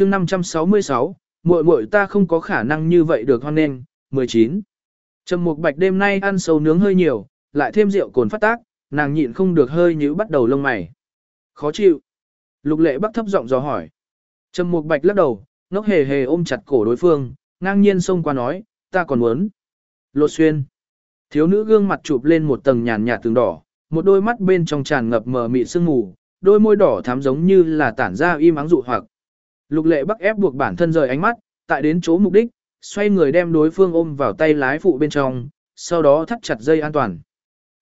chương 566, muội muội ta không có khả năng như vậy được hoan nên, 19. Trầm Mục Bạch đêm nay ăn sâu nướng hơi nhiều, lại thêm rượu cồn phát tác, nàng nhịn không được hơi nhíu bắt đầu lông mày. Khó chịu. Lục Lệ Bắc thấp giọng dò hỏi. Trầm Mục Bạch lắc đầu, ngốc hề hề ôm chặt cổ đối phương, ngang nhiên xông qua nói, ta còn muốn. Lột xuyên. Thiếu nữ gương mặt chụp lên một tầng nhàn nhạt tường đỏ, một đôi mắt bên trong tràn ngập mờ mịt sương mù, đôi môi đỏ thắm giống như là tản ra im ắng dụ hoặc. Lục lệ bắc ép buộc bản thân rời ánh mắt, tại đến chỗ mục đích, xoay người đem đối phương ôm vào tay lái phụ bên trong, sau đó thắt chặt dây an toàn.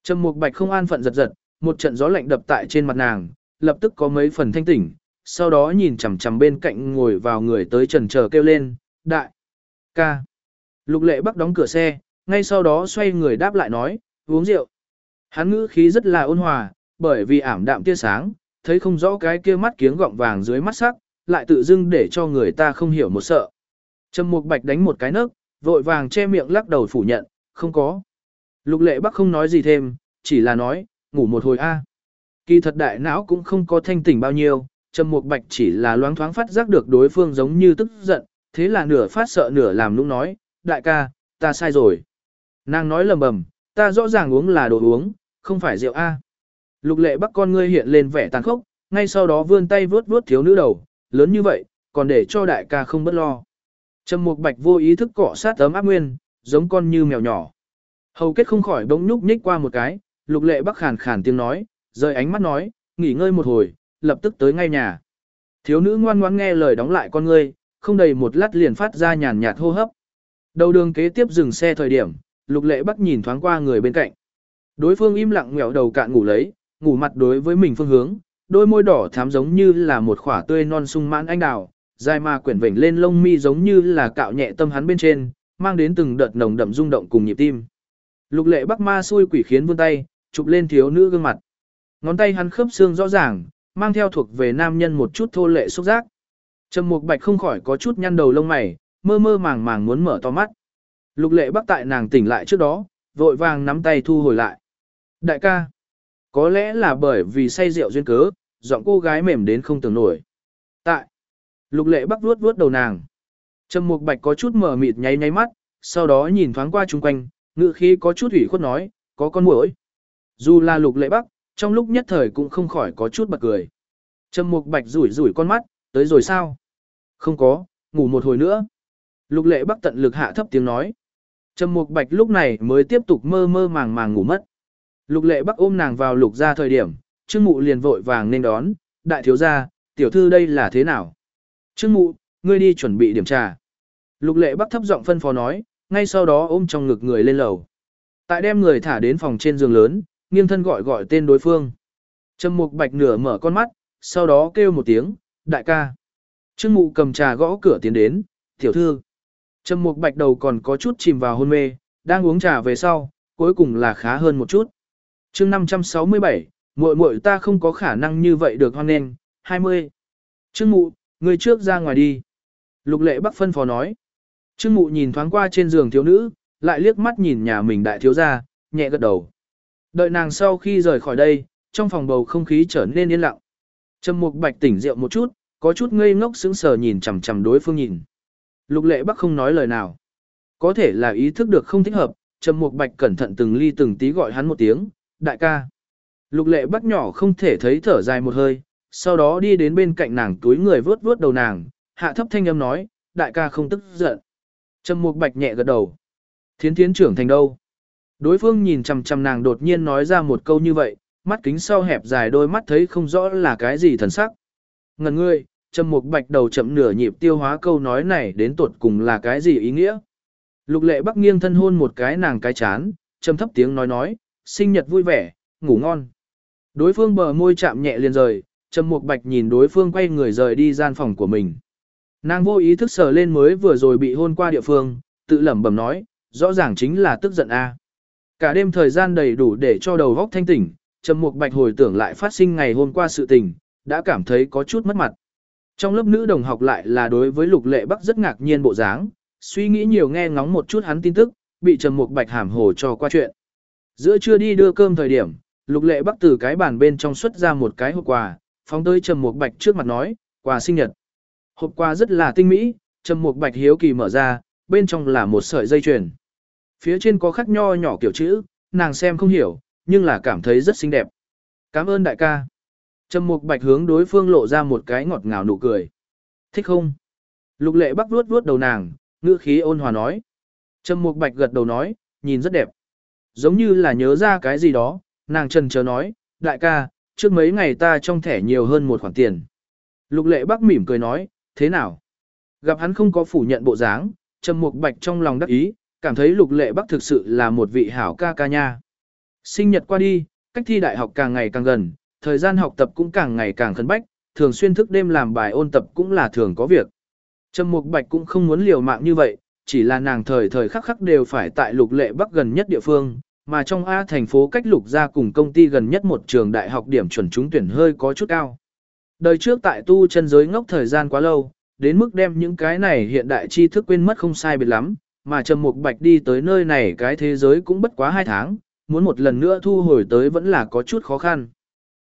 Trầm mục bạch không an phận giật giật, một trận gió lạnh đập tại trên mặt nàng, lập tức có mấy phần thanh tỉnh, sau đó nhìn chằm chằm bên cạnh ngồi vào người tới trần chờ kêu lên, đại, ca. Lục lệ bắc đóng cửa xe, ngay sau đó xoay người đáp lại nói, uống rượu. Hắn ngữ khí rất là ôn hòa, bởi vì ảm đạm tia sáng, thấy không rõ cái kia mắt kiếng gọng vàng dưới mắt sắc, lại tự dưng để cho người ta không hiểu một sợ. Trầm Mục Bạch đánh một cái nấc, vội vàng che miệng lắc đầu phủ nhận, không có. Lục Lệ Bắc không nói gì thêm, chỉ là nói, ngủ một hồi a. Kỳ thật đại não cũng không có thanh tỉnh bao nhiêu, Trầm Mục Bạch chỉ là loáng thoáng phát giác được đối phương giống như tức giận, thế là nửa phát sợ nửa làm nũng nói, đại ca, ta sai rồi. Nàng nói lầm bầm, ta rõ ràng uống là đồ uống, không phải rượu A. Lục lệ bắc con ngươi hiện lên vẻ tàn khốc, ngay sau đó vươn tay vướt vướt thiếu nữ đầu, lớn như vậy, còn để cho đại ca không bất lo. Trầm mục bạch vô ý thức cọ sát tấm áp nguyên, giống con như mèo nhỏ. Hầu kết không khỏi bỗng nhúc nhích qua một cái, lục lệ bắc khàn khàn tiếng nói, rời ánh mắt nói, nghỉ ngơi một hồi, lập tức tới ngay nhà. Thiếu nữ ngoan ngoãn nghe lời đóng lại con ngươi, không đầy một lát liền phát ra nhàn nhạt hô hấp. Đầu đường kế tiếp dừng xe thời điểm, lục lệ bắc nhìn thoáng qua người bên cạnh. Đối phương im lặng ngẹo đầu cạn ngủ lấy, ngủ mặt đối với mình phương hướng, đôi môi đỏ thắm giống như là một khỏa tươi non sung mãn anh đào, dài mà quyển vểnh lên lông mi giống như là cạo nhẹ tâm hắn bên trên, mang đến từng đợt nồng đậm rung động cùng nhịp tim. Lục lệ bắc ma xui quỷ khiến vươn tay, chụp lên thiếu nữ gương mặt. Ngón tay hắn khớp xương rõ ràng, mang theo thuộc về nam nhân một chút thô lệ xúc giác. Trầm Mục Bạch không khỏi có chút nhăn đầu lông mày, mơ mơ màng màng muốn mở to mắt. Lục lệ bắc tại nàng tỉnh lại trước đó, vội vàng nắm tay thu hồi lại. Đại ca, có lẽ là bởi vì say rượu duyên cớ, giọng cô gái mềm đến không tưởng nổi. Tại, lục lệ bắc vuốt vuốt đầu nàng. Trầm mục bạch có chút mở mịt nháy nháy mắt, sau đó nhìn thoáng qua chung quanh, ngự khí có chút ủy khuất nói, có con muỗi. Dù là lục lệ bắc, trong lúc nhất thời cũng không khỏi có chút bật cười. Trầm mục bạch rủi rủi con mắt, tới rồi sao? Không có, ngủ một hồi nữa. Lục lệ bắc tận lực hạ thấp tiếng nói. Trầm mục bạch lúc này mới tiếp tục mơ mơ màng màng ngủ mất. Lục lệ bắc ôm nàng vào lục ra thời điểm, trương mụ liền vội vàng nên đón, đại thiếu gia, tiểu thư đây là thế nào? Trương mụ, ngươi đi chuẩn bị điểm trà. Lục lệ bắc thấp giọng phân phó nói, ngay sau đó ôm trong ngực người lên lầu. Tại đem người thả đến phòng trên giường lớn, nghiêng thân gọi gọi tên đối phương. Trầm mục bạch nửa mở con mắt, sau đó kêu một tiếng, đại ca. Trương mụ cầm trà gõ cửa tiến đến, tiểu thư. Trầm mục bạch đầu còn có chút chìm vào hôn mê, đang uống trà về sau, cuối cùng là khá hơn một chút chương 567, muội muội ta không có khả năng như vậy được hoan nghênh, 20. Trương mụ, người trước ra ngoài đi. Lục lệ bắc phân phó nói. Trương mụ nhìn thoáng qua trên giường thiếu nữ, lại liếc mắt nhìn nhà mình đại thiếu gia, nhẹ gật đầu. Đợi nàng sau khi rời khỏi đây, trong phòng bầu không khí trở nên yên lặng. Trầm mục bạch tỉnh rượu một chút, có chút ngây ngốc sững sờ nhìn chằm chằm đối phương nhìn. Lục lệ bắc không nói lời nào. Có thể là ý thức được không thích hợp, Trầm mục bạch cẩn thận từng ly từng tí gọi hắn một tiếng, đại ca. Lục lệ bắt nhỏ không thể thấy thở dài một hơi, sau đó đi đến bên cạnh nàng túi người vướt vướt đầu nàng, hạ thấp thanh âm nói, đại ca không tức giận. Trầm mục bạch nhẹ gật đầu. Thiến thiến trưởng thành đâu? Đối phương nhìn chằm chằm nàng đột nhiên nói ra một câu như vậy, mắt kính sau hẹp dài đôi mắt thấy không rõ là cái gì thần sắc. Ngần ngươi, trầm mục bạch đầu chậm nửa nhịp tiêu hóa câu nói này đến tuột cùng là cái gì ý nghĩa. Lục lệ bắc nghiêng thân hôn một cái nàng cái chán, trầm thấp tiếng nói nói, sinh nhật vui vẻ, ngủ ngon. Đối phương bờ môi chạm nhẹ liền rời, Trầm Mục Bạch nhìn đối phương quay người rời đi gian phòng của mình. Nàng vô ý thức sờ lên mới vừa rồi bị hôn qua địa phương, tự lẩm bẩm nói, rõ ràng chính là tức giận a. Cả đêm thời gian đầy đủ để cho đầu óc thanh tỉnh, Trầm Mục Bạch hồi tưởng lại phát sinh ngày hôm qua sự tình, đã cảm thấy có chút mất mặt. Trong lớp nữ đồng học lại là đối với Lục Lệ Bắc rất ngạc nhiên bộ dáng, suy nghĩ nhiều nghe ngóng một chút hắn tin tức, bị Trầm Mục Bạch hàm hồ cho qua chuyện. Giữa trưa đi đưa cơm thời điểm, lục lệ bắc từ cái bàn bên trong xuất ra một cái hộp quà, phóng tới trầm một bạch trước mặt nói, quà sinh nhật. Hộp quà rất là tinh mỹ, Trầm Mục Bạch hiếu kỳ mở ra, bên trong là một sợi dây chuyền. Phía trên có khắc nho nhỏ kiểu chữ, nàng xem không hiểu, nhưng là cảm thấy rất xinh đẹp. Cảm ơn đại ca. Trầm Mục Bạch hướng đối phương lộ ra một cái ngọt ngào nụ cười. Thích không? Lục lệ bắc vuốt vuốt đầu nàng, ngữ khí ôn hòa nói. Trầm Mục Bạch gật đầu nói, nhìn rất đẹp. Giống như là nhớ ra cái gì đó, nàng trần chờ nói, đại ca, trước mấy ngày ta trong thẻ nhiều hơn một khoản tiền. Lục lệ bắc mỉm cười nói, thế nào? Gặp hắn không có phủ nhận bộ dáng, Trầm Mục Bạch trong lòng đắc ý, cảm thấy lục lệ bắc thực sự là một vị hảo ca ca nha. Sinh nhật qua đi, cách thi đại học càng ngày càng gần, thời gian học tập cũng càng ngày càng khẩn bách, thường xuyên thức đêm làm bài ôn tập cũng là thường có việc. Trầm Mục Bạch cũng không muốn liều mạng như vậy, chỉ là nàng thời thời khắc khắc đều phải tại lục lệ bắc gần nhất địa phương, mà trong A thành phố cách lục ra cùng công ty gần nhất một trường đại học điểm chuẩn trúng tuyển hơi có chút cao. Đời trước tại tu chân giới ngốc thời gian quá lâu, đến mức đem những cái này hiện đại tri thức quên mất không sai biệt lắm, mà Trầm Mục Bạch đi tới nơi này cái thế giới cũng bất quá 2 tháng, muốn một lần nữa thu hồi tới vẫn là có chút khó khăn.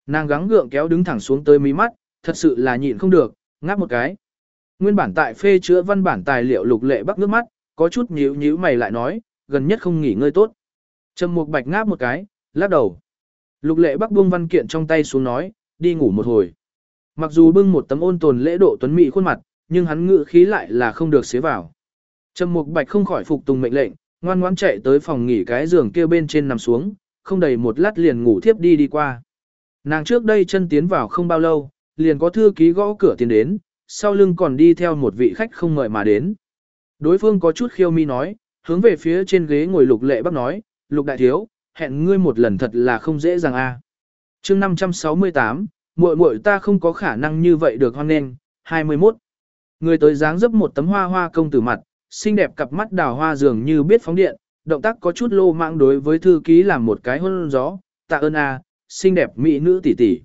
Nàng gắng gượng kéo đứng thẳng xuống tới mí mắt, thật sự là nhịn không được, ngáp một cái. Nguyên bản tại phê chữa văn bản tài liệu lục lệ bắc nước mắt, có chút nhíu nhíu mày lại nói, gần nhất không nghỉ ngơi tốt. Trầm Mục Bạch ngáp một cái, lắc đầu. Lục lệ bắc buông văn kiện trong tay xuống nói, đi ngủ một hồi. Mặc dù bưng một tấm ôn tồn lễ độ tuấn mỹ khuôn mặt, nhưng hắn ngự khí lại là không được xế vào. Trầm Mục Bạch không khỏi phục tùng mệnh lệnh, ngoan ngoãn chạy tới phòng nghỉ cái giường kia bên trên nằm xuống, không đầy một lát liền ngủ thiếp đi đi qua. Nàng trước đây chân tiến vào không bao lâu, liền có thư ký gõ cửa tiến đến, sau lưng còn đi theo một vị khách không mời mà đến. Đối phương có chút khiêu mi nói, hướng về phía trên ghế ngồi lục lệ bác nói, lục đại thiếu, hẹn ngươi một lần thật là không dễ dàng a. À. Chương 568, muội muội ta không có khả năng như vậy được hoan nghênh, 21. Người tới dáng dấp một tấm hoa hoa công tử mặt, xinh đẹp cặp mắt đào hoa dường như biết phóng điện, động tác có chút lô mạng đối với thư ký làm một cái hôn gió, tạ ơn a, xinh đẹp mỹ nữ tỷ tỷ.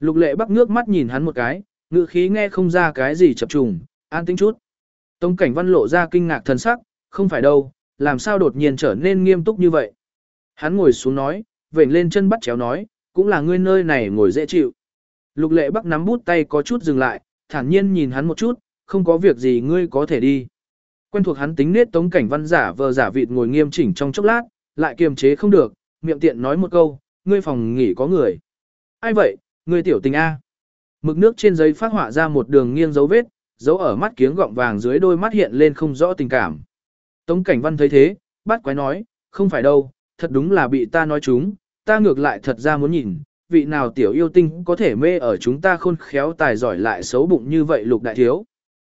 Lục lệ bắc nước mắt nhìn hắn một cái, ngữ khí nghe không ra cái gì chập trùng, an tĩnh chút. Tống cảnh văn lộ ra kinh ngạc thần sắc, không phải đâu, làm sao đột nhiên trở nên nghiêm túc như vậy. Hắn ngồi xuống nói, vểnh lên chân bắt chéo nói, cũng là ngươi nơi này ngồi dễ chịu. Lục lệ bắc nắm bút tay có chút dừng lại, thản nhiên nhìn hắn một chút, không có việc gì ngươi có thể đi. Quen thuộc hắn tính nết tống cảnh văn giả vờ giả vịt ngồi nghiêm chỉnh trong chốc lát, lại kiềm chế không được, miệng tiện nói một câu, ngươi phòng nghỉ có người. Ai vậy, ngươi tiểu tình A. Mực nước trên giấy phát họa ra một đường nghiêng dấu vết, dấu ở mắt kiếng gọng vàng dưới đôi mắt hiện lên không rõ tình cảm. Tống cảnh văn thấy thế, bắt quái nói, không phải đâu, thật đúng là bị ta nói chúng, ta ngược lại thật ra muốn nhìn, vị nào tiểu yêu tinh có thể mê ở chúng ta khôn khéo tài giỏi lại xấu bụng như vậy lục đại thiếu.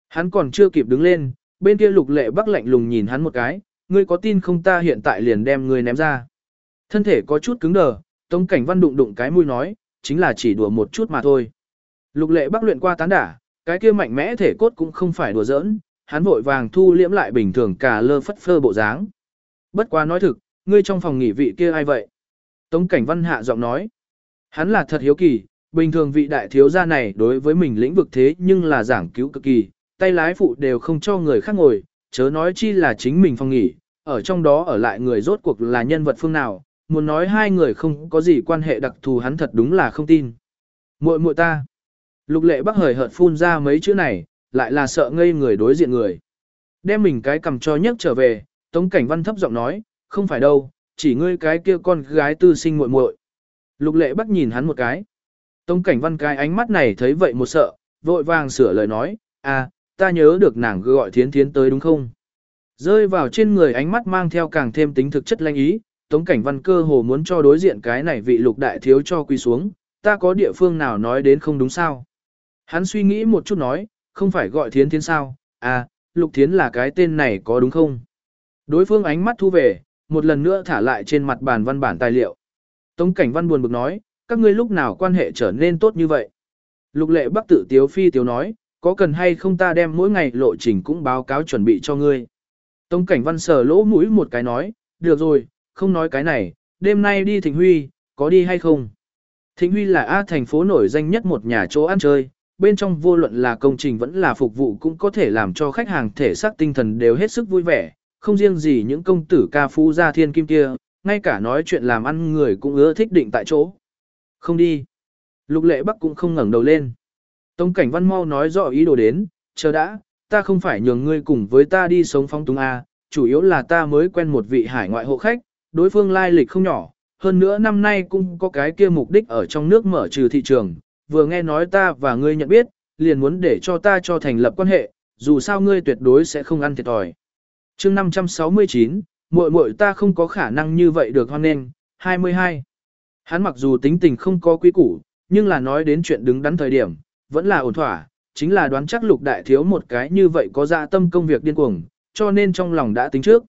Hắn còn chưa kịp đứng lên, bên kia lục lệ bắc lạnh lùng nhìn hắn một cái, ngươi có tin không ta hiện tại liền đem ngươi ném ra. Thân thể có chút cứng đờ, tống cảnh văn đụng đụng cái mũi nói, chính là chỉ đùa một chút mà thôi. Lục lệ bắc luyện qua tán đả, cái kia mạnh mẽ thể cốt cũng không phải đùa giỡn, hắn vội vàng thu liễm lại bình thường cả lơ phất phơ bộ dáng. Bất quá nói thực, ngươi trong phòng nghỉ vị kia ai vậy? Tống cảnh văn hạ giọng nói. Hắn là thật hiếu kỳ, bình thường vị đại thiếu gia này đối với mình lĩnh vực thế nhưng là giảng cứu cực kỳ, tay lái phụ đều không cho người khác ngồi, chớ nói chi là chính mình phòng nghỉ, ở trong đó ở lại người rốt cuộc là nhân vật phương nào, muốn nói hai người không có gì quan hệ đặc thù hắn thật đúng là không tin. muội muội ta. Lục lệ bắc hời hợt phun ra mấy chữ này, lại là sợ ngây người đối diện người. Đem mình cái cầm cho nhấc trở về, Tống Cảnh Văn thấp giọng nói, không phải đâu, chỉ ngươi cái kia con gái tư sinh muội muội. Lục lệ bắc nhìn hắn một cái. Tống Cảnh Văn cái ánh mắt này thấy vậy một sợ, vội vàng sửa lời nói, à, ta nhớ được nàng gọi thiến thiến tới đúng không? Rơi vào trên người ánh mắt mang theo càng thêm tính thực chất lanh ý, Tống Cảnh Văn cơ hồ muốn cho đối diện cái này vị lục đại thiếu cho quy xuống, ta có địa phương nào nói đến không đúng sao? Hắn suy nghĩ một chút nói, không phải gọi thiến thiến sao, à, lục thiến là cái tên này có đúng không? Đối phương ánh mắt thu về, một lần nữa thả lại trên mặt bàn văn bản tài liệu. Tống Cảnh Văn buồn bực nói, các ngươi lúc nào quan hệ trở nên tốt như vậy? Lục lệ bắc tự tiếu phi tiếu nói, có cần hay không ta đem mỗi ngày lộ trình cũng báo cáo chuẩn bị cho ngươi. Tống cảnh văn sờ lỗ mũi một cái nói, được rồi, không nói cái này, đêm nay đi Thịnh Huy, có đi hay không? Thịnh Huy là A thành phố nổi danh nhất một nhà chỗ ăn chơi, bên trong vô luận là công trình vẫn là phục vụ cũng có thể làm cho khách hàng thể xác tinh thần đều hết sức vui vẻ, không riêng gì những công tử ca phú gia thiên kim kia, ngay cả nói chuyện làm ăn người cũng ưa thích định tại chỗ. Không đi. Lục lệ bắc cũng không ngẩng đầu lên. Tống cảnh văn mau nói rõ ý đồ đến, chờ đã, ta không phải nhường ngươi cùng với ta đi sống phong túng A, chủ yếu là ta mới quen một vị hải ngoại hộ khách, đối phương lai lịch không nhỏ, hơn nữa năm nay cũng có cái kia mục đích ở trong nước mở trừ thị trường, vừa nghe nói ta và ngươi nhận biết, liền muốn để cho ta cho thành lập quan hệ, dù sao ngươi tuyệt đối sẽ không ăn thiệt thòi. chương 569, muội muội ta không có khả năng như vậy được hoan nghênh, 22. Hắn mặc dù tính tình không có quý củ, nhưng là nói đến chuyện đứng đắn thời điểm, vẫn là ổn thỏa, chính là đoán chắc lục đại thiếu một cái như vậy có dạ tâm công việc điên cuồng, cho nên trong lòng đã tính trước.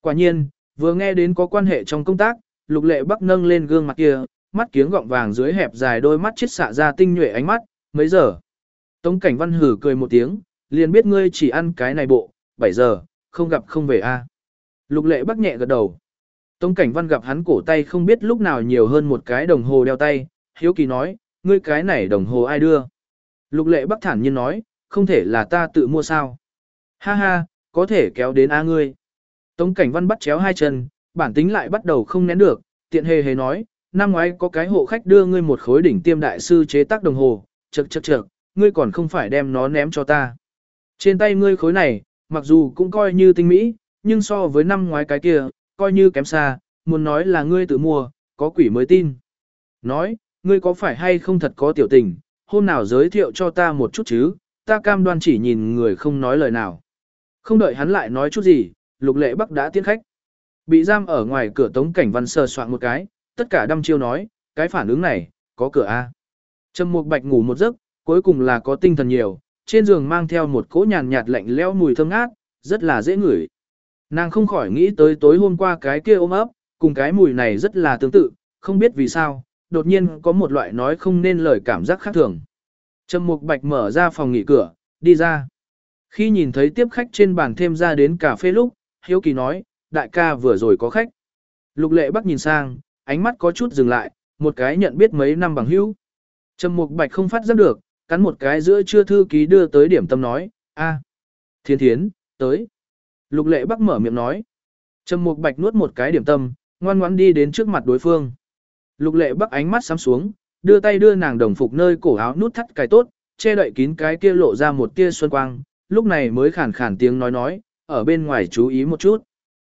Quả nhiên, vừa nghe đến có quan hệ trong công tác, lục lệ bắc nâng lên gương mặt kia, mắt kiếng gọng vàng dưới hẹp dài đôi mắt chết xạ ra tinh nhuệ ánh mắt, mấy giờ. Tống cảnh văn hử cười một tiếng, liền biết ngươi chỉ ăn cái này bộ, 7 giờ, không gặp không về a. Lục lệ bắc nhẹ gật đầu. Tống cảnh văn gặp hắn cổ tay không biết lúc nào nhiều hơn một cái đồng hồ đeo tay, hiếu kỳ nói, ngươi cái này đồng hồ ai đưa. Lục lệ bắc thản nhiên nói, không thể là ta tự mua sao. Ha ha, có thể kéo đến a ngươi. Tống cảnh văn bắt chéo hai chân, bản tính lại bắt đầu không nén được, tiện hề hề nói, năm ngoái có cái hộ khách đưa ngươi một khối đỉnh tiêm đại sư chế tác đồng hồ, chật chật chật, ngươi còn không phải đem nó ném cho ta. Trên tay ngươi khối này, mặc dù cũng coi như tinh mỹ, nhưng so với năm ngoái cái kia, coi như kém xa, muốn nói là ngươi tự mua, có quỷ mới tin. Nói, ngươi có phải hay không thật có tiểu tình, hôm nào giới thiệu cho ta một chút chứ, ta cam đoan chỉ nhìn người không nói lời nào. Không đợi hắn lại nói chút gì, lục lệ bắc đã tiến khách. Bị giam ở ngoài cửa tống cảnh văn sờ soạn một cái, tất cả đăm chiêu nói, cái phản ứng này, có cửa A. Trầm mục bạch ngủ một giấc, cuối cùng là có tinh thần nhiều, trên giường mang theo một cỗ nhàn nhạt lạnh lẽo mùi thơm ngát, rất là dễ ngửi. Nàng không khỏi nghĩ tới tối hôm qua cái kia ôm ấp, cùng cái mùi này rất là tương tự, không biết vì sao, đột nhiên có một loại nói không nên lời cảm giác khác thường. Trầm Mục Bạch mở ra phòng nghỉ cửa, đi ra. Khi nhìn thấy tiếp khách trên bàn thêm ra đến cà phê lúc, Hiếu Kỳ nói, đại ca vừa rồi có khách. Lục lệ bắc nhìn sang, ánh mắt có chút dừng lại, một cái nhận biết mấy năm bằng hữu. Trầm Mục Bạch không phát giác được, cắn một cái giữa chưa thư ký đưa tới điểm tâm nói, a, Thiên Thiến, tới. Lục lệ bắc mở miệng nói. Trầm Mục Bạch nuốt một cái điểm tâm, ngoan ngoãn đi đến trước mặt đối phương. Lục lệ bắc ánh mắt sắm xuống, đưa tay đưa nàng đồng phục nơi cổ áo nút thắt cái tốt, che đậy kín cái kia lộ ra một tia xuân quang, lúc này mới khản khản tiếng nói nói, ở bên ngoài chú ý một chút.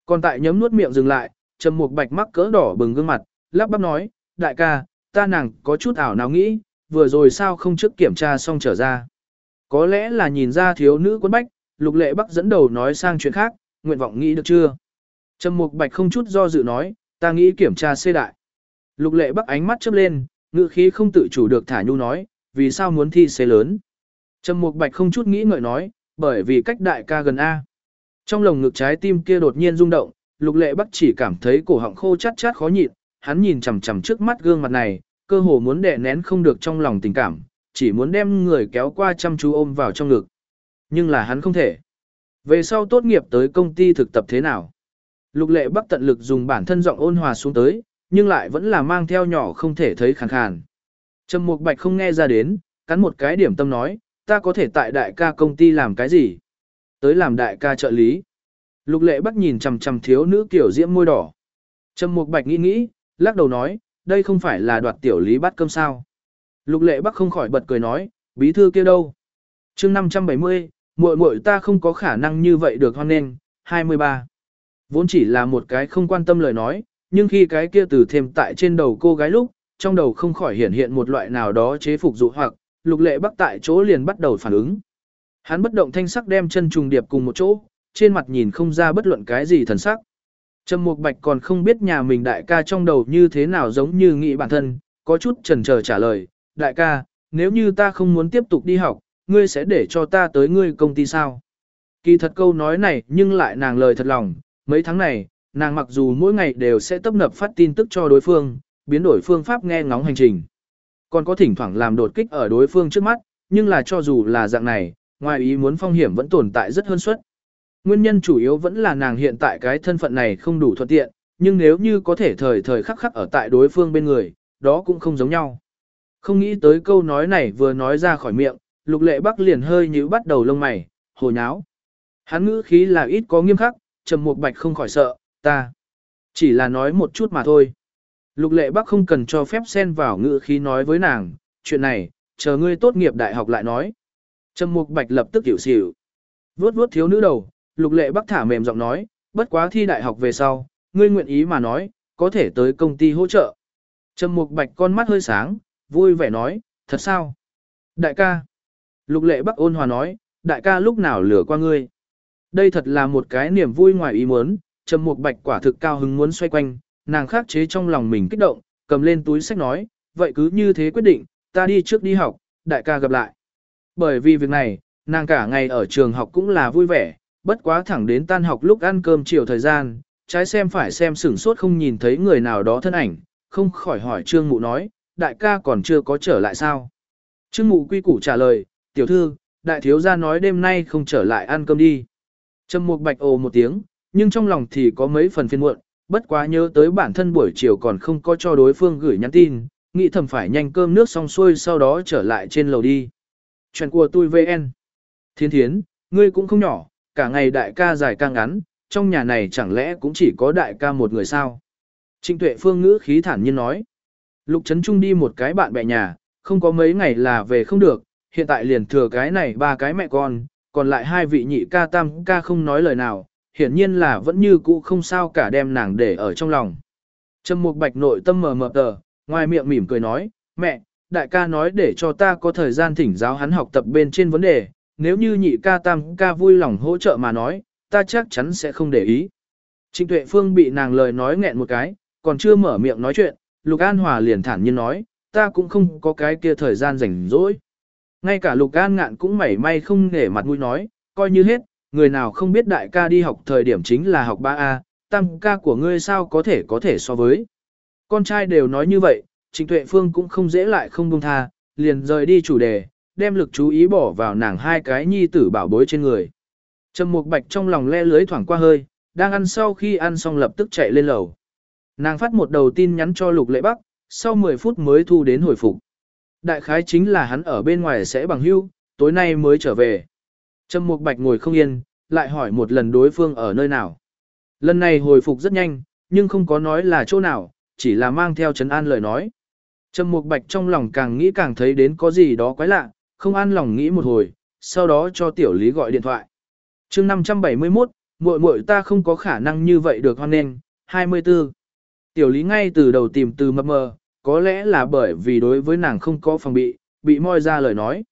Còn tại nhấm nuốt miệng dừng lại, trầm mục bạch mắc cỡ đỏ bừng gương mặt, lắp bắp nói, đại ca, ta nàng có chút ảo nào nghĩ, vừa rồi sao không trước kiểm tra xong trở ra. Có lẽ là nhìn ra thiếu nữ quân bách, lục lệ bắc dẫn đầu nói sang chuyện khác, nguyện vọng nghĩ được chưa? Trầm mục bạch không chút do dự nói, ta nghĩ kiểm tra xê đại. Lục lệ bắc ánh mắt chớp lên, ngữ khí không tự chủ được thả nhu nói, vì sao muốn thi xê lớn. Trầm mục bạch không chút nghĩ ngợi nói, bởi vì cách đại ca gần A. Trong lồng ngực trái tim kia đột nhiên rung động, lục lệ bắc chỉ cảm thấy cổ họng khô chát chát khó nhịn, hắn nhìn chằm chằm trước mắt gương mặt này, cơ hồ muốn đè nén không được trong lòng tình cảm, chỉ muốn đem người kéo qua chăm chú ôm vào trong ngực. Nhưng là hắn không thể. Về sau tốt nghiệp tới công ty thực tập thế nào? Lục lệ bắc tận lực dùng bản thân giọng ôn hòa xuống tới, nhưng lại vẫn là mang theo nhỏ không thể thấy khàn khàn. Trầm Mục Bạch không nghe ra đến, cắn một cái điểm tâm nói, ta có thể tại đại ca công ty làm cái gì? Tới làm đại ca trợ lý. Lục lệ bắc nhìn chằm chằm thiếu nữ kiểu diễm môi đỏ. Trầm Mục Bạch nghĩ nghĩ, lắc đầu nói, đây không phải là đoạt tiểu lý bắt cơm sao. Lục lệ bắc không khỏi bật cười nói, bí thư kia đâu? chương 570, muội muội ta không có khả năng như vậy được hoan nên, 23. Vốn chỉ là một cái không quan tâm lời nói, nhưng khi cái kia từ thêm tại trên đầu cô gái lúc, trong đầu không khỏi hiện hiện một loại nào đó chế phục dụ hoặc, lục lệ bắc tại chỗ liền bắt đầu phản ứng. Hắn bất động thanh sắc đem chân trùng điệp cùng một chỗ, trên mặt nhìn không ra bất luận cái gì thần sắc. Trầm Mục Bạch còn không biết nhà mình đại ca trong đầu như thế nào giống như nghĩ bản thân, có chút chần chờ trả lời, đại ca, nếu như ta không muốn tiếp tục đi học, ngươi sẽ để cho ta tới ngươi công ty sao? Kỳ thật câu nói này nhưng lại nàng lời thật lòng, mấy tháng này, nàng mặc dù mỗi ngày đều sẽ tấp nập phát tin tức cho đối phương, biến đổi phương pháp nghe ngóng hành trình. Còn có thỉnh thoảng làm đột kích ở đối phương trước mắt, nhưng là cho dù là dạng này, ngoài ý muốn phong hiểm vẫn tồn tại rất hơn suất. Nguyên nhân chủ yếu vẫn là nàng hiện tại cái thân phận này không đủ thuận tiện, nhưng nếu như có thể thời thời khắc khắc ở tại đối phương bên người, đó cũng không giống nhau. Không nghĩ tới câu nói này vừa nói ra khỏi miệng, lục lệ bắc liền hơi nhíu bắt đầu lông mày, hồ nháo. Hắn ngữ khí là ít có nghiêm khắc, trầm một bạch không khỏi sợ, ta chỉ là nói một chút mà thôi. Lục lệ bắc không cần cho phép xen vào ngữ khí nói với nàng, chuyện này, chờ ngươi tốt nghiệp đại học lại nói. Trầm Mục Bạch lập tức hiểu xỉu. Vuốt vuốt thiếu nữ đầu, Lục Lệ Bắc thả mềm giọng nói, bất quá thi đại học về sau, ngươi nguyện ý mà nói, có thể tới công ty hỗ trợ. Trầm Mục Bạch con mắt hơi sáng, vui vẻ nói, thật sao? Đại ca. Lục Lệ Bắc ôn hòa nói, đại ca lúc nào lừa qua ngươi? Đây thật là một cái niềm vui ngoài ý muốn, Trầm Mục Bạch quả thực cao hứng muốn xoay quanh, nàng khắc chế trong lòng mình kích động, cầm lên túi sách nói, vậy cứ như thế quyết định, ta đi trước đi học, đại ca gặp lại. Bởi vì việc này, nàng cả ngày ở trường học cũng là vui vẻ, bất quá thẳng đến tan học lúc ăn cơm chiều thời gian, trái xem phải xem sửng sốt không nhìn thấy người nào đó thân ảnh, không khỏi hỏi Trương Mụ nói, đại ca còn chưa có trở lại sao? Trương Mụ quy củ trả lời, tiểu thư, đại thiếu gia nói đêm nay không trở lại ăn cơm đi. Trầm Mục Bạch ồ một tiếng, nhưng trong lòng thì có mấy phần phiền muộn, bất quá nhớ tới bản thân buổi chiều còn không có cho đối phương gửi nhắn tin, nghĩ thầm phải nhanh cơm nước xong xuôi sau đó trở lại trên lầu đi. Chuyện của tôi VN. Thiên thiến, ngươi cũng không nhỏ, cả ngày đại ca dài ca ngắn, trong nhà này chẳng lẽ cũng chỉ có đại ca một người sao? Trịnh tuệ phương ngữ khí thản nhiên nói. Lục Trấn Trung đi một cái bạn bè nhà, không có mấy ngày là về không được, hiện tại liền thừa cái này ba cái mẹ con, còn lại hai vị nhị ca tam ca không nói lời nào, hiển nhiên là vẫn như cũ không sao cả đem nàng để ở trong lòng. Trầm Mục Bạch nội tâm mờ mờ tờ, ngoài miệng mỉm cười nói, mẹ, đại ca nói để cho ta có thời gian thỉnh giáo hắn học tập bên trên vấn đề, nếu như nhị ca tam ca vui lòng hỗ trợ mà nói, ta chắc chắn sẽ không để ý. Trịnh Tuệ Phương bị nàng lời nói nghẹn một cái, còn chưa mở miệng nói chuyện, Lục An Hòa liền thản nhiên nói, ta cũng không có cái kia thời gian rảnh rỗi. Ngay cả Lục An ngạn cũng mảy may không để mặt mũi nói, coi như hết, người nào không biết đại ca đi học thời điểm chính là học 3A, tam ca của ngươi sao có thể có thể so với. Con trai đều nói như vậy, Trịnh Tuệ Phương cũng không dễ lại không buông tha, liền rời đi chủ đề, đem lực chú ý bỏ vào nàng hai cái nhi tử bảo bối trên người. Trầm Mục Bạch trong lòng le lưới thoảng qua hơi, đang ăn sau khi ăn xong lập tức chạy lên lầu. Nàng phát một đầu tin nhắn cho Lục Lệ Bắc, sau 10 phút mới thu đến hồi phục. Đại khái chính là hắn ở bên ngoài sẽ bằng hưu, tối nay mới trở về. Trầm Mục Bạch ngồi không yên, lại hỏi một lần đối phương ở nơi nào. Lần này hồi phục rất nhanh, nhưng không có nói là chỗ nào, chỉ là mang theo trấn an lời nói. Trầm Mục Bạch trong lòng càng nghĩ càng thấy đến có gì đó quái lạ, không an lòng nghĩ một hồi, sau đó cho tiểu lý gọi điện thoại. chương 571, muội muội ta không có khả năng như vậy được hoan nghênh, 24. Tiểu lý ngay từ đầu tìm từ mập mờ, có lẽ là bởi vì đối với nàng không có phòng bị, bị moi ra lời nói.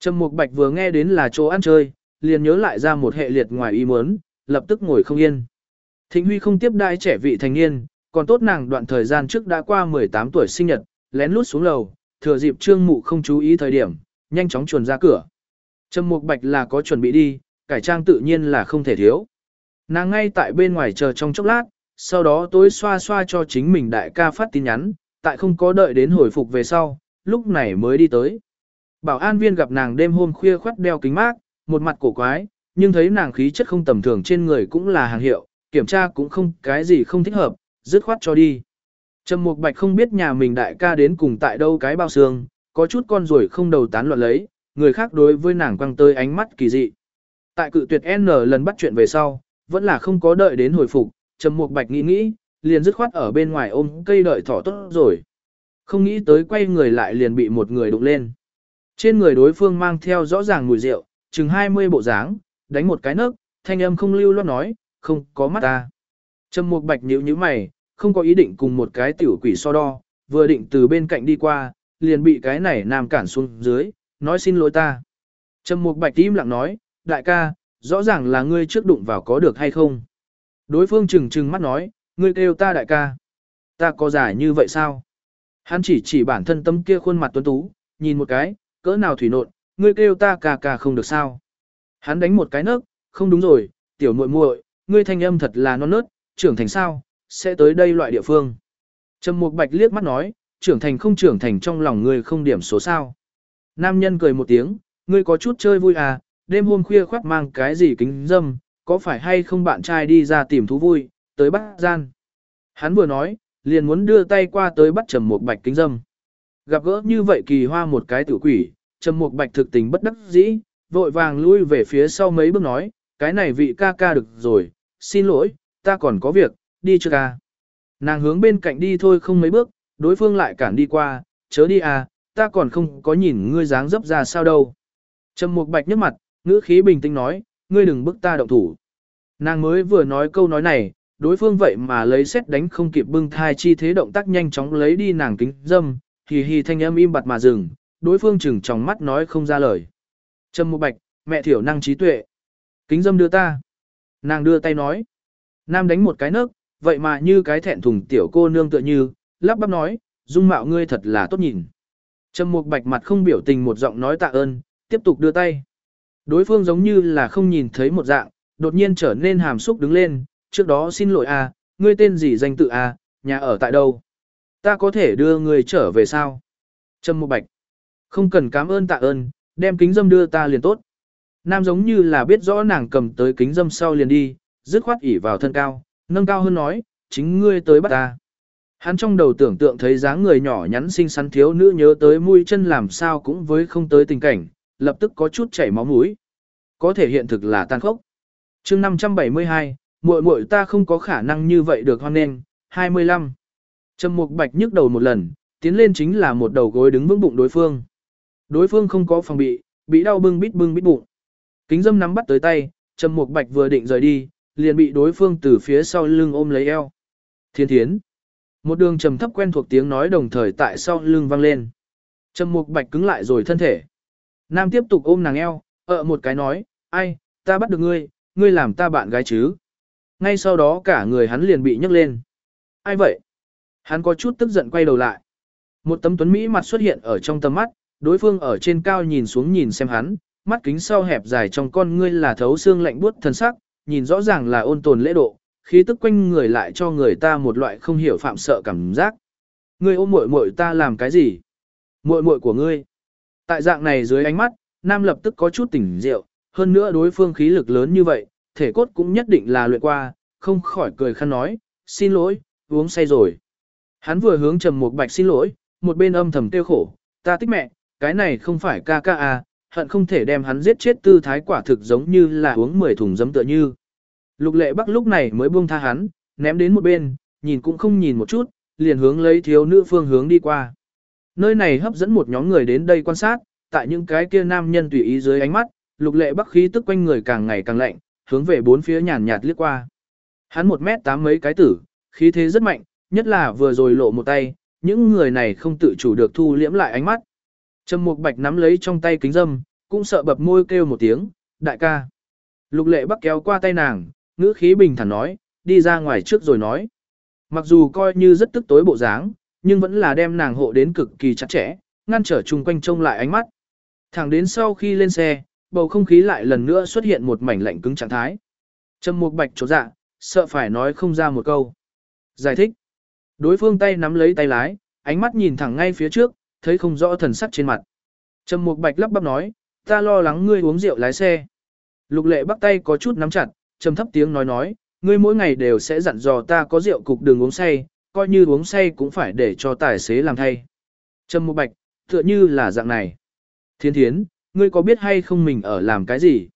Trầm Mục Bạch vừa nghe đến là chỗ ăn chơi, liền nhớ lại ra một hệ liệt ngoài ý muốn, lập tức ngồi không yên. Thịnh Huy không tiếp đai trẻ vị thành niên, còn tốt nàng đoạn thời gian trước đã qua 18 tuổi sinh nhật, lén lút xuống lầu, thừa dịp Trương Mụ không chú ý thời điểm, nhanh chóng chuồn ra cửa. Trầm Mục Bạch là có chuẩn bị đi, cải trang tự nhiên là không thể thiếu. Nàng ngay tại bên ngoài chờ trong chốc lát, sau đó tối xoa xoa cho chính mình đại ca phát tin nhắn, tại không có đợi đến hồi phục về sau, lúc này mới đi tới. Bảo an viên gặp nàng đêm hôm khuya khoắt đeo kính mát, một mặt cổ quái, nhưng thấy nàng khí chất không tầm thường trên người cũng là hàng hiệu, kiểm tra cũng không cái gì không thích hợp, dứt khoát cho đi. Trầm Mục Bạch không biết nhà mình đại ca đến cùng tại đâu cái bao xương, có chút con ruồi không đầu tán loạn lấy, người khác đối với nàng quăng tới ánh mắt kỳ dị. Tại cự tuyệt N lần bắt chuyện về sau, vẫn là không có đợi đến hồi phục, Trầm Mục Bạch nghĩ nghĩ, liền dứt khoát ở bên ngoài ôm cây đợi thỏ tốt rồi. Không nghĩ tới quay người lại liền bị một người đụng lên. Trên người đối phương mang theo rõ ràng mùi rượu, chừng 20 bộ dáng, đánh một cái nấc, thanh âm không lưu loát nói, không có mắt ta. Trầm Mục Bạch nhíu nhíu mày, không có ý định cùng một cái tiểu quỷ so đo, vừa định từ bên cạnh đi qua, liền bị cái này nam cản xuống dưới, nói xin lỗi ta. Trầm Mục Bạch im lặng nói, đại ca, rõ ràng là ngươi trước đụng vào có được hay không. Đối phương trừng trừng mắt nói, ngươi kêu ta đại ca. Ta có giải như vậy sao? Hắn chỉ chỉ bản thân tâm kia khuôn mặt tuấn tú, nhìn một cái, cỡ nào thủy nộn, ngươi kêu ta ca ca không được sao. Hắn đánh một cái nấc, không đúng rồi, tiểu muội muội, ngươi thanh âm thật là non nớt, trưởng thành sao, sẽ tới đây loại địa phương. Trầm Mục Bạch liếc mắt nói, trưởng thành không trưởng thành trong lòng ngươi không điểm số sao. Nam nhân cười một tiếng, ngươi có chút chơi vui à, đêm hôm khuya khoác mang cái gì kính dâm, có phải hay không bạn trai đi ra tìm thú vui, tới bắt gian. Hắn vừa nói, liền muốn đưa tay qua tới bắt Trầm một Bạch kính dâm. Gặp gỡ như vậy kỳ hoa một cái tử quỷ, Trầm một Bạch thực tình bất đắc dĩ, vội vàng lui về phía sau mấy bước nói, cái này vị ca ca được rồi, xin lỗi, ta còn có việc, đi chưa ca. À. Nàng hướng bên cạnh đi thôi không mấy bước, đối phương lại cản đi qua, chớ đi à, ta còn không có nhìn ngươi dáng dấp ra sao đâu. Trầm Mục Bạch nhếch mặt, ngữ khí bình tĩnh nói, ngươi đừng bức ta động thủ. Nàng mới vừa nói câu nói này, đối phương vậy mà lấy xét đánh không kịp bưng thai chi thế động tác nhanh chóng lấy đi nàng kính dâm, hì hì thanh âm im bặt mà dừng, đối phương chừng trong mắt nói không ra lời. Trầm Mục Bạch, mẹ thiểu năng trí tuệ. Kính dâm đưa ta. Nàng đưa tay nói. Nam đánh một cái nấc, vậy mà như cái thẹn thùng tiểu cô nương tựa như, lắp bắp nói, dung mạo ngươi thật là tốt nhìn. Trầm Mục Bạch mặt không biểu tình một giọng nói tạ ơn, tiếp tục đưa tay. Đối phương giống như là không nhìn thấy một dạng, đột nhiên trở nên hàm xúc đứng lên, trước đó xin lỗi a, à, ngươi tên gì danh tự a, à, nhà ở tại đâu? Ta có thể đưa ngươi trở về sao? Trầm Mục Bạch. Không cần cảm ơn tạ ơn, đem kính dâm đưa ta liền tốt. Nam giống như là biết rõ nàng cầm tới kính dâm sau liền đi, dứt khoát ỉ vào thân cao, nâng cao hơn nói, chính ngươi tới bắt ta. Hắn trong đầu tưởng tượng thấy dáng người nhỏ nhắn xinh xắn thiếu nữ nhớ tới mũi chân làm sao cũng với không tới tình cảnh, lập tức có chút chảy máu mũi. Có thể hiện thực là tan khốc. chương 572, muội muội ta không có khả năng như vậy được hoan nên, 25. Trầm Mục Bạch nhức đầu một lần, tiến lên chính là một đầu gối đứng vững bụng đối phương. Đối phương không có phòng bị, bị đau bưng bít bưng bít bụng. Kính dâm nắm bắt tới tay, Trầm Mục Bạch vừa định rời đi, liền bị đối phương từ phía sau lưng ôm lấy eo. Thiên thiến. Một đường trầm thấp quen thuộc tiếng nói đồng thời tại sau lưng vang lên. Trầm Mục Bạch cứng lại rồi thân thể. Nam tiếp tục ôm nàng eo, ợ một cái nói, ai, ta bắt được ngươi, ngươi làm ta bạn gái chứ. Ngay sau đó cả người hắn liền bị nhấc lên. Ai vậy? Hắn có chút tức giận quay đầu lại. Một tấm tuấn Mỹ mặt xuất hiện ở trong tầm mắt, đối phương ở trên cao nhìn xuống nhìn xem hắn, mắt kính sau hẹp dài trong con ngươi là thấu xương lạnh buốt thần sắc, nhìn rõ ràng là ôn tồn lễ độ, khí tức quanh người lại cho người ta một loại không hiểu phạm sợ cảm giác. Ngươi ôm muội muội ta làm cái gì? Muội muội của ngươi. Tại dạng này dưới ánh mắt, nam lập tức có chút tỉnh rượu, hơn nữa đối phương khí lực lớn như vậy, thể cốt cũng nhất định là luyện qua, không khỏi cười khăn nói, xin lỗi, uống say rồi. Hắn vừa hướng trầm một bạch xin lỗi, một bên âm thầm tiêu khổ, ta thích mẹ, cái này không phải ca ca à, hận không thể đem hắn giết chết tư thái quả thực giống như là uống 10 thùng giấm tựa như. Lục lệ bắc lúc này mới buông tha hắn, ném đến một bên, nhìn cũng không nhìn một chút, liền hướng lấy thiếu nữ phương hướng đi qua. Nơi này hấp dẫn một nhóm người đến đây quan sát, tại những cái kia nam nhân tùy ý dưới ánh mắt, lục lệ bắc khí tức quanh người càng ngày càng lạnh, hướng về bốn phía nhàn nhạt liếc qua. Hắn một mét tám mấy cái tử, khí thế rất mạnh, nhất là vừa rồi lộ một tay, những người này không tự chủ được thu liễm lại ánh mắt. Trầm Mục Bạch nắm lấy trong tay kính dâm, cũng sợ bập môi kêu một tiếng, đại ca. Lục lệ bắc kéo qua tay nàng, ngữ khí bình thản nói, đi ra ngoài trước rồi nói. Mặc dù coi như rất tức tối bộ dáng, nhưng vẫn là đem nàng hộ đến cực kỳ chặt chẽ, ngăn trở chung quanh trông lại ánh mắt. Thẳng đến sau khi lên xe, bầu không khí lại lần nữa xuất hiện một mảnh lạnh cứng trạng thái. Trầm Mục Bạch chột dạ, sợ phải nói không ra một câu. Giải thích. Đối phương tay nắm lấy tay lái, ánh mắt nhìn thẳng ngay phía trước, thấy không rõ thần sắc trên mặt. Trầm Mục Bạch lắp bắp nói, ta lo lắng ngươi uống rượu lái xe. Lục lệ bắt tay có chút nắm chặt, trầm thấp tiếng nói nói, ngươi mỗi ngày đều sẽ dặn dò ta có rượu cục đường uống say, coi như uống say cũng phải để cho tài xế làm thay. Trầm Mục Bạch, tựa như là dạng này. Thiên thiến, ngươi có biết hay không mình ở làm cái gì?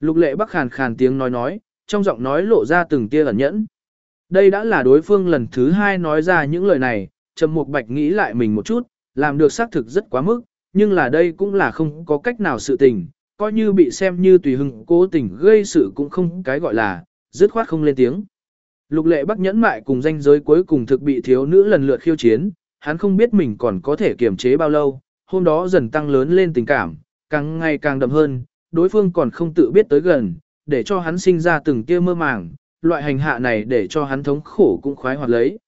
Lục lệ bắc khàn khàn tiếng nói nói, trong giọng nói lộ ra từng tia ẩn nhẫn. Đây đã là đối phương lần thứ hai nói ra những lời này, Trầm Mục Bạch nghĩ lại mình một chút, làm được xác thực rất quá mức, nhưng là đây cũng là không có cách nào sự tình, coi như bị xem như tùy hưng cố tình gây sự cũng không cái gọi là, dứt khoát không lên tiếng. Lục lệ bắc nhẫn mại cùng danh giới cuối cùng thực bị thiếu nữ lần lượt khiêu chiến, hắn không biết mình còn có thể kiềm chế bao lâu, hôm đó dần tăng lớn lên tình cảm, càng ngày càng đậm hơn, đối phương còn không tự biết tới gần, để cho hắn sinh ra từng tia mơ màng, loại hành hạ này để cho hắn thống khổ cũng khoái hoạt lấy.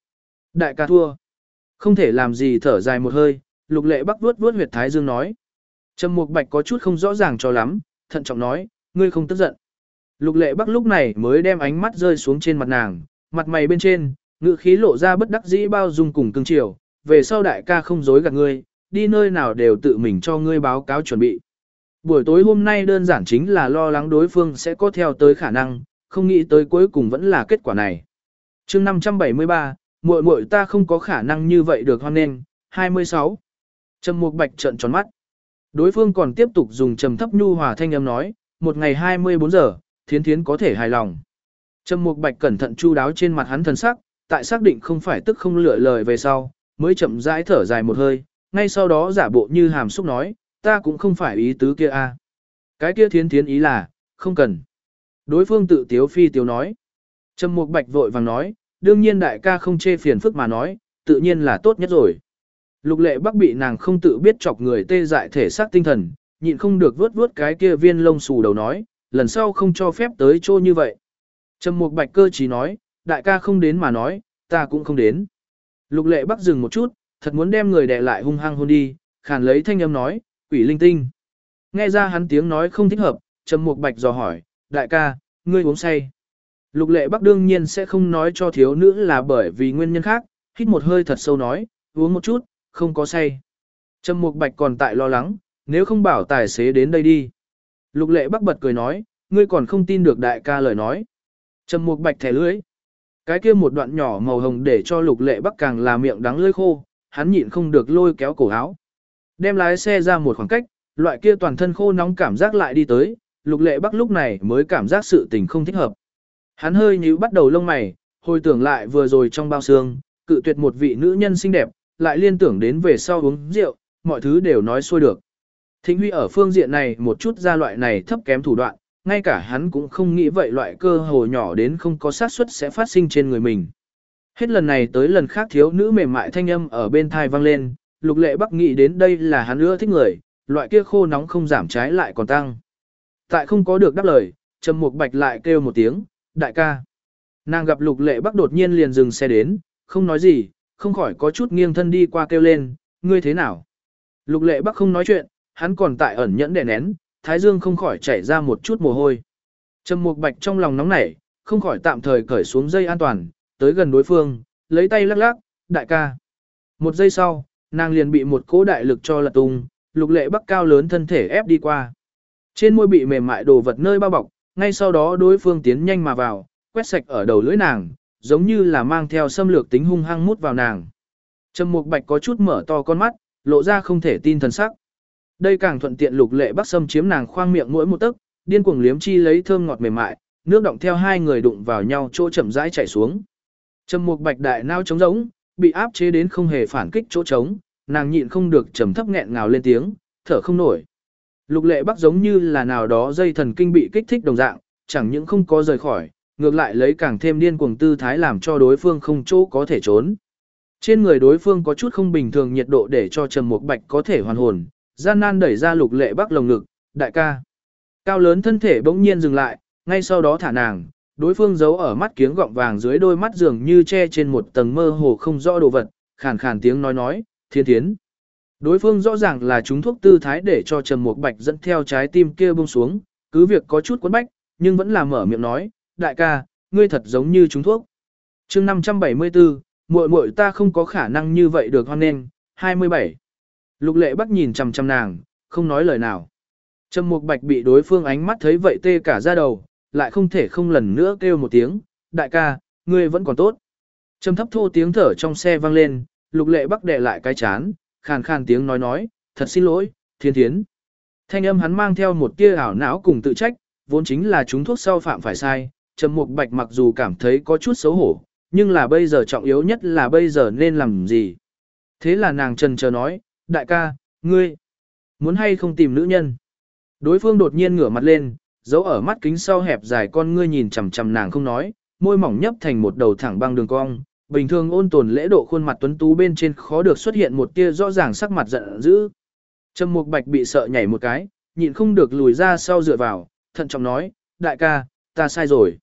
Đại ca thua. Không thể làm gì thở dài một hơi, lục lệ bắc vuốt vuốt huyệt thái dương nói. Trầm mục bạch có chút không rõ ràng cho lắm, thận trọng nói, ngươi không tức giận. Lục lệ bắc lúc này mới đem ánh mắt rơi xuống trên mặt nàng, mặt mày bên trên, ngự khí lộ ra bất đắc dĩ bao dung cùng cưng chiều, về sau đại ca không dối gạt ngươi, đi nơi nào đều tự mình cho ngươi báo cáo chuẩn bị. Buổi tối hôm nay đơn giản chính là lo lắng đối phương sẽ có theo tới khả năng, không nghĩ tới cuối cùng vẫn là kết quả này. chương 573, muội muội ta không có khả năng như vậy được hoan nên, 26. Trầm Mục Bạch trợn tròn mắt. Đối phương còn tiếp tục dùng trầm thấp nhu hòa thanh âm nói, một ngày 24 giờ, thiến thiến có thể hài lòng. Trầm Mục Bạch cẩn thận chu đáo trên mặt hắn thần sắc, tại xác định không phải tức không lựa lời về sau, mới chậm rãi thở dài một hơi, ngay sau đó giả bộ như hàm xúc nói, ta cũng không phải ý tứ kia a. Cái kia thiến thiến ý là, không cần. Đối phương tự tiếu phi tiếu nói. Trầm Mục Bạch vội vàng nói, đương nhiên đại ca không chê phiền phức mà nói, tự nhiên là tốt nhất rồi. Lục lệ bắc bị nàng không tự biết chọc người tê dại thể xác tinh thần, nhịn không được vuốt vuốt cái kia viên lông xù đầu nói, lần sau không cho phép tới chỗ như vậy. Trầm Mục Bạch cơ trí nói, đại ca không đến mà nói, ta cũng không đến. Lục lệ bắc dừng một chút, thật muốn đem người đè lại hung hăng hôn đi, khàn lấy thanh âm nói, quỷ linh tinh. Nghe ra hắn tiếng nói không thích hợp, Trầm Mục Bạch dò hỏi, đại ca, ngươi uống say. Lục lệ bắc đương nhiên sẽ không nói cho thiếu nữ là bởi vì nguyên nhân khác, hít một hơi thật sâu nói, uống một chút, không có say. Trầm Mục Bạch còn tại lo lắng, nếu không bảo tài xế đến đây đi. Lục lệ bắc bật cười nói, ngươi còn không tin được đại ca lời nói. Trầm Mục Bạch thẻ lưỡi. Cái kia một đoạn nhỏ màu hồng để cho lục lệ bắc càng là miệng đắng lưỡi khô, hắn nhịn không được lôi kéo cổ áo. Đem lái xe ra một khoảng cách, loại kia toàn thân khô nóng cảm giác lại đi tới, lục lệ bắc lúc này mới cảm giác sự tình không thích hợp. Hắn hơi nhíu bắt đầu lông mày, hồi tưởng lại vừa rồi trong bao xương, cự tuyệt một vị nữ nhân xinh đẹp, lại liên tưởng đến về sau uống rượu, mọi thứ đều nói xuôi được. Thịnh Huy ở phương diện này một chút ra loại này thấp kém thủ đoạn, ngay cả hắn cũng không nghĩ vậy loại cơ hồ nhỏ đến không có xác suất sẽ phát sinh trên người mình. Hết lần này tới lần khác thiếu nữ mềm mại thanh âm ở bên thai vang lên, lục lệ bắc nghĩ đến đây là hắn ưa thích người, loại kia khô nóng không giảm trái lại còn tăng. Tại không có được đáp lời, Trầm Mục Bạch lại kêu một tiếng, đại ca. Nàng gặp lục lệ bắc đột nhiên liền dừng xe đến, không nói gì, không khỏi có chút nghiêng thân đi qua kêu lên, ngươi thế nào? Lục lệ bắc không nói chuyện, hắn còn tại ẩn nhẫn đè nén, thái dương không khỏi chảy ra một chút mồ hôi. Trầm Mục Bạch trong lòng nóng nảy, không khỏi tạm thời cởi xuống dây an toàn, tới gần đối phương, lấy tay lắc lắc, đại ca. Một giây sau, nàng liền bị một cỗ đại lực cho lật tung, lục lệ bắc cao lớn thân thể ép đi qua. Trên môi bị mềm mại đồ vật nơi bao bọc, ngay sau đó đối phương tiến nhanh mà vào, quét sạch ở đầu lưỡi nàng, giống như là mang theo xâm lược tính hung hăng mút vào nàng. Trầm Mục Bạch có chút mở to con mắt, lộ ra không thể tin thần sắc. Đây càng thuận tiện lục lệ bắc xâm chiếm nàng khoang miệng mỗi một tấc, điên cuồng liếm chi lấy thơm ngọt mềm mại, nước động theo hai người đụng vào nhau chỗ chậm rãi chảy xuống. Trầm Mục Bạch đại nao trống rỗng, bị áp chế đến không hề phản kích chỗ trống, nàng nhịn không được trầm thấp nghẹn ngào lên tiếng, thở không nổi. Lục lệ bắc giống như là nào đó dây thần kinh bị kích thích đồng dạng, chẳng những không có rời khỏi, ngược lại lấy càng thêm điên cuồng tư thái làm cho đối phương không chỗ có thể trốn. Trên người đối phương có chút không bình thường nhiệt độ để cho Trầm Mục Bạch có thể hoàn hồn, gian nan đẩy ra lục lệ bắc lồng ngực, đại ca. Cao lớn thân thể bỗng nhiên dừng lại, ngay sau đó thả nàng, đối phương giấu ở mắt kiếng gọng vàng dưới đôi mắt dường như che trên một tầng mơ hồ không rõ đồ vật, khàn khàn tiếng nói nói, thiên thiến. Đối phương rõ ràng là chúng thuốc tư thái để cho Trầm Mục Bạch dẫn theo trái tim kia buông xuống, cứ việc có chút quấn bách, nhưng vẫn là mở miệng nói, đại ca, ngươi thật giống như chúng thuốc. chương 574, muội muội ta không có khả năng như vậy được hoan nghênh, 27. Lục lệ bắc nhìn chằm chằm nàng, không nói lời nào. Trầm Mục Bạch bị đối phương ánh mắt thấy vậy tê cả da đầu, lại không thể không lần nữa kêu một tiếng, đại ca, ngươi vẫn còn tốt. Trầm thấp thô tiếng thở trong xe vang lên, lục lệ bắc đè lại cái chán, khàn khàn tiếng nói nói, thật xin lỗi, thiên thiến. Thanh âm hắn mang theo một tia ảo não cùng tự trách, vốn chính là chúng thuốc sau phạm phải sai, Trầm Mục Bạch mặc dù cảm thấy có chút xấu hổ, nhưng là bây giờ trọng yếu nhất là bây giờ nên làm gì. Thế là nàng trần chờ nói, đại ca, ngươi, muốn hay không tìm nữ nhân. Đối phương đột nhiên ngửa mặt lên, giấu ở mắt kính sau hẹp dài con ngươi nhìn chằm chằm nàng không nói, môi mỏng nhấp thành một đầu thẳng băng đường cong, bình thường ôn tồn lễ độ khuôn mặt tuấn tú bên trên khó được xuất hiện một tia rõ ràng sắc mặt giận dữ. Trầm Mục Bạch bị sợ nhảy một cái, nhịn không được lùi ra sau dựa vào, thận trọng nói, đại ca, ta sai rồi.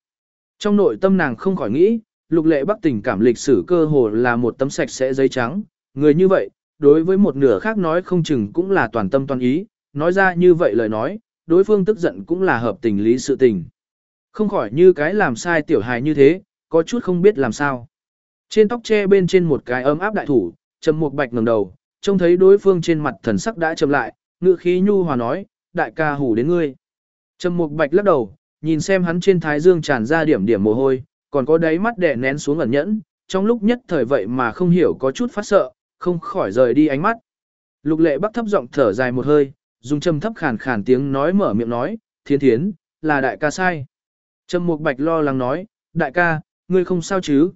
Trong nội tâm nàng không khỏi nghĩ, lục lệ bắc tình cảm lịch sử cơ hồ là một tấm sạch sẽ giấy trắng, người như vậy, đối với một nửa khác nói không chừng cũng là toàn tâm toàn ý, nói ra như vậy lời nói, đối phương tức giận cũng là hợp tình lý sự tình. Không khỏi như cái làm sai tiểu hài như thế, có chút không biết làm sao. Trên tóc che bên trên một cái ấm áp đại thủ, trầm một bạch ngẩng đầu, trông thấy đối phương trên mặt thần sắc đã chậm lại, ngựa khí nhu hòa nói, đại ca hủ đến ngươi. Trầm một bạch lắc đầu, nhìn xem hắn trên thái dương tràn ra điểm điểm mồ hôi, còn có đáy mắt đè nén xuống ẩn nhẫn, trong lúc nhất thời vậy mà không hiểu có chút phát sợ, không khỏi rời đi ánh mắt. Lục lệ bắc thấp giọng thở dài một hơi, dùng trầm thấp khàn khàn tiếng nói mở miệng nói, thiên thiến, là đại ca sai. Trầm mục bạch lo lắng nói, đại ca, ngươi không sao chứ?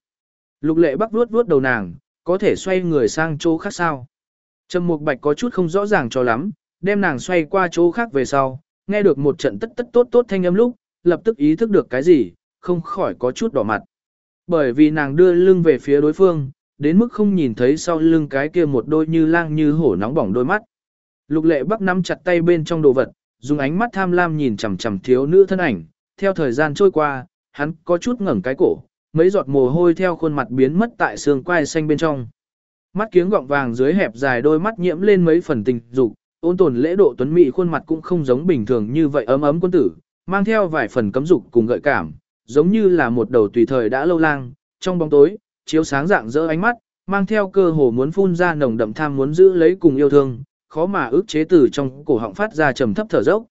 Lục lệ bắc vuốt vuốt đầu nàng, có thể xoay người sang chỗ khác sao? Trầm mục bạch có chút không rõ ràng cho lắm, đem nàng xoay qua chỗ khác về sau, nghe được một trận tất tất tốt tốt thanh âm lúc, lập tức ý thức được cái gì, không khỏi có chút đỏ mặt. Bởi vì nàng đưa lưng về phía đối phương, đến mức không nhìn thấy sau lưng cái kia một đôi như lang như hổ nóng bỏng đôi mắt. Lục lệ bắc nắm chặt tay bên trong đồ vật, dùng ánh mắt tham lam nhìn chằm chằm thiếu nữ thân ảnh, theo thời gian trôi qua, hắn có chút ngẩng cái cổ, mấy giọt mồ hôi theo khuôn mặt biến mất tại xương quai xanh bên trong. Mắt kiếng gọng vàng dưới hẹp dài đôi mắt nhiễm lên mấy phần tình dục, ôn tồn lễ độ tuấn mỹ khuôn mặt cũng không giống bình thường như vậy ấm ấm quân tử, mang theo vài phần cấm dục cùng gợi cảm, giống như là một đầu tùy thời đã lâu lang, trong bóng tối, chiếu sáng dạng dỡ ánh mắt, mang theo cơ hồ muốn phun ra nồng đậm tham muốn giữ lấy cùng yêu thương, khó mà ức chế từ trong cổ họng phát ra trầm thấp thở dốc.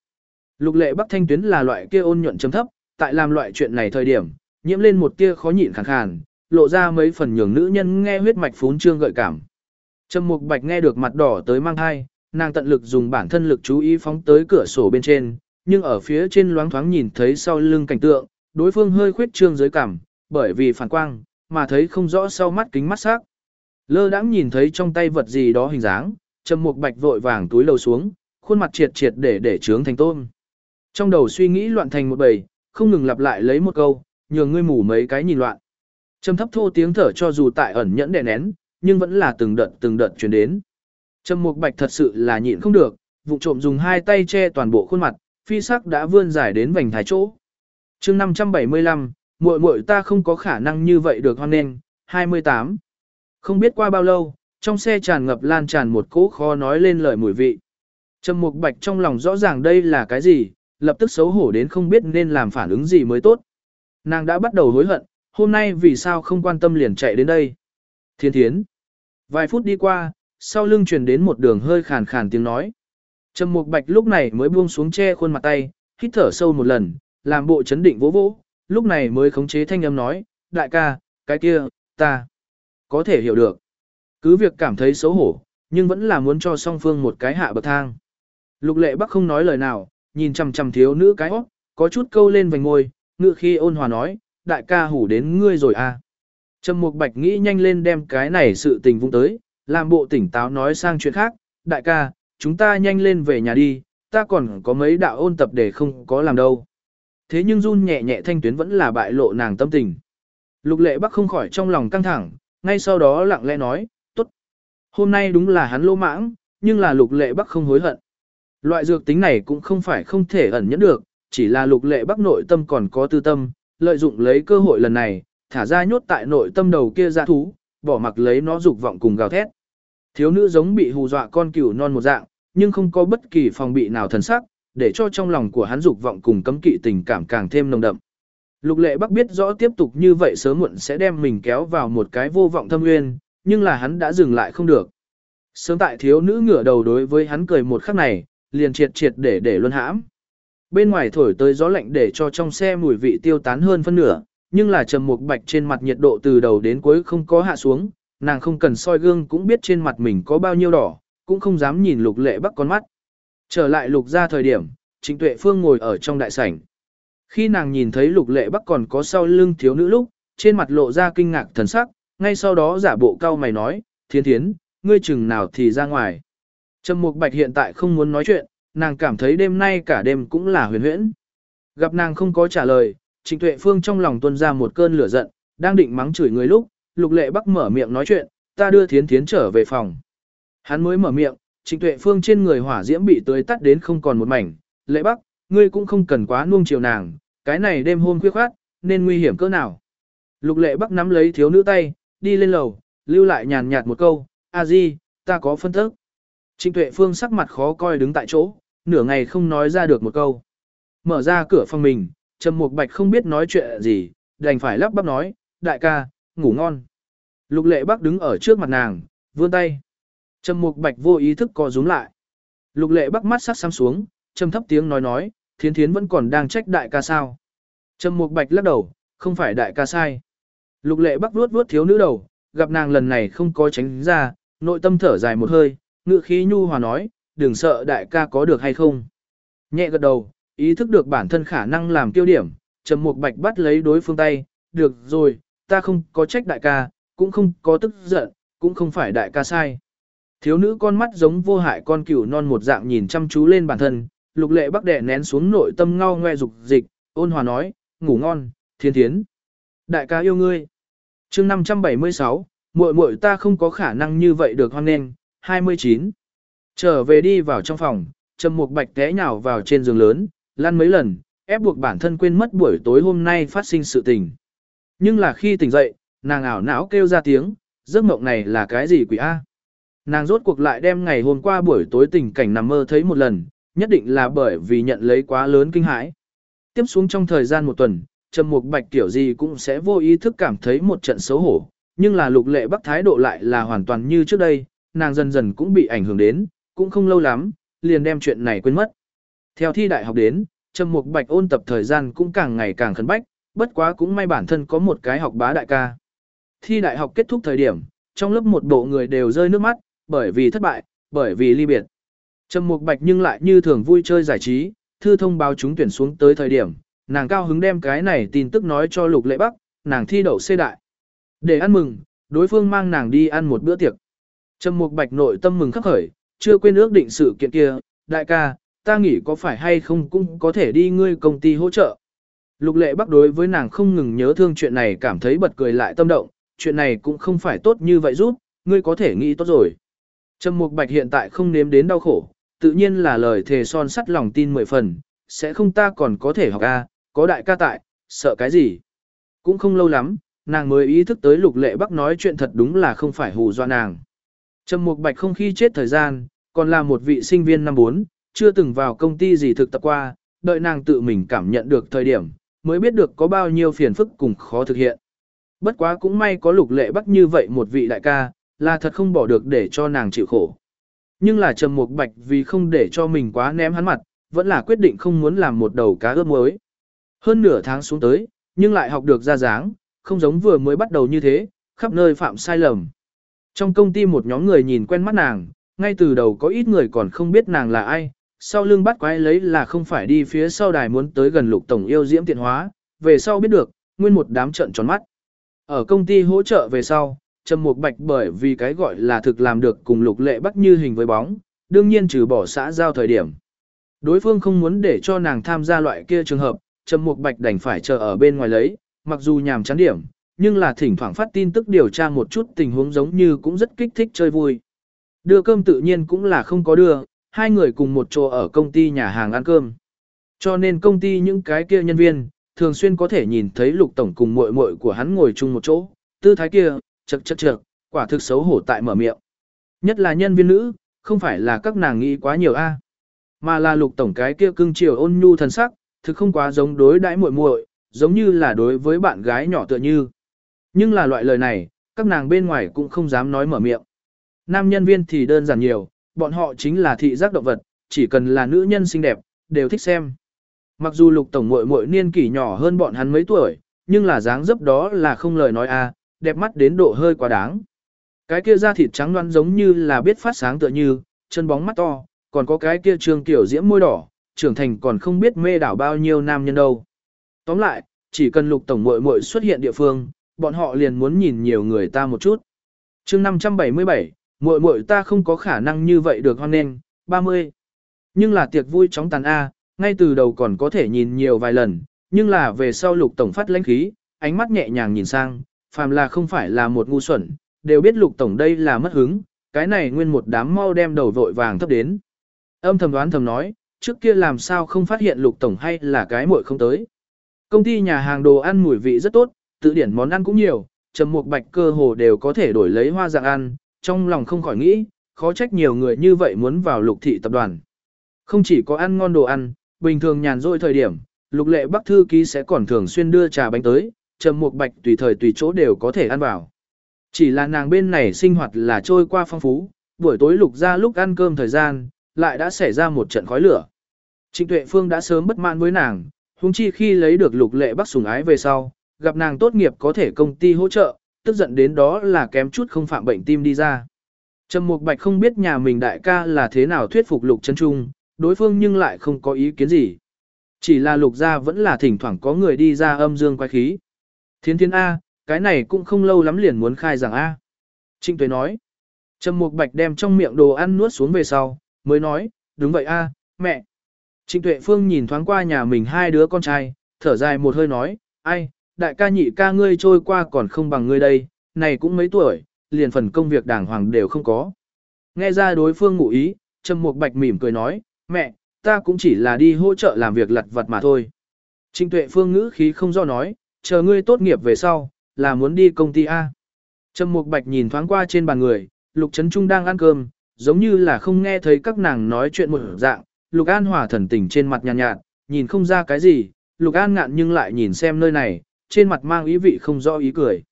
Lục lệ bắc thanh tuyến là loại kia ôn nhuận trầm thấp, tại làm loại chuyện này thời điểm, nhiễm lên một tia khó nhịn khàn khàn, lộ ra mấy phần nhường nữ nhân nghe huyết mạch phún trương gợi cảm. Trầm Mục Bạch nghe được mặt đỏ tới mang hai, nàng tận lực dùng bản thân lực chú ý phóng tới cửa sổ bên trên, nhưng ở phía trên loáng thoáng nhìn thấy sau lưng cảnh tượng, đối phương hơi khuyết trương dưới cảm, bởi vì phản quang, mà thấy không rõ sau mắt kính mắt sắc. Lơ đãng nhìn thấy trong tay vật gì đó hình dáng, Trầm Mục Bạch vội vàng túi lầu xuống, khuôn mặt triệt triệt để để trướng thành tôm. Trong đầu suy nghĩ loạn thành một bầy, không ngừng lặp lại lấy một câu, nhường ngươi mù mấy cái nhìn loạn. Trầm thấp thô tiếng thở cho dù tại ẩn nhẫn đè nén, nhưng vẫn là từng đợt từng đợt truyền đến. Trầm Mục Bạch thật sự là nhịn không được, vụ trộm dùng hai tay che toàn bộ khuôn mặt, phi sắc đã vươn dài đến vành thái chỗ. Chương 575, muội muội ta không có khả năng như vậy được hoan nên, 28. Không biết qua bao lâu, trong xe tràn ngập lan tràn một cỗ khó nói lên lời mùi vị. Trầm Mục Bạch trong lòng rõ ràng đây là cái gì, lập tức xấu hổ đến không biết nên làm phản ứng gì mới tốt. Nàng đã bắt đầu hối hận, hôm nay vì sao không quan tâm liền chạy đến đây. Thiên thiến. Vài phút đi qua, sau lưng truyền đến một đường hơi khàn khàn tiếng nói. Trầm Mục Bạch lúc này mới buông xuống che khuôn mặt tay, hít thở sâu một lần, làm bộ chấn định vỗ vỗ, lúc này mới khống chế thanh âm nói, đại ca, cái kia, ta, có thể hiểu được. Cứ việc cảm thấy xấu hổ, nhưng vẫn là muốn cho song phương một cái hạ bậc thang. Lục lệ bắc không nói lời nào, nhìn chằm chằm thiếu nữ cái óc, có chút câu lên vành môi, ngự khi ôn hòa nói, đại ca hủ đến ngươi rồi à. Trầm Mục Bạch nghĩ nhanh lên đem cái này sự tình vung tới, làm bộ tỉnh táo nói sang chuyện khác, đại ca, chúng ta nhanh lên về nhà đi, ta còn có mấy đạo ôn tập để không có làm đâu. Thế nhưng run nhẹ nhẹ thanh tuyến vẫn là bại lộ nàng tâm tình. Lục lệ bắc không khỏi trong lòng căng thẳng, ngay sau đó lặng lẽ nói, tốt. Hôm nay đúng là hắn lô mãng, nhưng là lục lệ bắc không hối hận. Loại dược tính này cũng không phải không thể ẩn nhẫn được, chỉ là lục lệ bắc nội tâm còn có tư tâm, lợi dụng lấy cơ hội lần này, thả ra nhốt tại nội tâm đầu kia ra thú, bỏ mặc lấy nó dục vọng cùng gào thét. Thiếu nữ giống bị hù dọa con cừu non một dạng, nhưng không có bất kỳ phòng bị nào thần sắc, để cho trong lòng của hắn dục vọng cùng cấm kỵ tình cảm càng thêm nồng đậm. Lục lệ bắc biết rõ tiếp tục như vậy sớm muộn sẽ đem mình kéo vào một cái vô vọng thâm nguyên, nhưng là hắn đã dừng lại không được. Sớm tại thiếu nữ ngửa đầu đối với hắn cười một khắc này, liền triệt triệt để để luân hãm. Bên ngoài thổi tới gió lạnh để cho trong xe mùi vị tiêu tán hơn phân nửa, nhưng là trầm mục bạch trên mặt nhiệt độ từ đầu đến cuối không có hạ xuống, nàng không cần soi gương cũng biết trên mặt mình có bao nhiêu đỏ, cũng không dám nhìn lục lệ bắc con mắt. Trở lại lục ra thời điểm, Trịnh Tuệ Phương ngồi ở trong đại sảnh. Khi nàng nhìn thấy lục lệ bắc còn có sau lưng thiếu nữ lúc, trên mặt lộ ra kinh ngạc thần sắc, ngay sau đó giả bộ cao mày nói, thiên thiến, ngươi chừng nào thì ra ngoài. Trầm Mục Bạch hiện tại không muốn nói chuyện, nàng cảm thấy đêm nay cả đêm cũng là huyền huyễn. Gặp nàng không có trả lời, Trịnh Tuệ Phương trong lòng tuôn ra một cơn lửa giận, đang định mắng chửi người lúc, Lục Lệ Bắc mở miệng nói chuyện, ta đưa Thiến Thiến trở về phòng. Hắn mới mở miệng, Trịnh Tuệ Phương trên người hỏa diễm bị tưới tắt đến không còn một mảnh, Lệ Bắc, ngươi cũng không cần quá nuông chiều nàng, cái này đêm hôm khuya khoát, nên nguy hiểm cỡ nào. Lục Lệ Bắc nắm lấy thiếu nữ tay, đi lên lầu, lưu lại nhàn nhạt một câu, a di, ta có phân tức. Trịnh Tuệ Phương sắc mặt khó coi đứng tại chỗ, nửa ngày không nói ra được một câu. Mở ra cửa phòng mình, Trầm Mục Bạch không biết nói chuyện gì, đành phải lắp bắp nói, đại ca, ngủ ngon. Lục lệ bắc đứng ở trước mặt nàng, vươn tay. Trầm Mục Bạch vô ý thức co rúm lại. Lục lệ bắc mắt sắc xăm xuống, trầm thấp tiếng nói nói, thiến thiến vẫn còn đang trách đại ca sao. Trầm Mục Bạch lắc đầu, không phải đại ca sai. Lục lệ bắc vuốt vuốt thiếu nữ đầu, gặp nàng lần này không có tránh ra, nội tâm thở dài một hơi, ngựa khí nhu hòa nói, đừng sợ đại ca có được hay không. Nhẹ gật đầu, ý thức được bản thân khả năng làm tiêu điểm, Trầm Mục Bạch bắt lấy đối phương tay, được rồi, ta không có trách đại ca, cũng không có tức giận, cũng không phải đại ca sai. Thiếu nữ con mắt giống vô hại con cừu non một dạng nhìn chăm chú lên bản thân, lục lệ bắc đẻ nén xuống nội tâm ngao ngoe dục dịch, ôn hòa nói, ngủ ngon, thiên thiến. Đại ca yêu ngươi. chương 576, muội muội ta không có khả năng như vậy được hoan nghênh, 29. Trở về đi vào trong phòng, Trầm Mục Bạch té nhào vào trên giường lớn, lăn mấy lần, ép buộc bản thân quên mất buổi tối hôm nay phát sinh sự tình. Nhưng là khi tỉnh dậy, nàng ảo não kêu ra tiếng, giấc mộng này là cái gì quỷ A? Nàng rốt cuộc lại đem ngày hôm qua buổi tối tình cảnh nằm mơ thấy một lần, nhất định là bởi vì nhận lấy quá lớn kinh hãi. Tiếp xuống trong thời gian một tuần, Trầm Mục Bạch kiểu gì cũng sẽ vô ý thức cảm thấy một trận xấu hổ, nhưng là lục lệ bắc thái độ lại là hoàn toàn như trước đây, nàng dần dần cũng bị ảnh hưởng đến, cũng không lâu lắm, liền đem chuyện này quên mất. Theo thi đại học đến, Trầm Mục Bạch ôn tập thời gian cũng càng ngày càng khẩn bách, bất quá cũng may bản thân có một cái học bá đại ca. Thi đại học kết thúc thời điểm, trong lớp một bộ người đều rơi nước mắt, bởi vì thất bại, bởi vì ly biệt. Trầm Mục Bạch nhưng lại như thường vui chơi giải trí, thư thông báo chúng tuyển xuống tới thời điểm, nàng cao hứng đem cái này tin tức nói cho Lục Lệ Bắc, nàng thi đậu c đại. Để ăn mừng, đối phương mang nàng đi ăn một bữa tiệc. Trầm Mục Bạch nội tâm mừng khắc khởi, chưa quên ước định sự kiện kia, đại ca, ta nghĩ có phải hay không cũng có thể đi ngươi công ty hỗ trợ. Lục lệ bắc đối với nàng không ngừng nhớ thương chuyện này cảm thấy bật cười lại tâm động, chuyện này cũng không phải tốt như vậy rút, ngươi có thể nghĩ tốt rồi. Trầm Mục Bạch hiện tại không nếm đến đau khổ, tự nhiên là lời thề son sắt lòng tin mười phần, sẽ không ta còn có thể học A, có đại ca tại, sợ cái gì. Cũng không lâu lắm, nàng mới ý thức tới lục lệ bắc nói chuyện thật đúng là không phải hù dọa nàng. Trầm Mục Bạch không khi chết thời gian, còn là một vị sinh viên năm 4, chưa từng vào công ty gì thực tập qua, đợi nàng tự mình cảm nhận được thời điểm, mới biết được có bao nhiêu phiền phức cùng khó thực hiện. Bất quá cũng may có lục lệ bắc như vậy một vị đại ca, là thật không bỏ được để cho nàng chịu khổ. Nhưng là Trầm Mục Bạch vì không để cho mình quá ném hắn mặt, vẫn là quyết định không muốn làm một đầu cá ướp muối. Hơn nửa tháng xuống tới, nhưng lại học được ra dáng, không giống vừa mới bắt đầu như thế, khắp nơi phạm sai lầm. Trong công ty một nhóm người nhìn quen mắt nàng, ngay từ đầu có ít người còn không biết nàng là ai, sau lưng bắt quái lấy là không phải đi phía sau đài muốn tới gần lục tổng yêu diễm tiện hóa, về sau biết được, nguyên một đám trận tròn mắt. Ở công ty hỗ trợ về sau, Trầm Mục Bạch bởi vì cái gọi là thực làm được cùng lục lệ bắt như hình với bóng, đương nhiên trừ bỏ xã giao thời điểm. Đối phương không muốn để cho nàng tham gia loại kia trường hợp, Trầm Mục Bạch đành phải chờ ở bên ngoài lấy, mặc dù nhàm chán điểm, nhưng là thỉnh thoảng phát tin tức điều tra một chút tình huống giống như cũng rất kích thích chơi vui. Đưa cơm tự nhiên cũng là không có đưa, hai người cùng một chỗ ở công ty nhà hàng ăn cơm. Cho nên công ty những cái kia nhân viên, thường xuyên có thể nhìn thấy lục tổng cùng muội muội của hắn ngồi chung một chỗ, tư thái kia, chật chật chật, quả thực xấu hổ tại mở miệng. Nhất là nhân viên nữ, không phải là các nàng nghĩ quá nhiều a, mà là lục tổng cái kia cưng chiều ôn nhu thần sắc, thực không quá giống đối đãi muội muội, giống như là đối với bạn gái nhỏ tựa như. Nhưng là loại lời này, các nàng bên ngoài cũng không dám nói mở miệng. Nam nhân viên thì đơn giản nhiều, bọn họ chính là thị giác động vật, chỉ cần là nữ nhân xinh đẹp, đều thích xem. Mặc dù lục tổng muội muội niên kỷ nhỏ hơn bọn hắn mấy tuổi, nhưng là dáng dấp đó là không lời nói a, à, đẹp mắt đến độ hơi quá đáng. Cái kia da thịt trắng loáng giống như là biết phát sáng tựa như, chân bóng mắt to, còn có cái kia trường tiểu diễm môi đỏ, trưởng thành còn không biết mê đảo bao nhiêu nam nhân đâu. Tóm lại, chỉ cần lục tổng muội muội xuất hiện địa phương, bọn họ liền muốn nhìn nhiều người ta một chút. chương 577, muội muội ta không có khả năng như vậy được hoan nghênh, 30. Nhưng là tiệc vui chóng tàn A, ngay từ đầu còn có thể nhìn nhiều vài lần, nhưng là về sau lục tổng phát lãnh khí, ánh mắt nhẹ nhàng nhìn sang, phàm là không phải là một ngu xuẩn, đều biết lục tổng đây là mất hứng, cái này nguyên một đám mau đem đầu vội vàng thấp đến. Âm thầm đoán thầm nói, trước kia làm sao không phát hiện lục tổng hay là cái muội không tới. Công ty nhà hàng đồ ăn mùi vị rất tốt, tự điển món ăn cũng nhiều, trầm mục bạch cơ hồ đều có thể đổi lấy hoa dạng ăn, trong lòng không khỏi nghĩ, khó trách nhiều người như vậy muốn vào lục thị tập đoàn. Không chỉ có ăn ngon đồ ăn, bình thường nhàn rỗi thời điểm, lục lệ bắc thư ký sẽ còn thường xuyên đưa trà bánh tới, trầm một bạch tùy thời tùy chỗ đều có thể ăn vào. Chỉ là nàng bên này sinh hoạt là trôi qua phong phú, buổi tối lục ra lúc ăn cơm thời gian, lại đã xảy ra một trận khói lửa. Trịnh Tuệ Phương đã sớm bất mãn với nàng, huống chi khi lấy được lục lệ bắc sủng ái về sau, gặp nàng tốt nghiệp có thể công ty hỗ trợ, tức giận đến đó là kém chút không phạm bệnh tim đi ra. Trầm Mục Bạch không biết nhà mình đại ca là thế nào thuyết phục Lục Chân Trung, đối phương nhưng lại không có ý kiến gì. Chỉ là Lục gia vẫn là thỉnh thoảng có người đi ra âm dương quái khí. Thiên thiên A, cái này cũng không lâu lắm liền muốn khai rằng A. Trình Tuế nói. Trầm Mục Bạch đem trong miệng đồ ăn nuốt xuống về sau, mới nói, đúng vậy A, mẹ. Trịnh Tuệ Phương nhìn thoáng qua nhà mình hai đứa con trai, thở dài một hơi nói, ai, đại ca nhị ca ngươi trôi qua còn không bằng ngươi đây, này cũng mấy tuổi, liền phần công việc đàng hoàng đều không có. Nghe ra đối phương ngụ ý, Trầm Mục Bạch mỉm cười nói, mẹ, ta cũng chỉ là đi hỗ trợ làm việc lặt vặt mà thôi. Trinh Tuệ Phương ngữ khí không do nói, chờ ngươi tốt nghiệp về sau, là muốn đi công ty A. Trầm Mục Bạch nhìn thoáng qua trên bàn người, Lục Trấn Trung đang ăn cơm, giống như là không nghe thấy các nàng nói chuyện một dạng, Lục An Hòa thần tình trên mặt nhàn nhạt, nhạt, nhìn không ra cái gì, Lục An ngạn nhưng lại nhìn xem nơi này, trên mặt mang ý vị không rõ ý cười.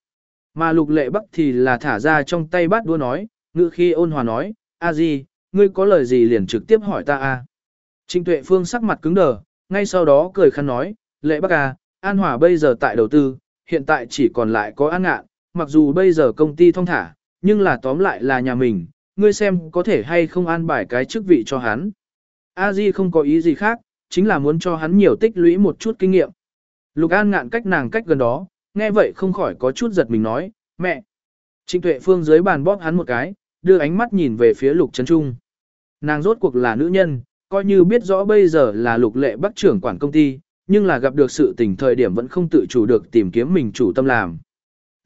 Mà Lục Lệ Bắc thì là thả ra trong tay bát đua nói, ngự khi ôn hòa nói, a di, ngươi có lời gì liền trực tiếp hỏi ta a. Trịnh Tuệ Phương sắc mặt cứng đờ, ngay sau đó cười khăn nói, Lệ Bắc à, An Hòa bây giờ tại đầu tư, hiện tại chỉ còn lại có An Ngạn, mặc dù bây giờ công ty thông thả, nhưng là tóm lại là nhà mình, ngươi xem có thể hay không an bài cái chức vị cho hắn. A Di không có ý gì khác, chính là muốn cho hắn nhiều tích lũy một chút kinh nghiệm. Lục An ngạn cách nàng cách gần đó, nghe vậy không khỏi có chút giật mình nói, mẹ. Trịnh Tuệ Phương dưới bàn bóp hắn một cái, đưa ánh mắt nhìn về phía Lục Trấn Trung. Nàng rốt cuộc là nữ nhân, coi như biết rõ bây giờ là Lục Lệ Bắc trưởng quản công ty, nhưng là gặp được sự tình thời điểm vẫn không tự chủ được tìm kiếm mình chủ tâm làm.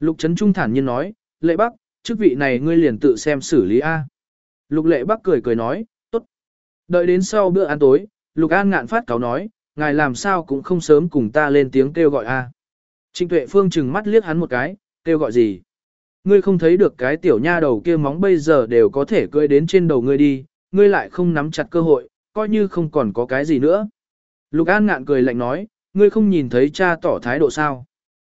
Lục Trấn Trung thản nhiên nói, Lệ Bắc, chức vị này ngươi liền tự xem xử lý A. Lục Lệ Bắc cười cười nói, tốt. Đợi đến sau bữa ăn tối, Lục An ngạn phát cáo nói, ngài làm sao cũng không sớm cùng ta lên tiếng kêu gọi A. Trịnh Tuệ Phương chừng mắt liếc hắn một cái, kêu gọi gì? Ngươi không thấy được cái tiểu nha đầu kia móng bây giờ đều có thể cưỡi đến trên đầu ngươi đi, ngươi lại không nắm chặt cơ hội, coi như không còn có cái gì nữa. Lục An ngạn cười lạnh nói, ngươi không nhìn thấy cha tỏ thái độ sao?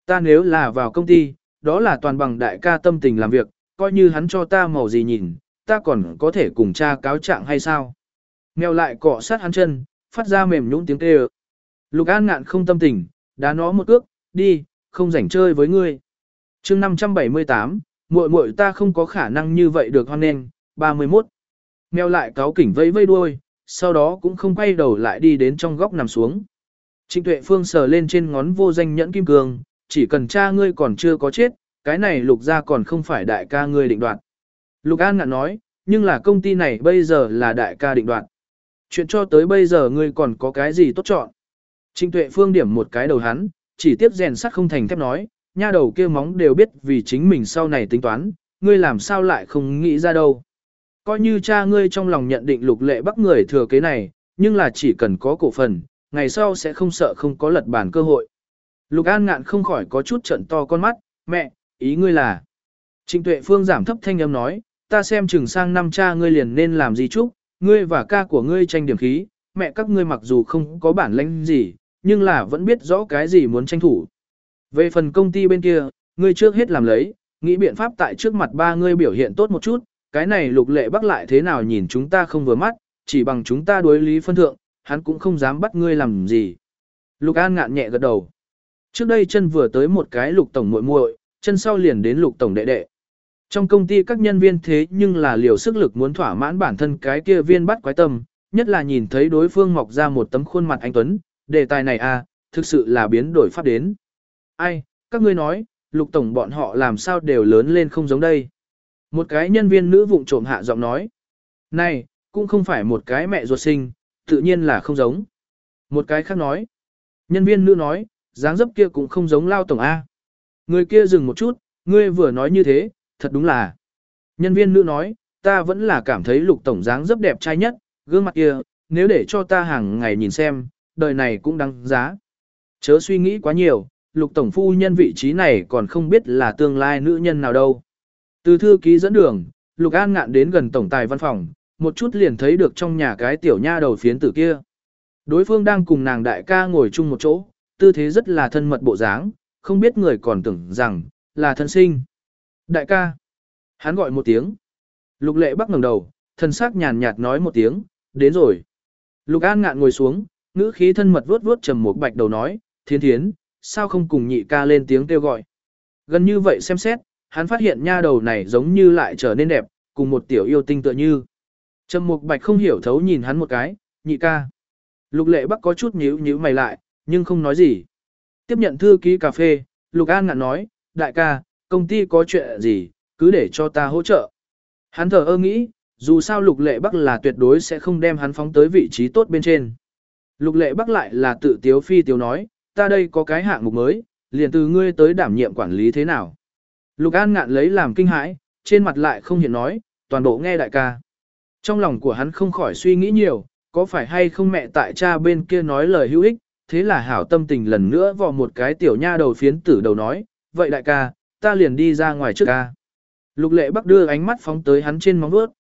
Ta nếu là vào công ty, đó là toàn bằng đại ca tâm tình làm việc, coi như hắn cho ta màu gì nhìn, ta còn có thể cùng cha cáo trạng hay sao? Mèo lại cọ sát hắn chân, phát ra mềm nhũn tiếng kêu. Lục An ngạn không tâm tình, đá nó một cước, đi, không rảnh chơi với ngươi. chương 578, muội muội ta không có khả năng như vậy được hoan nghênh, 31. Mèo lại cáo kỉnh vây vây đuôi, sau đó cũng không quay đầu lại đi đến trong góc nằm xuống. Trịnh Tuệ Phương sờ lên trên ngón vô danh nhẫn kim cương, chỉ cần cha ngươi còn chưa có chết, cái này lục ra còn không phải đại ca ngươi định đoạt. Lục An ngạn nói, nhưng là công ty này bây giờ là đại ca định đoạt. Chuyện cho tới bây giờ ngươi còn có cái gì tốt chọn. Trịnh Tuệ Phương điểm một cái đầu hắn, chỉ tiếp rèn sắt không thành thép nói, nha đầu kia móng đều biết vì chính mình sau này tính toán, ngươi làm sao lại không nghĩ ra đâu. Coi như cha ngươi trong lòng nhận định lục lệ bắt người thừa kế này, nhưng là chỉ cần có cổ phần, ngày sau sẽ không sợ không có lật bản cơ hội. Lục An ngạn không khỏi có chút trận to con mắt, mẹ, ý ngươi là. Trịnh Tuệ Phương giảm thấp thanh âm nói, ta xem chừng sang năm cha ngươi liền nên làm gì chúc, ngươi và ca của ngươi tranh điểm khí, mẹ các ngươi mặc dù không có bản lĩnh gì, nhưng là vẫn biết rõ cái gì muốn tranh thủ. Về phần công ty bên kia, ngươi trước hết làm lấy, nghĩ biện pháp tại trước mặt ba ngươi biểu hiện tốt một chút, cái này lục lệ bắt lại thế nào nhìn chúng ta không vừa mắt, chỉ bằng chúng ta đối lý phân thượng, hắn cũng không dám bắt ngươi làm gì. Lục An ngạn nhẹ gật đầu. Trước đây chân vừa tới một cái lục tổng muội muội, chân sau liền đến lục tổng đệ đệ. Trong công ty các nhân viên thế nhưng là liều sức lực muốn thỏa mãn bản thân cái kia viên bắt quái tâm, nhất là nhìn thấy đối phương mọc ra một tấm khuôn mặt anh Tuấn, đề tài này à, thực sự là biến đổi pháp đến. Ai, các ngươi nói, lục tổng bọn họ làm sao đều lớn lên không giống đây. Một cái nhân viên nữ vụng trộm hạ giọng nói. Này, cũng không phải một cái mẹ ruột sinh, tự nhiên là không giống. Một cái khác nói. Nhân viên nữ nói, dáng dấp kia cũng không giống lao tổng A. Người kia dừng một chút, ngươi vừa nói như thế, thật đúng là. Nhân viên nữ nói, ta vẫn là cảm thấy lục tổng dáng rất đẹp trai nhất, gương mặt kia, nếu để cho ta hàng ngày nhìn xem, đời này cũng đáng giá. Chớ suy nghĩ quá nhiều, lục tổng phu nhân vị trí này còn không biết là tương lai nữ nhân nào đâu. Từ thư ký dẫn đường, lục an ngạn đến gần tổng tài văn phòng, một chút liền thấy được trong nhà cái tiểu nha đầu phiến tử kia. Đối phương đang cùng nàng đại ca ngồi chung một chỗ, tư thế rất là thân mật bộ dáng, không biết người còn tưởng rằng, là thân sinh. Đại ca. Hắn gọi một tiếng. Lục lệ bắc ngẩng đầu, thân sắc nhàn nhạt nói một tiếng, đến rồi. Lục an ngạn ngồi xuống, ngữ khí thân mật vuốt vuốt trầm một bạch đầu nói, thiên thiến, sao không cùng nhị ca lên tiếng kêu gọi. Gần như vậy xem xét, hắn phát hiện nha đầu này giống như lại trở nên đẹp, cùng một tiểu yêu tinh tựa như. Trầm Mục Bạch không hiểu thấu nhìn hắn một cái, nhị ca. Lục Lệ Bắc có chút nhíu nhíu mày lại, nhưng không nói gì. Tiếp nhận thư ký cà phê, Lục An ngạn nói, đại ca, công ty có chuyện gì, cứ để cho ta hỗ trợ. Hắn thở ơ nghĩ, dù sao Lục Lệ Bắc là tuyệt đối sẽ không đem hắn phóng tới vị trí tốt bên trên. Lục lệ bắc lại là tự tiếu phi tiếu nói, ta đây có cái hạng mục mới, liền từ ngươi tới đảm nhiệm quản lý thế nào. Lục An ngạn lấy làm kinh hãi, trên mặt lại không hiện nói, toàn bộ nghe đại ca. Trong lòng của hắn không khỏi suy nghĩ nhiều, có phải hay không mẹ tại cha bên kia nói lời hữu ích, thế là hảo tâm tình lần nữa vò một cái tiểu nha đầu phiến tử đầu nói, vậy đại ca, ta liền đi ra ngoài trước ca. Lục lệ bắc đưa ánh mắt phóng tới hắn trên móng vuốt.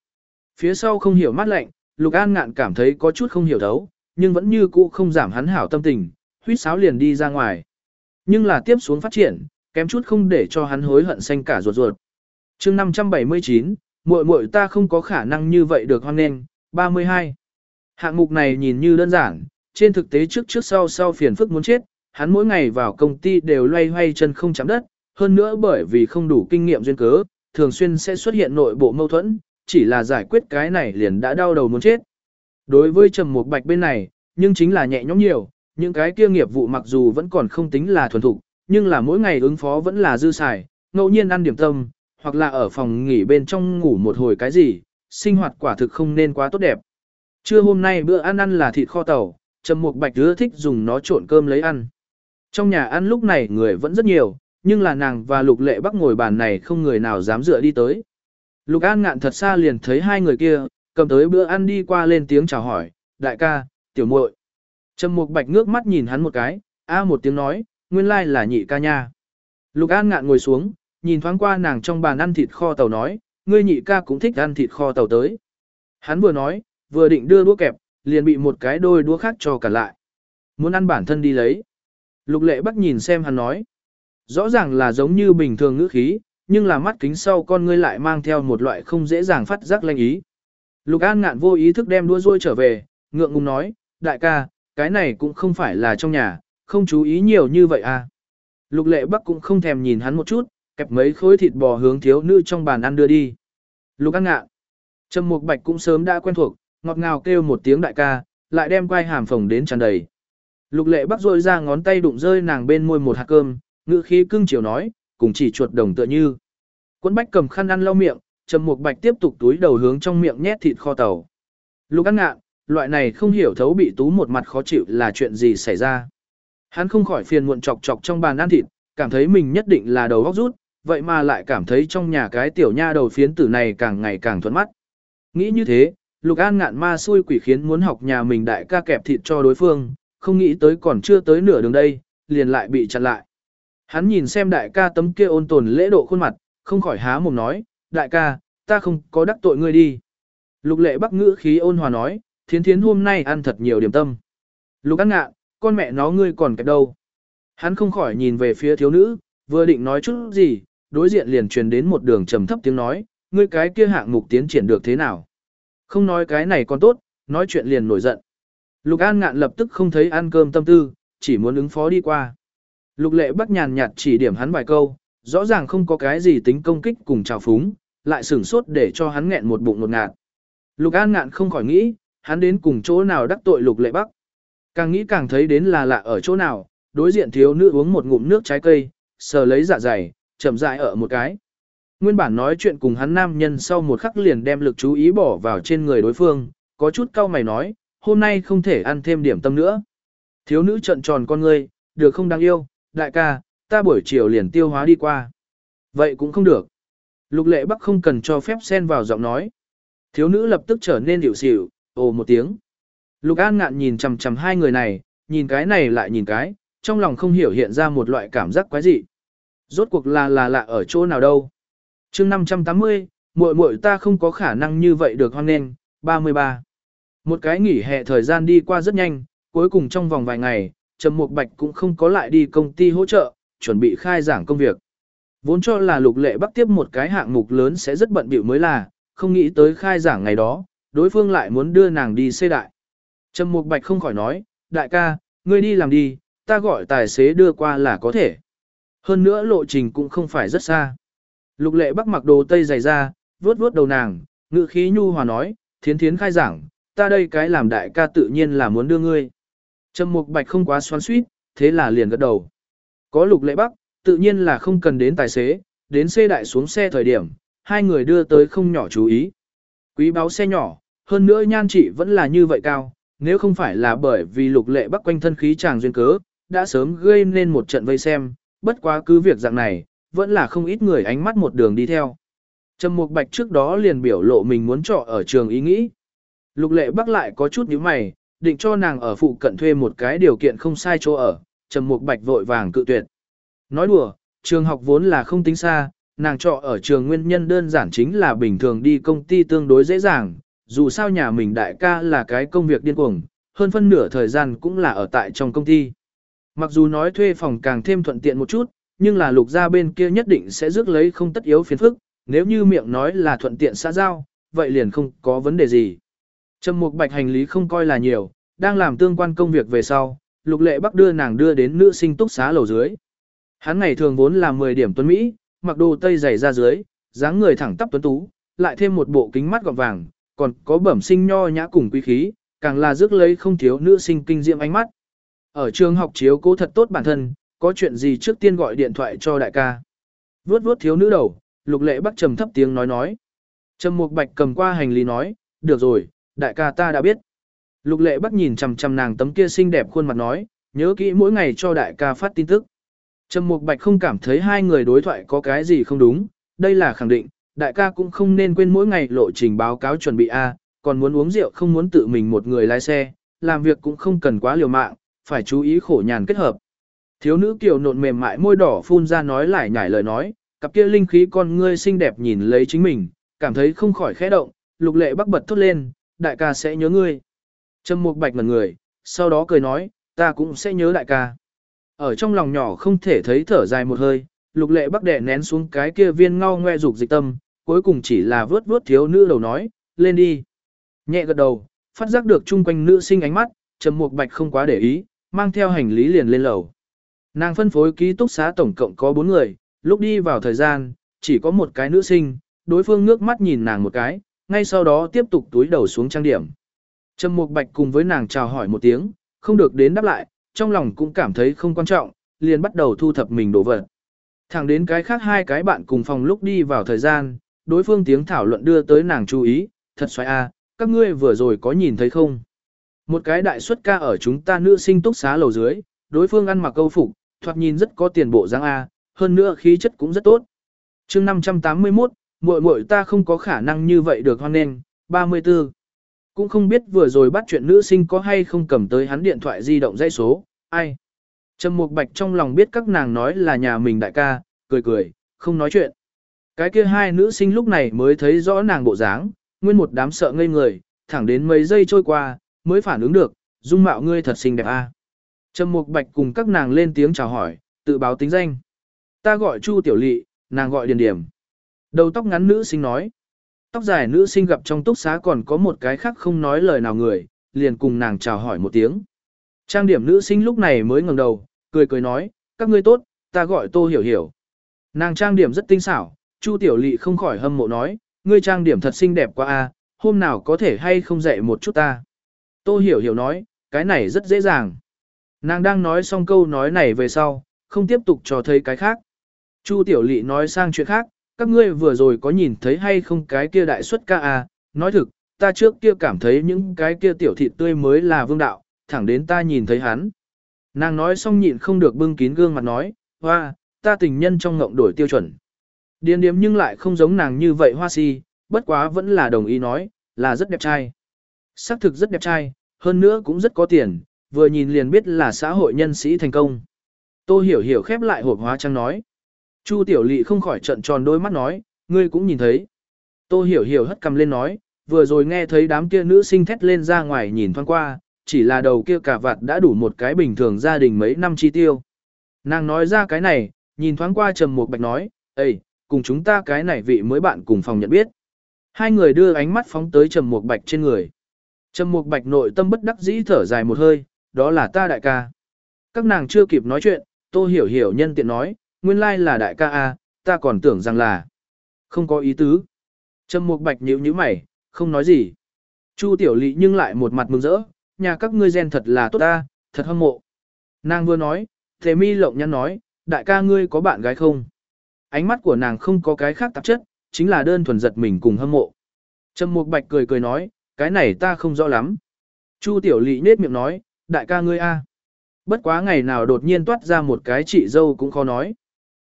Phía sau không hiểu mắt lạnh, lục an ngạn cảm thấy có chút không hiểu thấu, nhưng vẫn như cũ không giảm hắn hảo tâm tình, huyết sáo liền đi ra ngoài. Nhưng là tiếp xuống phát triển, kém chút không để cho hắn hối hận xanh cả ruột ruột. chương 579, muội muội ta không có khả năng như vậy được hoan nghênh, 32. Hạng mục này nhìn như đơn giản, trên thực tế trước trước sau sau phiền phức muốn chết, hắn mỗi ngày vào công ty đều loay hoay chân không chạm đất, hơn nữa bởi vì không đủ kinh nghiệm duyên cớ, thường xuyên sẽ xuất hiện nội bộ mâu thuẫn, chỉ là giải quyết cái này liền đã đau đầu muốn chết. Đối với Trầm Mục Bạch bên này, nhưng chính là nhẹ nhõm nhiều, những cái kia nghiệp vụ mặc dù vẫn còn không tính là thuần thục, nhưng là mỗi ngày ứng phó vẫn là dư xài, ngẫu nhiên ăn điểm tâm, hoặc là ở phòng nghỉ bên trong ngủ một hồi cái gì, sinh hoạt quả thực không nên quá tốt đẹp. Trưa hôm nay bữa ăn ăn là thịt kho tàu, Trầm Mục Bạch ưa thích dùng nó trộn cơm lấy ăn. Trong nhà ăn lúc này người vẫn rất nhiều, nhưng là nàng và Lục Lệ Bắc ngồi bàn này không người nào dám dựa đi tới. Lục An ngạn thật xa liền thấy hai người kia, cầm tới bữa ăn đi qua lên tiếng chào hỏi, đại ca, tiểu muội. Trầm Mục Bạch ngước mắt nhìn hắn một cái, a một tiếng nói, nguyên lai là nhị ca nha. Lục An ngạn ngồi xuống, nhìn thoáng qua nàng trong bàn ăn thịt kho tàu nói, ngươi nhị ca cũng thích ăn thịt kho tàu tới. Hắn vừa nói, vừa định đưa đũa kẹp, liền bị một cái đôi đũa khác cho cả lại. Muốn ăn bản thân đi lấy. Lục lệ bắc nhìn xem hắn nói. Rõ ràng là giống như bình thường ngữ khí, nhưng là mắt kính sau con ngươi lại mang theo một loại không dễ dàng phát giác lanh ý. Lục An ngạn vô ý thức đem đua ruôi trở về, ngượng ngùng nói, đại ca, cái này cũng không phải là trong nhà, không chú ý nhiều như vậy à. Lục lệ bắc cũng không thèm nhìn hắn một chút, kẹp mấy khối thịt bò hướng thiếu nữ trong bàn ăn đưa đi. Lục An ngạn, Trầm Mục Bạch cũng sớm đã quen thuộc, ngọt ngào kêu một tiếng đại ca, lại đem quai hàm phồng đến tràn đầy. Lục lệ bắc rôi ra ngón tay đụng rơi nàng bên môi một hạt cơm, ngữ khí cưng chiều nói, cùng chỉ chuột đồng tựa như. Quân bách cầm khăn ăn lau miệng, trầm mục bạch tiếp tục túi đầu hướng trong miệng nhét thịt kho tàu. Lục ăn ngạn, loại này không hiểu thấu bị tú một mặt khó chịu là chuyện gì xảy ra. Hắn không khỏi phiền muộn chọc chọc trong bàn ăn thịt, cảm thấy mình nhất định là đầu góc rút, vậy mà lại cảm thấy trong nhà cái tiểu nha đầu phiến tử này càng ngày càng thuận mắt. Nghĩ như thế, Lục An ngạn ma xui quỷ khiến muốn học nhà mình đại ca kẹp thịt cho đối phương, không nghĩ tới còn chưa tới nửa đường đây, liền lại bị chặn lại. Hắn nhìn xem đại ca tấm kia ôn tồn lễ độ khuôn mặt, không khỏi há mồm nói, đại ca, ta không có đắc tội ngươi đi. Lục lệ bắc ngữ khí ôn hòa nói, thiến thiến hôm nay ăn thật nhiều điểm tâm. Lục ăn ngạ, con mẹ nó ngươi còn kẹp đâu. Hắn không khỏi nhìn về phía thiếu nữ, vừa định nói chút gì, đối diện liền truyền đến một đường trầm thấp tiếng nói, ngươi cái kia hạng mục tiến triển được thế nào. Không nói cái này còn tốt, nói chuyện liền nổi giận. Lục An ngạn lập tức không thấy ăn cơm tâm tư, chỉ muốn ứng phó đi qua. Lục lệ bắc nhàn nhạt chỉ điểm hắn vài câu, rõ ràng không có cái gì tính công kích cùng trào phúng, lại sửng sốt để cho hắn nghẹn một bụng nột ngạt. Lục an ngạn không khỏi nghĩ, hắn đến cùng chỗ nào đắc tội lục lệ bắc. Càng nghĩ càng thấy đến là lạ ở chỗ nào, đối diện thiếu nữ uống một ngụm nước trái cây, sờ lấy dạ dày, chậm rãi ở một cái. Nguyên bản nói chuyện cùng hắn nam nhân sau một khắc liền đem lực chú ý bỏ vào trên người đối phương, có chút cau mày nói, hôm nay không thể ăn thêm điểm tâm nữa. Thiếu nữ trợn tròn con ngươi, được không đáng yêu, đại ca, ta buổi chiều liền tiêu hóa đi qua. Vậy cũng không được. Lục lệ bắc không cần cho phép xen vào giọng nói. Thiếu nữ lập tức trở nên điệu xỉu, ồ một tiếng. Lục an ngạn nhìn chằm chằm hai người này, nhìn cái này lại nhìn cái, trong lòng không hiểu hiện ra một loại cảm giác quái dị. Rốt cuộc là là lạ ở chỗ nào đâu. chương 580, muội muội ta không có khả năng như vậy được hoan nên, 33. Một cái nghỉ hè thời gian đi qua rất nhanh, cuối cùng trong vòng vài ngày, Trầm Mục Bạch cũng không có lại đi công ty hỗ trợ, chuẩn bị khai giảng công việc. Vốn cho là lục lệ bắt tiếp một cái hạng mục lớn sẽ rất bận bịu mới là, không nghĩ tới khai giảng ngày đó, đối phương lại muốn đưa nàng đi xây đại. Trầm Mục Bạch không khỏi nói, đại ca, ngươi đi làm đi, ta gọi tài xế đưa qua là có thể. Hơn nữa lộ trình cũng không phải rất xa. Lục lệ bắc mặc đồ tây dày ra, vuốt vuốt đầu nàng, ngự khí nhu hòa nói, thiến thiến khai giảng, ta đây cái làm đại ca tự nhiên là muốn đưa ngươi. Trầm Mục Bạch không quá xoắn xuýt, thế là liền gật đầu. Có Lục Lệ Bắc, tự nhiên là không cần đến tài xế, đến xe đại xuống xe thời điểm, hai người đưa tới không nhỏ chú ý. Quý báo xe nhỏ, hơn nữa nhan trị vẫn là như vậy cao, nếu không phải là bởi vì lục lệ bắc quanh thân khí chàng duyên cớ, đã sớm gây nên một trận vây xem, bất quá cứ việc dạng này, vẫn là không ít người ánh mắt một đường đi theo. Trầm Mục Bạch trước đó liền biểu lộ mình muốn trọ ở trường ý nghĩ. Lục lệ bắc lại có chút nhíu mày, định cho nàng ở phụ cận thuê một cái điều kiện không sai chỗ ở, Trầm Mục Bạch vội vàng cự tuyệt. Nói đùa, trường học vốn là không tính xa, nàng trọ ở trường nguyên nhân đơn giản chính là bình thường đi công ty tương đối dễ dàng, dù sao nhà mình đại ca là cái công việc điên cuồng, hơn phân nửa thời gian cũng là ở tại trong công ty. Mặc dù nói thuê phòng càng thêm thuận tiện một chút, nhưng là lục gia bên kia nhất định sẽ rước lấy không tất yếu phiền phức, nếu như miệng nói là thuận tiện xã giao, vậy liền không có vấn đề gì. Trầm mục bạch hành lý không coi là nhiều, đang làm tương quan công việc về sau, lục lệ bắc đưa nàng đưa đến nữ sinh túc xá lầu dưới. Hắn ngày thường vốn là 10 điểm tuấn Mỹ, mặc đồ tây dày ra dưới, dáng người thẳng tắp tuấn tú, lại thêm một bộ kính mắt gọn vàng, còn có bẩm sinh nho nhã cùng quý khí, càng là rước lấy không thiếu nữ sinh kinh diệm ánh mắt. Ở trường học chiếu cố thật tốt bản thân, có chuyện gì trước tiên gọi điện thoại cho đại ca. Vuốt vuốt thiếu nữ đầu, lục lệ bắc trầm thấp tiếng nói nói. Trầm mục bạch cầm qua hành lý nói, được rồi, đại ca ta đã biết. Lục lệ bắc nhìn chằm chằm nàng tấm kia xinh đẹp khuôn mặt nói, nhớ kỹ mỗi ngày cho đại ca phát tin tức. Trầm mục bạch không cảm thấy hai người đối thoại có cái gì không đúng, đây là khẳng định, đại ca cũng không nên quên mỗi ngày lộ trình báo cáo chuẩn bị A, còn muốn uống rượu không muốn tự mình một người lái xe, làm việc cũng không cần quá liều mạng, phải chú ý khổ nhàn kết hợp. Thiếu nữ kiều nộn mềm mại môi đỏ phun ra nói lại nhải lời nói, cặp kia linh khí con ngươi xinh đẹp nhìn lấy chính mình, cảm thấy không khỏi khẽ động, lục lệ bắc bật thốt lên, đại ca sẽ nhớ ngươi. Trầm mục bạch ngẩn người, sau đó cười nói, ta cũng sẽ nhớ đại ca. Ở trong lòng nhỏ không thể thấy thở dài một hơi, lục lệ bắc đẻ nén xuống cái kia viên ngao ngoe dục dịch tâm, cuối cùng chỉ là vớt vớt thiếu nữ đầu nói, lên đi. Nhẹ gật đầu, phát giác được chung quanh nữ sinh ánh mắt, trầm mục bạch không quá để ý, mang theo hành lý liền lên lầu. Nàng phân phối ký túc xá tổng cộng có 4 người, lúc đi vào thời gian, chỉ có một cái nữ sinh, đối phương ngước mắt nhìn nàng một cái, ngay sau đó tiếp tục túi đầu xuống trang điểm. Trầm Mục Bạch cùng với nàng chào hỏi một tiếng, không được đến đáp lại, trong lòng cũng cảm thấy không quan trọng, liền bắt đầu thu thập mình đồ vật. Thẳng đến cái khác hai cái bạn cùng phòng lúc đi vào thời gian, đối phương tiếng thảo luận đưa tới nàng chú ý, thật xoay a, các ngươi vừa rồi có nhìn thấy không? Một cái đại xuất ca ở chúng ta nữ sinh túc xá lầu dưới, đối phương ăn mặc câu phục, thoạt nhìn rất có tiền bộ dáng a, hơn nữa khí chất cũng rất tốt. Chương 581, muội muội ta không có khả năng như vậy được hoan nên, 34. Cũng không biết vừa rồi bắt chuyện nữ sinh có hay không cầm tới hắn điện thoại di động dây số, ai. Trầm Mục Bạch trong lòng biết các nàng nói là nhà mình đại ca, cười cười, không nói chuyện. Cái kia hai nữ sinh lúc này mới thấy rõ nàng bộ dáng, nguyên một đám sợ ngây người, thẳng đến mấy giây trôi qua, mới phản ứng được, dung mạo ngươi thật xinh đẹp a. À. Trầm Mục Bạch cùng các nàng lên tiếng chào hỏi, tự báo tính danh. Ta gọi Chu Tiểu Lệ nàng gọi Điền Điểm. Đầu tóc ngắn nữ sinh nói. Tóc dài nữ sinh gặp trong túc xá còn có một cái khác không nói lời nào người, liền cùng nàng chào hỏi một tiếng. Trang điểm nữ sinh lúc này mới ngẩng đầu, cười cười nói, các ngươi tốt, ta gọi Tô Hiểu Hiểu. Nàng trang điểm rất tinh xảo, Chu Tiểu Lị không khỏi hâm mộ nói, ngươi trang điểm thật xinh đẹp quá a, hôm nào có thể hay không dạy một chút ta. Tô Hiểu Hiểu nói, cái này rất dễ dàng. Nàng đang nói xong câu nói này về sau, không tiếp tục cho thấy cái khác. Chu Tiểu Lị nói sang chuyện khác, các ngươi vừa rồi có nhìn thấy hay không cái kia đại xuất ca à, nói thực, ta trước kia cảm thấy những cái kia tiểu thịt tươi mới là vương đạo, thẳng đến ta nhìn thấy hắn. Nàng nói xong nhịn không được bưng kín gương mặt nói, hoa, ta tình nhân trong ngộng đổi tiêu chuẩn. Điên điếm nhưng lại không giống nàng như vậy hoa si, bất quá vẫn là đồng ý nói, là rất đẹp trai. Sắc thực rất đẹp trai, hơn nữa cũng rất có tiền, vừa nhìn liền biết là xã hội nhân sĩ thành công. Tô hiểu hiểu khép lại hộp hóa trang nói. Chu tiểu Lệ không khỏi trận tròn đôi mắt nói, ngươi cũng nhìn thấy. Tô hiểu hiểu hất cầm lên nói, vừa rồi nghe thấy đám kia nữ sinh thét lên ra ngoài nhìn thoáng qua, chỉ là đầu kia cả vạt đã đủ một cái bình thường gia đình mấy năm chi tiêu. Nàng nói ra cái này, nhìn thoáng qua trầm một bạch nói, Ê, cùng chúng ta cái này vị mới bạn cùng phòng nhận biết. Hai người đưa ánh mắt phóng tới trầm một bạch trên người. Trầm một bạch nội tâm bất đắc dĩ thở dài một hơi, đó là ta đại ca. Các nàng chưa kịp nói chuyện, tô hiểu hiểu nhân tiện nói, nguyên lai là đại ca A, ta còn tưởng rằng là không có ý tứ. Trầm Mục Bạch nhíu nhíu mày, không nói gì. Chu Tiểu Lệ nhưng lại một mặt mừng rỡ, nhà các ngươi gen thật là tốt ta, thật hâm mộ. Nàng vừa nói, Thế Mi lộng nhăn nói, đại ca ngươi có bạn gái không? Ánh mắt của nàng không có cái khác tạp chất, chính là đơn thuần giật mình cùng hâm mộ. Trầm Mục Bạch cười cười nói, cái này ta không rõ lắm. Chu Tiểu Lệ nết miệng nói, đại ca ngươi a. Bất quá ngày nào đột nhiên toát ra một cái chị dâu cũng khó nói.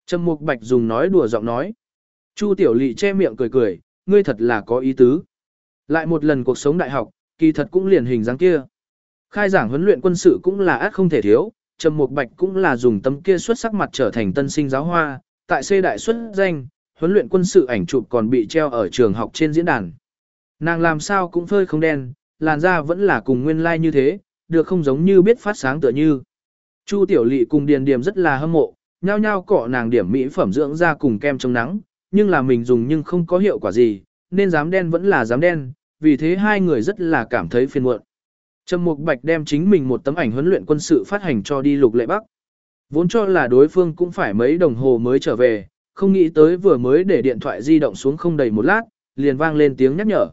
Trầm Mục Bạch dùng nói đùa giọng nói. Chu Tiểu Lệ che miệng cười cười, ngươi thật là có ý tứ. Lại một lần cuộc sống đại học, kỳ thật cũng liền hình dáng kia. Khai giảng huấn luyện quân sự cũng là át không thể thiếu, Trầm Mục Bạch cũng là dùng tấm kia xuất sắc mặt trở thành tân sinh giáo hoa, tại C đại xuất danh, huấn luyện quân sự ảnh chụp còn bị treo ở trường học trên diễn đàn. Nàng làm sao cũng phơi không đen, làn da vẫn là cùng nguyên lai like như thế, được không giống như biết phát sáng tựa như. Chu Tiểu Lệ cùng Điền Điềm rất là hâm mộ, nhao nhao cọ nàng điểm mỹ phẩm dưỡng da cùng kem chống nắng, nhưng là mình dùng nhưng không có hiệu quả gì, nên dám đen vẫn là dám đen, vì thế hai người rất là cảm thấy phiền muộn. Trầm Mục Bạch đem chính mình một tấm ảnh huấn luyện quân sự phát hành cho đi Lục Lệ Bắc. Vốn cho là đối phương cũng phải mấy đồng hồ mới trở về, không nghĩ tới vừa mới để điện thoại di động xuống không đầy một lát, liền vang lên tiếng nhắc nhở.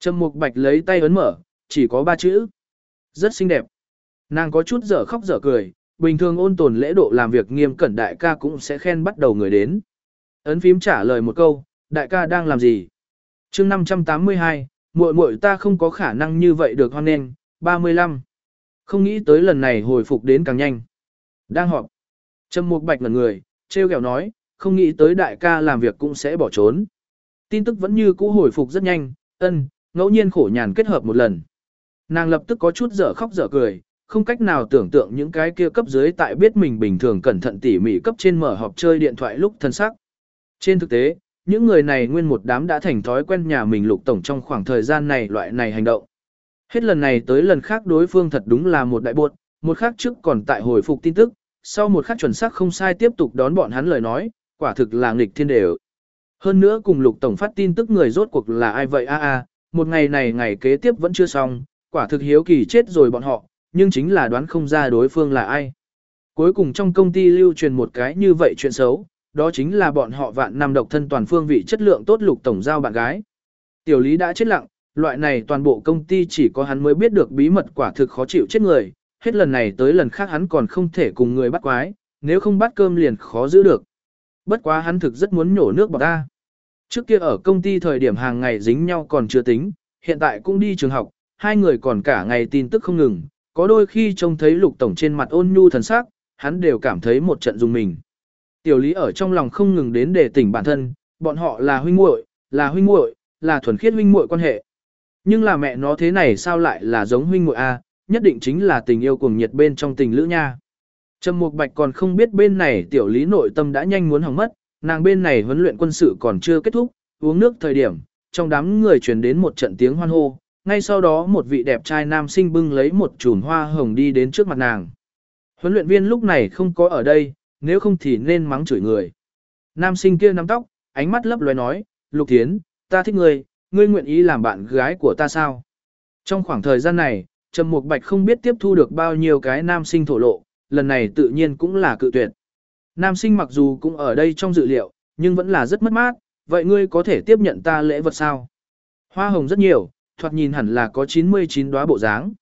Trầm Mục Bạch lấy tay ấn mở, chỉ có ba chữ. Rất xinh đẹp. Nàng có chút dở khóc dở cười, bình thường ôn tồn lễ độ làm việc nghiêm cẩn đại ca cũng sẽ khen bắt đầu người đến. Ấn phím trả lời một câu, đại ca đang làm gì? chương 582, muội muội ta không có khả năng như vậy được hoan nghênh, 35. Không nghĩ tới lần này hồi phục đến càng nhanh. Đang họp. Trầm Mục Bạch ngẩn người, treo kẹo nói, không nghĩ tới đại ca làm việc cũng sẽ bỏ trốn. Tin tức vẫn như cũ hồi phục rất nhanh, ân, ngẫu nhiên khổ nhàn kết hợp một lần. Nàng lập tức có chút dở khóc dở cười, không cách nào tưởng tượng những cái kia cấp dưới tại biết mình bình thường cẩn thận tỉ mỉ cấp trên mở họp chơi điện thoại lúc thân sắc. Trên thực tế, những người này nguyên một đám đã thành thói quen nhà mình lục tổng trong khoảng thời gian này loại này hành động. Hết lần này tới lần khác đối phương thật đúng là một đại buột, một khắc trước còn tại hồi phục tin tức, sau một khắc chuẩn xác không sai tiếp tục đón bọn hắn lời nói, quả thực là nghịch thiên đều. Hơn nữa cùng lục tổng phát tin tức người rốt cuộc là ai vậy a a, một ngày này ngày kế tiếp vẫn chưa xong, quả thực hiếu kỳ chết rồi bọn họ, nhưng chính là đoán không ra đối phương là ai. Cuối cùng trong công ty lưu truyền một cái như vậy chuyện xấu, đó chính là bọn họ vạn năm độc thân toàn phương vị chất lượng tốt lục tổng giao bạn gái. Tiểu lý đã chết lặng, loại này toàn bộ công ty chỉ có hắn mới biết được bí mật quả thực khó chịu chết người, hết lần này tới lần khác hắn còn không thể cùng người bắt quái, nếu không bắt cơm liền khó giữ được. Bất quá hắn thực rất muốn nhổ nước bọt ta. Trước kia ở công ty thời điểm hàng ngày dính nhau còn chưa tính, hiện tại cũng đi trường học, hai người còn cả ngày tin tức không ngừng, có đôi khi trông thấy lục tổng trên mặt ôn nhu thần sắc, hắn đều cảm thấy một trận dùng mình. Tiểu lý ở trong lòng không ngừng đến để tỉnh bản thân, bọn họ là huynh muội, là huynh muội, là thuần khiết huynh muội quan hệ. Nhưng là mẹ nó thế này sao lại là giống huynh muội a, nhất định chính là tình yêu cuồng nhiệt bên trong tình lữ nha. Trầm Mục Bạch còn không biết bên này tiểu lý nội tâm đã nhanh muốn hỏng mất, nàng bên này huấn luyện quân sự còn chưa kết thúc, uống nước thời điểm, trong đám người truyền đến một trận tiếng hoan hô, ngay sau đó một vị đẹp trai nam sinh bưng lấy một chùm hoa hồng đi đến trước mặt nàng. Huấn luyện viên lúc này không có ở đây, nếu không thì nên mắng chửi người. Nam sinh kia nắm tóc, ánh mắt lấp lóe nói, Lục Thiến, ta thích ngươi, ngươi nguyện ý làm bạn gái của ta sao? Trong khoảng thời gian này, Trầm Mục Bạch không biết tiếp thu được bao nhiêu cái nam sinh thổ lộ, lần này tự nhiên cũng là cự tuyệt. Nam sinh mặc dù cũng ở đây trong dự liệu, nhưng vẫn là rất mất mát, vậy ngươi có thể tiếp nhận ta lễ vật sao? Hoa hồng rất nhiều, thoạt nhìn hẳn là có 99 đóa bộ dáng.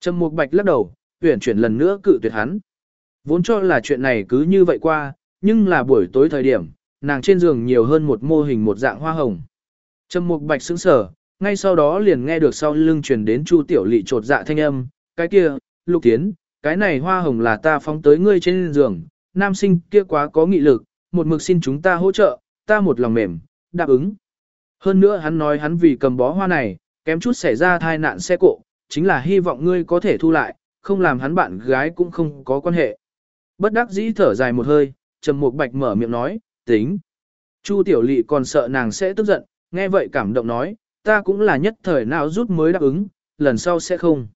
Trầm Mục Bạch lắc đầu, tuyển chuyển lần nữa cự tuyệt hắn. Vốn cho là chuyện này cứ như vậy qua, nhưng là buổi tối thời điểm, nàng trên giường nhiều hơn một mô hình một dạng hoa hồng. Trầm Mục Bạch sững sờ, ngay sau đó liền nghe được sau lưng truyền đến Chu Tiểu Lệ trột dạ thanh âm, "Cái kia, Lục Tiến, cái này hoa hồng là ta phóng tới ngươi trên giường, nam sinh kia quá có nghị lực, một mực xin chúng ta hỗ trợ, ta một lòng mềm, đáp ứng." Hơn nữa hắn nói hắn vì cầm bó hoa này, kém chút xảy ra tai nạn xe cộ, chính là hy vọng ngươi có thể thu lại, không làm hắn bạn gái cũng không có quan hệ. Bất đắc dĩ thở dài một hơi, Trầm Mục Bạch mở miệng nói, tính. Chu Tiểu Lệ còn sợ nàng sẽ tức giận, nghe vậy cảm động nói, ta cũng là nhất thời nào rút mới đáp ứng, lần sau sẽ không.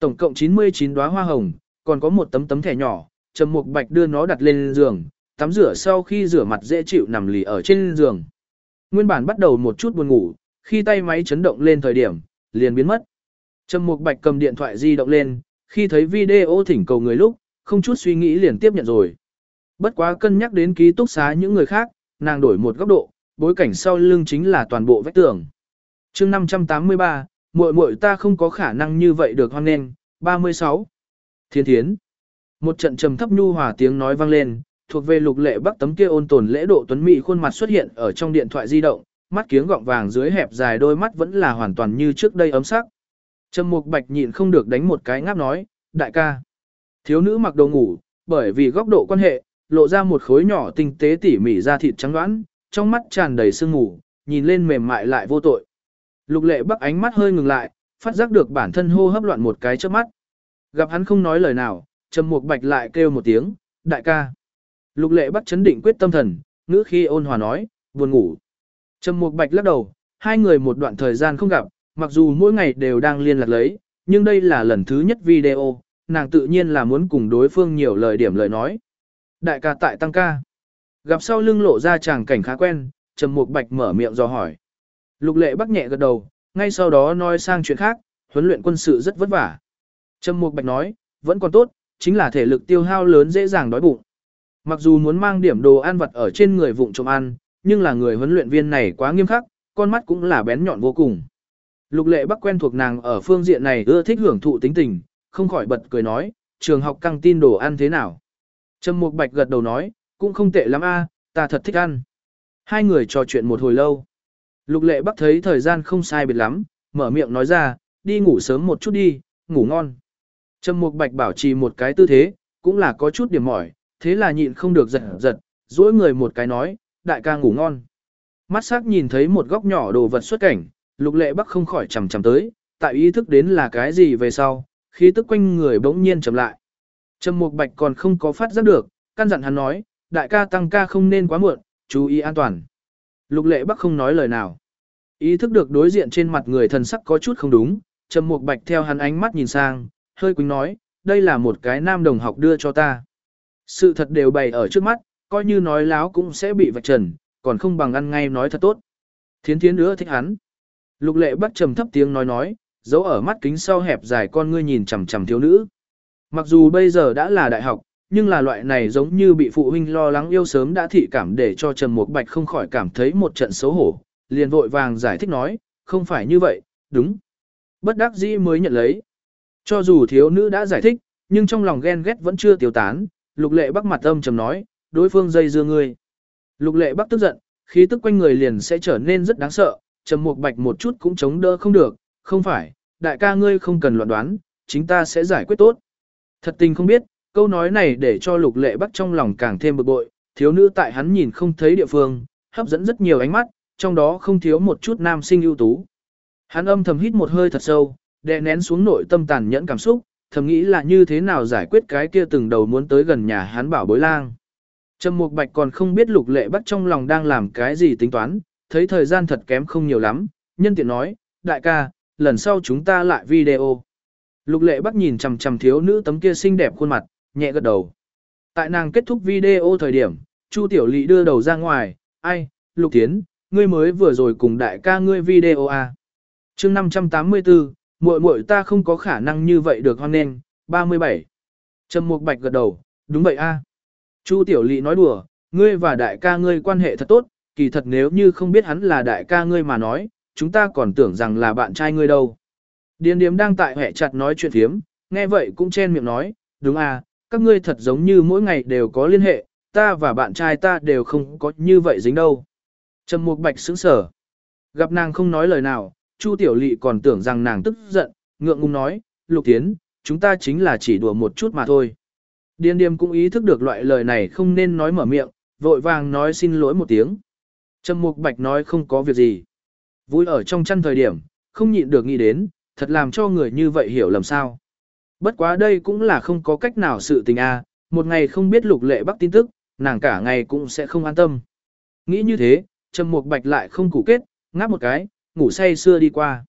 Tổng cộng 99 đóa hoa hồng, còn có một tấm tấm thẻ nhỏ, Trầm Mục Bạch đưa nó đặt lên giường, tắm rửa sau khi rửa mặt dễ chịu nằm lì ở trên giường. Nguyên bản bắt đầu một chút buồn ngủ, khi tay máy chấn động lên thời điểm, liền biến mất. Trầm Mục Bạch cầm điện thoại di động lên, khi thấy video thỉnh cầu người lúc, không chút suy nghĩ liền tiếp nhận rồi. Bất quá cân nhắc đến ký túc xá những người khác, nàng đổi một góc độ, bối cảnh sau lưng chính là toàn bộ vách tường. chương 583, muội muội ta không có khả năng như vậy được hoan nghênh, 36. Thiên thiến. Một trận trầm thấp nhu hòa tiếng nói vang lên, thuộc về lục lệ bắc tấm kia ôn tồn lễ độ tuấn mỹ khuôn mặt xuất hiện ở trong điện thoại di động, mắt kiếng gọng vàng dưới hẹp dài đôi mắt vẫn là hoàn toàn như trước đây ấm sắc. Trầm Mục Bạch nhịn không được đánh một cái ngáp nói, đại ca. Thiếu nữ mặc đồ ngủ, bởi vì góc độ quan hệ, lộ ra một khối nhỏ tinh tế tỉ mỉ da thịt trắng đoán, trong mắt tràn đầy sương ngủ, nhìn lên mềm mại lại vô tội. Lục lệ bắc ánh mắt hơi ngừng lại, phát giác được bản thân hô hấp loạn một cái trước mắt. Gặp hắn không nói lời nào, Trầm Mục Bạch lại kêu một tiếng, đại ca. Lục lệ bắc chấn định quyết tâm thần, ngữ khi ôn hòa nói, buồn ngủ. Trầm Mục Bạch lắc đầu, hai người một đoạn thời gian không gặp, mặc dù mỗi ngày đều đang liên lạc lấy, nhưng đây là lần thứ nhất video, nàng tự nhiên là muốn cùng đối phương nhiều lời điểm lời nói. Đại ca tại tăng ca. Gặp sau lưng lộ ra chàng cảnh khá quen, Trầm Mục Bạch mở miệng do hỏi. Lục lệ bắc nhẹ gật đầu, ngay sau đó nói sang chuyện khác, huấn luyện quân sự rất vất vả. Trầm Mục Bạch nói, vẫn còn tốt, chính là thể lực tiêu hao lớn dễ dàng đói bụng. Mặc dù muốn mang điểm đồ ăn vặt ở trên người vụng trộm ăn, nhưng là người huấn luyện viên này quá nghiêm khắc, con mắt cũng là bén nhọn vô cùng. Lục lệ bắc quen thuộc nàng ở phương diện này ưa thích hưởng thụ tính tình, không khỏi bật cười nói, trường học căng tin đồ ăn thế nào. Trầm Mục Bạch gật đầu nói, cũng không tệ lắm a, ta thật thích ăn. Hai người trò chuyện một hồi lâu. Lục lệ bắc thấy thời gian không sai biệt lắm, mở miệng nói ra, đi ngủ sớm một chút đi, ngủ ngon. Trầm Mục Bạch bảo trì một cái tư thế, cũng là có chút điểm mỏi, thế là nhịn không được giật giật, duỗi người một cái nói, đại ca ngủ ngon. Mắt sắc nhìn thấy một góc nhỏ đồ vật xuất cảnh, lục lệ bắc không khỏi chầm chầm tới, tại ý thức đến là cái gì về sau, khí tức quanh người bỗng nhiên chậm lại. Trầm Mục Bạch còn không có phát giác được, căn dặn hắn nói, đại ca tăng ca không nên quá muộn, chú ý an toàn. Lục lệ bắc không nói lời nào. Ý thức được đối diện trên mặt người thần sắc có chút không đúng, Trầm Mục Bạch theo hắn ánh mắt nhìn sang, hơi quỳnh nói, đây là một cái nam đồng học đưa cho ta. Sự thật đều bày ở trước mắt, coi như nói láo cũng sẽ bị vạch trần, còn không bằng ăn ngay nói thật tốt. Thiến thiến nữa thích hắn. Lục lệ bắt trầm thấp tiếng nói nói, giấu ở mắt kính sau hẹp dài con ngươi nhìn chằm chằm thiếu nữ. Mặc dù bây giờ đã là đại học, nhưng là loại này giống như bị phụ huynh lo lắng yêu sớm đã thị cảm để cho Trầm Mục Bạch không khỏi cảm thấy một trận xấu hổ, liền vội vàng giải thích nói, không phải như vậy, đúng. Bất đắc dĩ mới nhận lấy. Cho dù thiếu nữ đã giải thích, nhưng trong lòng ghen ghét vẫn chưa tiêu tán, lục lệ bắc mặt âm trầm nói, đối phương dây dưa ngươi. Lục lệ bắc tức giận, khí tức quanh người liền sẽ trở nên rất đáng sợ, trầm mục bạch một chút cũng chống đỡ không được, không phải, đại ca ngươi không cần loạn đoán, chính ta sẽ giải quyết tốt. Thật tình không biết, câu nói này để cho lục lệ bắc trong lòng càng thêm bực bội, thiếu nữ tại hắn nhìn không thấy địa phương, hấp dẫn rất nhiều ánh mắt, trong đó không thiếu một chút nam sinh ưu tú. Hắn âm thầm hít một hơi thật sâu, đè nén xuống nội tâm tàn nhẫn cảm xúc, thầm nghĩ là như thế nào giải quyết cái kia từng đầu muốn tới gần nhà hắn bảo bối lang. Trầm Mục Bạch còn không biết Lục Lệ Bắc trong lòng đang làm cái gì tính toán, thấy thời gian thật kém không nhiều lắm, nhân tiện nói, đại ca, lần sau chúng ta lại video. Lục Lệ Bắc nhìn chằm chằm thiếu nữ tấm kia xinh đẹp khuôn mặt, nhẹ gật đầu. Tại nàng kết thúc video thời điểm, Chu Tiểu Lệ đưa đầu ra ngoài, ai, Lục Tiến, ngươi mới vừa rồi cùng đại ca ngươi video à. chương 584, muội muội ta không có khả năng như vậy được hoan nên, 37. Trầm Mục Bạch gật đầu, đúng vậy a. Chu Tiểu Lệ nói đùa, ngươi và đại ca ngươi quan hệ thật tốt, kỳ thật nếu như không biết hắn là đại ca ngươi mà nói, chúng ta còn tưởng rằng là bạn trai ngươi đâu. Điền điếm đang tại hẹ chặt nói chuyện thiếm, nghe vậy cũng chen miệng nói, đúng à, các ngươi thật giống như mỗi ngày đều có liên hệ, ta và bạn trai ta đều không có như vậy dính đâu. Trầm Mục Bạch sững sờ. Gặp nàng không nói lời nào, Chu Tiểu Lệ còn tưởng rằng nàng tức giận, ngượng ngùng nói, Lục Tiến, chúng ta chính là chỉ đùa một chút mà thôi. Điền điềm cũng ý thức được loại lời này không nên nói mở miệng, vội vàng nói xin lỗi một tiếng. Trầm Mục Bạch nói không có việc gì. Vui ở trong chăn thời điểm, không nhịn được nghĩ đến, thật làm cho người như vậy hiểu lầm sao. Bất quá đây cũng là không có cách nào sự tình a, một ngày không biết lục lệ bắc tin tức, nàng cả ngày cũng sẽ không an tâm. Nghĩ như thế, Trầm Mục Bạch lại không củ kết, ngáp một cái, ngủ say xưa đi qua.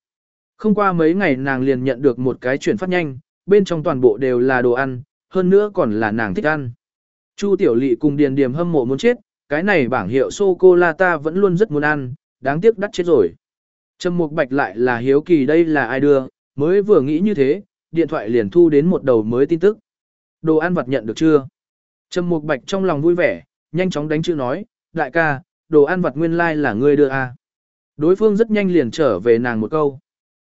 Không qua mấy ngày nàng liền nhận được một cái chuyển phát nhanh, bên trong toàn bộ đều là đồ ăn, hơn nữa còn là nàng thích ăn. Chu Tiểu Lệ cùng Điền Điềm hâm mộ muốn chết, cái này bảng hiệu sô-cô-la ta vẫn luôn rất muốn ăn, đáng tiếc đắt chết rồi. Trầm Mục Bạch lại là hiếu kỳ đây là ai đưa, mới vừa nghĩ như thế, điện thoại liền thu đến một đầu mới tin tức. Đồ ăn vặt nhận được chưa? Trầm Mục Bạch trong lòng vui vẻ, nhanh chóng đánh chữ nói, đại ca, đồ ăn vặt nguyên lai like là ngươi đưa à. Đối phương rất nhanh liền trở về nàng một câu.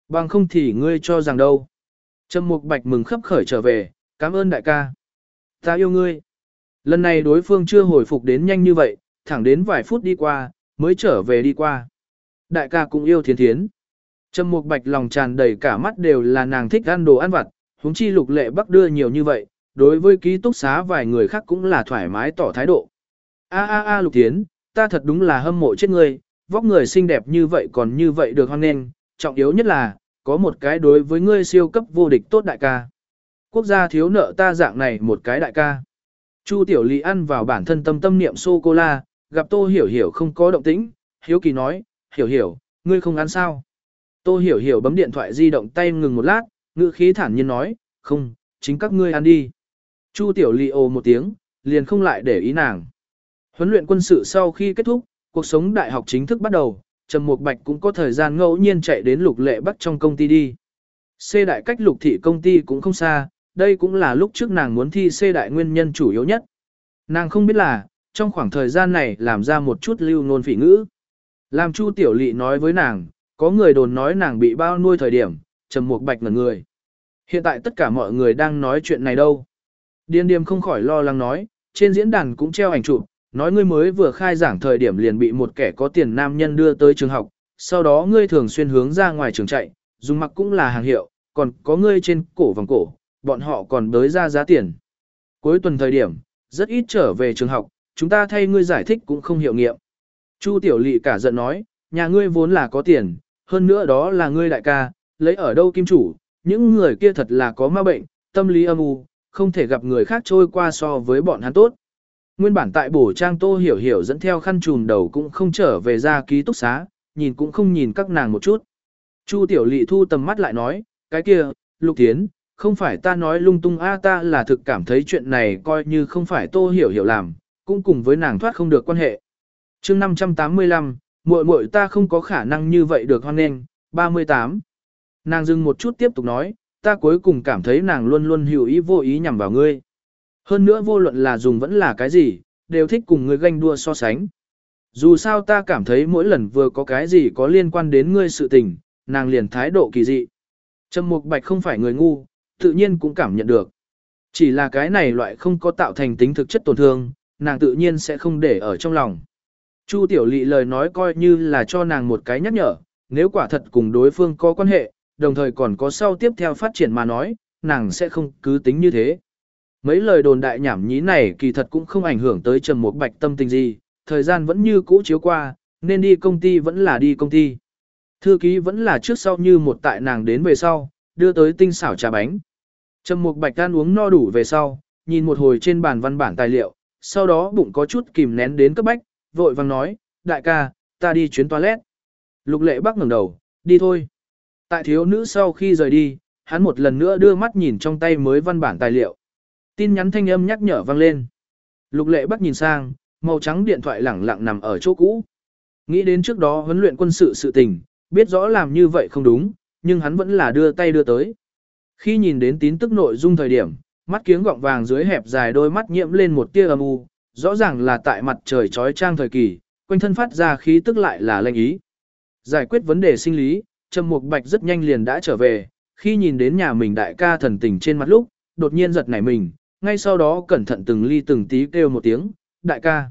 Bằng không thì ngươi cho rằng đâu. Trầm Mục Bạch mừng khấp khởi trở về, cảm ơn đại ca. Ta yêu ngươi. Lần này đối phương chưa hồi phục đến nhanh như vậy, thẳng đến vài phút đi qua, mới trở về đi qua. Đại ca cũng yêu thiến thiến. Trầm Mục Bạch lòng tràn đầy cả mắt đều là nàng thích ăn đồ ăn vặt, huống chi Lục Lệ Bắc đưa nhiều như vậy, đối với ký túc xá vài người khác cũng là thoải mái tỏ thái độ. A a a Lục Tiến, ta thật đúng là hâm mộ chết ngươi, vóc người xinh đẹp như vậy còn như vậy được hoan nghênh, trọng yếu nhất là, có một cái đối với ngươi siêu cấp vô địch tốt đại ca. Quốc gia thiếu nợ ta dạng này một cái đại ca. Chu Tiểu Lý ăn vào bản thân tâm tâm niệm sô-cô-la, gặp Tô Hiểu Hiểu không có động tĩnh, Hiếu Kỳ nói, Hiểu Hiểu, ngươi không ăn sao? Tô Hiểu Hiểu bấm điện thoại di động tay ngừng một lát, ngữ khí thản nhiên nói, không, chính các ngươi ăn đi. Chu Tiểu Lý ồ một tiếng, liền không lại để ý nàng. Huấn luyện quân sự sau khi kết thúc, cuộc sống đại học chính thức bắt đầu, Trầm Mục Bạch cũng có thời gian ngẫu nhiên chạy đến Lục Lệ Bắc trong công ty đi. C đại cách Lục thị công ty cũng không xa, đây cũng là lúc trước nàng muốn thi C đại nguyên nhân chủ yếu nhất. Nàng không biết là, trong khoảng thời gian này làm ra một chút lưu nôn phỉ ngữ. Làm Chu Tiểu Lị nói với nàng, có người đồn nói nàng bị bao nuôi thời điểm, Trầm Mục Bạch ngẩn người. Hiện tại tất cả mọi người đang nói chuyện này đâu. Điên điềm không khỏi lo lắng nói, trên diễn đàn cũng treo ảnh chụp, nói ngươi mới vừa khai giảng thời điểm liền bị một kẻ có tiền nam nhân đưa tới trường học, sau đó ngươi thường xuyên hướng ra ngoài trường chạy, dùng mặc cũng là hàng hiệu, còn có ngươi trên cổ vòng cổ, bọn họ còn đới ra giá tiền. Cuối tuần thời điểm, rất ít trở về trường học, chúng ta thay ngươi giải thích cũng không hiệu nghiệm. Chu Tiểu Lị cả giận nói, nhà ngươi vốn là có tiền, hơn nữa đó là ngươi đại ca, lấy ở đâu kim chủ, những người kia thật là có ma bệnh, tâm lý âm u, không thể gặp người khác trôi qua so với bọn hắn tốt. Nguyên bản tại bổ trang tô hiểu hiểu dẫn theo khăn trùm đầu cũng không trở về ra ký túc xá, nhìn cũng không nhìn các nàng một chút. Chu tiểu lị thu tầm mắt lại nói, cái kia, lục tiến, không phải ta nói lung tung a ta là thực cảm thấy chuyện này coi như không phải tô hiểu hiểu làm, cũng cùng với nàng thoát không được quan hệ. chương 585, muội muội ta không có khả năng như vậy được hoan nghênh, 38. Nàng dừng một chút tiếp tục nói, ta cuối cùng cảm thấy nàng luôn luôn hữu ý vô ý nhằm vào ngươi. Hơn nữa vô luận là dùng vẫn là cái gì, đều thích cùng ngươi ganh đua so sánh. Dù sao ta cảm thấy mỗi lần vừa có cái gì có liên quan đến ngươi sự tình, nàng liền thái độ kỳ dị. Trầm Mục Bạch không phải người ngu, tự nhiên cũng cảm nhận được. Chỉ là cái này loại không có tạo thành tính thực chất tổn thương, nàng tự nhiên sẽ không để ở trong lòng. Chu Tiểu Lị lời nói coi như là cho nàng một cái nhắc nhở, nếu quả thật cùng đối phương có quan hệ, đồng thời còn có sau tiếp theo phát triển mà nói, nàng sẽ không cứ tính như thế. Mấy lời đồn đại nhảm nhí này kỳ thật cũng không ảnh hưởng tới Trầm Mục Bạch tâm tình gì, thời gian vẫn như cũ chiếu qua, nên đi công ty vẫn là đi công ty. Thư ký vẫn là trước sau như một tại nàng đến về sau, đưa tới tinh xảo trà bánh. Trầm Mục Bạch tan uống no đủ về sau, nhìn một hồi trên bàn văn bản tài liệu, sau đó bụng có chút kìm nén đến cấp bách, vội vàng nói, đại ca, ta đi chuyến toilet. Lục lệ bắc ngẩng đầu, đi thôi. Tại thiếu nữ sau khi rời đi, hắn một lần nữa đưa mắt nhìn trong tay mới văn bản tài liệu. Tin nhắn thanh âm nhắc nhở vang lên. Lục lệ bắc nhìn sang, màu trắng điện thoại lẳng lặng nằm ở chỗ cũ. Nghĩ đến trước đó huấn luyện quân sự sự tình, biết rõ làm như vậy không đúng, nhưng hắn vẫn là đưa tay đưa tới. Khi nhìn đến tín tức nội dung thời điểm, mắt kiếng gọng vàng dưới hẹp dài đôi mắt nhiễm lên một tia âm u, rõ ràng là tại mặt trời trói trang thời kỳ, quanh thân phát ra khí tức lại là lệnh ý. Giải quyết vấn đề sinh lý, Trầm Mục Bạch rất nhanh liền đã trở về, khi nhìn đến nhà mình đại ca thần tình trên mặt lúc, đột nhiên giật nảy mình, ngay sau đó cẩn thận từng ly từng tí kêu một tiếng, đại ca.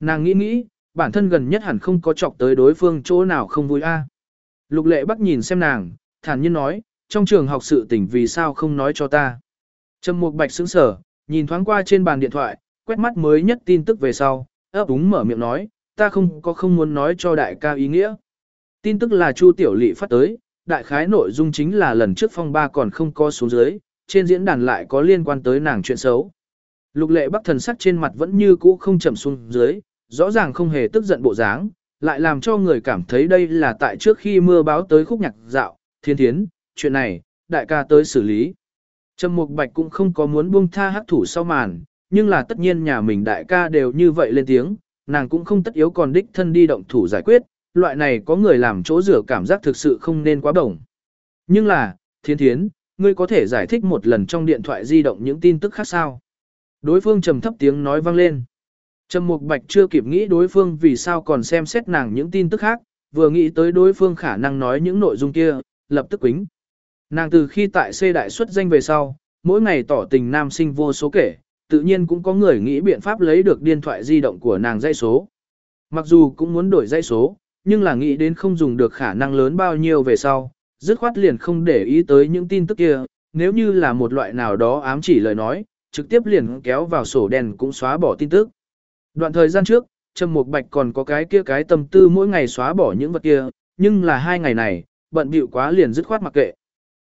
Nàng nghĩ nghĩ, bản thân gần nhất hẳn không có chọc tới đối phương chỗ nào không vui a. Lục lệ bắc nhìn xem nàng, thản nhiên nói, trong trường học sự tình vì sao không nói cho ta. Trầm Mục Bạch sững sờ, nhìn thoáng qua trên bàn điện thoại, quét mắt mới nhất tin tức về sau, ấp úng mở miệng nói, ta không có không muốn nói cho đại ca ý nghĩa. Tin tức là Chu Tiểu Lệ phát tới, đại khái nội dung chính là lần trước phong ba còn không có xuống dưới, trên diễn đàn lại có liên quan tới nàng chuyện xấu. Lục lệ bắc thần sắc trên mặt vẫn như cũ không chậm xuống dưới, rõ ràng không hề tức giận bộ dáng, lại làm cho người cảm thấy đây là tại trước khi mưa báo tới khúc nhạc dạo, thiên thiến, chuyện này, đại ca tới xử lý. Trầm Mục Bạch cũng không có muốn buông tha hắc thủ sau màn, nhưng là tất nhiên nhà mình đại ca đều như vậy lên tiếng, nàng cũng không tất yếu còn đích thân đi động thủ giải quyết, loại này có người làm chỗ rửa cảm giác thực sự không nên quá đồng. Nhưng là, thiên thiến, ngươi có thể giải thích một lần trong điện thoại di động những tin tức khác sao? Đối phương trầm thấp tiếng nói vang lên. Trầm Mục Bạch chưa kịp nghĩ đối phương vì sao còn xem xét nàng những tin tức khác, vừa nghĩ tới đối phương khả năng nói những nội dung kia, lập tức quính. Nàng từ khi tại C đại xuất danh về sau, mỗi ngày tỏ tình nam sinh vô số kể, tự nhiên cũng có người nghĩ biện pháp lấy được điện thoại di động của nàng dây số. Mặc dù cũng muốn đổi dây số, nhưng là nghĩ đến không dùng được khả năng lớn bao nhiêu về sau, dứt khoát liền không để ý tới những tin tức kia, nếu như là một loại nào đó ám chỉ lời nói, trực tiếp liền kéo vào sổ đen cũng xóa bỏ tin tức. Đoạn thời gian trước, Trầm Mục Bạch còn có cái kia cái tâm tư mỗi ngày xóa bỏ những vật kia, nhưng là hai ngày này, bận bịu quá liền dứt khoát mặc kệ.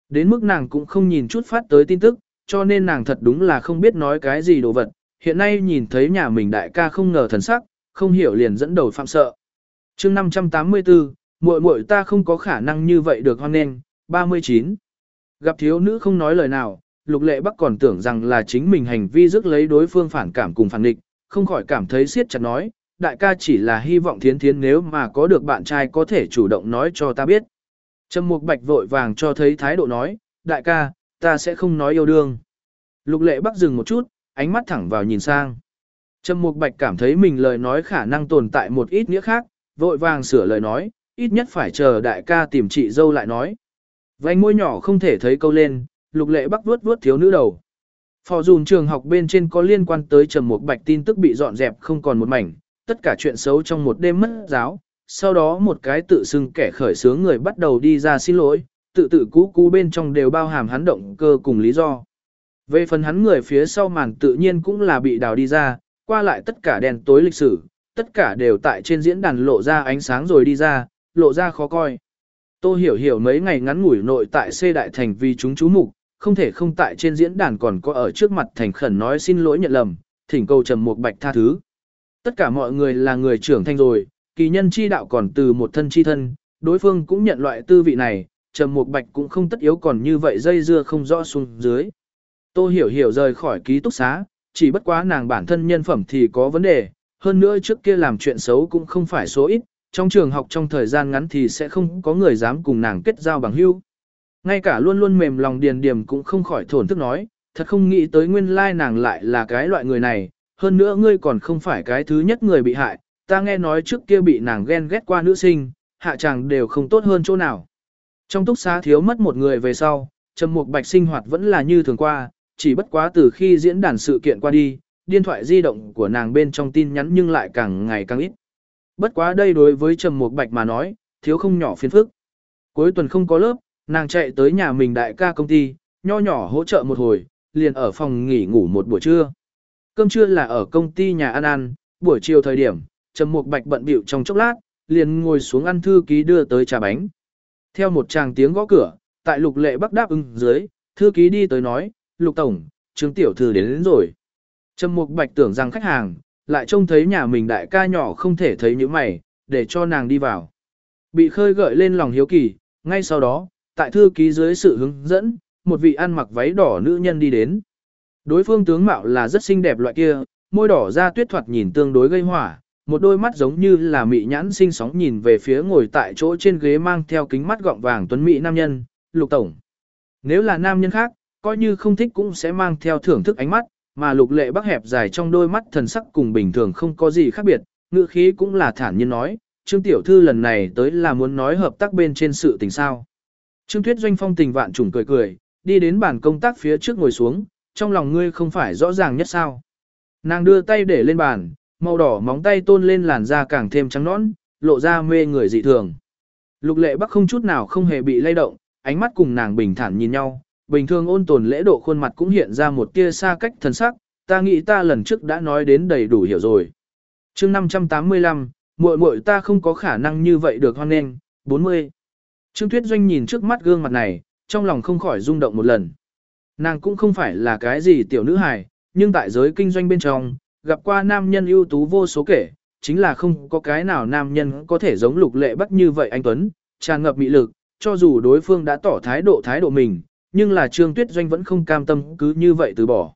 Đến mức nàng cũng không nhìn chút phát tới tin tức, cho nên nàng thật đúng là không biết nói cái gì đồ vật, hiện nay nhìn thấy nhà mình đại ca không ngờ thần sắc, không hiểu liền dẫn đầu phạm sợ. chương 584, muội muội ta không có khả năng như vậy được hoan nghênh, 39. Gặp thiếu nữ không nói lời nào, lục lệ bắc còn tưởng rằng là chính mình hành vi rước lấy đối phương phản cảm cùng phản địch, không khỏi cảm thấy siết chặt nói, đại ca chỉ là hy vọng thiến thiến nếu mà có được bạn trai có thể chủ động nói cho ta biết. Trầm Mục Bạch vội vàng cho thấy thái độ nói, đại ca, ta sẽ không nói yêu đương. Lục lệ bắc dừng một chút, ánh mắt thẳng vào nhìn sang. Trầm Mục Bạch cảm thấy mình lời nói khả năng tồn tại một ít nghĩa khác, vội vàng sửa lời nói, ít nhất phải chờ đại ca tìm chị dâu lại nói. Vành môi nhỏ không thể thấy câu lên, lục lệ bắc vuốt vuốt thiếu nữ đầu. Phò dùn trường học bên trên có liên quan tới Trầm Mục Bạch tin tức bị dọn dẹp không còn một mảnh, tất cả chuyện xấu trong một đêm mất giáo. Sau đó một cái tự xưng kẻ khởi sướng người bắt đầu đi ra xin lỗi, tự tự cú cú bên trong đều bao hàm hắn động cơ cùng lý do. Về phần hắn người phía sau màn tự nhiên cũng là bị đào đi ra, qua lại tất cả đèn tối lịch sử, tất cả đều tại trên diễn đàn lộ ra ánh sáng rồi đi ra, lộ ra khó coi. Tô hiểu hiểu mấy ngày ngắn ngủi nội tại C đại thành vì chúng chú mục, không thể không tại trên diễn đàn còn có ở trước mặt thành khẩn nói xin lỗi nhận lầm, thỉnh cầu trầm một bạch tha thứ. Tất cả mọi người là người trưởng thành rồi, kỳ nhân chi đạo còn từ một thân chi thân, đối phương cũng nhận loại tư vị này, trầm một bạch cũng không tất yếu còn như vậy dây dưa không rõ xuống dưới. Tô hiểu hiểu rời khỏi ký túc xá, chỉ bất quá nàng bản thân nhân phẩm thì có vấn đề, hơn nữa trước kia làm chuyện xấu cũng không phải số ít, trong trường học trong thời gian ngắn thì sẽ không có người dám cùng nàng kết giao bằng hữu. Ngay cả luôn luôn mềm lòng điền điểm cũng không khỏi thổn thức nói, thật không nghĩ tới nguyên lai nàng lại là cái loại người này, hơn nữa ngươi còn không phải cái thứ nhất người bị hại, ta nghe nói trước kia bị nàng ghen ghét qua nữ sinh, hạ chàng đều không tốt hơn chỗ nào. Trong túc xá thiếu mất một người về sau, Trầm Mục Bạch sinh hoạt vẫn là như thường qua, chỉ bất quá từ khi diễn đàn sự kiện qua đi, điện thoại di động của nàng bên trong tin nhắn nhưng lại càng ngày càng ít. Bất quá đây đối với Trầm Mục Bạch mà nói, thiếu không nhỏ phiền phức. Cuối tuần không có lớp, nàng chạy tới nhà mình đại ca công ty, nho nhỏ hỗ trợ một hồi, liền ở phòng nghỉ ngủ một buổi trưa. Cơm trưa là ở công ty nhà ăn ăn, buổi chiều thời điểm, Trầm Mục Bạch bận bịu trong chốc lát, liền ngồi xuống ăn thư ký đưa tới trà bánh. Theo một tràng tiếng gõ cửa, tại Lục Lệ Bắc đáp ứng dưới, thư ký đi tới nói, "Lục tổng, Trương tiểu thư đến, đến rồi." Trầm Mục Bạch tưởng rằng khách hàng, lại trông thấy nhà mình đại ca nhỏ không thể thấy những mày, để cho nàng đi vào. Bị khơi gợi lên lòng hiếu kỳ, ngay sau đó, tại thư ký dưới sự hướng dẫn, một vị ăn mặc váy đỏ nữ nhân đi đến. Đối phương tướng mạo là rất xinh đẹp loại kia, môi đỏ da tuyết thoạt nhìn tương đối gây hỏa, một đôi mắt giống như là mị nhãn sinh sóng nhìn về phía ngồi tại chỗ trên ghế mang theo kính mắt gọng vàng tuấn mỹ nam nhân, lục tổng. Nếu là nam nhân khác, coi như không thích cũng sẽ mang theo thưởng thức ánh mắt, mà lục lệ bắc hẹp dài trong đôi mắt thần sắc cùng bình thường không có gì khác biệt, ngữ khí cũng là thản nhiên nói, Trương Tiểu Thư lần này tới là muốn nói hợp tác bên trên sự tình sao. Trương Tuyết Doanh phong tình vạn trùng cười cười, đi đến bàn công tác phía trước ngồi xuống, trong lòng ngươi không phải rõ ràng nhất sao. Nàng đưa tay để lên bàn, màu đỏ móng tay tôn lên làn da càng thêm trắng nõn, lộ ra mê người dị thường. Lục lệ bắc không chút nào không hề bị lay động, ánh mắt cùng nàng bình thản nhìn nhau, bình thường ôn tồn lễ độ khuôn mặt cũng hiện ra một tia xa cách thần sắc, ta nghĩ ta lần trước đã nói đến đầy đủ hiểu rồi. chương 585, muội muội ta không có khả năng như vậy được hoan nghênh, 40. Trương Tuyết Doanh nhìn trước mắt gương mặt này, trong lòng không khỏi rung động một lần. Nàng cũng không phải là cái gì tiểu nữ hài, nhưng tại giới kinh doanh bên trong, gặp qua nam nhân ưu tú vô số kể, chính là không có cái nào nam nhân có thể giống lục lệ bắc như vậy anh Tuấn, tràn ngập mị lực, cho dù đối phương đã tỏ thái độ thái độ mình, nhưng là Trương Tuyết Doanh vẫn không cam tâm cứ như vậy từ bỏ.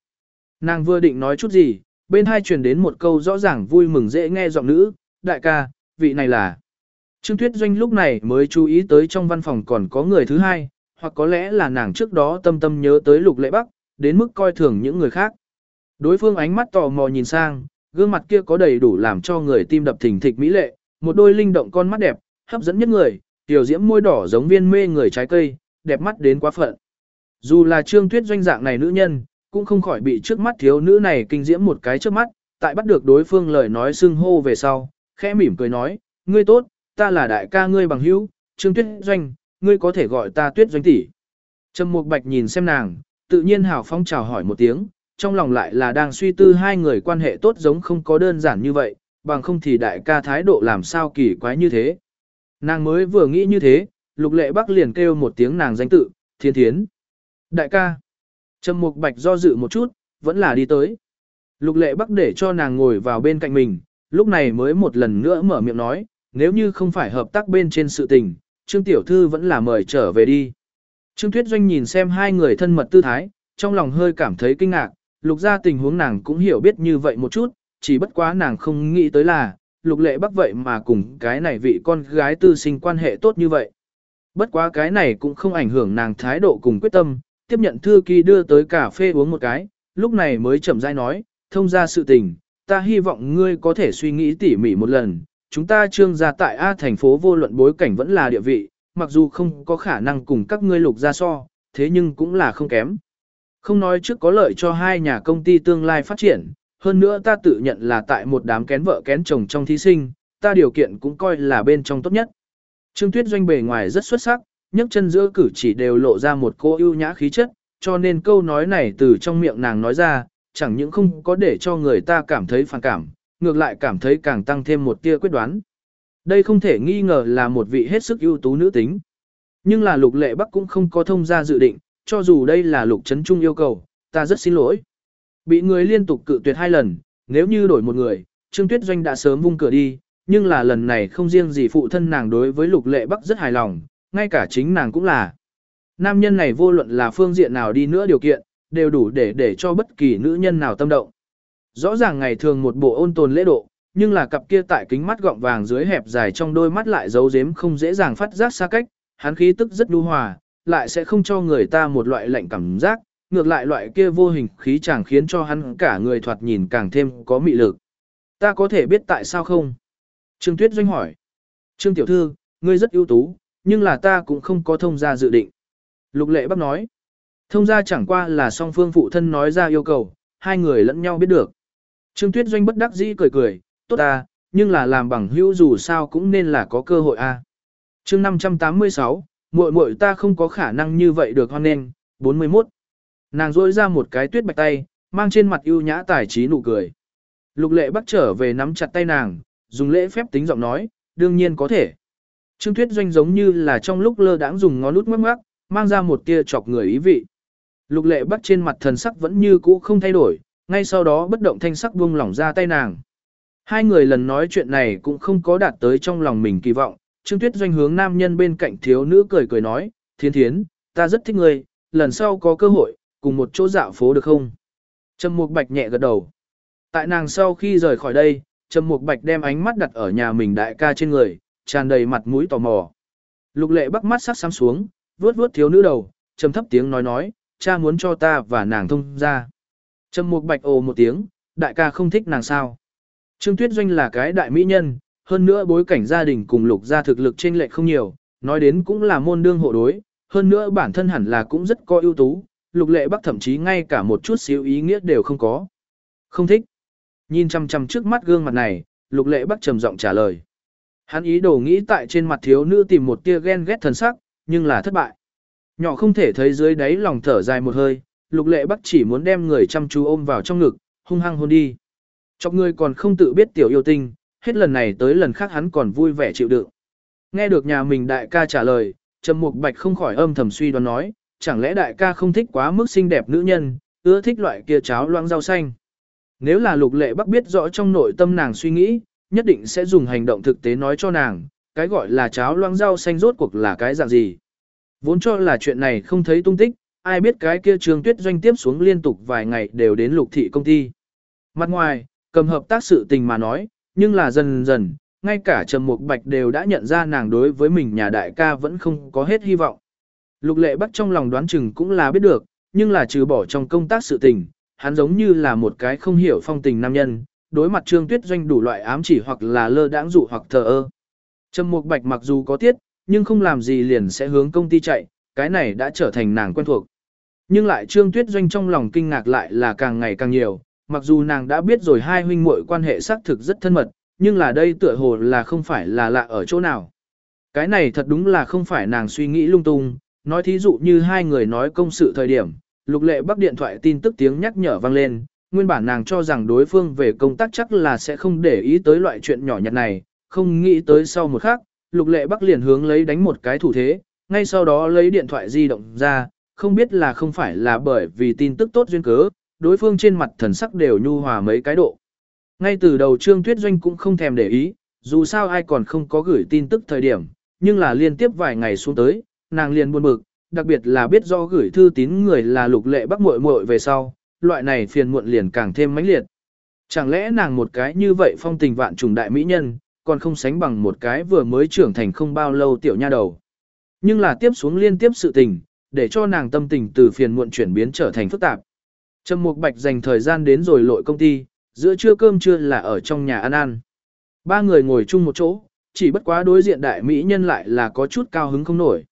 Nàng vừa định nói chút gì, bên hai truyền đến một câu rõ ràng vui mừng dễ nghe giọng nữ, đại ca, vị này là. Trương Tuyết Doanh lúc này mới chú ý tới trong văn phòng còn có người thứ hai, hoặc có lẽ là nàng trước đó tâm tâm nhớ tới lục lệ bắc, đến mức coi thường những người khác. Đối phương ánh mắt tò mò nhìn sang, gương mặt kia có đầy đủ làm cho người tim đập thình thịch mỹ lệ, một đôi linh động con mắt đẹp, hấp dẫn nhất người, tiểu diễm môi đỏ giống viên mê người trái cây, đẹp mắt đến quá phận. Dù là Trương Tuyết doanh dạng này nữ nhân, cũng không khỏi bị trước mắt thiếu nữ này kinh diễm một cái trước mắt, tại bắt được đối phương lời nói xưng hô về sau, khẽ mỉm cười nói, ngươi tốt, ta là đại ca ngươi bằng hữu, Trương Tuyết Doanh, ngươi có thể gọi ta Tuyết Doanh tỷ. Trầm Mục Bạch nhìn xem nàng, tự nhiên hào phong chào hỏi một tiếng, trong lòng lại là đang suy tư hai người quan hệ tốt giống không có đơn giản như vậy, bằng không thì đại ca thái độ làm sao kỳ quái như thế. Nàng mới vừa nghĩ như thế, Lục Lệ Bắc liền kêu một tiếng nàng danh tự, Thiên Thiến. Đại ca. Trầm Mục Bạch do dự một chút, vẫn là đi tới. Lục Lệ Bắc để cho nàng ngồi vào bên cạnh mình, lúc này mới một lần nữa mở miệng nói, nếu như không phải hợp tác bên trên sự tình, Trương Tiểu Thư vẫn là mời trở về đi. Trương Tuyết Doanh nhìn xem hai người thân mật tư thái, trong lòng hơi cảm thấy kinh ngạc, lục ra tình huống nàng cũng hiểu biết như vậy một chút, chỉ bất quá nàng không nghĩ tới là, lục lệ bắc vậy mà cùng cái này vị con gái tư sinh quan hệ tốt như vậy. Bất quá cái này cũng không ảnh hưởng nàng thái độ cùng quyết tâm, tiếp nhận thư ký đưa tới cà phê uống một cái, lúc này mới chậm rãi nói, thông ra sự tình, ta hy vọng ngươi có thể suy nghĩ tỉ mỉ một lần, chúng ta trương gia tại A thành phố vô luận bối cảnh vẫn là địa vị, mặc dù không có khả năng cùng các ngươi lục gia so, thế nhưng cũng là không kém. Không nói trước có lợi cho hai nhà công ty tương lai phát triển, hơn nữa ta tự nhận là tại một đám kén vợ kén chồng trong thí sinh, ta điều kiện cũng coi là bên trong tốt nhất. Trương Tuyết doanh bề ngoài rất xuất sắc, nhấc chân giữa cử chỉ đều lộ ra một cô ưu nhã khí chất, cho nên câu nói này từ trong miệng nàng nói ra, chẳng những không có để cho người ta cảm thấy phản cảm, ngược lại cảm thấy càng tăng thêm một tia quyết đoán. Đây không thể nghi ngờ là một vị hết sức ưu tú nữ tính. Nhưng là lục lệ bắc cũng không có thông ra dự định, cho dù đây là lục Trấn trung yêu cầu, ta rất xin lỗi. Bị người liên tục cự tuyệt hai lần, nếu như đổi một người, Trương Tuyết Doanh đã sớm vung cửa đi, nhưng là lần này không riêng gì phụ thân nàng đối với lục lệ bắc rất hài lòng, ngay cả chính nàng cũng là. Nam nhân này vô luận là phương diện nào đi nữa điều kiện, đều đủ để để cho bất kỳ nữ nhân nào tâm động. Rõ ràng ngày thường một bộ ôn tồn lễ độ, nhưng là cặp kia tại kính mắt gọng vàng dưới hẹp dài trong đôi mắt lại giấu giếm không dễ dàng phát giác xa cách, hắn khí tức rất nhu hòa, lại sẽ không cho người ta một loại lạnh cảm giác, ngược lại loại kia vô hình khí chẳng khiến cho hắn cả người thoạt nhìn càng thêm có mị lực. Ta có thể biết tại sao không? Trương Tuyết Doanh hỏi. Trương Tiểu Thư, ngươi rất ưu tú, nhưng là ta cũng không có thông gia dự định. Lục lệ bác nói. Thông gia chẳng qua là song phương phụ thân nói ra yêu cầu, hai người lẫn nhau biết được. Trương Tuyết Doanh bất đắc dĩ cười cười, tốt ta, nhưng là làm bằng hữu dù sao cũng nên là có cơ hội a. À. Chương 586, muội muội ta không có khả năng như vậy được hoan nên, 41. Nàng rỗi ra một cái tuyết bạch tay, mang trên mặt ưu nhã tài trí nụ cười. Lục lệ bắt trở về nắm chặt tay nàng, dùng lễ phép tính giọng nói, đương nhiên có thể. Trương Tuyết Doanh giống như là trong lúc lơ đãng dùng ngón út ngoắc ngoắc, mang ra một tia chọc người ý vị. Lục lệ bắt trên mặt thần sắc vẫn như cũ không thay đổi, ngay sau đó bất động thanh sắc buông lỏng ra tay nàng. Hai người lần nói chuyện này cũng không có đạt tới trong lòng mình kỳ vọng, Trương Tuyết Doanh hướng nam nhân bên cạnh thiếu nữ cười cười nói, thiên thiến, ta rất thích ngươi, lần sau có cơ hội, cùng một chỗ dạo phố được không? Trầm Mục Bạch nhẹ gật đầu. Tại nàng sau khi rời khỏi đây, Trầm Mục Bạch đem ánh mắt đặt ở nhà mình đại ca trên người, tràn đầy mặt mũi tò mò. Lục lệ bắc mắt sắc xăm xuống, vuốt vuốt thiếu nữ đầu, trầm thấp tiếng nói nói, cha muốn cho ta và nàng thông ra. Trầm Mục Bạch ồ một tiếng, đại ca không thích nàng sao? Trương Tuyết Doanh là cái đại mỹ nhân, hơn nữa bối cảnh gia đình cùng lục gia thực lực trên lệch không nhiều, nói đến cũng là môn đương hộ đối, hơn nữa bản thân hẳn là cũng rất có ưu tú, lục lệ bắc thậm chí ngay cả một chút xíu ý nghĩa đều không có. Không thích. Nhìn chăm chăm trước mắt gương mặt này, lục lệ bắc trầm giọng trả lời. Hắn ý đồ nghĩ tại trên mặt thiếu nữ tìm một tia ghen ghét thần sắc, nhưng là thất bại. Nhỏ không thể thấy dưới đáy lòng thở dài một hơi, lục lệ bắc chỉ muốn đem người chăm chú ôm vào trong ngực, hung hăng hôn đi. Chọc người còn không tự biết tiểu yêu tinh, hết lần này tới lần khác hắn còn vui vẻ chịu đựng. Nghe được nhà mình đại ca trả lời, Trầm Mục Bạch không khỏi âm thầm suy đoán nói, chẳng lẽ đại ca không thích quá mức xinh đẹp nữ nhân, ưa thích loại kia cháo loãng rau xanh. Nếu là lục lệ bắc biết rõ trong nội tâm nàng suy nghĩ, nhất định sẽ dùng hành động thực tế nói cho nàng, cái gọi là cháo loãng rau xanh rốt cuộc là cái dạng gì. Vốn cho là chuyện này không thấy tung tích, ai biết cái kia trương tuyết doanh tiếp xuống liên tục vài ngày đều đến lục thị công ty. Mặt ngoài, cầm hợp tác sự tình mà nói, nhưng là dần dần, ngay cả Trầm Mục Bạch đều đã nhận ra nàng đối với mình nhà đại ca vẫn không có hết hy vọng. Lục lệ bắt trong lòng đoán chừng cũng là biết được, nhưng là trừ bỏ trong công tác sự tình, hắn giống như là một cái không hiểu phong tình nam nhân, đối mặt Trương Tuyết Doanh đủ loại ám chỉ hoặc là lơ đãng dụ hoặc thờ ơ. Trầm Mục Bạch mặc dù có tiết, nhưng không làm gì liền sẽ hướng công ty chạy, cái này đã trở thành nàng quen thuộc. Nhưng lại Trương Tuyết Doanh trong lòng kinh ngạc lại là càng ngày càng nhiều, mặc dù nàng đã biết rồi hai huynh muội quan hệ xác thực rất thân mật, nhưng là đây tựa hồ là không phải là lạ ở chỗ nào. Cái này thật đúng là không phải nàng suy nghĩ lung tung, nói thí dụ như hai người nói công sự thời điểm, lục lệ bắc điện thoại tin tức tiếng nhắc nhở vang lên, nguyên bản nàng cho rằng đối phương về công tác chắc là sẽ không để ý tới loại chuyện nhỏ nhặt này, không nghĩ tới sau một khắc, lục lệ bắc liền hướng lấy đánh một cái thủ thế, ngay sau đó lấy điện thoại di động ra, không biết là không phải là bởi vì tin tức tốt duyên cớ, đối phương trên mặt thần sắc đều nhu hòa mấy cái độ. Ngay từ đầu Trương Tuyết Doanh cũng không thèm để ý, dù sao ai còn không có gửi tin tức thời điểm, nhưng là liên tiếp vài ngày xuống tới, nàng liền buồn bực, đặc biệt là biết do gửi thư tín người là lục lệ bắc muội muội về sau, loại này phiền muộn liền càng thêm mãnh liệt. Chẳng lẽ nàng một cái như vậy phong tình vạn trùng đại mỹ nhân, còn không sánh bằng một cái vừa mới trưởng thành không bao lâu tiểu nha đầu. Nhưng là tiếp xuống liên tiếp sự tình, để cho nàng tâm tình từ phiền muộn chuyển biến trở thành phức tạp. Trầm Mục Bạch dành thời gian đến rồi lội công ty, giữa trưa cơm trưa là ở trong nhà ăn ăn. Ba người ngồi chung một chỗ, chỉ bất quá đối diện đại mỹ nhân lại là có chút cao hứng không nổi.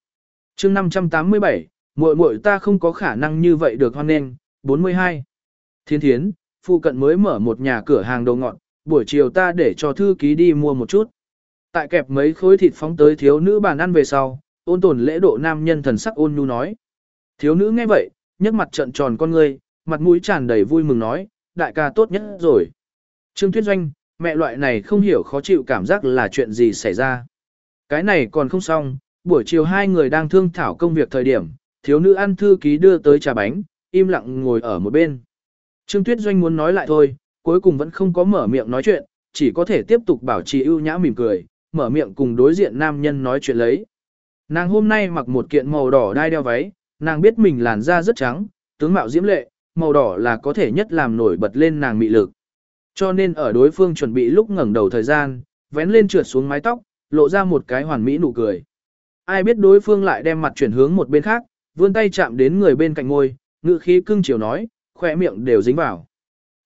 Chương 587, muội muội ta không có khả năng như vậy được hoan nghênh, 42. Thiên thiến, phụ cận mới mở một nhà cửa hàng đồ ngọt, buổi chiều ta để cho thư ký đi mua một chút. Tại kẹp mấy khối thịt phóng tới thiếu nữ bàn ăn về sau, ôn tồn lễ độ nam nhân thần sắc ôn nhu nói. Thiếu nữ nghe vậy, nhấc mặt trận tròn con ngươi, mặt mũi tràn đầy vui mừng nói, đại ca tốt nhất rồi. Trương Tuyết Doanh, mẹ loại này không hiểu khó chịu cảm giác là chuyện gì xảy ra. Cái này còn không xong, buổi chiều hai người đang thương thảo công việc thời điểm, thiếu nữ ăn thư ký đưa tới trà bánh, im lặng ngồi ở một bên. Trương Tuyết Doanh muốn nói lại thôi, cuối cùng vẫn không có mở miệng nói chuyện, chỉ có thể tiếp tục bảo trì ưu nhã mỉm cười, mở miệng cùng đối diện nam nhân nói chuyện lấy. Nàng hôm nay mặc một kiện màu đỏ đai đeo váy, nàng biết mình làn da rất trắng, tướng mạo diễm lệ, màu đỏ là có thể nhất làm nổi bật lên nàng mị lực. Cho nên ở đối phương chuẩn bị lúc ngẩng đầu thời gian, vén lên trượt xuống mái tóc, lộ ra một cái hoàn mỹ nụ cười. Ai biết đối phương lại đem mặt chuyển hướng một bên khác, vươn tay chạm đến người bên cạnh ngôi, ngự khí cưng chiều nói, khỏe miệng đều dính vào.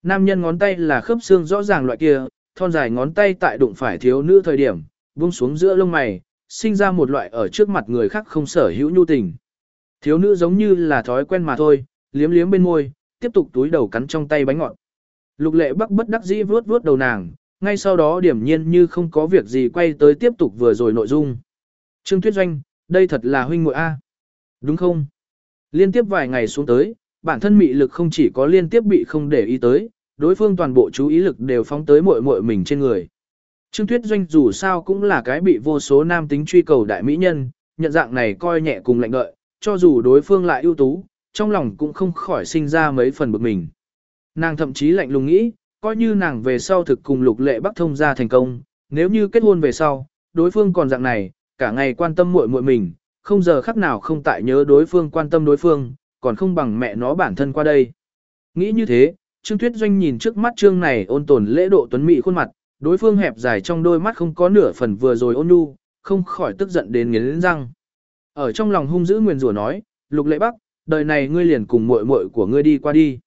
Nam nhân ngón tay là khớp xương rõ ràng loại kia, thon dài ngón tay tại đụng phải thiếu nữ thời điểm, buông xuống giữa lông mày, sinh ra một loại ở trước mặt người khác không sở hữu nhu tình. Thiếu nữ giống như là thói quen mà thôi, liếm liếm bên môi, tiếp tục túi đầu cắn trong tay bánh ngọt. Lục lệ bắc bất đắc dĩ vuốt vuốt đầu nàng, ngay sau đó điểm nhiên như không có việc gì quay tới tiếp tục vừa rồi nội dung. Trương Tuyết Doanh, đây thật là huynh muội A. Đúng không? Liên tiếp vài ngày xuống tới, bản thân mị lực không chỉ có liên tiếp bị không để ý tới, đối phương toàn bộ chú ý lực đều phóng tới muội muội mình trên người. Trương Tuyết Doanh dù sao cũng là cái bị vô số nam tính truy cầu đại mỹ nhân, nhận dạng này coi nhẹ cùng lạnh đợi, cho dù đối phương lại ưu tú, trong lòng cũng không khỏi sinh ra mấy phần bực mình. Nàng thậm chí lạnh lùng nghĩ, coi như nàng về sau thực cùng lục lệ bắc thông ra thành công, nếu như kết hôn về sau, đối phương còn dạng này, cả ngày quan tâm muội muội mình, không giờ khắc nào không tại nhớ đối phương quan tâm đối phương, còn không bằng mẹ nó bản thân qua đây. Nghĩ như thế, Trương Tuyết Doanh nhìn trước mắt Trương này ôn tồn lễ độ tuấn mỹ khuôn mặt, đối phương hẹp dài trong đôi mắt không có nửa phần vừa rồi ôn nhu, không khỏi tức giận đến nghiến răng. Ở trong lòng hung dữ nguyền rủa nói, Lục Lệ Bắc, đời này ngươi liền cùng muội muội của ngươi đi qua đi.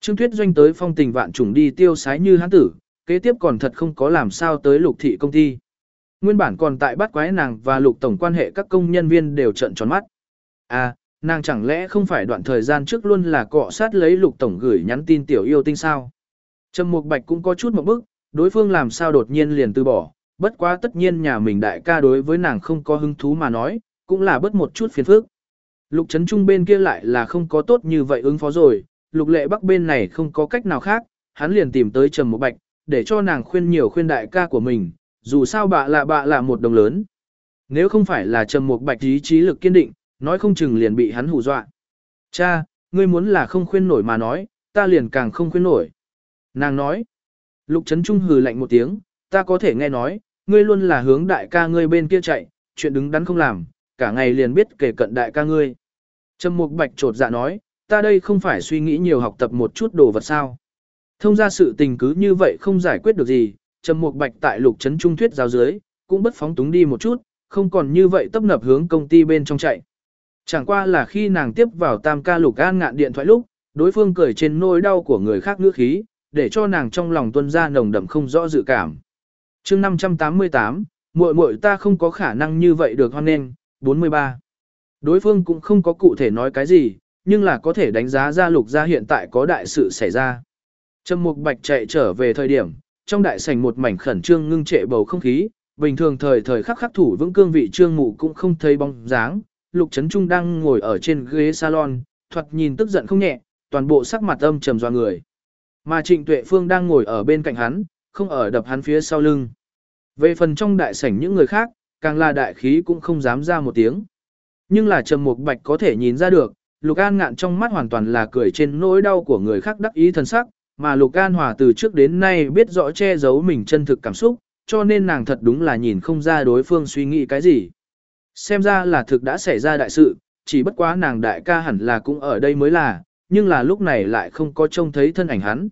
Trương Tuyết Doanh tới phong tình vạn trùng đi tiêu sái như hắn tử, kế tiếp còn thật không có làm sao tới lục thị công ty. Nguyên bản còn tại bắt quái nàng và lục tổng quan hệ các công nhân viên đều trợn tròn mắt. À, nàng chẳng lẽ không phải đoạn thời gian trước luôn là cọ sát lấy lục tổng gửi nhắn tin tiểu yêu tinh sao? Trầm Mục Bạch cũng có chút một bức, đối phương làm sao đột nhiên liền từ bỏ, bất quá tất nhiên nhà mình đại ca đối với nàng không có hứng thú mà nói, cũng là bất một chút phiền phức. Lục Trấn Trung bên kia lại là không có tốt như vậy ứng phó rồi, lục lệ bắc bên này không có cách nào khác, hắn liền tìm tới Trầm Mục Bạch, để cho nàng khuyên nhiều khuyên đại ca của mình, dù sao bạ lạ bạ là một đồng lớn. Nếu không phải là Trầm Mục Bạch ý chí lực kiên định, nói không chừng liền bị hắn hù dọa. Cha, ngươi muốn là không khuyên nổi mà nói, ta liền càng không khuyên nổi. Nàng nói, lục Trấn Trung hừ lạnh một tiếng, ta có thể nghe nói, ngươi luôn là hướng đại ca ngươi bên kia chạy, chuyện đứng đắn không làm, cả ngày liền biết kể cận đại ca ngươi. Trầm Mục Bạch trột dạ nói, ta đây không phải suy nghĩ nhiều học tập một chút đồ vật sao. Thông ra sự tình cứ như vậy không giải quyết được gì, Trầm Mục Bạch tại lục trấn trung thuyết giáo dưới, cũng bất phóng túng đi một chút, không còn như vậy tấp nập hướng công ty bên trong chạy. Chẳng qua là khi nàng tiếp vào tam ca lục an ngạn điện thoại lúc, đối phương cười trên nỗi đau của người khác ngữ khí, để cho nàng trong lòng tuân ra nồng đậm không rõ dự cảm. chương 588, muội muội ta không có khả năng như vậy được hoan nghênh, 43. Đối phương cũng không có cụ thể nói cái gì, nhưng là có thể đánh giá ra lục gia hiện tại có đại sự xảy ra. Trầm Mục Bạch chạy trở về thời điểm, trong đại sảnh một mảnh khẩn trương ngưng trệ bầu không khí, bình thường thời thời khắc khắc thủ vững cương vị trương mụ cũng không thấy bóng dáng, Lục Trấn Trung đang ngồi ở trên ghế salon, thoạt nhìn tức giận không nhẹ, toàn bộ sắc mặt âm trầm doa người. Mà Trịnh Tuệ Phương đang ngồi ở bên cạnh hắn, không ở đập hắn phía sau lưng. Về phần trong đại sảnh những người khác, càng là đại khí cũng không dám ra một tiếng. Nhưng là Trầm Mục Bạch có thể nhìn ra được, Lục An ngạn trong mắt hoàn toàn là cười trên nỗi đau của người khác đắc ý thần sắc, mà Lục An Hòa từ trước đến nay biết rõ che giấu mình chân thực cảm xúc, cho nên nàng thật đúng là nhìn không ra đối phương suy nghĩ cái gì. Xem ra là thực đã xảy ra đại sự, chỉ bất quá nàng đại ca hẳn là cũng ở đây mới là, nhưng là lúc này lại không có trông thấy thân ảnh hắn.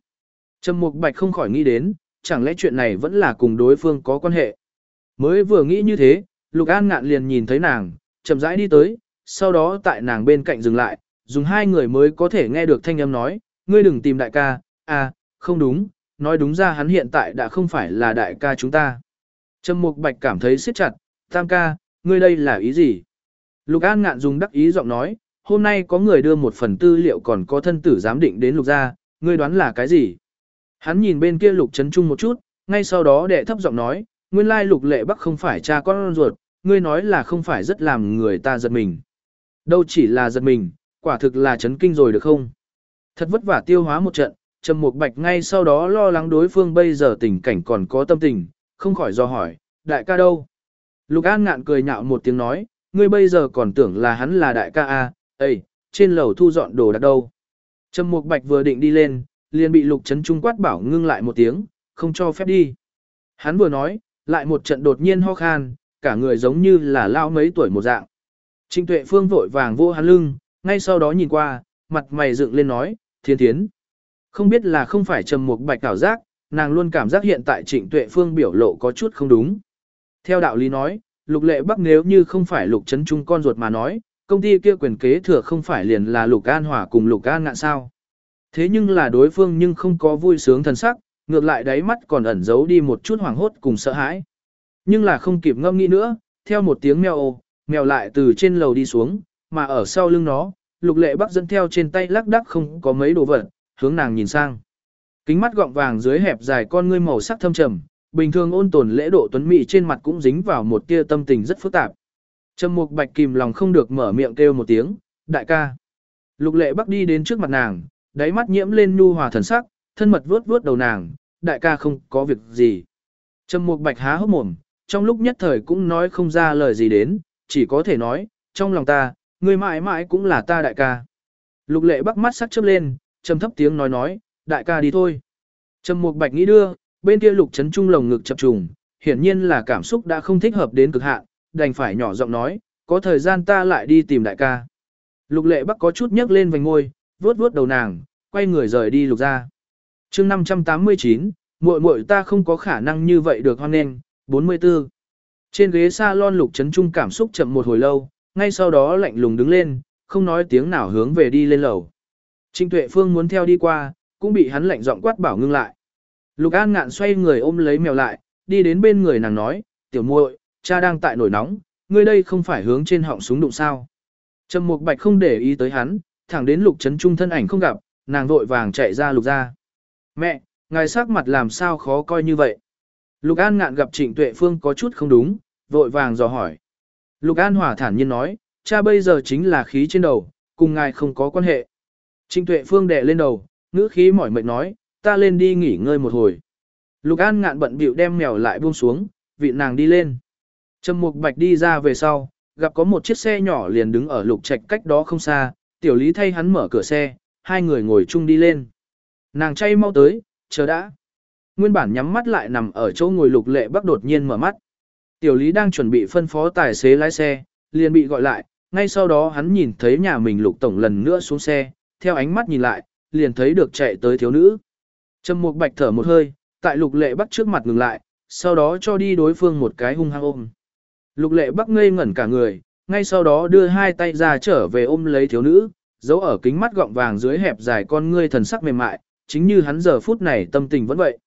Trầm Mục Bạch không khỏi nghĩ đến, chẳng lẽ chuyện này vẫn là cùng đối phương có quan hệ. Mới vừa nghĩ như thế, Lục An ngạn liền nhìn thấy nàng, chậm rãi đi tới, sau đó tại nàng bên cạnh dừng lại, dùng hai người mới có thể nghe được thanh âm nói, ngươi đừng tìm đại ca, à, không đúng, nói đúng ra hắn hiện tại đã không phải là đại ca chúng ta. Trầm Mục Bạch cảm thấy siết chặt, tam ca, ngươi đây là ý gì? Lục An ngạn dùng đắc ý giọng nói, hôm nay có người đưa một phần tư liệu còn có thân tử giám định đến lục gia, ngươi đoán là cái gì? Hắn nhìn bên kia lục chấn trung một chút, ngay sau đó đệ thấp giọng nói, nguyên lai lục lệ bắc không phải cha con ruột, ngươi nói là không phải rất làm người ta giật mình. Đâu chỉ là giật mình, quả thực là chấn kinh rồi được không? Thật vất vả tiêu hóa một trận, Trầm Mục Bạch ngay sau đó lo lắng đối phương bây giờ tình cảnh còn có tâm tình, không khỏi do hỏi, đại ca đâu? Lục An ngạn cười nhạo một tiếng nói, ngươi bây giờ còn tưởng là hắn là đại ca à, Ê, trên lầu thu dọn đồ đặt đâu? Trầm Mục Bạch vừa định đi lên, liền bị Lục Trấn Trung quát bảo ngưng lại một tiếng, không cho phép đi. Hắn vừa nói, lại một trận đột nhiên ho khan, cả người giống như là lao mấy tuổi một dạng. Trinh Tuệ Phương vội vàng vô hắn lưng, ngay sau đó nhìn qua, mặt mày dựng lên nói, thiên thiến. Không biết là không phải Trầm một Bạch cảm giác, nàng luôn cảm giác hiện tại Trịnh Tuệ Phương biểu lộ có chút không đúng. Theo đạo lý nói, Lục Lệ Bắc nếu như không phải Lục Trấn Trung con ruột mà nói, công ty kia quyền kế thừa không phải liền là Lục An hỏa cùng Lục An ngạn sao. Thế nhưng là đối phương nhưng không có vui sướng thần sắc, ngược lại đáy mắt còn ẩn giấu đi một chút hoảng hốt cùng sợ hãi. Nhưng là không kịp ngâm nghĩ nữa, theo một tiếng mèo ô, mèo lại từ trên lầu đi xuống, mà ở sau lưng nó, Lục Lệ Bắc dẫn theo trên tay lắc đắc không có mấy đồ vật, hướng nàng nhìn sang. Kính mắt gọng vàng dưới hẹp dài con ngươi màu sắc thâm trầm, bình thường ôn tồn lễ độ tuấn mỹ trên mặt cũng dính vào một tia tâm tình rất phức tạp. Trầm Mục Bạch kìm lòng không được mở miệng kêu một tiếng, "Đại ca." Lục Lệ Bắc đi đến trước mặt nàng, đáy mắt nhiễm lên nhu hòa thần sắc, thân mật vuốt vuốt đầu nàng, "Đại ca không có việc gì." Trầm Mục Bạch há hốc mồm, trong lúc nhất thời cũng nói không ra lời gì đến, chỉ có thể nói, "Trong lòng ta, ngươi mãi mãi cũng là ta đại ca." Lục Lệ Bắc mắt sắc chớp lên, trầm thấp tiếng nói nói, "Đại ca đi thôi." Trầm Mục Bạch nghĩ đưa, bên kia Lục Trấn Trung lồng ngực chập trùng, hiển nhiên là cảm xúc đã không thích hợp đến cực hạn, đành phải nhỏ giọng nói, có thời gian ta lại đi tìm đại ca. Lục lệ bắc có chút nhấc lên vành ngôi, vuốt vuốt đầu nàng, quay người rời đi lục ra chương 589, muội muội ta không có khả năng như vậy được hoan nghênh, 44. Trên ghế salon lục trấn trung cảm xúc chậm một hồi lâu, ngay sau đó lạnh lùng đứng lên, không nói tiếng nào hướng về đi lên lầu. Trinh Tuệ Phương muốn theo đi qua, cũng bị hắn lạnh giọng quát bảo ngưng lại. Lục An ngạn xoay người ôm lấy mèo lại, đi đến bên người nàng nói, tiểu muội, cha đang tại nổi nóng, ngươi đây không phải hướng trên họng súng đụng sao. Trầm Mục Bạch không để ý tới hắn, thẳng đến lục trấn trung thân ảnh không gặp, nàng vội vàng chạy ra lục ra. Mẹ, ngài sắc mặt làm sao khó coi như vậy? Lục An ngạn gặp Trịnh Tuệ Phương có chút không đúng, vội vàng dò hỏi. Lục An hòa thản nhiên nói, cha bây giờ chính là khí trên đầu, cùng ngài không có quan hệ. Trịnh Tuệ Phương đè lên đầu, ngữ khí mỏi mệt nói, ta lên đi nghỉ ngơi một hồi. Lục An ngạn bận bịu đem mèo lại buông xuống, vị nàng đi lên. Trầm Mục Bạch đi ra về sau, gặp có một chiếc xe nhỏ liền đứng ở lục trạch cách đó không xa, tiểu lý thay hắn mở cửa xe, hai người ngồi chung đi lên. Nàng chay mau tới, chờ đã. Nguyên bản nhắm mắt lại nằm ở chỗ ngồi lục lệ bắc đột nhiên mở mắt. Tiểu lý đang chuẩn bị phân phó tài xế lái xe, liền bị gọi lại, ngay sau đó hắn nhìn thấy nhà mình lục tổng lần nữa xuống xe, theo ánh mắt nhìn lại, liền thấy được chạy tới thiếu nữ. Trầm Mục Bạch thở một hơi, tại lục lệ bắc trước mặt ngừng lại, sau đó cho đi đối phương một cái hung hăng ôm. Lục lệ bắc ngây ngẩn cả người, ngay sau đó đưa hai tay ra trở về ôm lấy thiếu nữ, giấu ở kính mắt gọng vàng dưới hẹp dài con ngươi thần sắc mềm mại, chính như hắn giờ phút này tâm tình vẫn vậy.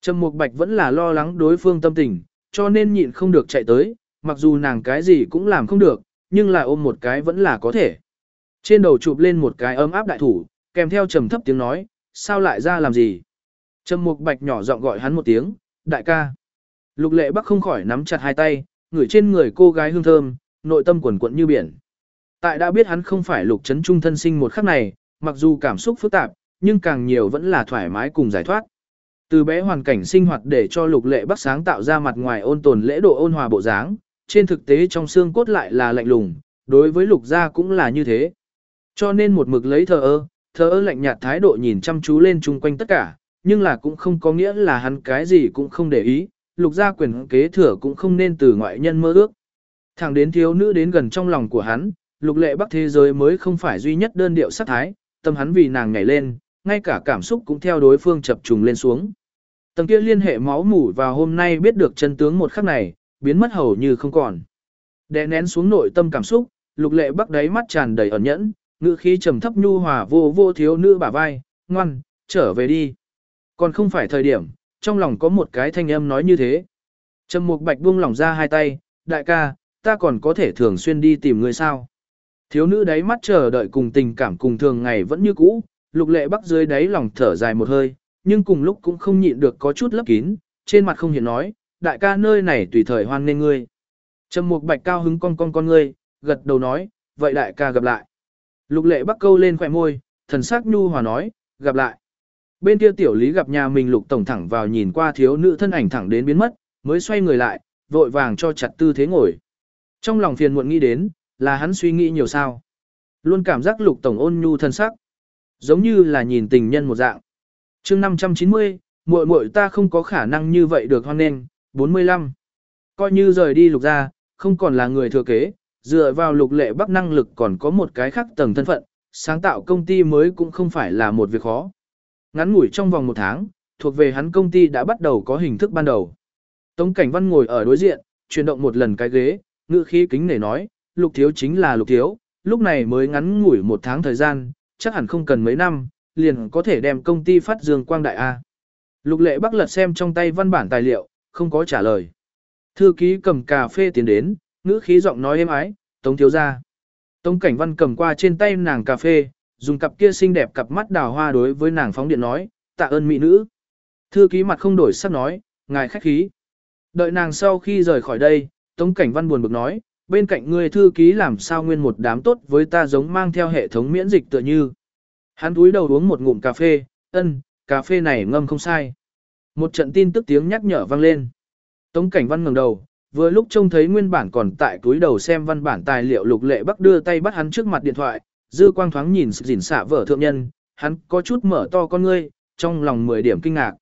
Trầm Mục Bạch vẫn là lo lắng đối phương tâm tình, cho nên nhịn không được chạy tới, mặc dù nàng cái gì cũng làm không được, nhưng là ôm một cái vẫn là có thể. Trên đầu chụp lên một cái ấm áp đại thủ, kèm theo trầm thấp tiếng nói, sao lại ra làm gì? Trầm Mục Bạch nhỏ giọng gọi hắn một tiếng, đại ca. Lục lệ bắc không khỏi nắm chặt hai tay, ngửi trên người cô gái hương thơm, nội tâm quẩn quẩn như biển. Tại đã biết hắn không phải lục chấn trung thân sinh một khắc này, mặc dù cảm xúc phức tạp, nhưng càng nhiều vẫn là thoải mái cùng giải thoát. Từ bé hoàn cảnh sinh hoạt để cho lục lệ bắc sáng tạo ra mặt ngoài ôn tồn lễ độ ôn hòa bộ dáng, trên thực tế trong xương cốt lại là lạnh lùng, đối với lục gia cũng là như thế. Cho nên một mực lấy thờ ơ, thờ ơ lạnh nhạt thái độ nhìn chăm chú lên chung quanh tất cả, nhưng là cũng không có nghĩa là hắn cái gì cũng không để ý, lục gia quyền kế thừa cũng không nên từ ngoại nhân mơ ước. Thẳng đến thiếu nữ đến gần trong lòng của hắn, lục lệ bắc thế giới mới không phải duy nhất đơn điệu sắc thái, tâm hắn vì nàng nhảy lên, ngay cả cảm xúc cũng theo đối phương chập trùng lên xuống. Tầng kia liên hệ máu mủ và hôm nay biết được chân tướng một khắc này, biến mất hầu như không còn. Đè nén xuống nội tâm cảm xúc, lục lệ bắc đáy mắt tràn đầy ẩn nhẫn, ngữ khí trầm thấp nhu hòa vô vô thiếu nữ bả vai, ngoan, trở về đi. Còn không phải thời điểm, trong lòng có một cái thanh âm nói như thế. Trầm mục bạch buông lỏng ra hai tay, đại ca, ta còn có thể thường xuyên đi tìm người sao. Thiếu nữ đáy mắt chờ đợi cùng tình cảm cùng thường ngày vẫn như cũ, lục lệ bắc dưới đáy lòng thở dài một hơi, nhưng cùng lúc cũng không nhịn được có chút lấp kín, trên mặt không hiện nói, đại ca nơi này tùy thời hoan nên ngươi. Trầm mục bạch cao hứng con con con ngươi, gật đầu nói, vậy đại ca gặp lại. Lục lệ bắc câu lên khỏe môi, thần sắc nhu hòa nói, gặp lại. Bên kia tiểu lý gặp nhà mình lục tổng thẳng vào nhìn qua thiếu nữ thân ảnh thẳng đến biến mất, mới xoay người lại, vội vàng cho chặt tư thế ngồi. Trong lòng phiền muộn nghĩ đến, là hắn suy nghĩ nhiều sao. Luôn cảm giác lục tổng ôn nhu thân sắc. Giống như là nhìn tình nhân một dạng. chương 590, muội muội ta không có khả năng như vậy được hoan nên, 45. Coi như rời đi lục ra, không còn là người thừa kế, dựa vào lục lệ bắc năng lực còn có một cái khác tầng thân phận, sáng tạo công ty mới cũng không phải là một việc khó. Ngắn ngủi trong vòng một tháng, thuộc về hắn công ty đã bắt đầu có hình thức ban đầu. Tống Cảnh Văn ngồi ở đối diện, chuyển động một lần cái ghế, ngữ khí kính nể nói, lục thiếu chính là lục thiếu, lúc này mới ngắn ngủi một tháng thời gian, chắc hẳn không cần mấy năm, liền có thể đem công ty phát dương quang đại A. Lục lệ bắc lật xem trong tay văn bản tài liệu, không có trả lời. Thư ký cầm cà phê tiến đến, ngữ khí giọng nói êm ái, tống thiếu ra. Tống cảnh văn cầm qua trên tay nàng cà phê, dùng cặp kia xinh đẹp cặp mắt đào hoa đối với nàng phóng điện nói, tạ ơn mỹ nữ. Thư ký mặt không đổi sắc nói, ngài khách khí. Đợi nàng sau khi rời khỏi đây, Tống Cảnh Văn buồn bực nói, bên cạnh người thư ký làm sao nguyên một đám tốt với ta giống mang theo hệ thống miễn dịch tựa như. Hắn túi đầu uống một ngụm cà phê, ân, cà phê này ngâm không sai. Một trận tin tức tiếng nhắc nhở vang lên. Tống Cảnh Văn ngẩng đầu, vừa lúc trông thấy nguyên bản còn tại túi đầu xem văn bản tài liệu lục lệ bắc đưa tay bắt hắn trước mặt điện thoại, dư quang thoáng nhìn sự dỉn xả vợ thượng nhân, hắn có chút mở to con ngươi, trong lòng 10 điểm kinh ngạc.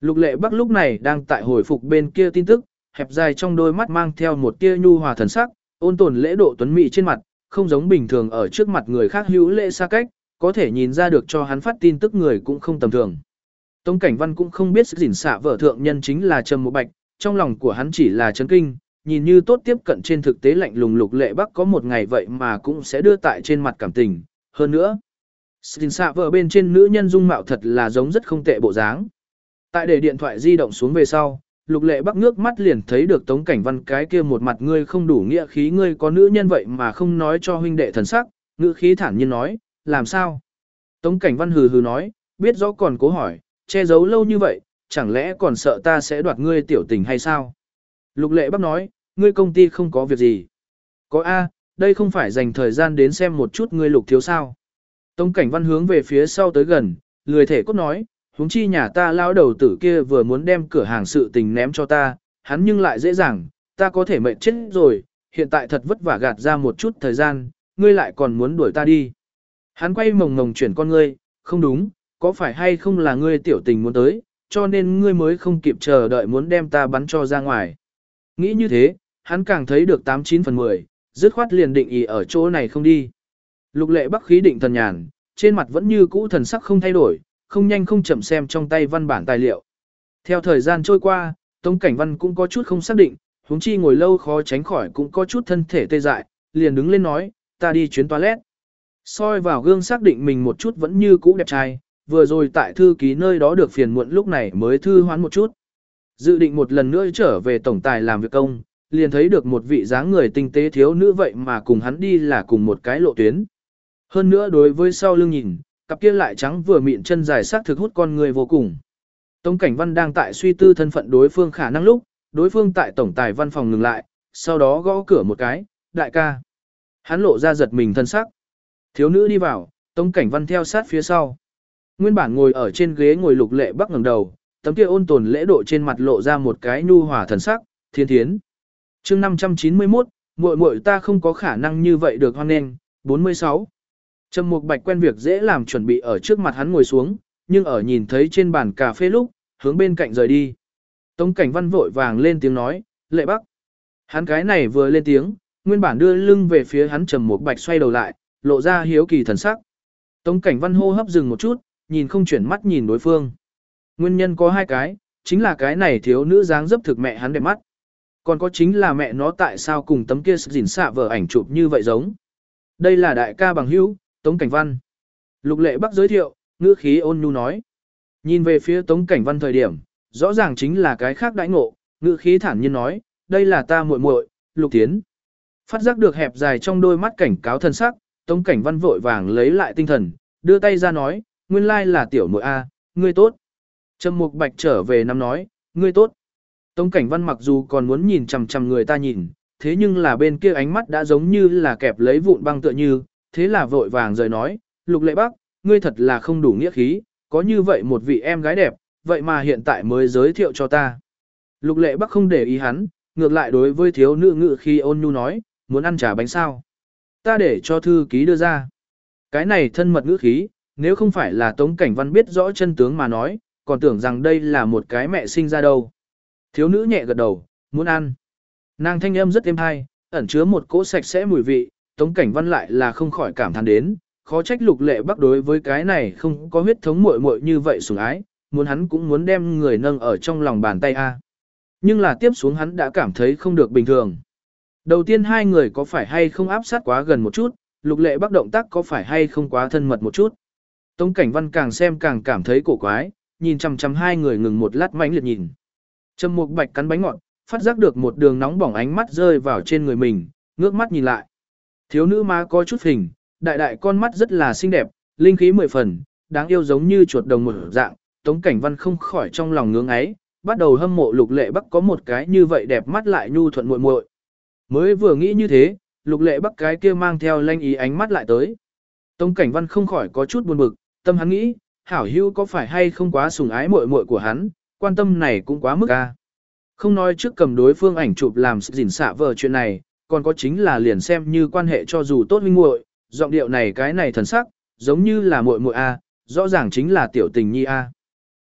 Lục lệ bắc lúc này đang tại hồi phục bên kia tin tức, hẹp dài trong đôi mắt mang theo một tia nhu hòa thần sắc, ôn tồn lễ độ tuấn mỹ trên mặt, không giống bình thường ở trước mặt người khác hữu lễ xa cách, có thể nhìn ra được cho hắn phát tin tức người cũng không tầm thường. Tống Cảnh Văn cũng không biết sự dỉn xạ vợ thượng nhân chính là Trầm Mộ Bạch, trong lòng của hắn chỉ là chấn kinh, nhìn như tốt tiếp cận trên thực tế lạnh lùng lục lệ bắc có một ngày vậy mà cũng sẽ đưa tại trên mặt cảm tình. Hơn nữa, Gìn xạ vợ bên trên nữ nhân dung mạo thật là giống rất không tệ bộ dáng. Tại để điện thoại di động xuống về sau, lục lệ bắc ngước mắt liền thấy được tống cảnh văn cái kia một mặt ngươi không đủ nghĩa khí ngươi có nữ nhân vậy mà không nói cho huynh đệ thần sắc, ngữ khí thản nhiên nói, làm sao? Tống cảnh văn hừ hừ nói, biết rõ còn cố hỏi, che giấu lâu như vậy, chẳng lẽ còn sợ ta sẽ đoạt ngươi tiểu tình hay sao? Lục lệ bắc nói, ngươi công ty không có việc gì. Có A, đây không phải dành thời gian đến xem một chút ngươi lục thiếu sao. Tống cảnh văn hướng về phía sau tới gần, lười thể cốt nói, huống chi nhà ta lao đầu tử kia vừa muốn đem cửa hàng sự tình ném cho ta, hắn nhưng lại dễ dàng, ta có thể mệnh chết rồi, hiện tại thật vất vả gạt ra một chút thời gian, ngươi lại còn muốn đuổi ta đi. Hắn quay mồng mồng chuyển con ngươi, không đúng, có phải hay không là ngươi tiểu tình muốn tới, cho nên ngươi mới không kịp chờ đợi muốn đem ta bắn cho ra ngoài. Nghĩ như thế, hắn càng thấy được 89 phần 10, dứt khoát liền định ý ở chỗ này không đi. Lục lệ bắc khí định thần nhàn, trên mặt vẫn như cũ thần sắc không thay đổi, không nhanh không chậm xem trong tay văn bản tài liệu. Theo thời gian trôi qua, Tống Cảnh Văn cũng có chút không xác định, huống chi ngồi lâu khó tránh khỏi cũng có chút thân thể tê dại, liền đứng lên nói, ta đi chuyến toilet. soi vào gương xác định mình một chút vẫn như cũ đẹp trai, vừa rồi tại thư ký nơi đó được phiền muộn lúc này mới thư hoán một chút. Dự định một lần nữa trở về tổng tài làm việc công, liền thấy được một vị dáng người tinh tế thiếu nữ vậy mà cùng hắn đi là cùng một cái lộ tuyến. Hơn nữa đối với sau lưng nhìn, cặp kia lại trắng vừa mịn chân dài sắc thực hút con người vô cùng. Tống Cảnh Văn đang tại suy tư thân phận đối phương khả năng lúc, đối phương tại tổng tài văn phòng ngừng lại, sau đó gõ cửa một cái, đại ca. Hắn lộ ra giật mình thân sắc. Thiếu nữ đi vào, Tống Cảnh Văn theo sát phía sau. Nguyên bản ngồi ở trên ghế ngồi lục lệ bắc ngẩng đầu, tấm kia ôn tồn lễ độ trên mặt lộ ra một cái nhu hòa thần sắc, thiên thiến. chương 591, muội muội ta không có khả năng như vậy được hoan nghênh, 46. Trầm Mục Bạch quen việc dễ làm chuẩn bị ở trước mặt hắn ngồi xuống, nhưng ở nhìn thấy trên bàn cà phê lúc, hướng bên cạnh rời đi. Tống Cảnh Văn vội vàng lên tiếng nói, "Lệ Bắc." Hắn cái này vừa lên tiếng, nguyên bản đưa lưng về phía hắn Trầm Mục Bạch xoay đầu lại, lộ ra hiếu kỳ thần sắc. Tống Cảnh Văn hô hấp dừng một chút, nhìn không chuyển mắt nhìn đối phương. Nguyên nhân có hai cái, chính là cái này thiếu nữ dáng dấp thực mẹ hắn đẹp mắt. Còn có chính là mẹ nó tại sao cùng tấm kia dỉn xạ vở ảnh chụp như vậy giống. Đây là đại ca bằng hữu, Tống Cảnh Văn. Lục lệ bắc giới thiệu, ngữ khí ôn nhu nói. Nhìn về phía Tống Cảnh Văn thời điểm, rõ ràng chính là cái khác đãi ngộ, ngữ khí thản nhiên nói, đây là ta muội muội, Lục Tiến. Phát giác được hẹp dài trong đôi mắt cảnh cáo thân sắc, Tống Cảnh Văn vội vàng lấy lại tinh thần, đưa tay ra nói, nguyên lai là tiểu muội a, ngươi tốt. Trầm Mục Bạch trở về năm nói, ngươi tốt. Tống Cảnh Văn mặc dù còn muốn nhìn chằm chằm người ta nhìn, thế nhưng là bên kia ánh mắt đã giống như là kẹp lấy vụn băng tựa như, thế là vội vàng rời nói, Lục Lệ Bắc, ngươi thật là không đủ nghĩa khí, có như vậy một vị em gái đẹp, vậy mà hiện tại mới giới thiệu cho ta. Lục Lệ Bắc không để ý hắn, ngược lại đối với thiếu nữ ngự khi ôn nhu nói, muốn ăn trà bánh sao. Ta để cho thư ký đưa ra. Cái này thân mật ngữ khí, nếu không phải là Tống Cảnh Văn biết rõ chân tướng mà nói, còn tưởng rằng đây là một cái mẹ sinh ra đâu. Thiếu nữ nhẹ gật đầu, muốn ăn. Nàng thanh âm rất êm hay, ẩn chứa một cỗ sạch sẽ mùi vị, Tống Cảnh Văn lại là không khỏi cảm thán đến, khó trách lục lệ bắc đối với cái này không có huyết thống muội muội như vậy sủng ái, muốn hắn cũng muốn đem người nâng ở trong lòng bàn tay a. Nhưng là tiếp xuống hắn đã cảm thấy không được bình thường. Đầu tiên hai người có phải hay không áp sát quá gần một chút, lục lệ bắc động tác có phải hay không quá thân mật một chút. Tống Cảnh Văn càng xem càng cảm thấy cổ quái, nhìn chằm chằm hai người ngừng một lát mãnh liệt nhìn. Trầm Mục Bạch cắn bánh ngọt, phát giác được một đường nóng bỏng ánh mắt rơi vào trên người mình, ngước mắt nhìn lại. Thiếu nữ má có chút hình, đại đại con mắt rất là xinh đẹp, linh khí mười phần, đáng yêu giống như chuột đồng một dạng, Tống Cảnh Văn không khỏi trong lòng ngưỡng ấy, bắt đầu hâm mộ Lục Lệ Bắc có một cái như vậy đẹp mắt lại nhu thuận muội muội. Mới vừa nghĩ như thế, Lục Lệ Bắc cái kia mang theo lanh ý ánh mắt lại tới. Tống Cảnh Văn không khỏi có chút buồn bực, tâm hắn nghĩ, hảo hữu có phải hay không quá sùng ái muội muội của hắn, quan tâm này cũng quá mức a. Không nói trước cầm đối phương ảnh chụp làm sự dỉn xạ vờ chuyện này, còn có chính là liền xem như quan hệ cho dù tốt huynh muội, giọng điệu này cái này thần sắc, giống như là muội muội a, rõ ràng chính là tiểu tình nhi a.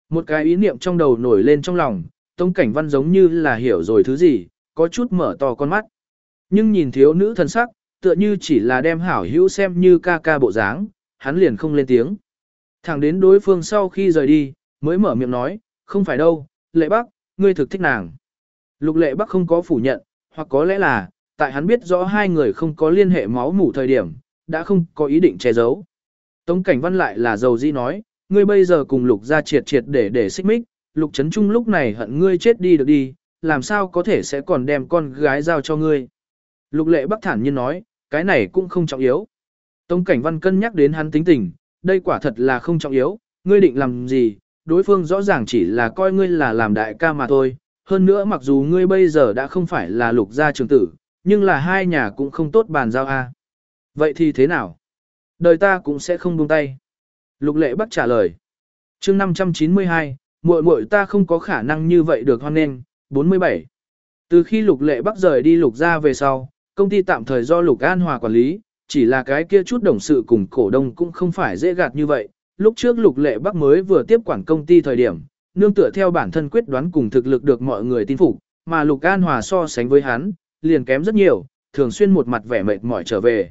Một cái ý niệm trong đầu nổi lên trong lòng, Tống Cảnh Văn giống như là hiểu rồi thứ gì, có chút mở to con mắt. Nhưng nhìn thiếu nữ thần sắc, tựa như chỉ là đem hảo hữu xem như ca ca bộ dáng, hắn liền không lên tiếng. Thẳng đến đối phương sau khi rời đi, mới mở miệng nói, không phải đâu, lệ bắc, ngươi thực thích nàng. Lục lệ bắc không có phủ nhận, hoặc có lẽ là, tại hắn biết rõ hai người không có liên hệ máu mủ thời điểm, đã không có ý định che giấu. Tống cảnh văn lại là dầu di nói, ngươi bây giờ cùng lục gia triệt triệt để để xích mích, lục chấn trung lúc này hận ngươi chết đi được đi, làm sao có thể sẽ còn đem con gái giao cho ngươi. Lục lệ bắc thản nhiên nói, cái này cũng không trọng yếu. Tống cảnh văn cân nhắc đến hắn tính tình, đây quả thật là không trọng yếu, ngươi định làm gì, đối phương rõ ràng chỉ là coi ngươi là làm đại ca mà thôi. Hơn nữa mặc dù ngươi bây giờ đã không phải là lục gia trường tử, nhưng là hai nhà cũng không tốt bàn giao a. Vậy thì thế nào? Đời ta cũng sẽ không buông tay. Lục lệ bắc trả lời. chương 592, muội muội ta không có khả năng như vậy được hoan nên, 47. Từ khi lục lệ bắc rời đi lục gia về sau, công ty tạm thời do lục an hòa quản lý, chỉ là cái kia chút đồng sự cùng cổ đông cũng không phải dễ gạt như vậy. Lúc trước lục lệ bắc mới vừa tiếp quản công ty thời điểm, nương tựa theo bản thân quyết đoán cùng thực lực được mọi người tin phục, mà lục an hòa so sánh với hắn, liền kém rất nhiều, thường xuyên một mặt vẻ mệt mỏi trở về.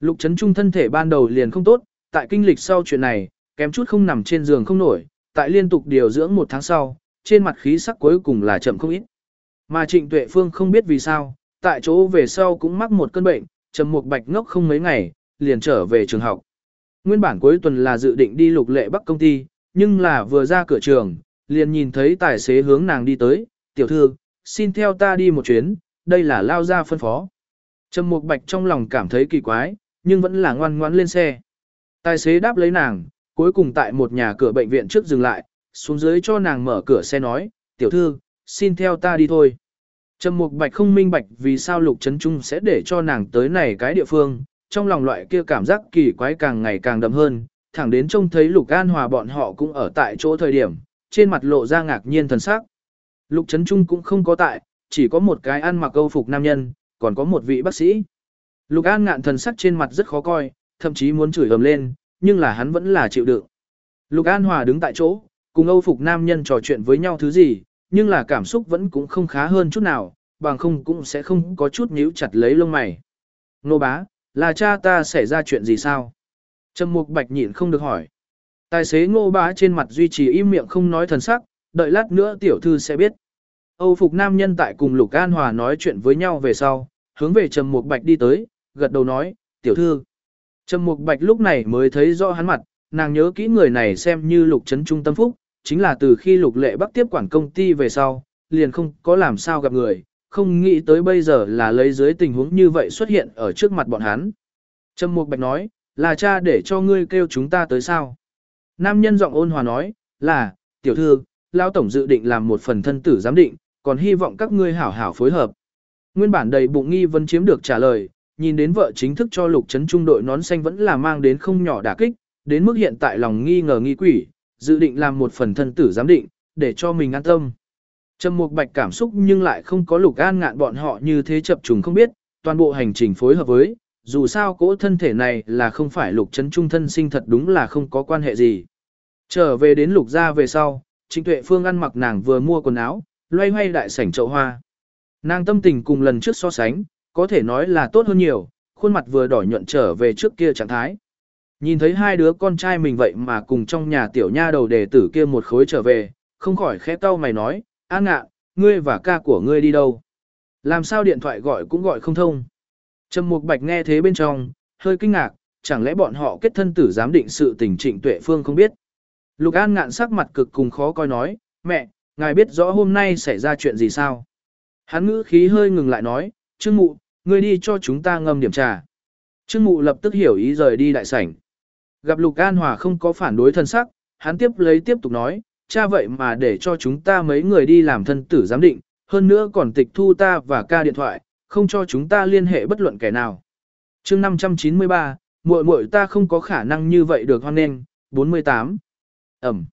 Lục Trấn trung thân thể ban đầu liền không tốt, tại kinh lịch sau chuyện này, kém chút không nằm trên giường không nổi, tại liên tục điều dưỡng một tháng sau, trên mặt khí sắc cuối cùng là chậm không ít. Mà Trịnh Tuệ Phương không biết vì sao, tại chỗ về sau cũng mắc một cơn bệnh, trầm một bạch ngốc không mấy ngày, liền trở về trường học. Nguyên bản cuối tuần là dự định đi lục lệ bắc công ty, nhưng là vừa ra cửa trường, liền nhìn thấy tài xế hướng nàng đi tới, tiểu thư, xin theo ta đi một chuyến, đây là lao ra phân phó. Trầm Mục Bạch trong lòng cảm thấy kỳ quái, nhưng vẫn là ngoan ngoãn lên xe. Tài xế đáp lấy nàng, cuối cùng tại một nhà cửa bệnh viện trước dừng lại, xuống dưới cho nàng mở cửa xe nói, tiểu thư, xin theo ta đi thôi. Trầm Mục Bạch không minh bạch vì sao Lục Trấn Trung sẽ để cho nàng tới này cái địa phương, trong lòng loại kia cảm giác kỳ quái càng ngày càng đậm hơn, thẳng đến trông thấy Lục An Hòa bọn họ cũng ở tại chỗ thời điểm, trên mặt lộ ra ngạc nhiên thần sắc. Lục Trấn Trung cũng không có tại, chỉ có một cái ăn mặc câu phục nam nhân, còn có một vị bác sĩ. Lục An ngạn thần sắc trên mặt rất khó coi, thậm chí muốn chửi ầm lên, nhưng là hắn vẫn là chịu đựng. Lục An Hòa đứng tại chỗ, cùng Âu phục nam nhân trò chuyện với nhau thứ gì, nhưng là cảm xúc vẫn cũng không khá hơn chút nào, bằng không cũng sẽ không có chút nhíu chặt lấy lông mày. Nô bá, là cha ta xảy ra chuyện gì sao? Trầm Mục Bạch nhịn không được hỏi. Tài xế ngô bá trên mặt duy trì im miệng không nói thần sắc, đợi lát nữa tiểu thư sẽ biết. Âu phục nam nhân tại cùng Lục An Hòa nói chuyện với nhau về sau, hướng về Trầm Mục Bạch đi tới, gật đầu nói, tiểu thư. Trầm Mục Bạch lúc này mới thấy rõ hắn mặt, nàng nhớ kỹ người này xem như Lục Trấn Trung tâm phúc, chính là từ khi Lục Lệ Bắc tiếp quản công ty về sau, liền không có làm sao gặp người, không nghĩ tới bây giờ là lấy dưới tình huống như vậy xuất hiện ở trước mặt bọn hắn. Trầm Mục Bạch nói, là cha để cho ngươi kêu chúng ta tới sao? Nam nhân giọng ôn hòa nói, là, tiểu thư, Lão Tổng dự định làm một phần thân tử giám định, còn hy vọng các ngươi hảo hảo phối hợp. Nguyên bản đầy bụng nghi vấn chiếm được trả lời, nhìn đến vợ chính thức cho lục trấn trung đội nón xanh vẫn là mang đến không nhỏ đả kích, đến mức hiện tại lòng nghi ngờ nghi quỷ, dự định làm một phần thân tử giám định, để cho mình an tâm. Trầm Mục Bạch cảm xúc nhưng lại không có Lục An ngạn bọn họ như thế chập trùng không biết, toàn bộ hành trình phối hợp với, dù sao cỗ thân thể này là không phải Lục Trấn Trung thân sinh thật đúng là không có quan hệ gì. Trở về đến Lục gia về sau, Trịnh Tuệ Phương ăn mặc nàng vừa mua quần áo, loay hoay đại sảnh chậu hoa. Nàng tâm tình cùng lần trước so sánh, có thể nói là tốt hơn nhiều, khuôn mặt vừa đỏ nhuận trở về trước kia trạng thái. Nhìn thấy hai đứa con trai mình vậy mà cùng trong nhà tiểu nha đầu đề tử kia một khối trở về, không khỏi khẽ tao mày nói, An ngạ, ngươi và ca của ngươi đi đâu? Làm sao điện thoại gọi cũng gọi không thông? Trầm Mục Bạch nghe thế bên trong, hơi kinh ngạc, chẳng lẽ bọn họ kết thân tử giám định sự tình trịnh tuệ phương không biết? Lục An ngạn sắc mặt cực cùng khó coi nói, mẹ, ngài biết rõ hôm nay xảy ra chuyện gì sao? Hắn ngữ khí hơi ngừng lại nói, Trương Mụ, ngươi đi cho chúng ta ngâm điểm trà. Trương Mụ lập tức hiểu ý rời đi đại sảnh. Gặp Lục An Hòa không có phản đối thân sắc, hắn tiếp lấy tiếp tục nói, cha vậy mà để cho chúng ta mấy người đi làm thân tử giám định, hơn nữa còn tịch thu ta và ca điện thoại, không cho chúng ta liên hệ bất luận kẻ nào. chương 593, muội muội ta không có khả năng như vậy được hoan nghênh, 48. Ẩm.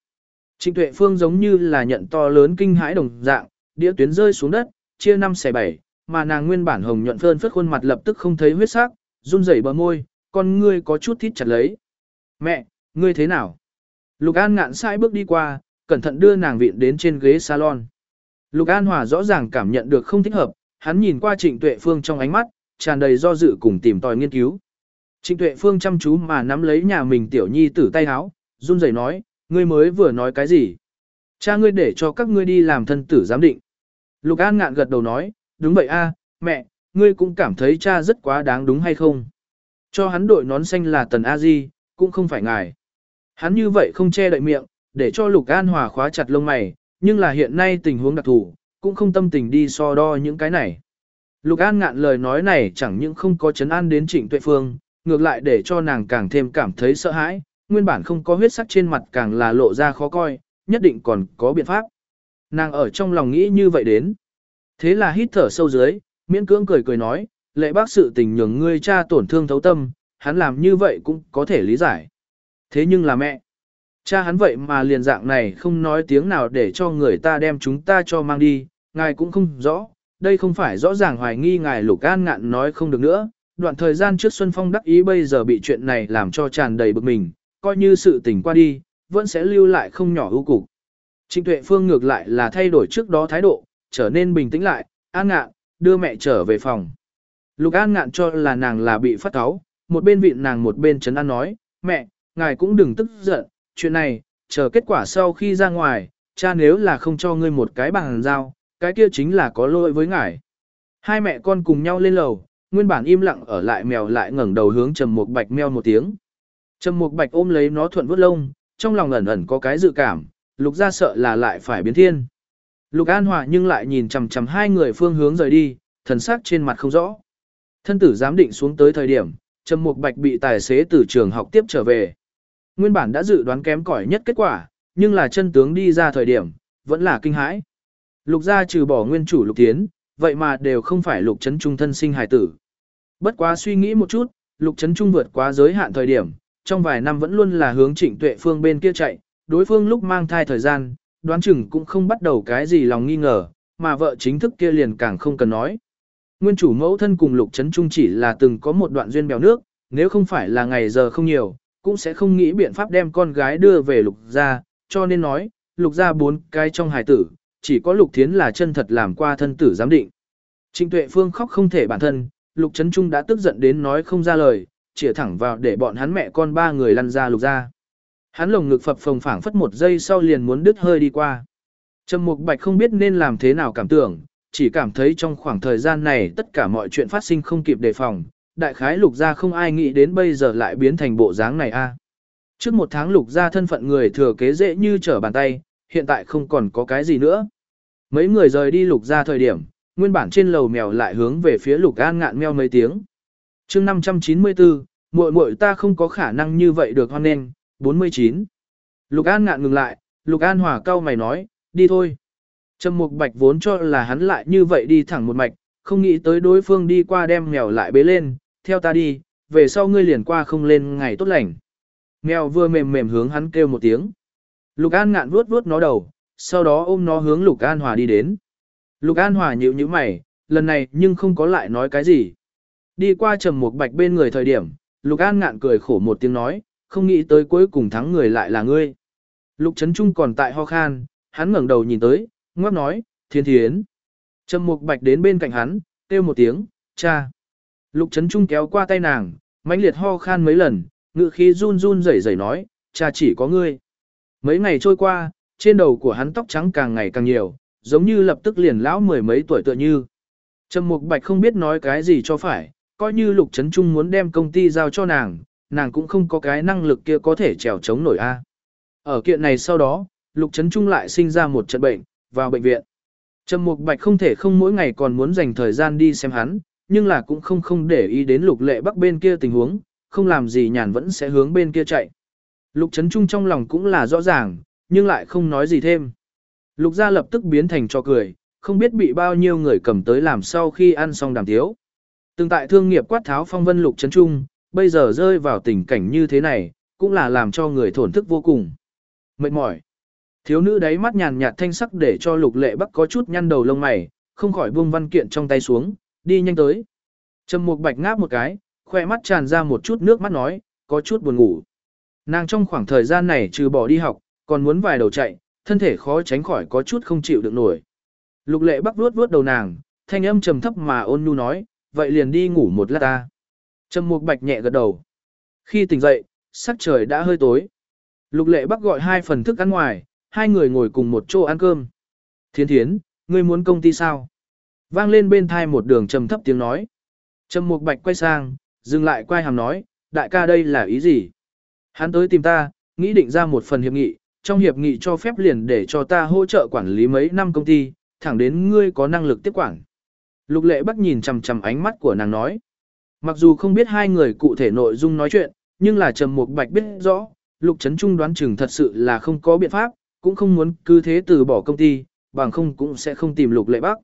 Trịnh Tuệ Phương giống như là nhận to lớn kinh hãi đồng dạng, đĩa tuyến rơi xuống đất, chia năm xẻ bảy, mà nàng nguyên bản hồng nhuận phơn phất khuôn mặt lập tức không thấy huyết sắc, run rẩy bờ môi, con ngươi có chút thít chặt lấy. Mẹ, ngươi thế nào? Lục An ngạn sai bước đi qua, cẩn thận đưa nàng vịn đến trên ghế salon. Lục An Hòa rõ ràng cảm nhận được không thích hợp, hắn nhìn qua Trịnh Tuệ Phương trong ánh mắt, tràn đầy do dự cùng tìm tòi nghiên cứu. Trịnh Tuệ Phương chăm chú mà nắm lấy nhà mình tiểu nhi tử tay háo, run rẩy nói, ngươi mới vừa nói cái gì? Cha ngươi để cho các ngươi đi làm thân tử giám định. Lục An ngạn gật đầu nói, đúng vậy a, mẹ, ngươi cũng cảm thấy cha rất quá đáng đúng hay không? Cho hắn đội nón xanh là Tần A Di, cũng không phải ngài. Hắn như vậy không che đậy miệng, để cho Lục An Hòa khóa chặt lông mày, nhưng là hiện nay tình huống đặc thù, cũng không tâm tình đi so đo những cái này. Lục An ngạn lời nói này chẳng những không có chấn an đến Trịnh Tuệ Phương, ngược lại để cho nàng càng thêm cảm thấy sợ hãi, nguyên bản không có huyết sắc trên mặt càng là lộ ra khó coi, nhất định còn có biện pháp. Nàng ở trong lòng nghĩ như vậy đến. Thế là hít thở sâu dưới, miễn cưỡng cười cười nói, lệ bác sự tình nhường ngươi cha tổn thương thấu tâm, hắn làm như vậy cũng có thể lý giải. Thế nhưng là mẹ, cha hắn vậy mà liền dạng này không nói tiếng nào để cho người ta đem chúng ta cho mang đi, ngài cũng không rõ, đây không phải rõ ràng hoài nghi ngài lục an ngạn nói không được nữa. Đoạn thời gian trước Xuân Phong đắc ý bây giờ bị chuyện này làm cho tràn đầy bực mình, coi như sự tình qua đi, vẫn sẽ lưu lại không nhỏ ưu cục. Trịnh Tuệ Phương ngược lại là thay đổi trước đó thái độ, trở nên bình tĩnh lại, an ngạn, đưa mẹ trở về phòng. Lục an ngạn cho là nàng là bị phát cáu, một bên vịn nàng một bên chấn an nói, mẹ, ngài cũng đừng tức giận, chuyện này, chờ kết quả sau khi ra ngoài, cha nếu là không cho ngươi một cái bằng dao, cái kia chính là có lỗi với ngài. Hai mẹ con cùng nhau lên lầu, nguyên bản im lặng ở lại mèo lại ngẩng đầu hướng Trầm một Bạch meo một tiếng. Trầm Mục Bạch ôm lấy nó thuận vút lông, trong lòng ẩn ẩn có cái dự cảm, Lục gia sợ là lại phải biến thiên. Lục An Hòa nhưng lại nhìn chằm chằm hai người phương hướng rời đi, thần sắc trên mặt không rõ. Thân tử giám định xuống tới thời điểm, Trầm Mục Bạch bị tài xế từ trường học tiếp trở về. Nguyên bản đã dự đoán kém cỏi nhất kết quả, nhưng là chân tướng đi ra thời điểm, vẫn là kinh hãi. Lục gia trừ bỏ nguyên chủ lục tiến, vậy mà đều không phải lục chấn trung thân sinh hài tử. Bất quá suy nghĩ một chút, lục chấn trung vượt quá giới hạn thời điểm, trong vài năm vẫn luôn là hướng trịnh tuệ phương bên kia chạy, đối phương lúc mang thai thời gian, đoán chừng cũng không bắt đầu cái gì lòng nghi ngờ, mà vợ chính thức kia liền càng không cần nói. Nguyên chủ mẫu thân cùng lục chấn trung chỉ là từng có một đoạn duyên bèo nước, nếu không phải là ngày giờ không nhiều, cũng sẽ không nghĩ biện pháp đem con gái đưa về lục gia, cho nên nói, lục gia bốn cái trong hài tử, chỉ có lục thiến là chân thật làm qua thân tử giám định. Trịnh tuệ phương khóc không thể bản thân, lục chấn trung đã tức giận đến nói không ra lời, chĩa thẳng vào để bọn hắn mẹ con ba người lăn ra lục ra Hắn lồng ngực phập phồng phảng phất một giây sau liền muốn đứt hơi đi qua. Trầm Mục Bạch không biết nên làm thế nào cảm tưởng, chỉ cảm thấy trong khoảng thời gian này tất cả mọi chuyện phát sinh không kịp đề phòng, đại khái lục gia không ai nghĩ đến bây giờ lại biến thành bộ dáng này a. Trước một tháng lục gia thân phận người thừa kế dễ như trở bàn tay, hiện tại không còn có cái gì nữa. Mấy người rời đi lục gia thời điểm, nguyên bản trên lầu mèo lại hướng về phía lục an ngạn meo mấy tiếng chương 594, muội muội ta không có khả năng như vậy được hoan nên, 49. Lục an ngạn ngừng lại, lục an hòa cao mày nói, đi thôi. Trầm mục bạch vốn cho là hắn lại như vậy đi thẳng một mạch, không nghĩ tới đối phương đi qua đem mèo lại bế lên, theo ta đi, về sau ngươi liền qua không lên ngày tốt lành. Mèo vừa mềm mềm hướng hắn kêu một tiếng. Lục An ngạn vuốt vuốt nó đầu, sau đó ôm nó hướng Lục An Hòa đi đến. Lục An Hòa nhíu nhíu mày, lần này nhưng không có lại nói cái gì. Đi qua trầm một bạch bên người thời điểm, Lục An ngạn cười khổ một tiếng nói, không nghĩ tới cuối cùng thắng người lại là ngươi. Lục Trấn Trung còn tại ho khan, hắn ngẩng đầu nhìn tới, ngoắc nói, thiên thiến. Trầm mục bạch đến bên cạnh hắn, kêu một tiếng, cha. Lục Trấn Trung kéo qua tay nàng, mãnh liệt ho khan mấy lần, ngự khí run run rẩy rẩy nói, cha chỉ có ngươi. Mấy ngày trôi qua, trên đầu của hắn tóc trắng càng ngày càng nhiều, giống như lập tức liền lão mười mấy tuổi tựa như. Trầm Mục Bạch không biết nói cái gì cho phải, coi như Lục Trấn Trung muốn đem công ty giao cho nàng, nàng cũng không có cái năng lực kia có thể trèo chống nổi a. Ở kiện này sau đó, Lục Trấn Trung lại sinh ra một trận bệnh, vào bệnh viện. Trầm Mục Bạch không thể không mỗi ngày còn muốn dành thời gian đi xem hắn, nhưng là cũng không không để ý đến Lục Lệ Bắc bên kia tình huống, không làm gì nhàn vẫn sẽ hướng bên kia chạy. Lục Trấn Trung trong lòng cũng là rõ ràng, nhưng lại không nói gì thêm. Lục gia lập tức biến thành cho cười, không biết bị bao nhiêu người cầm tới làm sau khi ăn xong đàm tiếu. Từng tại thương nghiệp quát tháo phong vân Lục chấn Trung, bây giờ rơi vào tình cảnh như thế này, cũng là làm cho người thổn thức vô cùng. Mệt mỏi. Thiếu nữ đáy mắt nhàn nhạt thanh sắc để cho lục lệ bắc có chút nhăn đầu lông mày, không khỏi buông văn kiện trong tay xuống, đi nhanh tới. Trầm mục bạch ngáp một cái, khoe mắt tràn ra một chút nước mắt nói, có chút buồn ngủ. Nàng trong khoảng thời gian này trừ bỏ đi học, còn muốn vài đầu chạy, thân thể khó tránh khỏi có chút không chịu được nổi. Lục lệ bắc vuốt vuốt đầu nàng, thanh âm trầm thấp mà ôn nhu nói, vậy liền đi ngủ một lát ta. Trầm mục bạch nhẹ gật đầu. Khi tỉnh dậy, sắc trời đã hơi tối. Lục lệ bắc gọi hai phần thức ăn ngoài, hai người ngồi cùng một chỗ ăn cơm. Thiên thiến, ngươi muốn công ty sao? Vang lên bên thai một đường trầm thấp tiếng nói. Trầm mục bạch quay sang, dừng lại quay hàm nói, đại ca đây là ý gì? Hắn tới tìm ta, nghĩ định ra một phần hiệp nghị, trong hiệp nghị cho phép liền để cho ta hỗ trợ quản lý mấy năm công ty, thẳng đến ngươi có năng lực tiếp quản. Lục lệ bắc nhìn chằm chằm ánh mắt của nàng nói. Mặc dù không biết hai người cụ thể nội dung nói chuyện, nhưng là Trầm Mục Bạch biết rõ, Lục Trấn Trung đoán chừng thật sự là không có biện pháp, cũng không muốn cứ thế từ bỏ công ty, bằng không cũng sẽ không tìm Lục Lệ Bắc.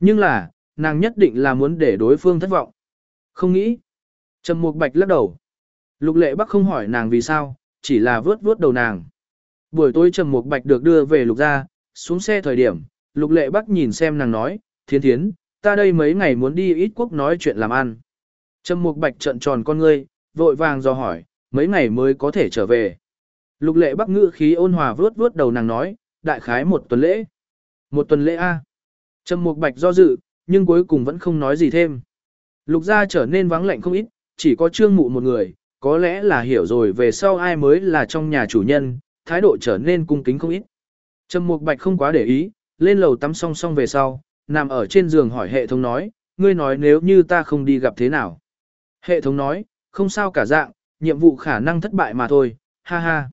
Nhưng là, nàng nhất định là muốn để đối phương thất vọng. Không nghĩ. Trầm Mục Bạch lắc đầu. Lục Lệ Bắc không hỏi nàng vì sao, chỉ là vớt vớt đầu nàng. Buổi tối Trầm Mục Bạch được đưa về Lục gia, xuống xe thời điểm, Lục Lệ Bắc nhìn xem nàng nói, "Thiến Thiến, ta đây mấy ngày muốn đi ít quốc nói chuyện làm ăn." Trầm Mục Bạch trợn tròn con ngươi, vội vàng do hỏi, mấy ngày mới có thể trở về. Lục lệ bắc ngữ khí ôn hòa vướt vướt đầu nàng nói, đại khái một tuần lễ. Một tuần lễ A. Trầm Mục Bạch do dự, nhưng cuối cùng vẫn không nói gì thêm. Lục gia trở nên vắng lạnh không ít, chỉ có trương mụ một người, có lẽ là hiểu rồi về sau ai mới là trong nhà chủ nhân, thái độ trở nên cung kính không ít. Trầm Mục Bạch không quá để ý, lên lầu tắm song song về sau, nằm ở trên giường hỏi hệ thống nói, ngươi nói nếu như ta không đi gặp thế nào. Hệ thống nói, không sao cả dạng, nhiệm vụ khả năng thất bại mà thôi, ha ha.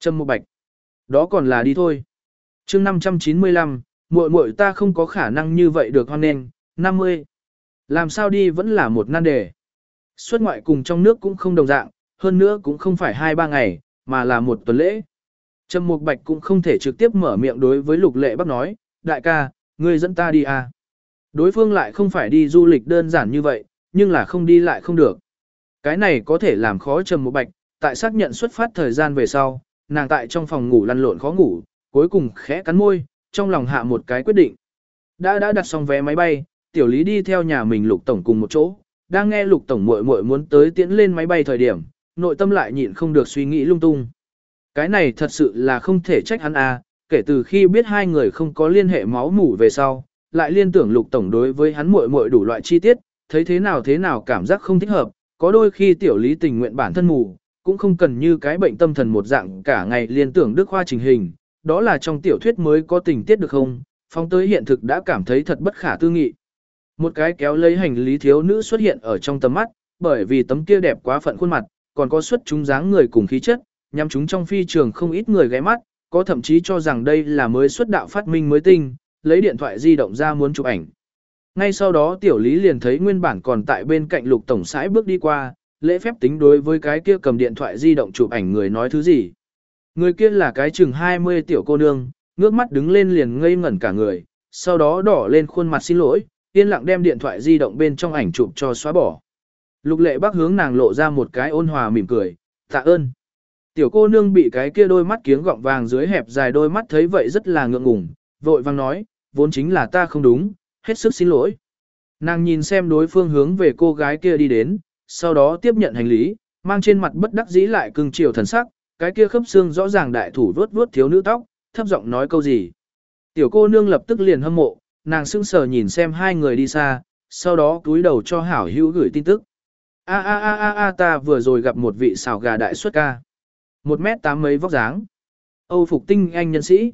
Trâm Mộ Bạch. Đó còn là đi thôi. chương 595, muội muội ta không có khả năng như vậy được hoan nên, 50. Làm sao đi vẫn là một nan đề. Xuất ngoại cùng trong nước cũng không đồng dạng, hơn nữa cũng không phải 2-3 ngày, mà là một tuần lễ. Trâm Mục Bạch cũng không thể trực tiếp mở miệng đối với Lục Lệ Bắc nói, đại ca, ngươi dẫn ta đi à. Đối phương lại không phải đi du lịch đơn giản như vậy, nhưng là không đi lại không được. Cái này có thể làm khó Trầm một Bạch, tại xác nhận xuất phát thời gian về sau, nàng tại trong phòng ngủ lăn lộn khó ngủ, cuối cùng khẽ cắn môi, trong lòng hạ một cái quyết định. Đã đã đặt xong vé máy bay, tiểu lý đi theo nhà mình lục tổng cùng một chỗ, đang nghe lục tổng muội muội muốn tới tiễn lên máy bay thời điểm, nội tâm lại nhịn không được suy nghĩ lung tung. Cái này thật sự là không thể trách hắn à, kể từ khi biết hai người không có liên hệ máu mủ về sau, lại liên tưởng lục tổng đối với hắn muội muội đủ loại chi tiết, thấy thế nào thế nào cảm giác không thích hợp, có đôi khi tiểu lý tình nguyện bản thân mù, cũng không cần như cái bệnh tâm thần một dạng cả ngày liên tưởng đức khoa trình hình, đó là trong tiểu thuyết mới có tình tiết được không, phóng tới hiện thực đã cảm thấy thật bất khả tư nghị. Một cái kéo lấy hành lý thiếu nữ xuất hiện ở trong tầm mắt, bởi vì tấm kia đẹp quá phận khuôn mặt, còn có xuất chúng dáng người cùng khí chất, nhằm chúng trong phi trường không ít người ghé mắt, có thậm chí cho rằng đây là mới xuất đạo phát minh mới tinh, lấy điện thoại di động ra muốn chụp ảnh. Ngay sau đó tiểu lý liền thấy nguyên bản còn tại bên cạnh lục tổng sãi bước đi qua, lễ phép tính đối với cái kia cầm điện thoại di động chụp ảnh người nói thứ gì. Người kia là cái chừng 20 tiểu cô nương, ngước mắt đứng lên liền ngây ngẩn cả người, sau đó đỏ lên khuôn mặt xin lỗi, yên lặng đem điện thoại di động bên trong ảnh chụp cho xóa bỏ. Lục lệ bác hướng nàng lộ ra một cái ôn hòa mỉm cười, tạ ơn. Tiểu cô nương bị cái kia đôi mắt kiếng gọng vàng dưới hẹp dài đôi mắt thấy vậy rất là ngượng ngùng, vội vang nói, vốn chính là ta không đúng, hết sức xin lỗi. Nàng nhìn xem đối phương hướng về cô gái kia đi đến, sau đó tiếp nhận hành lý, mang trên mặt bất đắc dĩ lại cưng chiều thần sắc, cái kia khớp xương rõ ràng đại thủ vuốt vuốt thiếu nữ tóc, thấp giọng nói câu gì. Tiểu cô nương lập tức liền hâm mộ, nàng sững sờ nhìn xem hai người đi xa, sau đó túi đầu cho hảo hữu gửi tin tức. A a a a a ta vừa rồi gặp một vị xào gà đại xuất ca. Một mét tám mấy vóc dáng. Âu phục tinh anh nhân sĩ.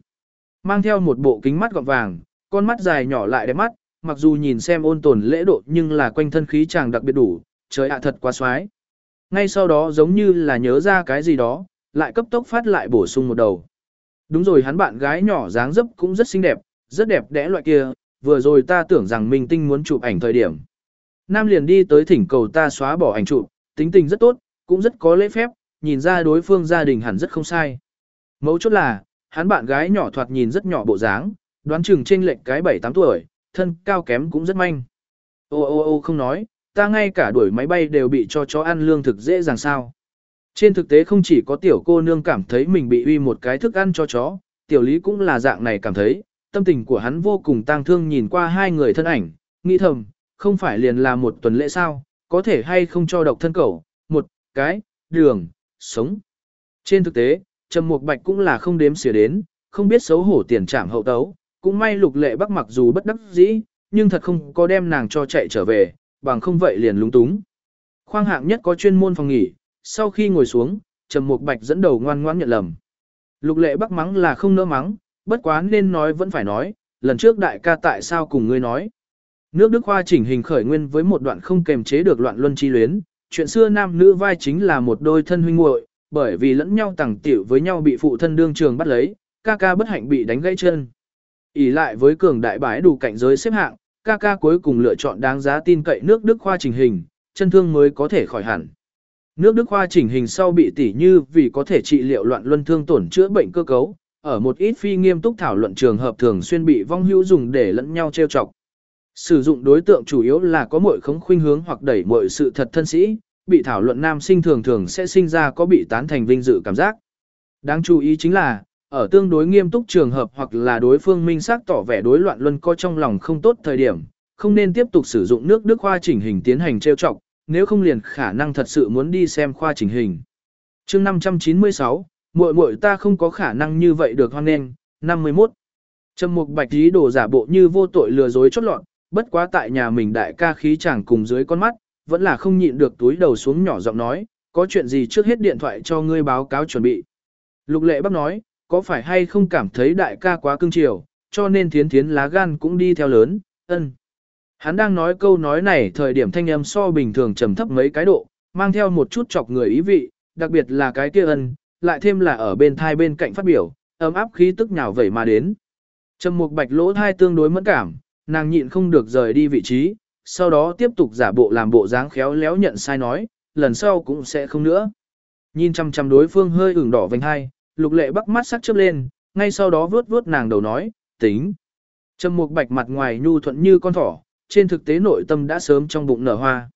Mang theo một bộ kính mắt gọn vàng, con mắt dài nhỏ lại đẹp mắt, mặc dù nhìn xem ôn tồn lễ độ nhưng là quanh thân khí chàng đặc biệt đủ, trời ạ thật quá xoái. Ngay sau đó giống như là nhớ ra cái gì đó, lại cấp tốc phát lại bổ sung một đầu. Đúng rồi hắn bạn gái nhỏ dáng dấp cũng rất xinh đẹp, rất đẹp đẽ loại kia, vừa rồi ta tưởng rằng mình tinh muốn chụp ảnh thời điểm. Nam liền đi tới thỉnh cầu ta xóa bỏ ảnh chụp, tính tình rất tốt, cũng rất có lễ phép, nhìn ra đối phương gia đình hẳn rất không sai. Mấu chốt là, hắn bạn gái nhỏ thoạt nhìn rất nhỏ bộ dáng, đoán chừng trên lệnh cái 7-8 tuổi, thân cao kém cũng rất manh. Ô ô ô không nói, ta ngay cả đuổi máy bay đều bị cho chó ăn lương thực dễ dàng sao. Trên thực tế không chỉ có tiểu cô nương cảm thấy mình bị uy một cái thức ăn cho chó, tiểu lý cũng là dạng này cảm thấy, tâm tình của hắn vô cùng tang thương nhìn qua hai người thân ảnh, nghĩ thầm, không phải liền là một tuần lễ sao, có thể hay không cho độc thân cầu, một cái, đường, sống. Trên thực tế, Trầm Mục Bạch cũng là không đếm xỉa đến, không biết xấu hổ tiền trảm hậu tấu, cũng may lục lệ bắc mặc dù bất đắc dĩ, nhưng thật không có đem nàng cho chạy trở về, bằng không vậy liền lúng túng. Khoang hạng nhất có chuyên môn phòng nghỉ, sau khi ngồi xuống, Trầm Mục Bạch dẫn đầu ngoan ngoãn nhận lầm. Lục lệ bắc mắng là không nỡ mắng, bất quá nên nói vẫn phải nói, lần trước đại ca tại sao cùng ngươi nói. Nước Đức Hoa chỉnh hình khởi nguyên với một đoạn không kềm chế được loạn luân chi luyến, chuyện xưa nam nữ vai chính là một đôi thân huynh muội, bởi vì lẫn nhau tẳng tiểu với nhau bị phụ thân đương trường bắt lấy, ca ca bất hạnh bị đánh gãy chân. ỉ lại với cường đại bái đủ cảnh giới xếp hạng, ca ca cuối cùng lựa chọn đáng giá tin cậy nước Đức khoa chỉnh hình, chân thương mới có thể khỏi hẳn. Nước Đức khoa chỉnh hình sau bị tỉ như vì có thể trị liệu loạn luân thương tổn chữa bệnh cơ cấu, ở một ít phi nghiêm túc thảo luận trường hợp thường xuyên bị vong hữu dùng để lẫn nhau trêu chọc. Sử dụng đối tượng chủ yếu là có mọi khống khuynh hướng hoặc đẩy mọi sự thật thân sĩ, bị thảo luận nam sinh thường thường sẽ sinh ra có bị tán thành vinh dự cảm giác. Đáng chú ý chính là, ở tương đối nghiêm túc trường hợp hoặc là đối phương minh xác tỏ vẻ đối loạn luân có trong lòng không tốt thời điểm, không nên tiếp tục sử dụng nước Đức khoa chỉnh hình tiến hành trêu chọc, nếu không liền khả năng thật sự muốn đi xem khoa chỉnh hình. Chương 596, muội muội ta không có khả năng như vậy được hoan nghênh, 51. Trầm Mục Bạch ý đồ giả bộ như vô tội lừa dối chót lọt, bất quá tại nhà mình đại ca khí chẳng cùng dưới con mắt, vẫn là không nhịn được túi đầu xuống nhỏ giọng nói, có chuyện gì trước hết điện thoại cho ngươi báo cáo chuẩn bị. Lục lệ bác nói, có phải hay không cảm thấy đại ca quá cưng chiều, cho nên thiến thiến lá gan cũng đi theo lớn, ân. Hắn đang nói câu nói này thời điểm thanh âm so bình thường trầm thấp mấy cái độ, mang theo một chút chọc người ý vị, đặc biệt là cái kia ân, lại thêm là ở bên thai bên cạnh phát biểu, ấm áp khí tức nhào vẩy mà đến. Trầm mục bạch lỗ thai tương đối mẫn cảm, nàng nhịn không được rời đi vị trí, sau đó tiếp tục giả bộ làm bộ dáng khéo léo nhận sai nói, lần sau cũng sẽ không nữa. Nhìn chăm chăm đối phương hơi ửng đỏ vành hai, lục lệ bắc mắt sắc chớp lên, ngay sau đó vuốt vuốt nàng đầu nói, tính. Trầm mục bạch mặt ngoài nhu thuận như con thỏ, trên thực tế nội tâm đã sớm trong bụng nở hoa.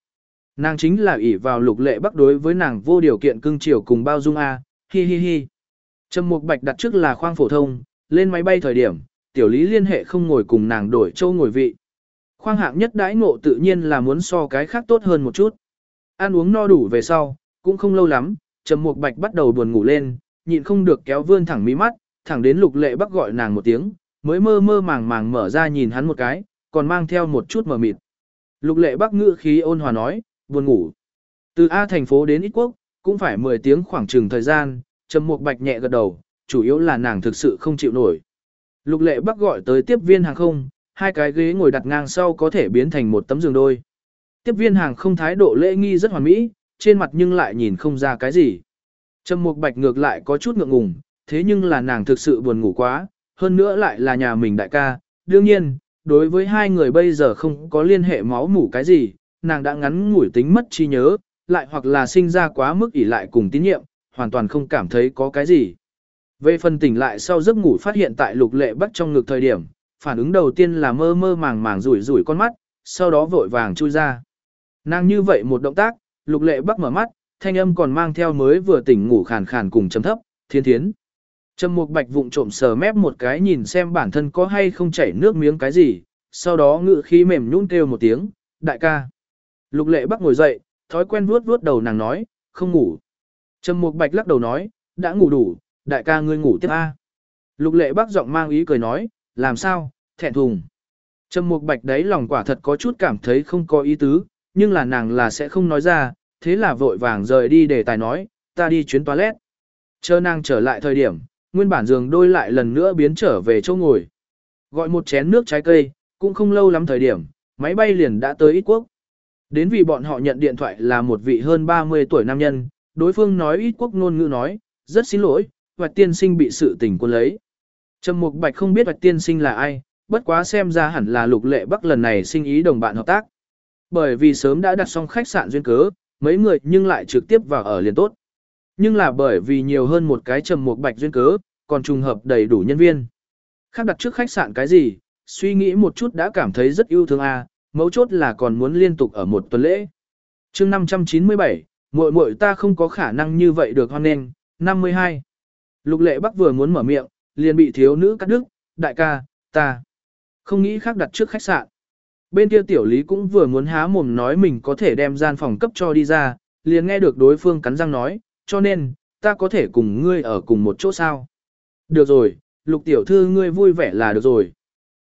Nàng chính là ỷ vào lục lệ bắc đối với nàng vô điều kiện cưng chiều cùng bao dung A, hi hi hi. Trầm mục bạch đặt trước là khoang phổ thông, lên máy bay thời điểm, tiểu lý liên hệ không ngồi cùng nàng đổi châu ngồi vị. Khoang hạng nhất đãi ngộ tự nhiên là muốn so cái khác tốt hơn một chút. Ăn uống no đủ về sau, cũng không lâu lắm, Trầm Mục Bạch bắt đầu buồn ngủ lên, nhịn không được kéo vươn thẳng mí mắt, thẳng đến Lục Lệ Bắc gọi nàng một tiếng, mới mơ mơ màng màng mở ra nhìn hắn một cái, còn mang theo một chút mờ mịt. Lục Lệ Bắc ngữ khí ôn hòa nói, buồn ngủ. Từ A thành phố đến Ít Quốc, cũng phải 10 tiếng khoảng chừng thời gian, Trầm Mục Bạch nhẹ gật đầu, chủ yếu là nàng thực sự không chịu nổi. Lục Lệ Bắc gọi tới tiếp viên hàng không, hai cái ghế ngồi đặt ngang sau có thể biến thành một tấm giường đôi. Tiếp viên hàng không thái độ lễ nghi rất hoàn mỹ, trên mặt nhưng lại nhìn không ra cái gì. Trầm Mục Bạch ngược lại có chút ngượng ngùng, thế nhưng là nàng thực sự buồn ngủ quá, hơn nữa lại là nhà mình đại ca. Đương nhiên, đối với hai người bây giờ không có liên hệ máu mủ cái gì, nàng đã ngắn ngủi tính mất trí nhớ, lại hoặc là sinh ra quá mức ỷ lại cùng tín nhiệm, hoàn toàn không cảm thấy có cái gì. Về phần tỉnh lại sau giấc ngủ phát hiện tại lục lệ bắt trong ngực thời điểm, phản ứng đầu tiên là mơ mơ màng màng rủi rủi con mắt, sau đó vội vàng chui ra. Nàng như vậy một động tác, lục lệ bắc mở mắt, thanh âm còn mang theo mới vừa tỉnh ngủ khàn khàn cùng chấm thấp, thiên thiến. Trầm mục bạch vụng trộm sờ mép một cái nhìn xem bản thân có hay không chảy nước miếng cái gì, sau đó ngự khí mềm nhũn kêu một tiếng, đại ca. Lục lệ bắc ngồi dậy, thói quen vuốt vuốt đầu nàng nói, không ngủ. Trầm mục bạch lắc đầu nói, đã ngủ đủ, đại ca ngươi ngủ tiếp a. Lục lệ bắc giọng mang ý cười nói, làm sao, thẹn thùng. Trầm mục bạch đấy lòng quả thật có chút cảm thấy không có ý tứ, nhưng là nàng là sẽ không nói ra, thế là vội vàng rời đi để tài nói, ta đi chuyến toilet. Chờ nàng trở lại thời điểm, nguyên bản giường đôi lại lần nữa biến trở về chỗ ngồi. Gọi một chén nước trái cây, cũng không lâu lắm thời điểm, máy bay liền đã tới ít quốc. Đến vì bọn họ nhận điện thoại là một vị hơn 30 tuổi nam nhân, đối phương nói ít quốc ngôn ngữ nói, rất xin lỗi, và tiên sinh bị sự tình quân lấy. Trầm Mục Bạch không biết Bạch tiên sinh là ai, bất quá xem ra hẳn là lục lệ bắc lần này sinh ý đồng bạn hợp tác. Bởi vì sớm đã đặt xong khách sạn duyên cớ, mấy người nhưng lại trực tiếp vào ở liền tốt. Nhưng là bởi vì nhiều hơn một cái trầm Mục Bạch duyên cớ, còn trùng hợp đầy đủ nhân viên. Khác đặt trước khách sạn cái gì, suy nghĩ một chút đã cảm thấy rất yêu thương a, à, mấu chốt là còn muốn liên tục ở một tuần lễ. Chương 597, muội muội ta không có khả năng như vậy được hoan nghênh, 52. Lục Lệ Bắc vừa muốn mở miệng, liền bị thiếu nữ cắt đứt, đại ca, ta không nghĩ khác đặt trước khách sạn. Bên kia tiểu lý cũng vừa muốn há mồm nói mình có thể đem gian phòng cấp cho đi ra, liền nghe được đối phương cắn răng nói, cho nên, ta có thể cùng ngươi ở cùng một chỗ sao. Được rồi, lục tiểu thư ngươi vui vẻ là được rồi.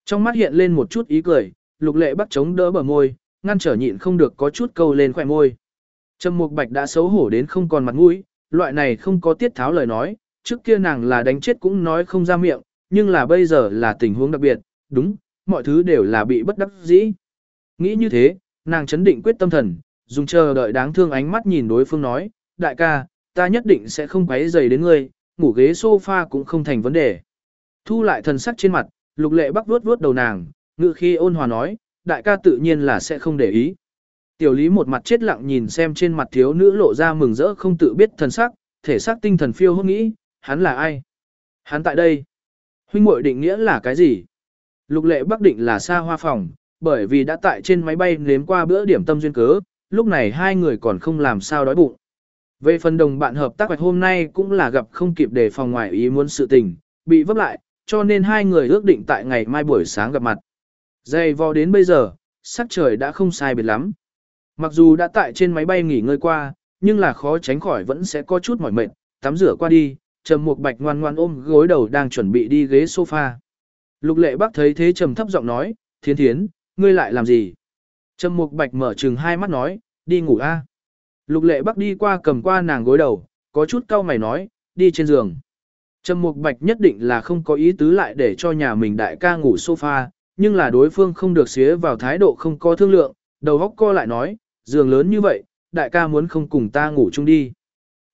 Trong mắt hiện lên một chút ý cười, lục lệ bắt chống đỡ bờ môi, ngăn trở nhịn không được có chút câu lên khỏe môi. Trầm mục bạch đã xấu hổ đến không còn mặt mũi, loại này không có tiết tháo lời nói, trước kia nàng là đánh chết cũng nói không ra miệng, nhưng là bây giờ là tình huống đặc biệt, đúng, mọi thứ đều là bị bất đắc dĩ. Nghĩ như thế, nàng chấn định quyết tâm thần, dùng chờ đợi đáng thương ánh mắt nhìn đối phương nói, đại ca, ta nhất định sẽ không quấy dày đến ngươi, ngủ ghế sofa cũng không thành vấn đề. Thu lại thần sắc trên mặt, lục lệ bắc vuốt vuốt đầu nàng, ngự khi ôn hòa nói, đại ca tự nhiên là sẽ không để ý. Tiểu lý một mặt chết lặng nhìn xem trên mặt thiếu nữ lộ ra mừng rỡ không tự biết thần sắc, thể xác tinh thần phiêu hốt nghĩ, hắn là ai? Hắn tại đây. Huynh muội định nghĩa là cái gì? Lục lệ bắc định là xa hoa phòng, bởi vì đã tại trên máy bay nếm qua bữa điểm tâm duyên cớ, lúc này hai người còn không làm sao đói bụng. Về phần đồng bạn hợp tác hoạch hôm nay cũng là gặp không kịp để phòng ngoài ý muốn sự tình, bị vấp lại, cho nên hai người ước định tại ngày mai buổi sáng gặp mặt. Dày vò đến bây giờ, sắc trời đã không sai biệt lắm. Mặc dù đã tại trên máy bay nghỉ ngơi qua, nhưng là khó tránh khỏi vẫn sẽ có chút mỏi mệt, tắm rửa qua đi, Trầm Mục Bạch ngoan ngoan ôm gối đầu đang chuẩn bị đi ghế sofa. Lục Lệ Bắc thấy thế trầm thấp giọng nói, "Thiến Thiến, ngươi lại làm gì?" Trầm Mục Bạch mở trừng hai mắt nói, "Đi ngủ a." Lục Lệ Bắc đi qua cầm qua nàng gối đầu, có chút cau mày nói, "Đi trên giường." Trầm Mục Bạch nhất định là không có ý tứ lại để cho nhà mình đại ca ngủ sofa, nhưng là đối phương không được xía vào thái độ không có thương lượng, đầu óc co lại nói, giường lớn như vậy, đại ca muốn không cùng ta ngủ chung đi.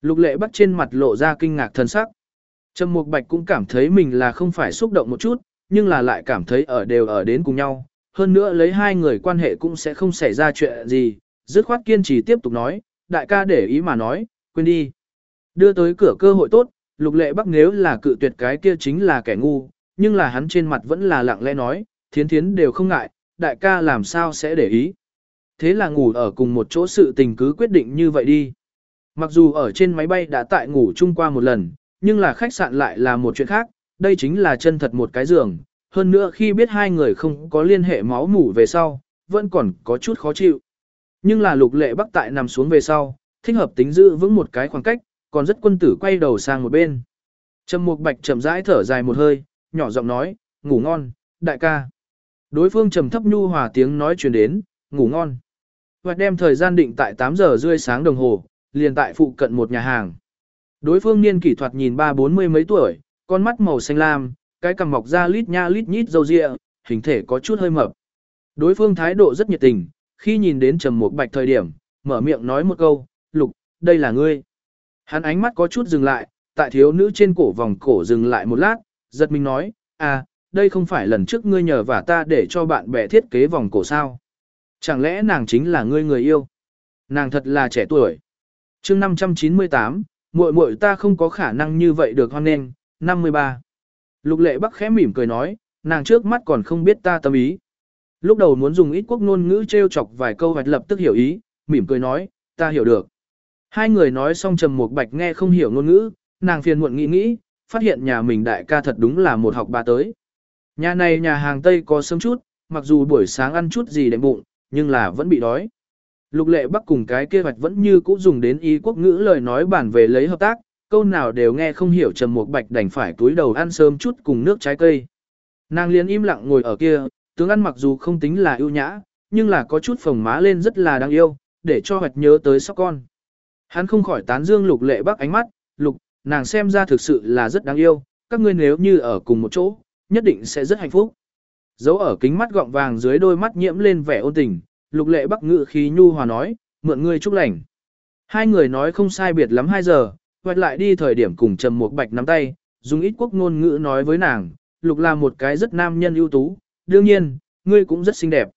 Lục lệ bắt trên mặt lộ ra kinh ngạc thân sắc. Trầm Mục Bạch cũng cảm thấy mình là không phải xúc động một chút, nhưng là lại cảm thấy ở đều ở đến cùng nhau. Hơn nữa lấy hai người quan hệ cũng sẽ không xảy ra chuyện gì, dứt khoát kiên trì tiếp tục nói, đại ca để ý mà nói, quên đi. Đưa tới cửa cơ hội tốt, lục lệ bắc nếu là cự tuyệt cái kia chính là kẻ ngu, nhưng là hắn trên mặt vẫn là lặng lẽ nói, thiến thiến đều không ngại, đại ca làm sao sẽ để ý. Thế là ngủ ở cùng một chỗ sự tình cứ quyết định như vậy đi. Mặc dù ở trên máy bay đã tại ngủ chung qua một lần, nhưng là khách sạn lại là một chuyện khác, đây chính là chân thật một cái giường. Hơn nữa khi biết hai người không có liên hệ máu mủ về sau, vẫn còn có chút khó chịu. Nhưng là lục lệ bắc tại nằm xuống về sau, thích hợp tính giữ vững một cái khoảng cách, còn rất quân tử quay đầu sang một bên. Trầm Mục Bạch chậm rãi thở dài một hơi, nhỏ giọng nói, ngủ ngon, đại ca. Đối phương trầm thấp nhu hòa tiếng nói truyền đến, ngủ ngon. Và đem thời gian định tại 8 giờ rưỡi sáng đồng hồ, liền tại phụ cận một nhà hàng. Đối phương niên kỷ thuật nhìn ba bốn mươi mấy tuổi, con mắt màu xanh lam, cái cằm mọc ra lít nha lít nhít râu ria, hình thể có chút hơi mập. Đối phương thái độ rất nhiệt tình, khi nhìn đến Trầm Mục Bạch thời điểm, mở miệng nói một câu, "Lục, đây là ngươi." Hắn ánh mắt có chút dừng lại, tại thiếu nữ trên cổ vòng cổ dừng lại một lát, giật mình nói, "À, đây không phải lần trước ngươi nhờ và ta để cho bạn bè thiết kế vòng cổ sao? Chẳng lẽ nàng chính là ngươi người yêu?" Nàng thật là trẻ tuổi. Chương 598, muội muội ta không có khả năng như vậy được hoan nghênh, 53. Lục Lệ Bắc khẽ mỉm cười nói, nàng trước mắt còn không biết ta tâm ý. Lúc đầu muốn dùng ít quốc ngôn ngữ trêu chọc vài câu hoạch lập tức hiểu ý, mỉm cười nói, ta hiểu được. Hai người nói xong trầm một bạch nghe không hiểu ngôn ngữ, nàng phiền muộn nghĩ nghĩ, phát hiện nhà mình đại ca thật đúng là một học bà tới. Nhà này nhà hàng Tây có sớm chút, mặc dù buổi sáng ăn chút gì đệm bụng, nhưng là vẫn bị đói. Lục lệ bắc cùng cái kia hoạch vẫn như cũ dùng đến ý quốc ngữ lời nói bản về lấy hợp tác, câu nào đều nghe không hiểu trầm một bạch đành phải túi đầu ăn sớm chút cùng nước trái cây. Nàng liền im lặng ngồi ở kia, tướng ăn mặc dù không tính là ưu nhã, nhưng là có chút phồng má lên rất là đáng yêu, để cho hoạch nhớ tới sóc con. Hắn không khỏi tán dương lục lệ bắc ánh mắt, lục, nàng xem ra thực sự là rất đáng yêu, các ngươi nếu như ở cùng một chỗ, nhất định sẽ rất hạnh phúc. Dấu ở kính mắt gọng vàng dưới đôi mắt nhiễm lên vẻ ôn tình, lục lệ bắc ngự khí nhu hòa nói, mượn ngươi chúc lành. Hai người nói không sai biệt lắm 2 giờ, quay lại đi thời điểm cùng trầm một bạch nắm tay, dùng ít quốc ngôn ngữ nói với nàng, lục là một cái rất nam nhân ưu tú, đương nhiên, ngươi cũng rất xinh đẹp.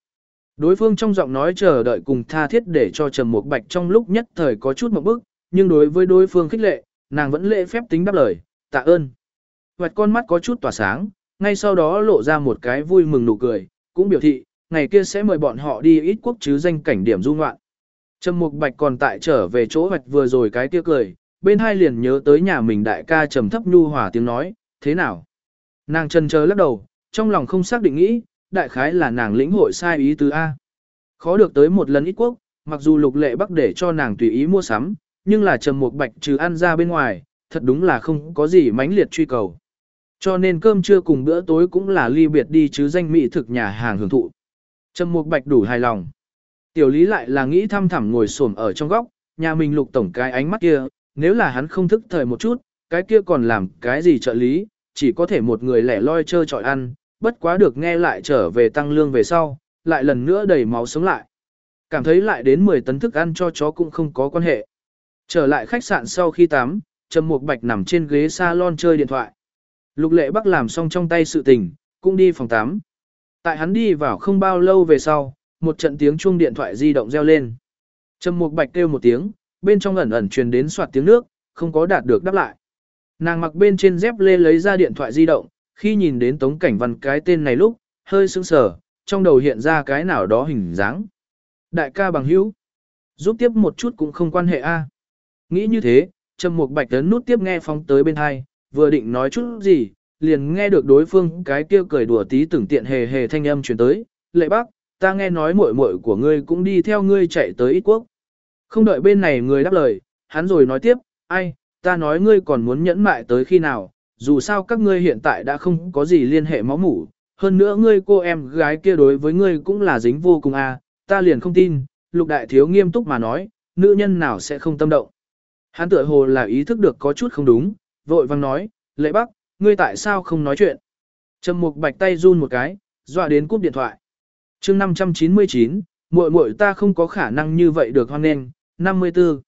Đối phương trong giọng nói chờ đợi cùng tha thiết để cho Trầm Mục Bạch trong lúc nhất thời có chút một bức, nhưng đối với đối phương khích lệ, nàng vẫn lễ phép tính đáp lời, tạ ơn. Vạch con mắt có chút tỏa sáng, ngay sau đó lộ ra một cái vui mừng nụ cười, cũng biểu thị, ngày kia sẽ mời bọn họ đi ít quốc chứ danh cảnh điểm du ngoạn. Trầm Mục Bạch còn tại trở về chỗ hoạch vừa rồi cái kia cười, bên hai liền nhớ tới nhà mình đại ca trầm thấp nhu hòa tiếng nói, thế nào? Nàng chân chờ lắc đầu, trong lòng không xác định nghĩ, đại khái là nàng lĩnh hội sai ý tứ A. Khó được tới một lần ít quốc, mặc dù lục lệ bắc để cho nàng tùy ý mua sắm, nhưng là trầm Mục bạch trừ ăn ra bên ngoài, thật đúng là không có gì mãnh liệt truy cầu. Cho nên cơm trưa cùng bữa tối cũng là ly biệt đi chứ danh mỹ thực nhà hàng hưởng thụ. Trầm Mục Bạch đủ hài lòng. Tiểu Lý lại là nghĩ thăm thẳm ngồi xổm ở trong góc, nhà mình lục tổng cái ánh mắt kia, nếu là hắn không thức thời một chút, cái kia còn làm cái gì trợ lý, chỉ có thể một người lẻ loi chơi trọi ăn, bất quá được nghe lại trở về tăng lương về sau, lại lần nữa đầy máu sống lại. Cảm thấy lại đến 10 tấn thức ăn cho chó cũng không có quan hệ. Trở lại khách sạn sau khi tắm, Trầm Mục Bạch nằm trên ghế salon chơi điện thoại. Lục Lệ Bắc làm xong trong tay sự tình, cũng đi phòng tắm. Tại hắn đi vào không bao lâu về sau, một trận tiếng chuông điện thoại di động reo lên. Trầm Mục Bạch kêu một tiếng, bên trong ẩn ẩn truyền đến soạt tiếng nước, không có đạt được đáp lại. Nàng mặc bên trên dép lê lấy ra điện thoại di động, khi nhìn đến Tống Cảnh Văn cái tên này lúc, hơi sững sờ, trong đầu hiện ra cái nào đó hình dáng. Đại ca bằng hữu, giúp tiếp một chút cũng không quan hệ a. Nghĩ như thế, Trầm Mục Bạch ấn nút tiếp nghe phóng tới bên hai, vừa định nói chút gì, liền nghe được đối phương cái kia cười đùa tí từng tiện hề hề thanh âm truyền tới, "Lệ Bác, ta nghe nói muội muội của ngươi cũng đi theo ngươi chạy tới ít quốc." Không đợi bên này người đáp lời, hắn rồi nói tiếp, "Ai, ta nói ngươi còn muốn nhẫn mại tới khi nào, dù sao các ngươi hiện tại đã không có gì liên hệ máu mủ, hơn nữa ngươi cô em gái kia đối với ngươi cũng là dính vô cùng a, à, ta liền không tin, lục đại thiếu nghiêm túc mà nói, nữ nhân nào sẽ không tâm động. Hắn tựa hồ là ý thức được có chút không đúng, vội vang nói, lệ bắc, ngươi tại sao không nói chuyện. Trầm mục bạch tay run một cái, dọa đến cúp điện thoại. chương 599, muội muội ta không có khả năng như vậy được hoan nghênh, 54.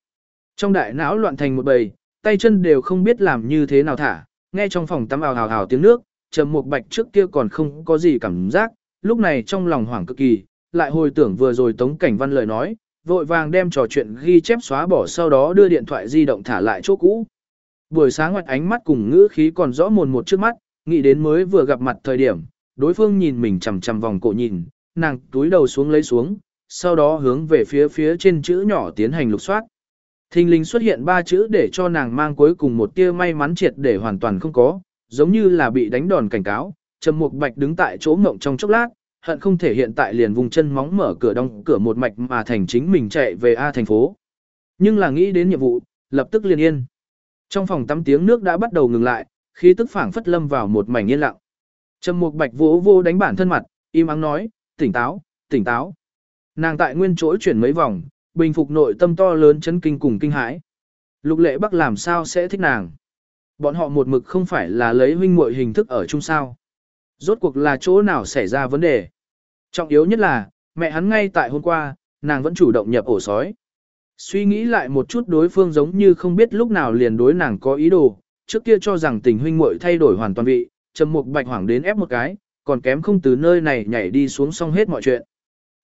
Trong đại não loạn thành một bầy, tay chân đều không biết làm như thế nào thả, nghe trong phòng tắm ào ào ào tiếng nước, Trầm Mục Bạch trước kia còn không có gì cảm giác, lúc này trong lòng hoảng cực kỳ, lại hồi tưởng vừa rồi Tống Cảnh Văn lời nói, vội vàng đem trò chuyện ghi chép xóa bỏ sau đó đưa điện thoại di động thả lại chỗ cũ. Buổi sáng ngoặt ánh mắt cùng ngữ khí còn rõ mồn một trước mắt, nghĩ đến mới vừa gặp mặt thời điểm, đối phương nhìn mình chằm chằm vòng cổ nhìn, nàng túi đầu xuống lấy xuống, sau đó hướng về phía phía trên chữ nhỏ tiến hành lục soát. Thình linh xuất hiện ba chữ để cho nàng mang cuối cùng một tia may mắn triệt để hoàn toàn không có, giống như là bị đánh đòn cảnh cáo, Trầm Mục Bạch đứng tại chỗ ngộng trong chốc lát, hận không thể hiện tại liền vùng chân móng mở cửa đóng cửa một mạch mà thành chính mình chạy về A thành phố. Nhưng là nghĩ đến nhiệm vụ, lập tức liền yên. Trong phòng tắm tiếng nước đã bắt đầu ngừng lại, khí tức phảng phất lâm vào một mảnh yên lặng. Trầm Mục Bạch vỗ vô đánh bản thân mặt, im ắng nói, tỉnh táo, tỉnh táo. Nàng tại nguyên chỗ chuyển mấy vòng, bình phục nội tâm to lớn chấn kinh cùng kinh hãi. Lục lệ bắc làm sao sẽ thích nàng. Bọn họ một mực không phải là lấy huynh muội hình thức ở chung sao. Rốt cuộc là chỗ nào xảy ra vấn đề. Trọng yếu nhất là, mẹ hắn ngay tại hôm qua, nàng vẫn chủ động nhập ổ sói. Suy nghĩ lại một chút đối phương giống như không biết lúc nào liền đối nàng có ý đồ, trước kia cho rằng tình huynh muội thay đổi hoàn toàn vị, trầm mục bạch hoảng đến ép một cái, còn kém không từ nơi này nhảy đi xuống xong hết mọi chuyện.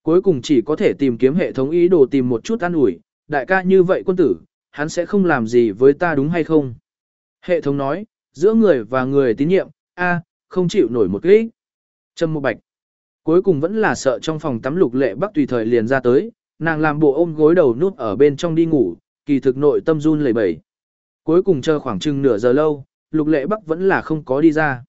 Cuối cùng chỉ có thể tìm kiếm hệ thống ý đồ tìm một chút an ủi, đại ca như vậy quân tử, hắn sẽ không làm gì với ta đúng hay không? Hệ thống nói, giữa người và người tín nhiệm, a không chịu nổi một kích. Trầm mục bạch. Cuối cùng vẫn là sợ trong phòng tắm lục lệ bắc tùy thời liền ra tới, nàng làm bộ ôm gối đầu nút ở bên trong đi ngủ, kỳ thực nội tâm run lẩy bẩy. Cuối cùng chờ khoảng chừng nửa giờ lâu, lục lệ bắc vẫn là không có đi ra.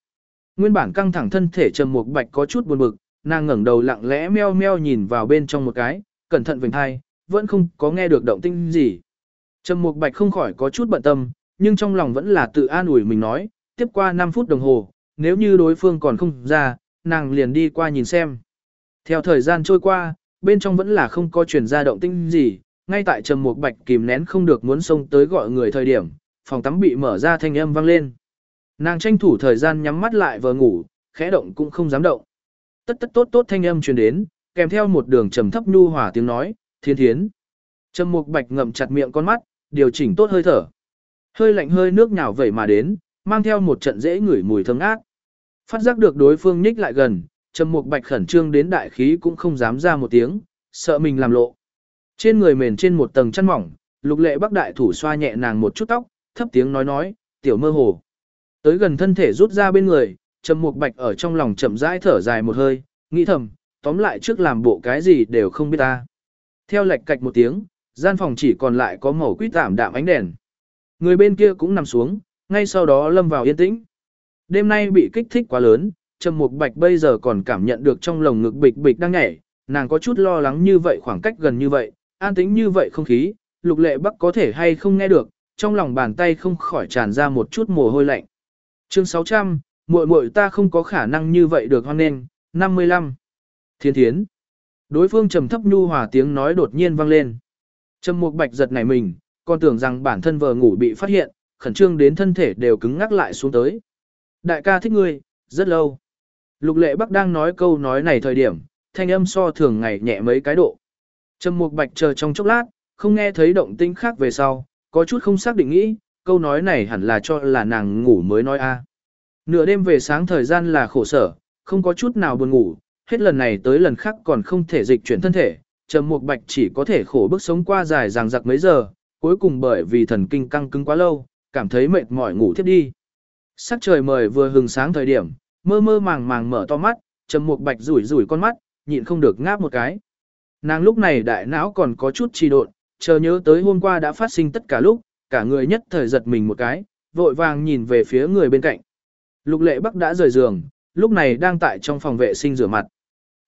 Nguyên bản căng thẳng thân thể trầm mục bạch có chút buồn bực, nàng ngẩng đầu lặng lẽ meo meo nhìn vào bên trong một cái, cẩn thận vành hai, vẫn không có nghe được động tĩnh gì. Trầm Mục Bạch không khỏi có chút bận tâm, nhưng trong lòng vẫn là tự an ủi mình nói, tiếp qua 5 phút đồng hồ, nếu như đối phương còn không ra, nàng liền đi qua nhìn xem. Theo thời gian trôi qua, bên trong vẫn là không có truyền ra động tĩnh gì, ngay tại Trầm Mục Bạch kìm nén không được muốn xông tới gọi người thời điểm, phòng tắm bị mở ra thanh âm vang lên. Nàng tranh thủ thời gian nhắm mắt lại vừa ngủ, khẽ động cũng không dám động. Tất tất tốt tốt thanh âm truyền đến, kèm theo một đường trầm thấp nhu hòa tiếng nói, "Thiên Thiến." Trầm Mục Bạch ngậm chặt miệng con mắt, điều chỉnh tốt hơi thở. Hơi lạnh hơi nước nhào vẩy mà đến, mang theo một trận dễ ngửi mùi thơm ngát. Phát giác được đối phương nhích lại gần, Trầm Mục Bạch khẩn trương đến đại khí cũng không dám ra một tiếng, sợ mình làm lộ. Trên người mền trên một tầng chăn mỏng, Lục Lệ Bắc đại thủ xoa nhẹ nàng một chút tóc, thấp tiếng nói nói, "Tiểu mơ hồ." Tới gần thân thể rút ra bên người, Trầm Mục Bạch ở trong lòng chậm rãi thở dài một hơi, nghĩ thầm, tóm lại trước làm bộ cái gì đều không biết ta. Theo lệch cạch một tiếng, gian phòng chỉ còn lại có màu quýt tạm đạm ánh đèn. Người bên kia cũng nằm xuống, ngay sau đó lâm vào yên tĩnh. Đêm nay bị kích thích quá lớn, Trầm Mục Bạch bây giờ còn cảm nhận được trong lồng ngực bịch bịch đang nhảy, nàng có chút lo lắng như vậy khoảng cách gần như vậy, an tĩnh như vậy không khí, Lục Lệ Bắc có thể hay không nghe được, trong lòng bàn tay không khỏi tràn ra một chút mồ hôi lạnh. Chương 600, muội muội ta không có khả năng như vậy được hoan nên, 55. Thiên thiến. Đối phương trầm thấp nhu hòa tiếng nói đột nhiên vang lên. Trầm Mục Bạch giật nảy mình, còn tưởng rằng bản thân vờ ngủ bị phát hiện, khẩn trương đến thân thể đều cứng ngắc lại xuống tới. Đại ca thích ngươi, rất lâu. Lục Lệ Bắc đang nói câu nói này thời điểm, thanh âm so thường ngày nhẹ mấy cái độ. Trầm Mục Bạch chờ trong chốc lát, không nghe thấy động tĩnh khác về sau, có chút không xác định nghĩ, câu nói này hẳn là cho là nàng ngủ mới nói a. Nửa đêm về sáng thời gian là khổ sở, không có chút nào buồn ngủ, hết lần này tới lần khác còn không thể dịch chuyển thân thể, Trầm Mục Bạch chỉ có thể khổ bức sống qua dài dằng dặc mấy giờ, cuối cùng bởi vì thần kinh căng cứng quá lâu, cảm thấy mệt mỏi ngủ thiếp đi. Sắc trời mời vừa hừng sáng thời điểm, mơ mơ màng màng mở to mắt, Trầm Mục Bạch rủi rủi con mắt, nhịn không được ngáp một cái. Nàng lúc này đại não còn có chút trì độn, chờ nhớ tới hôm qua đã phát sinh tất cả lúc, cả người nhất thời giật mình một cái, vội vàng nhìn về phía người bên cạnh. Lục Lệ Bắc đã rời giường, lúc này đang tại trong phòng vệ sinh rửa mặt.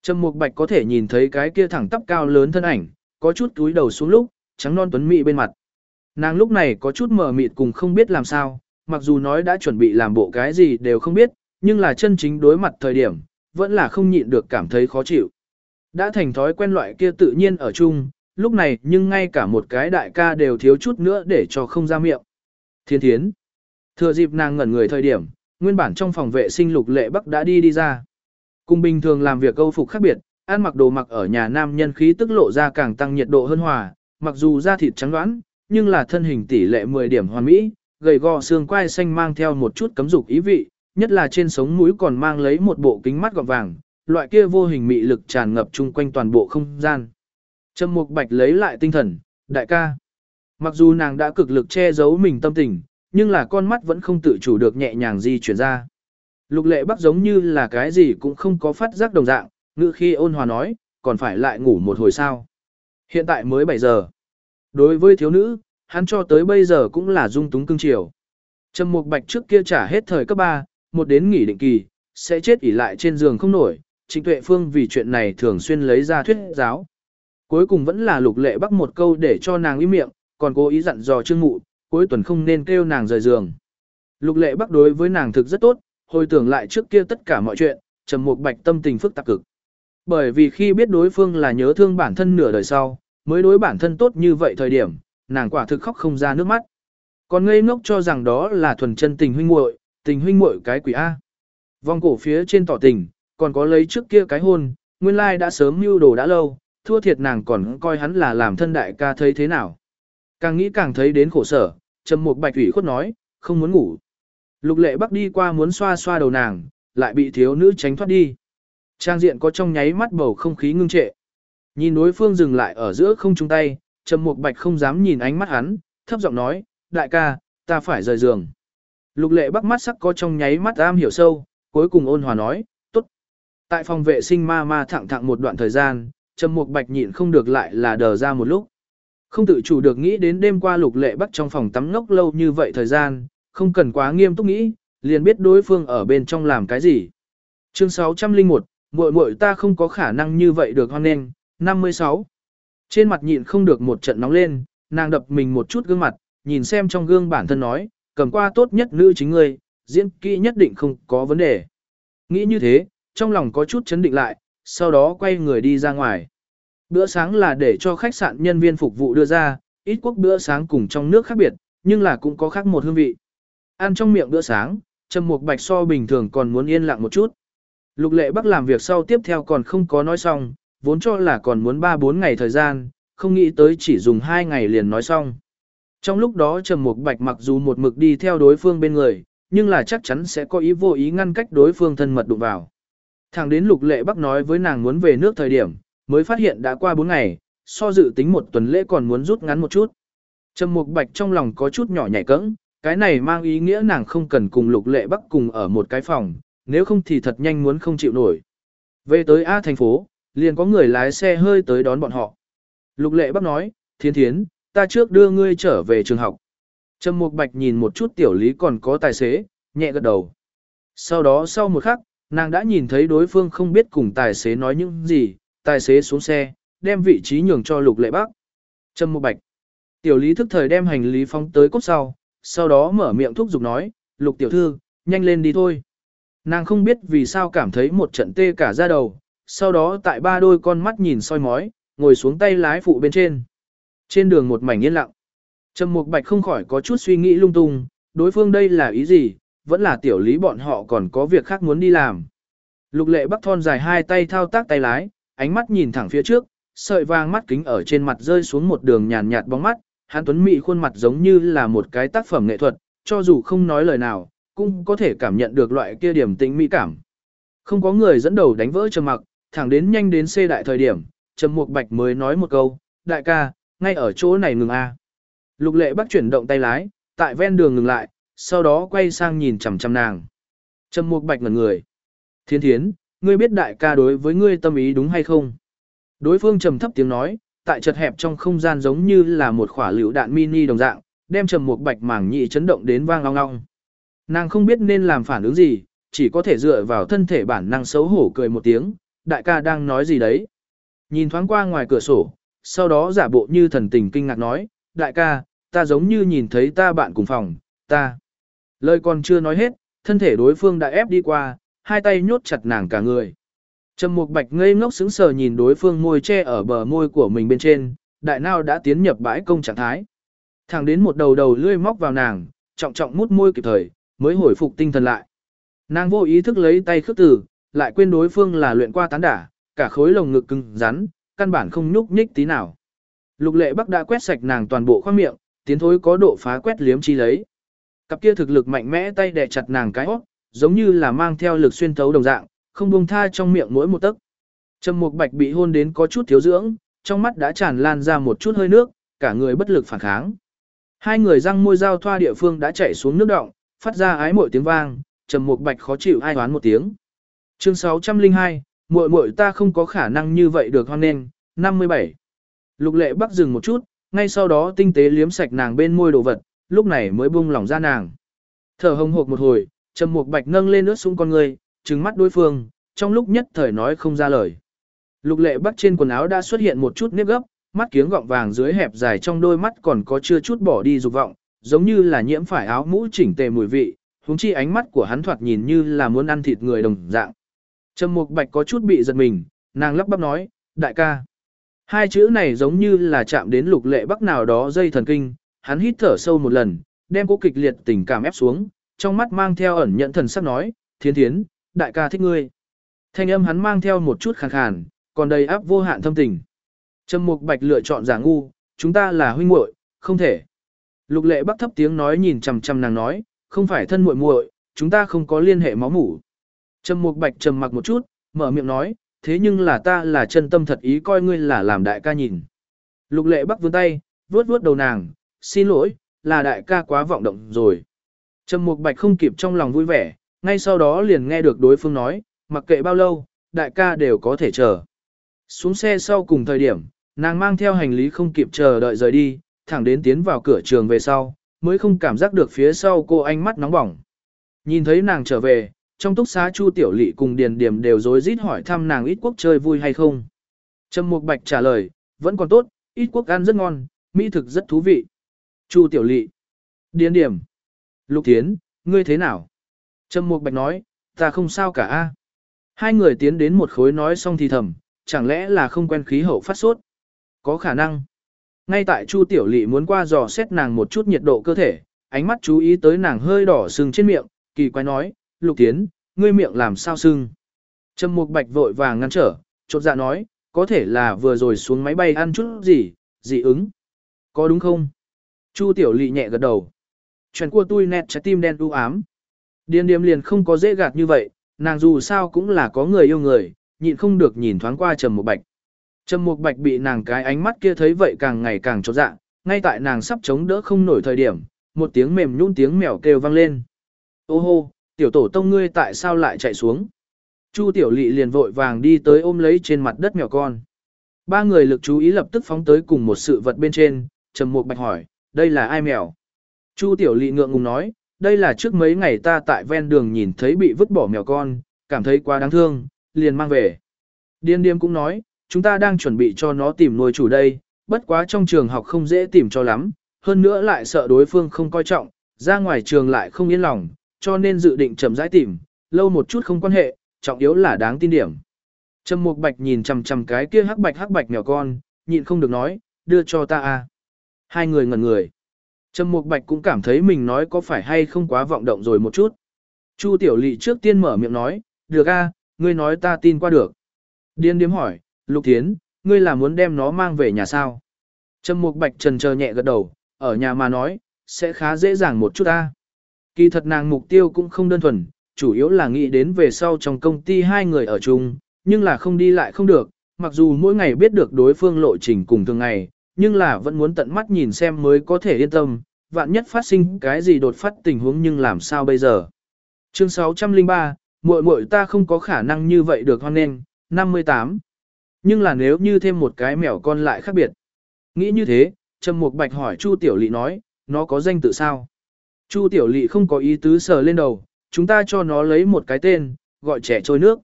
Trầm Mục Bạch có thể nhìn thấy cái kia thẳng tắp cao lớn thân ảnh, có chút túi đầu xuống lúc, trắng non tuấn mỹ bên mặt. Nàng lúc này có chút mờ mịt cùng không biết làm sao, mặc dù nói đã chuẩn bị làm bộ cái gì đều không biết, nhưng là chân chính đối mặt thời điểm, vẫn là không nhịn được cảm thấy khó chịu. Đã thành thói quen loại kia tự nhiên ở chung, lúc này nhưng ngay cả một cái đại ca đều thiếu chút nữa để cho không ra miệng. Thiên thiến. Thừa dịp nàng ngẩn người thời điểm, nguyên bản trong phòng vệ sinh lục lệ bắc đã đi đi ra. Cùng bình thường làm việc câu phục khác biệt, ăn mặc đồ mặc ở nhà nam nhân khí tức lộ ra càng tăng nhiệt độ hơn hòa, mặc dù da thịt trắng đoán, nhưng là thân hình tỷ lệ 10 điểm hoàn mỹ, gầy gò xương quai xanh mang theo một chút cấm dục ý vị, nhất là trên sống mũi còn mang lấy một bộ kính mắt gọt vàng, loại kia vô hình mị lực tràn ngập chung quanh toàn bộ không gian. Trầm Mục Bạch lấy lại tinh thần, đại ca. Mặc dù nàng đã cực lực che giấu mình tâm tình, nhưng là con mắt vẫn không tự chủ được nhẹ nhàng di chuyển ra. Lục lệ bắc giống như là cái gì cũng không có phát giác đồng dạng, ngữ khi ôn hòa nói, còn phải lại ngủ một hồi sao. Hiện tại mới 7 giờ. Đối với thiếu nữ, hắn cho tới bây giờ cũng là dung túng cưng chiều. Trầm Mục Bạch trước kia trả hết thời cấp 3, một đến nghỉ định kỳ, sẽ chết ỉ lại trên giường không nổi, Trịnh Tuệ Phương vì chuyện này thường xuyên lấy ra thuyết giáo. Cuối cùng vẫn là lục lệ bắt một câu để cho nàng im miệng, còn cố ý dặn dò Trương Mụ, cuối tuần không nên kêu nàng rời giường. Lục lệ bắc đối với nàng thực rất tốt, hồi tưởng lại trước kia tất cả mọi chuyện, Trầm Mục Bạch tâm tình phức tạp cực. Bởi vì khi biết đối phương là nhớ thương bản thân nửa đời sau, mới đối bản thân tốt như vậy thời điểm, nàng quả thực khóc không ra nước mắt. Còn ngây ngốc cho rằng đó là thuần chân tình huynh muội, tình huynh muội cái quỷ A. Vòng cổ phía trên tỏ tình, còn có lấy trước kia cái hôn, nguyên lai đã sớm mưu đồ đã lâu, thua thiệt nàng còn coi hắn là làm thân đại ca thấy thế nào. Càng nghĩ càng thấy đến khổ sở, trầm một bạch ủy khuất nói, không muốn ngủ. Lục lệ bắc đi qua muốn xoa xoa đầu nàng, lại bị thiếu nữ tránh thoát đi. Trang diện có trong nháy mắt bầu không khí ngưng trệ. Nhìn đối phương dừng lại ở giữa không chung tay, trầm một bạch không dám nhìn ánh mắt hắn, thấp giọng nói, đại ca, ta phải rời giường. Lục lệ bắc mắt sắc có trong nháy mắt am hiểu sâu, cuối cùng ôn hòa nói, tốt. Tại phòng vệ sinh ma ma thẳng thẳng một đoạn thời gian, trầm mục bạch nhịn không được lại là đờ ra một lúc. Không tự chủ được nghĩ đến đêm qua lục lệ bắc trong phòng tắm ngốc lâu như vậy thời gian, không cần quá nghiêm túc nghĩ, liền biết đối phương ở bên trong làm cái gì. Chương 601, muội muội ta không có khả năng như vậy được hoan nghênh, 56. Trên mặt nhịn không được một trận nóng lên, nàng đập mình một chút gương mặt, nhìn xem trong gương bản thân nói, cầm qua tốt nhất nữ chính ngươi, diễn kỹ nhất định không có vấn đề. Nghĩ như thế, trong lòng có chút chấn định lại, sau đó quay người đi ra ngoài. Bữa sáng là để cho khách sạn nhân viên phục vụ đưa ra, ít quốc bữa sáng cùng trong nước khác biệt, nhưng là cũng có khác một hương vị. Ăn trong miệng bữa sáng, Trầm Mục Bạch so bình thường còn muốn yên lặng một chút. Lục Lệ Bắc làm việc sau tiếp theo còn không có nói xong, vốn cho là còn muốn 3-4 ngày thời gian, không nghĩ tới chỉ dùng 2 ngày liền nói xong. Trong lúc đó Trầm Mục Bạch mặc dù một mực đi theo đối phương bên người, nhưng là chắc chắn sẽ có ý vô ý ngăn cách đối phương thân mật đụng vào. Thẳng đến Lục Lệ Bắc nói với nàng muốn về nước thời điểm, mới phát hiện đã qua 4 ngày, so dự tính một tuần lễ còn muốn rút ngắn một chút. Trầm Mục Bạch trong lòng có chút nhỏ nhảy cẫng, cái này mang ý nghĩa nàng không cần cùng Lục Lệ Bắc cùng ở một cái phòng, nếu không thì thật nhanh muốn không chịu nổi. Về tới A thành phố, liền có người lái xe hơi tới đón bọn họ. Lục Lệ Bắc nói, Thiên Thiến, ta trước đưa ngươi trở về trường học. Trầm Mục Bạch nhìn một chút tiểu lý còn có tài xế, nhẹ gật đầu. Sau đó sau một khắc, nàng đã nhìn thấy đối phương không biết cùng tài xế nói những gì, tài xế xuống xe, đem vị trí nhường cho Lục Lệ Bắc. Trầm Mục Bạch. Tiểu lý thức thời đem hành lý phóng tới cốt sau, sau đó mở miệng thúc giục nói, Lục tiểu thư, nhanh lên đi thôi. Nàng không biết vì sao cảm thấy một trận tê cả da đầu, sau đó tại ba đôi con mắt nhìn soi mói, ngồi xuống tay lái phụ bên trên. Trên đường một mảnh yên lặng. Trầm Mục Bạch không khỏi có chút suy nghĩ lung tung, đối phương đây là ý gì, vẫn là tiểu lý bọn họ còn có việc khác muốn đi làm. Lục lệ bắc thon dài hai tay thao tác tay lái, ánh mắt nhìn thẳng phía trước, sợi vàng mắt kính ở trên mặt rơi xuống một đường nhàn nhạt bóng mắt, hắn tuấn mỹ khuôn mặt giống như là một cái tác phẩm nghệ thuật, cho dù không nói lời nào, cũng có thể cảm nhận được loại kia điểm tĩnh mỹ cảm. Không có người dẫn đầu đánh vỡ trầm mặc, thẳng đến nhanh đến xê đại thời điểm, Trầm Mục Bạch mới nói một câu, đại ca, ngay ở chỗ này ngừng a. Lục lệ bắc chuyển động tay lái, tại ven đường ngừng lại, sau đó quay sang nhìn chằm chằm nàng. Trầm mục bạch ngẩn người. Thiên thiến, ngươi biết đại ca đối với ngươi tâm ý đúng hay không? Đối phương trầm thấp tiếng nói, tại chật hẹp trong không gian giống như là một quả lựu đạn mini đồng dạng, đem trầm mục bạch mảng nhị chấn động đến vang long long. Nàng không biết nên làm phản ứng gì, chỉ có thể dựa vào thân thể bản năng xấu hổ cười một tiếng, đại ca đang nói gì đấy. Nhìn thoáng qua ngoài cửa sổ, sau đó giả bộ như thần tình kinh ngạc nói, đại ca, ta giống như nhìn thấy ta bạn cùng phòng, ta. Lời còn chưa nói hết, thân thể đối phương đã ép đi qua, hai tay nhốt chặt nàng cả người. Trầm Mục Bạch ngây ngốc sững sờ nhìn đối phương môi che ở bờ môi của mình bên trên, đại nao đã tiến nhập bãi công trạng thái. Thẳng đến một đầu đầu lươi móc vào nàng, trọng trọng mút môi kịp thời, mới hồi phục tinh thần lại. Nàng vô ý thức lấy tay khước từ, lại quên đối phương là luyện qua tán đả, cả khối lồng ngực cứng rắn, căn bản không nhúc nhích tí nào. Lục lệ bắc đã quét sạch nàng toàn bộ khoang miệng, tiến thối có độ phá quét liếm chi lấy. Cặp kia thực lực mạnh mẽ tay đè chặt nàng cái hót, giống như là mang theo lực xuyên thấu đồng dạng, không buông tha trong miệng mỗi một tấc. Trầm Mục Bạch bị hôn đến có chút thiếu dưỡng, trong mắt đã tràn lan ra một chút hơi nước, cả người bất lực phản kháng. Hai người răng môi giao thoa địa phương đã chảy xuống nước động, phát ra ái mội tiếng vang, trầm mục bạch khó chịu ai oán một tiếng. Chương 602, muội muội ta không có khả năng như vậy được hoan nên, 57. Lục lệ bắc dừng một chút, ngay sau đó tinh tế liếm sạch nàng bên môi đồ vật, lúc này mới buông lỏng ra nàng. Thở hồng hộc một hồi, trầm mục bạch nâng lên nước xuống con người, trừng mắt đối phương, trong lúc nhất thời nói không ra lời. Lục lệ bắc trên quần áo đã xuất hiện một chút nếp gấp, mắt kiếng gọng vàng dưới hẹp dài trong đôi mắt còn có chưa chút bỏ đi dục vọng, giống như là nhiễm phải áo mũ chỉnh tề mùi vị, huống chi ánh mắt của hắn thoạt nhìn như là muốn ăn thịt người đồng dạng. Trầm Mục Bạch có chút bị giật mình, nàng lắp bắp nói, đại ca. Hai chữ này giống như là chạm đến lục lệ bắc nào đó dây thần kinh, hắn hít thở sâu một lần, đem cố kịch liệt tình cảm ép xuống, trong mắt mang theo ẩn nhận thần sắc nói, thiến thiến, đại ca thích ngươi. Thanh âm hắn mang theo một chút khàn khàn, còn đầy áp vô hạn thâm tình. Trầm Mục Bạch lựa chọn giả ngu, chúng ta là huynh muội, không thể. Lục Lệ Bắc thấp tiếng nói nhìn chằm chằm nàng nói, không phải thân muội muội, chúng ta không có liên hệ máu mủ. Trầm Mục Bạch trầm mặc một chút, mở miệng nói, thế nhưng là ta là chân tâm thật ý coi ngươi là làm đại ca nhìn. Lục Lệ Bắc vươn tay, vuốt vuốt đầu nàng, xin lỗi, là đại ca quá vọng động rồi. Trầm Mục Bạch không kịp trong lòng vui vẻ, ngay sau đó liền nghe được đối phương nói, mặc kệ bao lâu, đại ca đều có thể chờ. Xuống xe sau cùng thời điểm, nàng mang theo hành lý không kịp chờ đợi rời đi, thẳng đến tiến vào cửa trường về sau, mới không cảm giác được phía sau cô ánh mắt nóng bỏng. Nhìn thấy nàng trở về, trong túc xá Chu Tiểu Lệ cùng Điền Điểm đều rối rít hỏi thăm nàng ít quốc chơi vui hay không. Trầm Mục Bạch trả lời, vẫn còn tốt, ít quốc ăn rất ngon, mỹ thực rất thú vị. Chu Tiểu Lệ, Điền Điểm, Lục Thiến, ngươi thế nào? Trầm Mục Bạch nói, ta không sao cả a. Hai người tiến đến một khối nói xong thì thầm, chẳng lẽ là không quen khí hậu phát sốt? Có khả năng. Ngay tại Chu Tiểu Lệ muốn qua dò xét nàng một chút nhiệt độ cơ thể, ánh mắt chú ý tới nàng hơi đỏ sưng trên miệng, kỳ quái nói, Lục Tiến, ngươi miệng làm sao sưng? Trầm Mục Bạch vội vàng ngăn trở, chột dạ nói, có thể là vừa rồi xuống máy bay ăn chút gì, dị ứng. Có đúng không? Chu Tiểu Lệ nhẹ gật đầu. Chuyện của tôi nét trái tim đen u ám. Điên điềm liền không có dễ gạt như vậy, nàng dù sao cũng là có người yêu người, nhịn không được nhìn thoáng qua Trầm Mục Bạch. Trầm Mục Bạch bị nàng cái ánh mắt kia thấy vậy càng ngày càng chột dạ, ngay tại nàng sắp chống đỡ không nổi thời điểm, một tiếng mềm nhũn tiếng mèo kêu vang lên. Ô hô, tiểu tổ tông ngươi tại sao lại chạy xuống? Chu tiểu lị liền vội vàng đi tới ôm lấy trên mặt đất mèo con. Ba người lực chú ý lập tức phóng tới cùng một sự vật bên trên, Trầm Mục Bạch hỏi, đây là ai mèo? Chu tiểu lị ngượng ngùng nói, đây là trước mấy ngày ta tại ven đường nhìn thấy bị vứt bỏ mèo con, cảm thấy quá đáng thương, liền mang về. Điên điếm cũng nói, chúng ta đang chuẩn bị cho nó tìm nuôi chủ đây, bất quá trong trường học không dễ tìm cho lắm, hơn nữa lại sợ đối phương không coi trọng, ra ngoài trường lại không yên lòng, cho nên dự định chậm rãi tìm, lâu một chút không quan hệ, trọng yếu là đáng tin điểm. Trầm Mục Bạch nhìn chằm chằm cái kia hắc bạch hắc bạch mèo con, nhịn không được nói, đưa cho ta a. Hai người ngẩn người. Trầm Mục Bạch cũng cảm thấy mình nói có phải hay không quá vọng động rồi một chút. Chu Tiểu Lệ trước tiên mở miệng nói, được a, ngươi nói ta tin qua được. Điên điếm hỏi, Lục Thiến, ngươi là muốn đem nó mang về nhà sao? Trầm Mục Bạch trần chờ nhẹ gật đầu, ở nhà mà nói, sẽ khá dễ dàng một chút a. Kỳ thật nàng mục tiêu cũng không đơn thuần, chủ yếu là nghĩ đến về sau trong công ty hai người ở chung, nhưng là không đi lại không được, mặc dù mỗi ngày biết được đối phương lộ trình cùng thường ngày, nhưng là vẫn muốn tận mắt nhìn xem mới có thể yên tâm, vạn nhất phát sinh cái gì đột phát tình huống nhưng làm sao bây giờ. Chương 603, muội muội ta không có khả năng như vậy được hoan nên, 58. Nhưng là nếu như thêm một cái mèo con lại khác biệt. Nghĩ như thế, Trầm Mục Bạch hỏi Chu Tiểu Lệ nói, nó có danh tự sao? Chu Tiểu Lệ không có ý tứ sờ lên đầu, chúng ta cho nó lấy một cái tên, gọi trẻ trôi nước.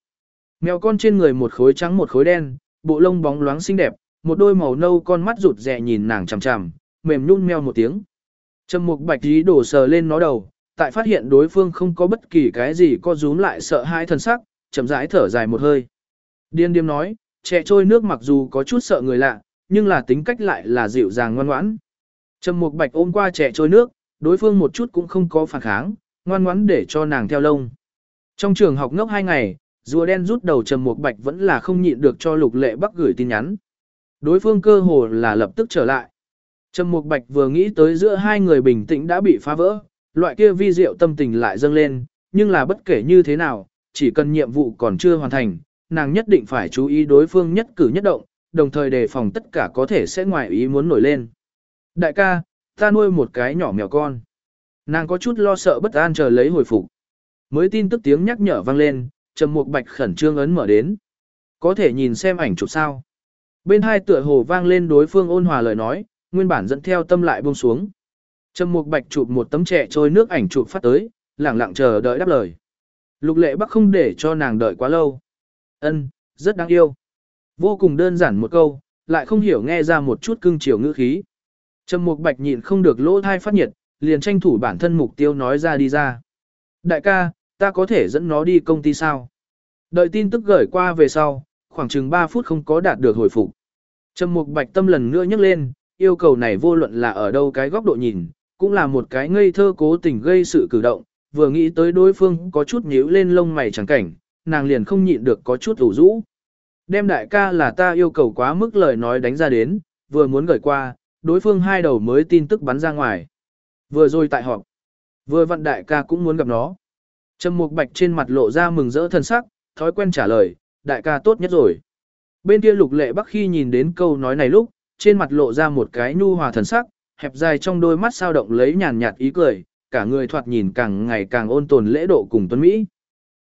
Mèo con trên người một khối trắng một khối đen, bộ lông bóng loáng xinh đẹp, một đôi màu nâu con mắt rụt rè nhìn nàng chằm chằm, mềm nhún meo một tiếng. Trầm Mục Bạch ý đổ sờ lên nó đầu, tại phát hiện đối phương không có bất kỳ cái gì co rúm lại sợ hãi thần sắc, chậm rãi thở dài một hơi. Điên điềm nói, trẻ trôi nước mặc dù có chút sợ người lạ, nhưng là tính cách lại là dịu dàng ngoan ngoãn. Trầm Mục Bạch ôm qua trẻ trôi nước, đối phương một chút cũng không có phản kháng, ngoan ngoãn để cho nàng theo lông. Trong trường học ngốc hai ngày, rùa đen rút đầu Trầm Mục Bạch vẫn là không nhịn được cho Lục Lệ Bắc gửi tin nhắn. Đối phương cơ hồ là lập tức trở lại. Trầm Mục Bạch vừa nghĩ tới giữa hai người bình tĩnh đã bị phá vỡ, loại kia vi diệu tâm tình lại dâng lên, nhưng là bất kể như thế nào, chỉ cần nhiệm vụ còn chưa hoàn thành, nàng nhất định phải chú ý đối phương nhất cử nhất động, đồng thời đề phòng tất cả có thể sẽ ngoài ý muốn nổi lên. Đại ca, Ta nuôi một cái nhỏ mèo con. Nàng có chút lo sợ bất an chờ lấy hồi phục. Mới tin tức tiếng nhắc nhở vang lên, Trầm Mục Bạch khẩn trương ấn mở đến. Có thể nhìn xem ảnh chụp sao? Bên hai tựa hồ vang lên đối phương ôn hòa lời nói, nguyên bản dẫn theo tâm lại buông xuống. Trầm Mục Bạch chụp một tấm trẻ trôi nước ảnh chụp phát tới, lặng lặng chờ đợi đáp lời. Lục Lệ Bắc không để cho nàng đợi quá lâu. Ân, rất đáng yêu. Vô cùng đơn giản một câu, lại không hiểu nghe ra một chút cưng chiều ngữ khí. Trầm Mục Bạch nhịn không được lỗ thai phát nhiệt, liền tranh thủ bản thân mục tiêu nói ra đi ra. Đại ca, ta có thể dẫn nó đi công ty sao? Đợi tin tức gửi qua về sau, khoảng chừng 3 phút không có đạt được hồi phục. Trầm Mục Bạch tâm lần nữa nhắc lên, yêu cầu này vô luận là ở đâu cái góc độ nhìn, cũng là một cái ngây thơ cố tình gây sự cử động, vừa nghĩ tới đối phương có chút nhíu lên lông mày chẳng cảnh, nàng liền không nhịn được có chút ủ rũ. Đem đại ca là ta yêu cầu quá mức lời nói đánh ra đến, vừa muốn gửi qua, đối phương hai đầu mới tin tức bắn ra ngoài. Vừa rồi tại họp, vừa vận đại ca cũng muốn gặp nó. Trầm Mục Bạch trên mặt lộ ra mừng rỡ thần sắc, thói quen trả lời, đại ca tốt nhất rồi. Bên kia Lục Lệ Bắc khi nhìn đến câu nói này lúc, trên mặt lộ ra một cái nhu hòa thần sắc, hẹp dài trong đôi mắt sao động lấy nhàn nhạt ý cười, cả người thoạt nhìn càng ngày càng ôn tồn lễ độ cùng tuấn mỹ.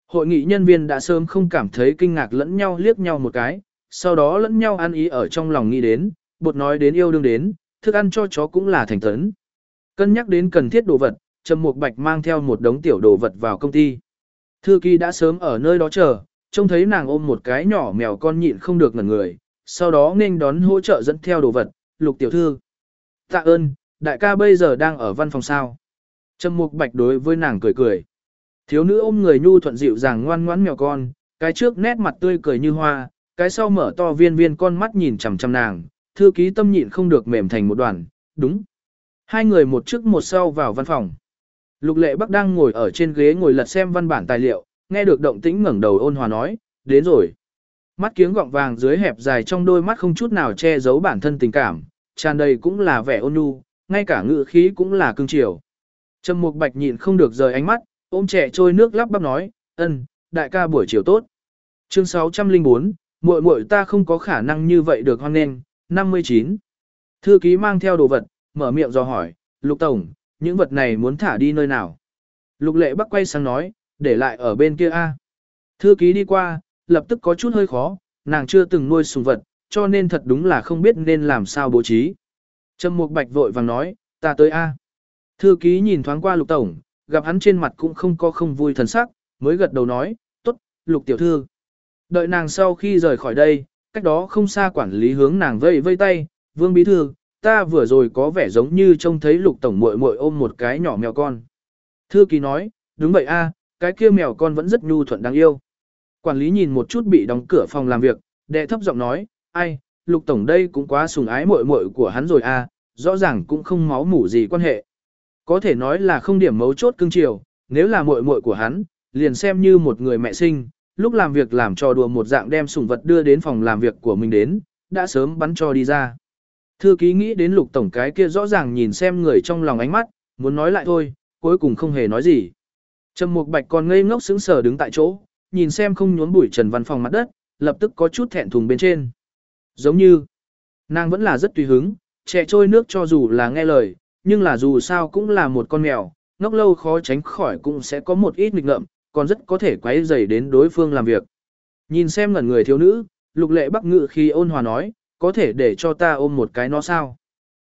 Hội nghị nhân viên đã sớm không cảm thấy kinh ngạc lẫn nhau liếc nhau một cái, sau đó lẫn nhau ăn ý ở trong lòng nghĩ đến, bột nói đến yêu đương đến, thức ăn cho chó cũng là thành tấn. Cân nhắc đến cần thiết đồ vật, Trầm Mục Bạch mang theo một đống tiểu đồ vật vào công ty. Thư ký đã sớm ở nơi đó chờ, trông thấy nàng ôm một cái nhỏ mèo con nhịn không được ngẩn người, sau đó nên đón hỗ trợ dẫn theo đồ vật, lục tiểu thư. Tạ ơn, đại ca bây giờ đang ở văn phòng sao. Trầm Mục Bạch đối với nàng cười cười. Thiếu nữ ôm người nhu thuận dịu dàng ngoan ngoãn mèo con, cái trước nét mặt tươi cười như hoa, cái sau mở to viên viên con mắt nhìn chằm chằm nàng, thư ký tâm nhịn không được mềm thành một đoàn, đúng. Hai người một trước một sau vào văn phòng. Lục lệ bắc đang ngồi ở trên ghế ngồi lật xem văn bản tài liệu, nghe được động tĩnh ngẩng đầu ôn hòa nói, đến rồi. Mắt kiếng gọng vàng dưới hẹp dài trong đôi mắt không chút nào che giấu bản thân tình cảm, tràn đầy cũng là vẻ ôn nhu, ngay cả ngự khí cũng là cương triều. Trầm Mục Bạch nhịn không được rời ánh mắt, ôm trẻ trôi nước lắp bắp nói, "Ân, đại ca buổi chiều tốt." Chương 604, muội muội ta không có khả năng như vậy được hoan nghênh, 59. Thư ký mang theo đồ vật, mở miệng dò hỏi, "Lục tổng, những vật này muốn thả đi nơi nào?" Lục Lệ Bắc quay sang nói, "Để lại ở bên kia a." Thư ký đi qua, lập tức có chút hơi khó, nàng chưa từng nuôi sùng vật, cho nên thật đúng là không biết nên làm sao bố trí. Trầm Mục Bạch vội vàng nói, "Ta tới a." Thư ký nhìn thoáng qua Lục tổng, gặp hắn trên mặt cũng không có không vui thần sắc, mới gật đầu nói, tốt, Lục tiểu thư. Đợi nàng sau khi rời khỏi đây, cách đó không xa quản lý hướng nàng vây vây tay, Vương bí thư, ta vừa rồi có vẻ giống như trông thấy Lục tổng muội muội ôm một cái nhỏ mèo con. Thư ký nói, đúng vậy a, cái kia mèo con vẫn rất nhu thuận đáng yêu. Quản lý nhìn một chút bị đóng cửa phòng làm việc, đệ thấp giọng nói, ai, lục tổng đây cũng quá sùng ái muội muội của hắn rồi a, rõ ràng cũng không máu mủ gì quan hệ. Có thể nói là không điểm mấu chốt cưng chiều, nếu là muội muội của hắn, liền xem như một người mẹ sinh, lúc làm việc làm trò đùa một dạng đem sủng vật đưa đến phòng làm việc của mình đến, đã sớm bắn cho đi ra. Thư ký nghĩ đến lục tổng cái kia rõ ràng nhìn xem người trong lòng ánh mắt, muốn nói lại thôi, cuối cùng không hề nói gì. Trầm Mục Bạch còn ngây ngốc sững sờ đứng tại chỗ, nhìn xem không nhốn bụi trần văn phòng mặt đất, lập tức có chút thẹn thùng bên trên. Giống như, nàng vẫn là rất tùy hứng, trẻ trôi nước cho dù là nghe lời, nhưng là dù sao cũng là một con mèo, ngốc lâu khó tránh khỏi cũng sẽ có một ít nghịch ngợm, còn rất có thể quấy rầy đến đối phương làm việc. Nhìn xem ngẩn người thiếu nữ, lục lệ bắc ngự khi ôn hòa nói, có thể để cho ta ôm một cái nó sao.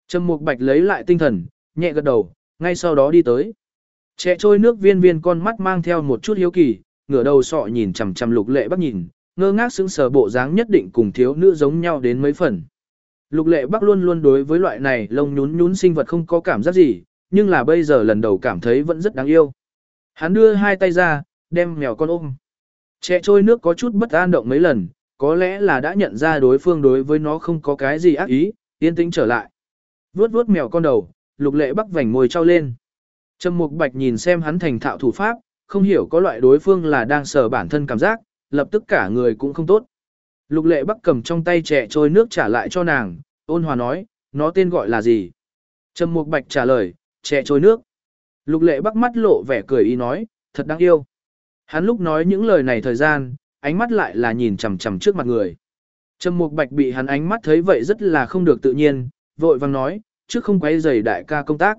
Trầm mục bạch lấy lại tinh thần, nhẹ gật đầu, ngay sau đó đi tới. Trẻ trôi nước viên viên con mắt mang theo một chút hiếu kỳ, ngửa đầu sọ nhìn chằm chằm lục lệ bắc nhìn, ngơ ngác sững sờ bộ dáng nhất định cùng thiếu nữ giống nhau đến mấy phần. Lục lệ bắc luôn luôn đối với loại này lông nhún nhún sinh vật không có cảm giác gì, nhưng là bây giờ lần đầu cảm thấy vẫn rất đáng yêu. Hắn đưa hai tay ra, đem mèo con ôm. Trẻ trôi nước có chút bất an động mấy lần, có lẽ là đã nhận ra đối phương đối với nó không có cái gì ác ý, yên tĩnh trở lại. Vuốt vuốt mèo con đầu, lục lệ bắc vành môi trao lên. Trầm mục bạch nhìn xem hắn thành thạo thủ pháp, không hiểu có loại đối phương là đang sờ bản thân cảm giác, lập tức cả người cũng không tốt. Lục lệ bắc cầm trong tay trẻ trôi nước trả lại cho nàng, ôn hòa nói, nó tên gọi là gì? Trầm mục bạch trả lời, trẻ trôi nước. Lục lệ bắc mắt lộ vẻ cười ý nói, thật đáng yêu. Hắn lúc nói những lời này thời gian, ánh mắt lại là nhìn chằm chằm trước mặt người. Trầm mục bạch bị hắn ánh mắt thấy vậy rất là không được tự nhiên, vội vàng nói, trước không quấy rầy đại ca công tác.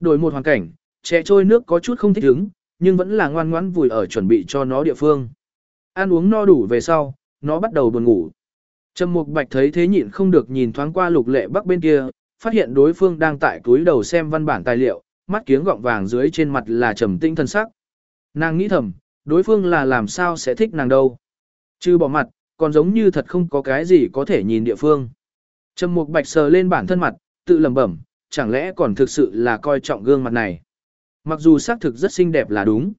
Đổi một hoàn cảnh, trẻ trôi nước có chút không thích ứng, nhưng vẫn là ngoan ngoãn vùi ở chuẩn bị cho nó địa phương. Ăn uống no đủ về sau, nó bắt đầu buồn ngủ. Trầm Mục Bạch thấy thế nhịn không được nhìn thoáng qua Lục Lệ Bắc bên kia, phát hiện đối phương đang tại túi đầu xem văn bản tài liệu, mắt kiếng gọng vàng dưới trên mặt là trầm tĩnh thân sắc. Nàng nghĩ thầm, đối phương là làm sao sẽ thích nàng đâu. Chứ bỏ mặt, còn giống như thật không có cái gì có thể nhìn địa phương. Trầm Mục Bạch sờ lên bản thân mặt, tự lẩm bẩm, chẳng lẽ còn thực sự là coi trọng gương mặt này. Mặc dù xác thực rất xinh đẹp là đúng.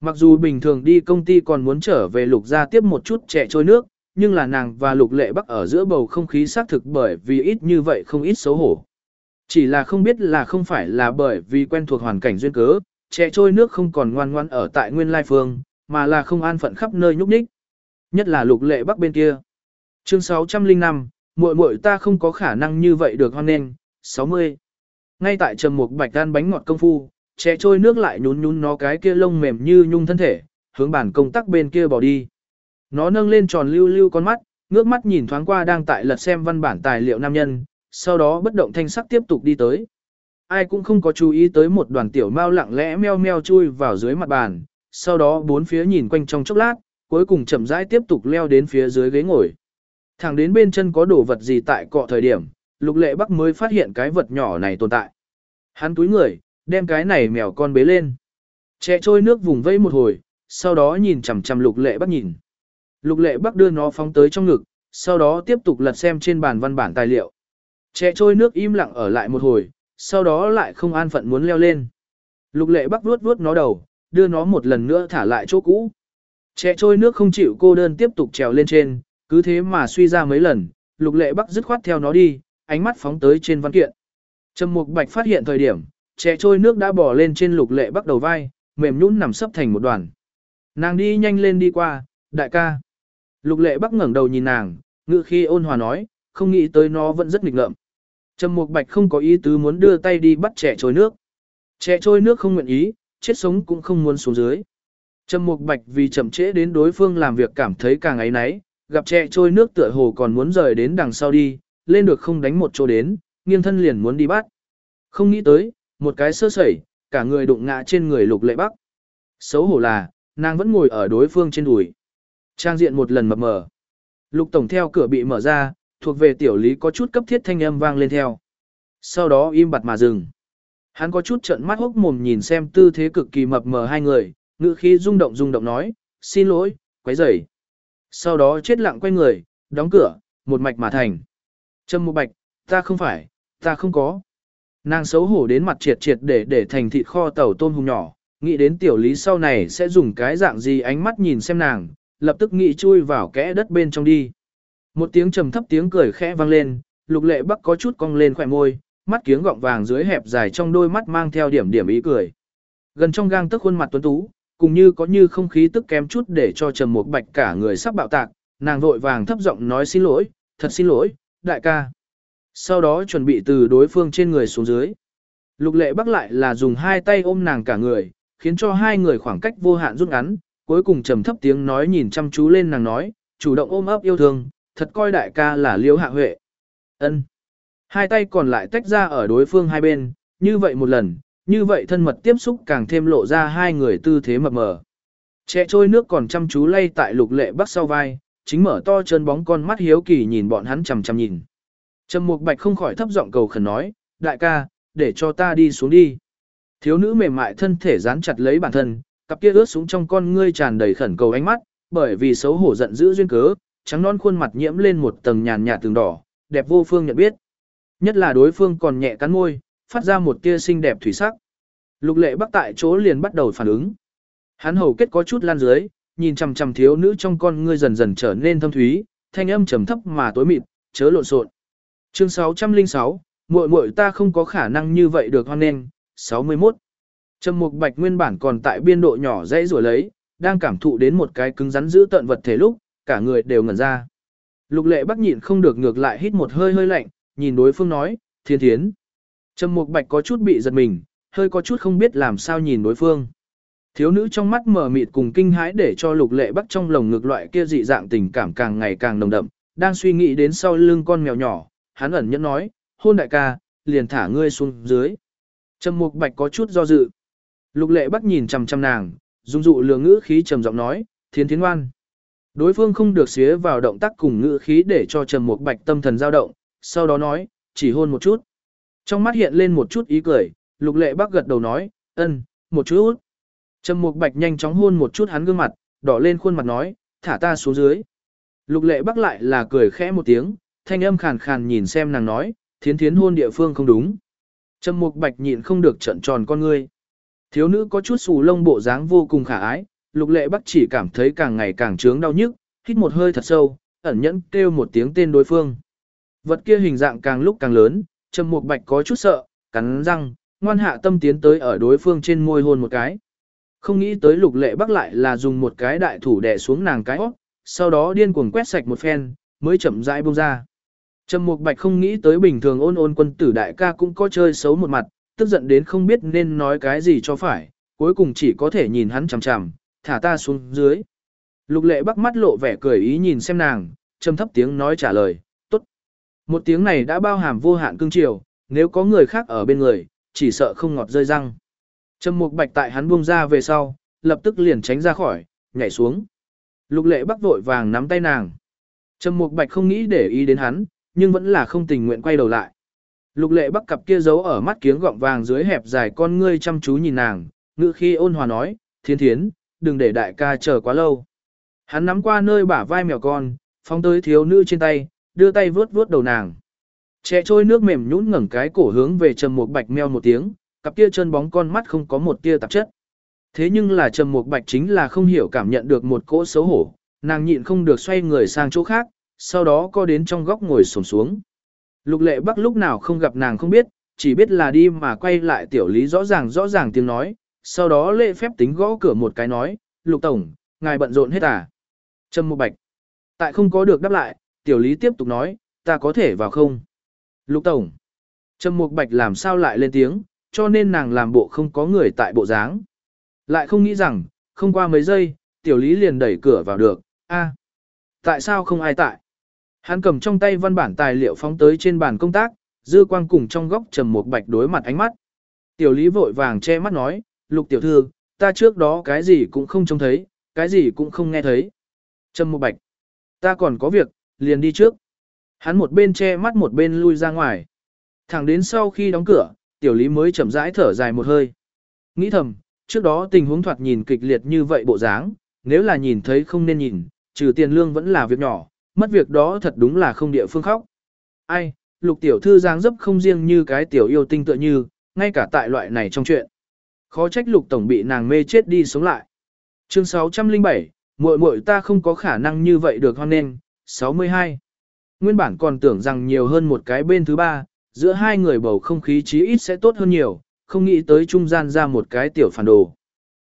Mặc dù bình thường đi công ty còn muốn trở về lục ra tiếp một chút trẻ trôi nước, nhưng là nàng và lục lệ bắc ở giữa bầu không khí xác thực bởi vì ít như vậy không ít xấu hổ. Chỉ là không biết là không phải là bởi vì quen thuộc hoàn cảnh duyên cớ, trẻ trôi nước không còn ngoan ngoan ở tại nguyên lai phương, mà là không an phận khắp nơi nhúc nhích. Nhất là lục lệ bắc bên kia. Chương 605, muội muội ta không có khả năng như vậy được hoan nghênh, 60. Ngay tại trầm mục bạch đan bánh ngọt công phu, trẻ trôi nước lại nhún nhún nó cái kia lông mềm như nhung thân thể, hướng bản công tắc bên kia bỏ đi. Nó nâng lên tròn lưu lưu con mắt, ngước mắt nhìn thoáng qua đang tại lật xem văn bản tài liệu nam nhân, sau đó bất động thanh sắc tiếp tục đi tới. Ai cũng không có chú ý tới một đoàn tiểu mao lặng lẽ meo meo chui vào dưới mặt bàn, sau đó bốn phía nhìn quanh trong chốc lát, cuối cùng chậm rãi tiếp tục leo đến phía dưới ghế ngồi. Thẳng đến bên chân có đồ vật gì tại cọ thời điểm, lục lệ bắc mới phát hiện cái vật nhỏ này tồn tại. Hắn túi người, đem cái này mèo con bế lên. Trẻ trôi nước vùng vây một hồi, sau đó nhìn chằm chằm lục lệ bắc nhìn. Lục lệ bắc đưa nó phóng tới trong ngực, sau đó tiếp tục lật xem trên bàn văn bản tài liệu. Trẻ trôi nước im lặng ở lại một hồi, sau đó lại không an phận muốn leo lên. Lục lệ bắc vuốt vuốt nó đầu, đưa nó một lần nữa thả lại chỗ cũ. Trẻ trôi nước không chịu cô đơn tiếp tục trèo lên trên, cứ thế mà suy ra mấy lần, lục lệ bắc dứt khoát theo nó đi, ánh mắt phóng tới trên văn kiện. Trầm mục bạch phát hiện thời điểm, trẻ trôi nước đã bỏ lên trên lục lệ bắc đầu vai, mềm nhũn nằm sấp thành một đoàn. Nàng đi nhanh lên đi qua, đại ca. Lục lệ bắc ngẩng đầu nhìn nàng, ngự khi ôn hòa nói, không nghĩ tới nó vẫn rất nghịch ngợm. Trầm mục bạch không có ý tứ muốn đưa tay đi bắt trẻ trôi nước. Trẻ trôi nước không nguyện ý, chết sống cũng không muốn xuống dưới. Trầm mục bạch vì chậm trễ đến đối phương làm việc cảm thấy càng ấy náy, gặp trẻ trôi nước tựa hồ còn muốn rời đến đằng sau đi, lên được không đánh một chỗ đến, nghiêng thân liền muốn đi bắt. Không nghĩ tới, một cái sơ sẩy, cả người đụng ngã trên người lục lệ bắc. Xấu hổ là, nàng vẫn ngồi ở đối phương trên đùi. Trang diện một lần mập mờ. Lục tổng theo cửa bị mở ra, thuộc về tiểu lý có chút cấp thiết thanh âm vang lên theo. Sau đó im bặt mà dừng. Hắn có chút trợn mắt hốc mồm nhìn xem tư thế cực kỳ mập mờ hai người, ngữ khí rung động rung động nói, xin lỗi, quấy rầy. Sau đó chết lặng quay người, đóng cửa, một mạch mà thành. Trâm một bạch, ta không phải, ta không có. Nàng xấu hổ đến mặt triệt triệt để để thành thịt kho tàu tôm hùng nhỏ, nghĩ đến tiểu lý sau này sẽ dùng cái dạng gì ánh mắt nhìn xem nàng, lập tức nghĩ chui vào kẽ đất bên trong đi. Một tiếng trầm thấp tiếng cười khẽ vang lên, lục lệ bắc có chút cong lên khỏe môi, mắt kiếng gọng vàng dưới hẹp dài trong đôi mắt mang theo điểm điểm ý cười. Gần trong gang tức khuôn mặt tuấn tú, cùng như có như không khí tức kém chút để cho trầm một bạch cả người sắp bạo tạc, nàng vội vàng thấp giọng nói xin lỗi, thật xin lỗi, đại ca. Sau đó chuẩn bị từ đối phương trên người xuống dưới. Lục lệ bắc lại là dùng hai tay ôm nàng cả người, khiến cho hai người khoảng cách vô hạn rút ngắn, cuối cùng trầm thấp tiếng nói nhìn chăm chú lên nàng nói, chủ động ôm ấp yêu thương, thật coi đại ca là liễu hạ huệ. ân Hai tay còn lại tách ra ở đối phương hai bên, như vậy một lần, như vậy thân mật tiếp xúc càng thêm lộ ra hai người tư thế mập mờ. Trẻ trôi nước còn chăm chú lay tại lục lệ bắc sau vai, chính mở to chân bóng con mắt hiếu kỳ nhìn bọn hắn chằm chằm nhìn. Trầm Mục Bạch không khỏi thấp giọng cầu khẩn nói, đại ca, để cho ta đi xuống đi. Thiếu nữ mềm mại thân thể dán chặt lấy bản thân, cặp kia ướt xuống trong con ngươi tràn đầy khẩn cầu ánh mắt, bởi vì xấu hổ giận dữ duyên cớ, trắng non khuôn mặt nhiễm lên một tầng nhàn nhạt tường đỏ, đẹp vô phương nhận biết. Nhất là đối phương còn nhẹ cắn môi, phát ra một tia xinh đẹp thủy sắc. Lục lệ bắc tại chỗ liền bắt đầu phản ứng. Hắn hầu kết có chút lan dưới, nhìn chằm chằm thiếu nữ trong con ngươi dần dần trở nên thâm thúy, thanh âm trầm thấp mà tối mịt, chớ lộn xộn. Chương 606, muội muội ta không có khả năng như vậy được hoan nên, 61. Trầm Mục Bạch nguyên bản còn tại biên độ nhỏ dãy rủa lấy, đang cảm thụ đến một cái cứng rắn giữ tận vật thể lúc, cả người đều ngẩn ra. Lục Lệ Bắc nhịn không được ngược lại hít một hơi hơi lạnh, nhìn đối phương nói, "Thiên Thiến." Trầm Mục Bạch có chút bị giật mình, hơi có chút không biết làm sao nhìn đối phương. Thiếu nữ trong mắt mở mịt cùng kinh hãi để cho Lục Lệ Bắc trong lồng ngực loại kia dị dạng tình cảm càng ngày càng nồng đậm, đang suy nghĩ đến sau lưng con mèo nhỏ, hắn ẩn nhẫn nói, hôn đại ca, liền thả ngươi xuống dưới. Trầm Mục Bạch có chút do dự. Lục Lệ Bắc nhìn chằm chằm nàng, dung dụ lừa ngữ khí trầm giọng nói, Thiên Thiến ngoan." Đối phương không được xía vào động tác cùng ngữ khí để cho Trầm Mục Bạch tâm thần dao động, sau đó nói, "Chỉ hôn một chút." Trong mắt hiện lên một chút ý cười, Lục Lệ Bắc gật đầu nói, "Ừm, một chút." Trầm Mục Bạch nhanh chóng hôn một chút hắn gương mặt, đỏ lên khuôn mặt nói, "Thả ta xuống dưới." Lục Lệ Bắc lại là cười khẽ một tiếng, thanh âm khàn khàn nhìn xem nàng nói, "Thiến Thiến hôn địa phương không đúng." Trầm Mục Bạch nhịn không được trợn tròn con ngươi. Thiếu nữ có chút xù lông bộ dáng vô cùng khả ái, Lục Lệ Bắc chỉ cảm thấy càng ngày càng trướng đau nhức, hít một hơi thật sâu, ẩn nhẫn kêu một tiếng tên đối phương. Vật kia hình dạng càng lúc càng lớn, Trầm Mục Bạch có chút sợ, cắn răng, ngoan hạ tâm tiến tới ở đối phương trên môi hôn một cái. Không nghĩ tới Lục Lệ Bắc lại là dùng một cái đại thủ đè xuống nàng cái óc, sau đó điên cuồng quét sạch một phen, mới chậm rãi buông ra. Trầm Mục Bạch không nghĩ tới bình thường ôn ôn quân tử đại ca cũng có chơi xấu một mặt, tức giận đến không biết nên nói cái gì cho phải, cuối cùng chỉ có thể nhìn hắn chằm chằm, thả ta xuống dưới. Lục lệ bắc mắt lộ vẻ cười ý nhìn xem nàng, trầm thấp tiếng nói trả lời, tốt. Một tiếng này đã bao hàm vô hạn cương triều, nếu có người khác ở bên người, chỉ sợ không ngọt rơi răng. Trầm mục bạch tại hắn buông ra về sau, lập tức liền tránh ra khỏi, nhảy xuống. Lục lệ bắc vội vàng nắm tay nàng. Trầm mục bạch không nghĩ để ý đến hắn, nhưng vẫn là không tình nguyện quay đầu lại. Lục lệ bắc cặp kia giấu ở mắt kiếng gọng vàng dưới hẹp dài con ngươi chăm chú nhìn nàng, ngữ khi ôn hòa nói, thiên thiến, đừng để đại ca chờ quá lâu. Hắn nắm qua nơi bả vai mèo con, phóng tới thiếu nữ trên tay, đưa tay vướt vướt đầu nàng. Trẻ trôi nước mềm nhũn ngẩng cái cổ hướng về trầm một bạch meo một tiếng, cặp kia chân bóng con mắt không có một tia tạp chất. Thế nhưng là trầm một bạch chính là không hiểu cảm nhận được một cỗ xấu hổ, nàng nhịn không được xoay người sang chỗ khác, sau đó co đến trong góc ngồi xổm xuống. Lục lệ bắc lúc nào không gặp nàng không biết, chỉ biết là đi mà quay lại tiểu lý rõ ràng rõ ràng tiếng nói, sau đó lễ phép tính gõ cửa một cái nói, lục tổng, ngài bận rộn hết à. Trâm Mục bạch. Tại không có được đáp lại, tiểu lý tiếp tục nói, ta có thể vào không? Lục tổng. Trâm Mục Bạch làm sao lại lên tiếng, cho nên nàng làm bộ không có người tại bộ dáng. Lại không nghĩ rằng, không qua mấy giây, tiểu lý liền đẩy cửa vào được, a, tại sao không ai tại? Hắn cầm trong tay văn bản tài liệu phóng tới trên bàn công tác, dư quang cùng trong góc trầm một bạch đối mặt ánh mắt. Tiểu lý vội vàng che mắt nói, lục tiểu thư, ta trước đó cái gì cũng không trông thấy, cái gì cũng không nghe thấy. Trâm Mục bạch, ta còn có việc, liền đi trước. Hắn một bên che mắt một bên lui ra ngoài. Thẳng đến sau khi đóng cửa, tiểu lý mới chậm rãi thở dài một hơi. Nghĩ thầm, trước đó tình huống thoạt nhìn kịch liệt như vậy bộ dáng, nếu là nhìn thấy không nên nhìn, trừ tiền lương vẫn là việc nhỏ, mất việc đó thật đúng là không địa phương khóc. Ai, lục tiểu thư dáng dấp không riêng như cái tiểu yêu tinh tựa như, ngay cả tại loại này trong chuyện. Khó trách lục tổng bị nàng mê chết đi sống lại. Chương 607, muội muội ta không có khả năng như vậy được hoan nên, 62. Nguyên bản còn tưởng rằng nhiều hơn một cái bên thứ ba, giữa hai người bầu không khí chí ít sẽ tốt hơn nhiều, không nghĩ tới trung gian ra một cái tiểu phản đồ.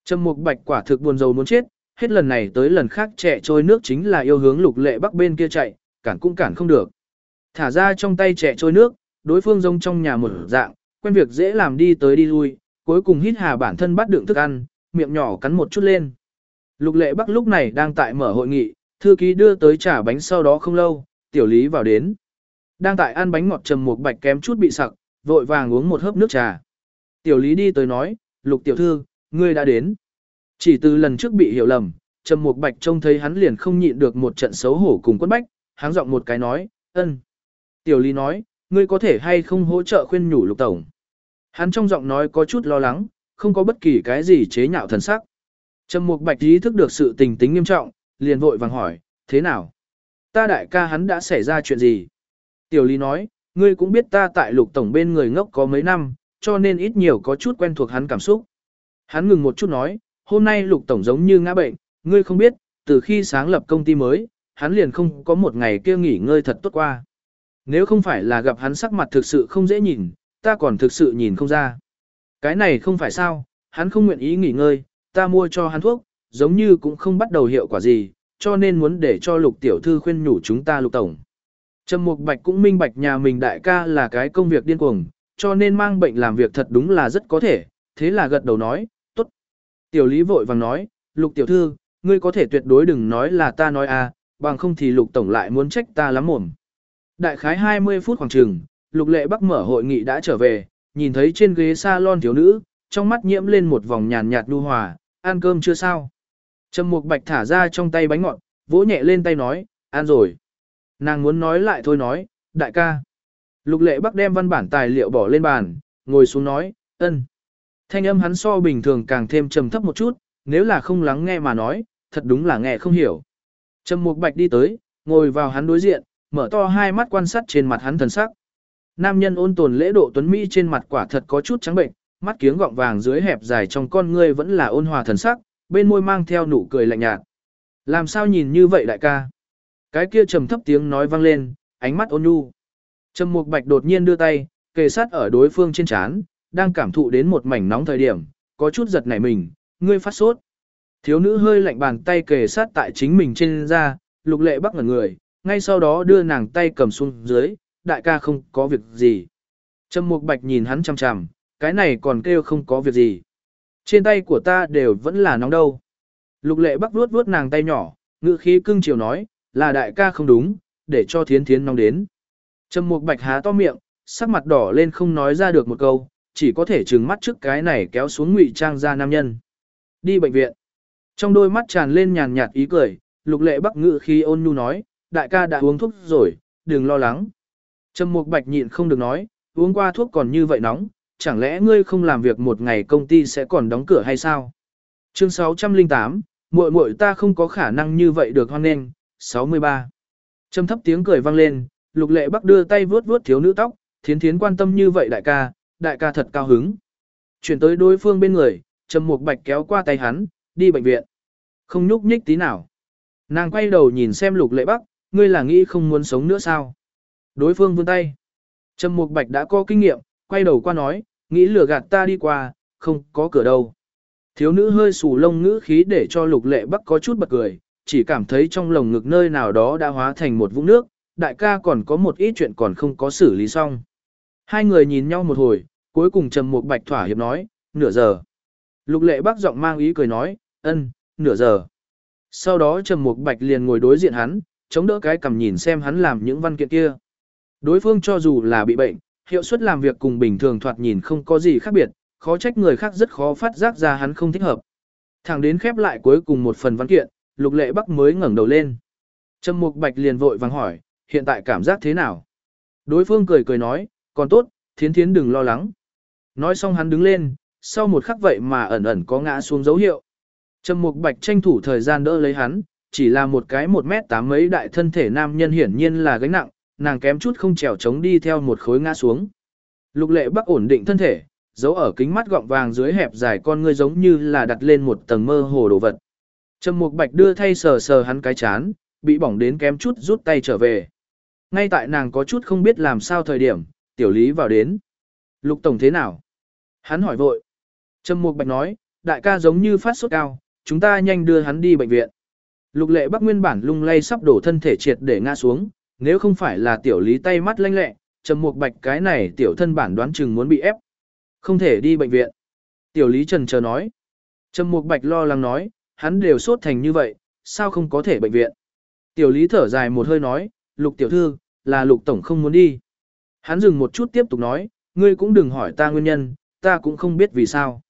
Trầm mục bạch quả thực buồn rầu muốn chết, hết lần này tới lần khác trẻ trôi nước chính là yêu hướng lục lệ bắc bên kia chạy, cản cũng cản không được. Thả ra trong tay trẻ trôi nước, đối phương rông trong nhà một dạng, quen việc dễ làm đi tới đi lui, cuối cùng hít hà bản thân bắt đựng thức ăn, miệng nhỏ cắn một chút lên. Lục lệ bắc lúc này đang tại mở hội nghị, thư ký đưa tới trả bánh sau đó không lâu, tiểu lý vào đến. Đang tại ăn bánh ngọt trầm một bạch kém chút bị sặc, vội vàng uống một hớp nước trà. Tiểu lý đi tới nói, lục tiểu thư, ngươi đã đến. Chỉ từ lần trước bị hiểu lầm, Trầm Mục Bạch trông thấy hắn liền không nhịn được một trận xấu hổ cùng quất bách, háng giọng một cái nói, ân. Tiểu Lý nói, ngươi có thể hay không hỗ trợ khuyên nhủ lục tổng. Hắn trong giọng nói có chút lo lắng, không có bất kỳ cái gì chế nhạo thần sắc. Trầm Mục Bạch ý thức được sự tình tính nghiêm trọng, liền vội vàng hỏi, thế nào? Ta đại ca hắn đã xảy ra chuyện gì? Tiểu Lý nói, ngươi cũng biết ta tại lục tổng bên người ngốc có mấy năm, cho nên ít nhiều có chút quen thuộc hắn cảm xúc. Hắn ngừng một chút nói, hôm nay lục tổng giống như ngã bệnh, ngươi không biết, từ khi sáng lập công ty mới, hắn liền không có một ngày kia nghỉ ngơi thật tốt qua. Nếu không phải là gặp hắn sắc mặt thực sự không dễ nhìn, ta còn thực sự nhìn không ra. Cái này không phải sao, hắn không nguyện ý nghỉ ngơi, ta mua cho hắn thuốc, giống như cũng không bắt đầu hiệu quả gì, cho nên muốn để cho lục tiểu thư khuyên nhủ chúng ta lục tổng. Trầm Mục Bạch cũng minh bạch nhà mình đại ca là cái công việc điên cuồng, cho nên mang bệnh làm việc thật đúng là rất có thể, thế là gật đầu nói, tốt. Tiểu lý vội vàng nói, lục tiểu thư, ngươi có thể tuyệt đối đừng nói là ta nói à, bằng không thì lục tổng lại muốn trách ta lắm mồm. Đại khái 20 phút khoảng trường, Lục Lệ Bắc mở hội nghị đã trở về, nhìn thấy trên ghế salon thiếu nữ, trong mắt nhiễm lên một vòng nhàn nhạt nhu hòa, ăn cơm chưa sao? Trầm Mục Bạch thả ra trong tay bánh ngọt, vỗ nhẹ lên tay nói, ăn rồi. Nàng muốn nói lại thôi nói, đại ca. Lục Lệ Bắc đem văn bản tài liệu bỏ lên bàn, ngồi xuống nói, ân. Thanh âm hắn so bình thường càng thêm trầm thấp một chút, nếu là không lắng nghe mà nói, thật đúng là nghe không hiểu. Trầm Mục Bạch đi tới, ngồi vào hắn đối diện, mở to hai mắt quan sát trên mặt hắn thần sắc. Nam nhân ôn tồn lễ độ tuấn mỹ trên mặt quả thật có chút trắng bệnh, mắt kiếng gọng vàng dưới hẹp dài trong con ngươi vẫn là ôn hòa thần sắc, bên môi mang theo nụ cười lạnh nhạt. Làm sao nhìn như vậy đại ca? Cái kia trầm thấp tiếng nói vang lên, ánh mắt ôn nhu. Trầm Mục Bạch đột nhiên đưa tay, kề sát ở đối phương trên trán, đang cảm thụ đến một mảnh nóng thời điểm, có chút giật nảy mình, ngươi phát sốt. Thiếu nữ hơi lạnh bàn tay kề sát tại chính mình trên da, lục lệ bắc ngẩn người, ngay sau đó đưa nàng tay cầm xuống dưới, đại ca không có việc gì. Trầm Mục Bạch nhìn hắn chằm chằm, cái này còn kêu không có việc gì. Trên tay của ta đều vẫn là nóng đâu. Lục lệ bắc vuốt vuốt nàng tay nhỏ, ngữ khí cưng chiều nói, là đại ca không đúng, để cho thiến thiến nóng đến. Trầm Mục Bạch há to miệng, sắc mặt đỏ lên không nói ra được một câu, chỉ có thể trừng mắt trước cái này kéo xuống ngụy trang ra nam nhân. Đi bệnh viện. Trong đôi mắt tràn lên nhàn nhạt ý cười, lục lệ bắc ngự khi ôn nhu nói, đại ca đã uống thuốc rồi, đừng lo lắng. Trầm Mục Bạch nhịn không được nói, uống qua thuốc còn như vậy nóng, chẳng lẽ ngươi không làm việc một ngày công ty sẽ còn đóng cửa hay sao? Chương 608, muội muội ta không có khả năng như vậy được hoan nghênh, 63. Trầm thấp tiếng cười vang lên, Lục Lệ Bắc đưa tay vuốt vuốt thiếu nữ tóc, thiến thiến quan tâm như vậy đại ca, đại ca thật cao hứng. Chuyển tới đối phương bên người, Trầm Mục Bạch kéo qua tay hắn, đi bệnh viện. Không nhúc nhích tí nào. Nàng quay đầu nhìn xem Lục Lệ Bắc, ngươi là nghĩ không muốn sống nữa sao? Đối phương vươn tay. Trầm Mục Bạch đã có kinh nghiệm, quay đầu qua nói, nghĩ lừa gạt ta đi qua, không có cửa đâu. Thiếu nữ hơi xù lông ngữ khí để cho Lục Lệ Bắc có chút bật cười, chỉ cảm thấy trong lồng ngực nơi nào đó đã hóa thành một vũng nước, đại ca còn có một ít chuyện còn không có xử lý xong. Hai người nhìn nhau một hồi, cuối cùng Trầm Mục Bạch thỏa hiệp nói, nửa giờ. Lục Lệ Bắc giọng mang ý cười nói, ân, nửa giờ. Sau đó Trầm Mục Bạch liền ngồi đối diện hắn, chống đỡ cái cầm nhìn xem hắn làm những văn kiện kia. Đối phương cho dù là bị bệnh, hiệu suất làm việc cùng bình thường thoạt nhìn không có gì khác biệt, khó trách người khác rất khó phát giác ra hắn không thích hợp. Thẳng đến khép lại cuối cùng một phần văn kiện, Lục Lệ Bắc mới ngẩng đầu lên. Trầm Mục Bạch liền vội vàng hỏi, hiện tại cảm giác thế nào? Đối phương cười cười nói, còn tốt, thiến thiến đừng lo lắng. Nói xong hắn đứng lên, sau một khắc vậy mà ẩn ẩn có ngã xuống dấu hiệu. Trầm Mục Bạch tranh thủ thời gian đỡ lấy hắn, chỉ là một cái một mét tám mấy đại thân thể nam nhân hiển nhiên là gánh nặng, nàng kém chút không trèo chống đi theo một khối ngã xuống. Lục lệ bắc ổn định thân thể, giấu ở kính mắt gọng vàng dưới hẹp dài con ngươi giống như là đặt lên một tầng mơ hồ đồ vật. Trầm Mục Bạch đưa thay sờ sờ hắn cái chán, bị bỏng đến kém chút rút tay trở về. Ngay tại nàng có chút không biết làm sao thời điểm, tiểu lý vào đến. Lục tổng thế nào? Hắn hỏi vội. Trầm Mục Bạch nói, đại ca giống như phát sốt cao, chúng ta nhanh đưa hắn đi bệnh viện. Lục lệ bắc nguyên bản lung lay sắp đổ thân thể triệt để ngã xuống, nếu không phải là tiểu lý tay mắt lanh lẹ, Trầm Mục Bạch cái này tiểu thân bản đoán chừng muốn bị ép. Không thể đi bệnh viện. Tiểu lý trần chờ nói. Trầm Mục Bạch lo lắng nói, hắn đều sốt thành như vậy, sao không có thể bệnh viện. Tiểu lý thở dài một hơi nói, lục tiểu thư, là lục tổng không muốn đi. Hắn dừng một chút tiếp tục nói, ngươi cũng đừng hỏi ta nguyên nhân, ta cũng không biết vì sao.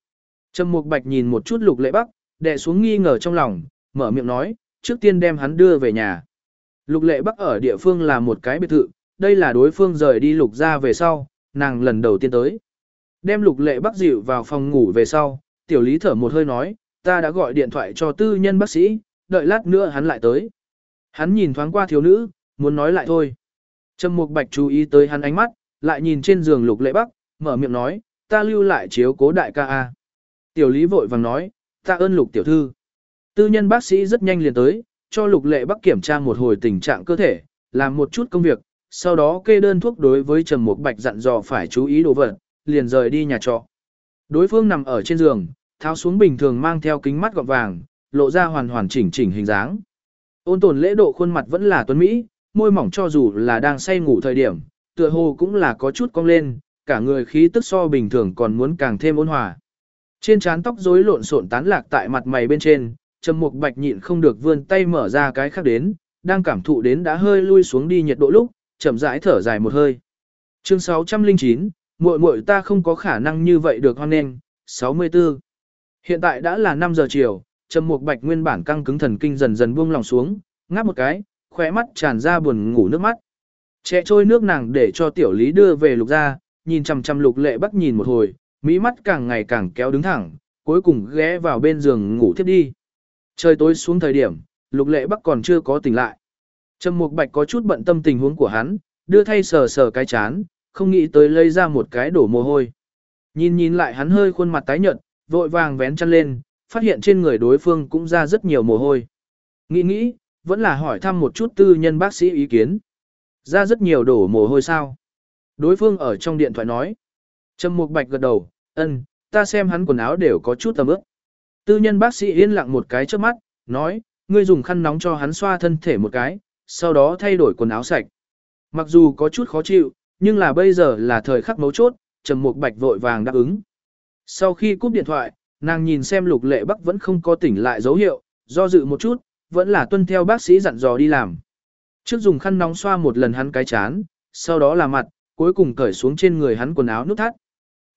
Trầm Mục Bạch nhìn một chút lục lệ bắc, đệ xuống nghi ngờ trong lòng, mở miệng nói, trước tiên đem hắn đưa về nhà. Lục lệ bắc ở địa phương là một cái biệt thự, đây là đối phương rời đi lục ra về sau, nàng lần đầu tiên tới. Đem lục lệ bắc dịu vào phòng ngủ về sau, tiểu lý thở một hơi nói, ta đã gọi điện thoại cho tư nhân bác sĩ, đợi lát nữa hắn lại tới. Hắn nhìn thoáng qua thiếu nữ, muốn nói lại thôi. Trầm Mục Bạch chú ý tới hắn ánh mắt, lại nhìn trên giường Lục Lệ Bắc, mở miệng nói, ta lưu lại chiếu cố đại ca a. Tiểu Lý vội vàng nói, ta ơn Lục tiểu thư. Tư nhân bác sĩ rất nhanh liền tới, cho Lục Lệ Bắc kiểm tra một hồi tình trạng cơ thể, làm một chút công việc, sau đó kê đơn thuốc đối với Trầm Mục Bạch dặn dò phải chú ý đồ vật, liền rời đi nhà trọ. Đối phương nằm ở trên giường, tháo xuống bình thường mang theo kính mắt gọt vàng, lộ ra hoàn hoàn chỉnh chỉnh hình dáng. Ôn tồn lễ độ khuôn mặt vẫn là tuấn Mỹ, môi mỏng cho dù là đang say ngủ thời điểm, tựa hồ cũng là có chút cong lên, cả người khí tức so bình thường còn muốn càng thêm ôn hòa. Trên trán tóc rối lộn xộn tán lạc tại mặt mày bên trên, Trầm Mục Bạch nhịn không được vươn tay mở ra cái khác đến, đang cảm thụ đến đã hơi lui xuống đi nhiệt độ lúc, chậm rãi thở dài một hơi. Chương 609, muội muội ta không có khả năng như vậy được hoan nghênh. 64. Hiện tại đã là 5 giờ chiều, Trầm Mục Bạch nguyên bản căng cứng thần kinh dần dần buông lòng xuống, ngáp một cái, khóe mắt tràn ra buồn ngủ nước mắt. Trẻ trôi nước nàng để cho tiểu lý đưa về lục ra, nhìn chằm chằm lục lệ bắc nhìn một hồi, mỹ mắt càng ngày càng kéo đứng thẳng, cuối cùng ghé vào bên giường ngủ tiếp đi. Trời tối xuống thời điểm, lục lệ bắc còn chưa có tỉnh lại. Trầm Mục Bạch có chút bận tâm tình huống của hắn, đưa thay sờ sờ cái chán, không nghĩ tới lấy ra một cái đổ mồ hôi. Nhìn nhìn lại hắn hơi khuôn mặt tái nhợt, vội vàng vén chăn lên, phát hiện trên người đối phương cũng ra rất nhiều mồ hôi. Nghĩ nghĩ, vẫn là hỏi thăm một chút tư nhân bác sĩ ý kiến. Ra rất nhiều đổ mồ hôi sao. Đối phương ở trong điện thoại nói. Trầm Mục Bạch gật đầu, ân, ta xem hắn quần áo đều có chút tầm ướp. Tư nhân bác sĩ yên lặng một cái trước mắt, nói, ngươi dùng khăn nóng cho hắn xoa thân thể một cái, sau đó thay đổi quần áo sạch. Mặc dù có chút khó chịu, nhưng là bây giờ là thời khắc mấu chốt, Trầm Mục Bạch vội vàng đáp ứng. Sau khi cúp điện thoại, nàng nhìn xem Lục Lệ Bắc vẫn không có tỉnh lại dấu hiệu, do dự một chút, vẫn là tuân theo bác sĩ dặn dò đi làm. Trước dùng khăn nóng xoa một lần hắn cái chán, sau đó là mặt, cuối cùng cởi xuống trên người hắn quần áo nút thắt.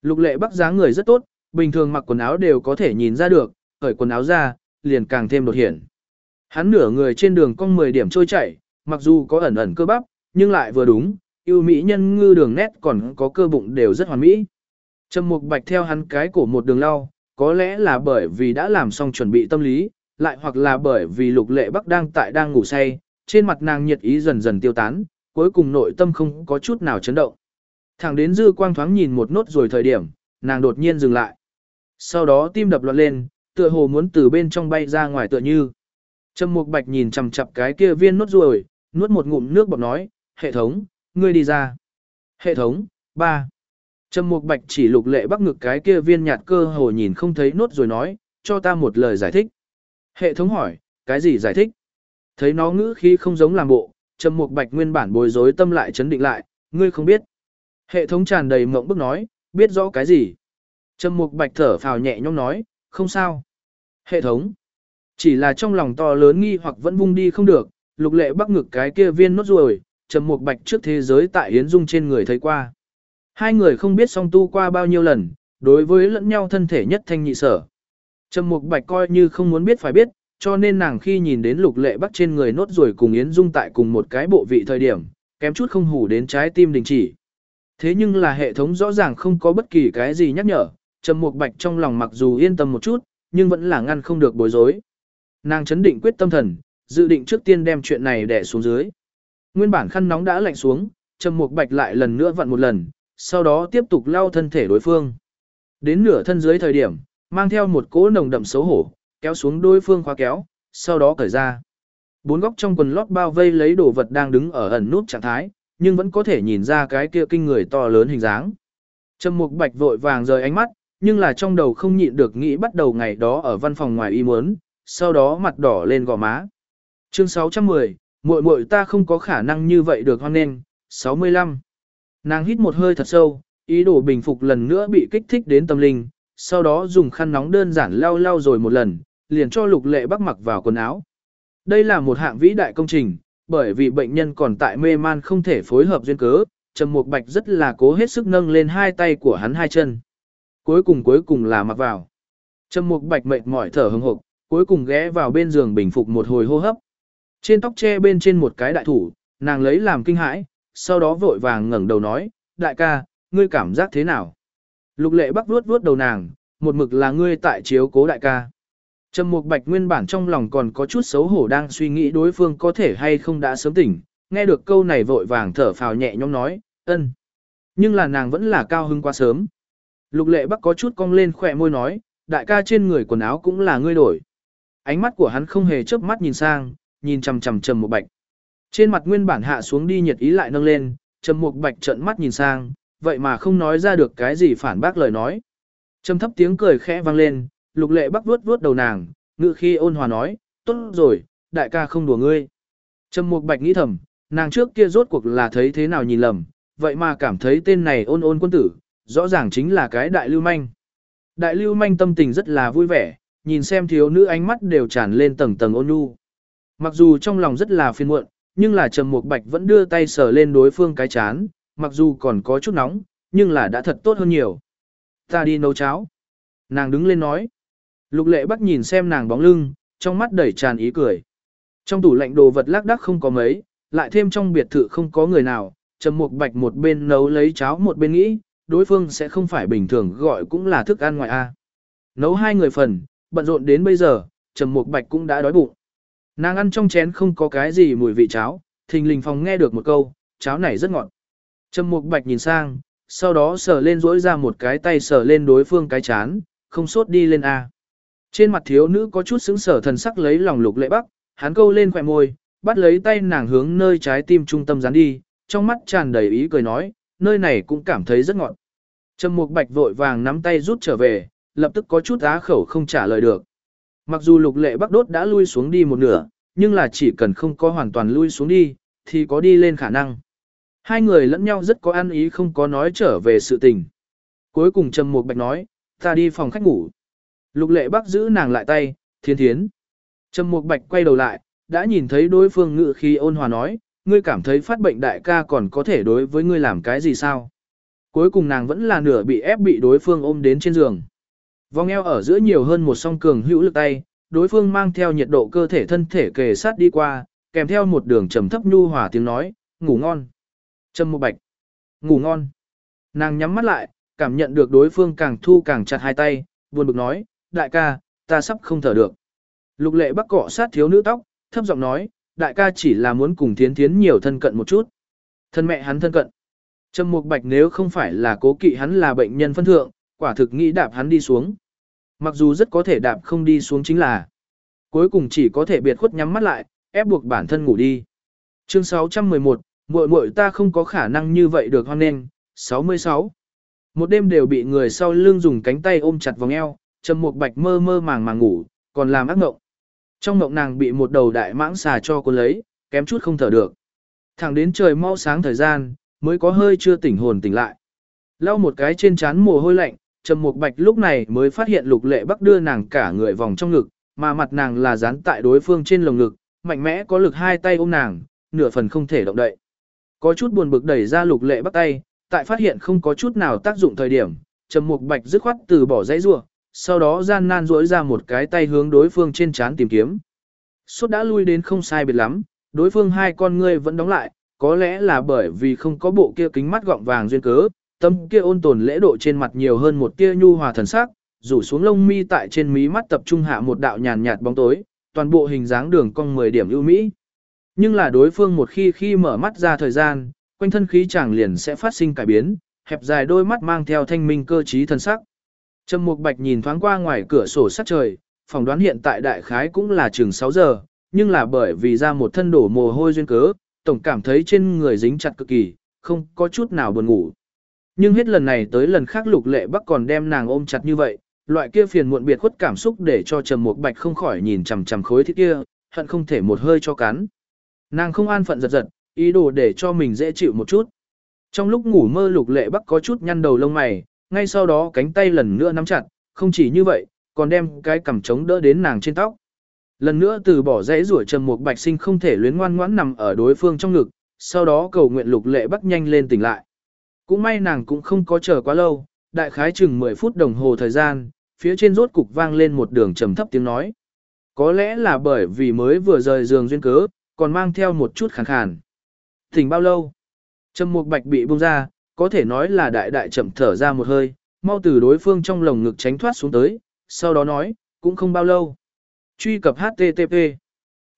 Lục Lệ Bắc dáng người rất tốt, bình thường mặc quần áo đều có thể nhìn ra được, cởi quần áo ra, liền càng thêm đột hiển. Hắn nửa người trên đường cong 10 điểm trôi chảy, mặc dù có ẩn ẩn cơ bắp, nhưng lại vừa đúng, yêu mỹ nhân ngư đường nét còn có cơ bụng đều rất hoàn mỹ. Trầm Mục Bạch theo hắn cái cổ một đường lau, có lẽ là bởi vì đã làm xong chuẩn bị tâm lý, lại hoặc là bởi vì Lục Lệ Bắc đang tại đang ngủ say, trên mặt nàng nhiệt ý dần dần tiêu tán, cuối cùng nội tâm không có chút nào chấn động. Thẳng đến dư quang thoáng nhìn một nốt rồi thời điểm, nàng đột nhiên dừng lại. Sau đó tim đập loạn lên, tựa hồ muốn từ bên trong bay ra ngoài tựa như. Trầm Mục Bạch nhìn chằm chằm cái kia viên nốt ruồi, nuốt một ngụm nước bọt nói, "Hệ thống, ngươi đi ra." "Hệ thống, ba." Trầm Mục Bạch chỉ lục lệ bắc ngực cái kia viên nhạt cơ hồ nhìn không thấy nốt rồi nói, "Cho ta một lời giải thích." Hệ thống hỏi, "Cái gì giải thích?" Thấy nó ngữ khí không giống làm bộ, Trầm Mục Bạch nguyên bản bối rối tâm lại chấn định lại, "Ngươi không biết." Hệ thống tràn đầy mộng bức nói, "Biết rõ cái gì?" Trầm Mục Bạch thở phào nhẹ nhõm nói, "Không sao." Hệ thống chỉ là trong lòng to lớn nghi hoặc vẫn vung đi không được, lục lệ bắc ngực cái kia viên nốt ruồi, trầm một bạch trước thế giới tại Yến Dung trên người thấy qua. Hai người không biết song tu qua bao nhiêu lần, đối với lẫn nhau thân thể nhất thanh nhị sở. Trầm Mục Bạch coi như không muốn biết phải biết, cho nên nàng khi nhìn đến Lục Lệ Bắc trên người nốt ruồi cùng Yến Dung tại cùng một cái bộ vị thời điểm, kém chút không hủ đến trái tim đình chỉ. Thế nhưng là hệ thống rõ ràng không có bất kỳ cái gì nhắc nhở, Trầm Mục Bạch trong lòng mặc dù yên tâm một chút, nhưng vẫn là ngăn không được bối rối. Nàng chấn định quyết tâm thần, dự định trước tiên đem chuyện này đè xuống dưới. Nguyên bản khăn nóng đã lạnh xuống, Trầm Mục Bạch lại lần nữa vặn một lần, sau đó tiếp tục lau thân thể đối phương. Đến nửa thân dưới thời điểm, mang theo một cỗ nồng đậm xấu hổ, kéo xuống đối phương khóa kéo, sau đó cởi ra. Bốn góc trong quần lót bao vây lấy đồ vật đang đứng ở ẩn nút trạng thái, nhưng vẫn có thể nhìn ra cái kia kinh người to lớn hình dáng. Trầm Mục Bạch vội vàng rời ánh mắt, nhưng là trong đầu không nhịn được nghĩ bắt đầu ngày đó ở văn phòng ngoài y muốn, sau đó mặt đỏ lên gò má. Chương 610, muội muội ta không có khả năng như vậy được hoan nên, 65. Nàng hít một hơi thật sâu, ý đồ bình phục lần nữa bị kích thích đến tâm linh, sau đó dùng khăn nóng đơn giản lau lau rồi một lần, liền cho lục lệ bắc mặc vào quần áo. Đây là một hạng vĩ đại công trình, bởi vì bệnh nhân còn tại mê man không thể phối hợp duyên cớ, Trầm Mục Bạch rất là cố hết sức nâng lên hai tay của hắn hai chân. Cuối cùng cuối cùng là mặc vào. Trầm Mục Bạch mệt mỏi thở hừng hực, cuối cùng ghé vào bên giường bình phục một hồi hô hấp. Trên tóc che bên trên một cái đại thủ, nàng lấy làm kinh hãi, sau đó vội vàng ngẩng đầu nói, đại ca, ngươi cảm giác thế nào? Lục lệ bắc vuốt vuốt đầu nàng, một mực là ngươi tại chiếu cố đại ca. Trầm Mục Bạch nguyên bản trong lòng còn có chút xấu hổ đang suy nghĩ đối phương có thể hay không đã sớm tỉnh, nghe được câu này vội vàng thở phào nhẹ nhõm nói, ân. Nhưng là nàng vẫn là cao hứng quá sớm. Lục lệ bắc có chút cong lên khỏe môi nói, đại ca trên người quần áo cũng là ngươi đổi. Ánh mắt của hắn không hề chớp mắt nhìn sang, nhìn chằm chằm Trầm một Bạch. Trên mặt nguyên bản hạ xuống đi nhiệt ý lại nâng lên, Trầm Mục Bạch trợn mắt nhìn sang, vậy mà không nói ra được cái gì phản bác lời nói. Trầm thấp tiếng cười khẽ vang lên, Lục Lệ Bắc vuốt vuốt đầu nàng, ngự khi ôn hòa nói, "Tốt rồi, đại ca không đùa ngươi." Trầm Mục Bạch nghĩ thầm, nàng trước kia rốt cuộc là thấy thế nào nhìn lầm, vậy mà cảm thấy tên này ôn ôn quân tử, rõ ràng chính là cái đại lưu manh. Đại lưu manh tâm tình rất là vui vẻ, nhìn xem thiếu nữ ánh mắt đều tràn lên tầng tầng ôn nhu. Mặc dù trong lòng rất là phiền muộn, nhưng là Trầm Mục Bạch vẫn đưa tay sờ lên đối phương cái chán, mặc dù còn có chút nóng, nhưng là đã thật tốt hơn nhiều. Ta đi nấu cháo. Nàng đứng lên nói. Lục lệ bắc nhìn xem nàng bóng lưng, trong mắt đầy tràn ý cười. Trong tủ lạnh đồ vật lác đác không có mấy, lại thêm trong biệt thự không có người nào, Trầm Mục Bạch một bên nấu lấy cháo một bên nghĩ, đối phương sẽ không phải bình thường gọi cũng là thức ăn ngoài a. Nấu hai người phần, bận rộn đến bây giờ, Trầm Mục Bạch cũng đã đói bụng. Nàng ăn trong chén không có cái gì mùi vị cháo, thình lình phòng nghe được một câu, cháo này rất ngọt. Trầm Mục Bạch nhìn sang, sau đó sờ lên rỗi ra một cái tay sờ lên đối phương cái chán, không sốt đi lên a. Trên mặt thiếu nữ có chút sững sờ thần sắc lấy lòng lục lệ bắc, hắn câu lên khỏe môi, bắt lấy tay nàng hướng nơi trái tim trung tâm dán đi, trong mắt tràn đầy ý cười nói, nơi này cũng cảm thấy rất ngọt. Trầm Mục Bạch vội vàng nắm tay rút trở về, lập tức có chút á khẩu không trả lời được. Mặc dù lục lệ bắc đốt đã lui xuống đi một nửa, nhưng là chỉ cần không có hoàn toàn lui xuống đi, thì có đi lên khả năng. Hai người lẫn nhau rất có ăn ý không có nói trở về sự tình. Cuối cùng Trầm Mục Bạch nói, ta đi phòng khách ngủ. Lục lệ bắc giữ nàng lại tay, thiên thiến. Trầm Mục Bạch quay đầu lại, đã nhìn thấy đối phương ngự khi ôn hòa nói, ngươi cảm thấy phát bệnh đại ca còn có thể đối với ngươi làm cái gì sao? Cuối cùng nàng vẫn là nửa bị ép bị đối phương ôm đến trên giường. Vòng eo ở giữa nhiều hơn một song cường hữu lực tay, đối phương mang theo nhiệt độ cơ thể thân thể kề sát đi qua, kèm theo một đường trầm thấp nhu hòa tiếng nói, ngủ ngon. Trầm một Bạch, ngủ ngon. Nàng nhắm mắt lại, cảm nhận được đối phương càng thu càng chặt hai tay, buồn bực nói, đại ca, ta sắp không thở được. Lục lệ bắc cọ sát thiếu nữ tóc, thấp giọng nói, đại ca chỉ là muốn cùng thiến thiến nhiều thân cận một chút. Thân mẹ hắn thân cận. Trầm Mục Bạch nếu không phải là cố kỵ hắn là bệnh nhân phân thượng, quả thực nghĩ đạp hắn đi xuống. Mặc dù rất có thể đạp không đi xuống chính là. Cuối cùng chỉ có thể biệt khuất nhắm mắt lại, ép buộc bản thân ngủ đi. Chương 611, muội muội ta không có khả năng như vậy được hoan nên. 66. Một đêm đều bị người sau lưng dùng cánh tay ôm chặt vòng eo, Trầm Mục Bạch mơ mơ màng màng ngủ, còn làm ác mộng. Trong mộng nàng bị một đầu đại mãng xà cho cuốn lấy, kém chút không thở được. Thẳng đến trời mau sáng thời gian, mới có hơi chưa tỉnh hồn tỉnh lại. Lau một cái trên trán mồ hôi lạnh, Trầm Mục Bạch lúc này mới phát hiện Lục Lệ Bắc đưa nàng cả người vòng trong ngực, mà mặt nàng là dán tại đối phương trên lồng ngực, mạnh mẽ có lực hai tay ôm nàng, nửa phần không thể động đậy. Có chút buồn bực đẩy ra Lục Lệ Bắc tay, tại phát hiện không có chút nào tác dụng thời điểm, Trầm Mục Bạch dứt khoát từ bỏ dãy rủa, sau đó gian nan duỗi ra một cái tay hướng đối phương trên trán tìm kiếm. Suốt đã lui đến không sai biệt lắm, đối phương hai con ngươi vẫn đóng lại, có lẽ là bởi vì không có bộ kia kính mắt gọng vàng duyên cớ, tâm kia ôn tồn lễ độ trên mặt nhiều hơn một tia nhu hòa thần sắc, rủ xuống lông mi tại trên mí mắt tập trung hạ một đạo nhàn nhạt bóng tối, toàn bộ hình dáng đường cong 10 điểm ưu mỹ. Nhưng là đối phương một khi khi mở mắt ra thời gian, quanh thân khí chàng liền sẽ phát sinh cải biến, hẹp dài đôi mắt mang theo thanh minh cơ trí thần sắc. Trầm Mục Bạch nhìn thoáng qua ngoài cửa sổ sát trời, phỏng đoán hiện tại đại khái cũng là chừng 6 giờ, nhưng là bởi vì ra một thân đổ mồ hôi duyên cớ, tổng cảm thấy trên người dính chặt cực kỳ, không có chút nào buồn ngủ. Nhưng hết lần này tới lần khác Lục Lệ Bắc còn đem nàng ôm chặt như vậy, loại kia phiền muộn biệt khuất cảm xúc để cho Trầm Mục Bạch không khỏi nhìn chằm chằm khối thiết kia, hận không thể một hơi cho cắn. Nàng không an phận giật giật, ý đồ để cho mình dễ chịu một chút. Trong lúc ngủ mơ Lục Lệ Bắc có chút nhăn đầu lông mày, ngay sau đó cánh tay lần nữa nắm chặt, không chỉ như vậy, còn đem cái cằm trống đỡ đến nàng trên tóc. Lần nữa từ bỏ dãy rủa trầm mục bạch sinh không thể luyến ngoan ngoãn nằm ở đối phương trong ngực, sau đó cầu nguyện lục lệ bắt nhanh lên tỉnh lại. Cũng may nàng cũng không có chờ quá lâu, đại khái chừng 10 phút đồng hồ thời gian, phía trên rốt cục vang lên một đường trầm thấp tiếng nói. Có lẽ là bởi vì mới vừa rời giường duyên cớ, còn mang theo một chút khàn khàn. Tỉnh bao lâu? Trầm mục bạch bị buông ra, có thể nói là đại đại chậm thở ra một hơi, mau từ đối phương trong lồng ngực tránh thoát xuống tới, sau đó nói, cũng không bao lâu. Truy cập HTTP.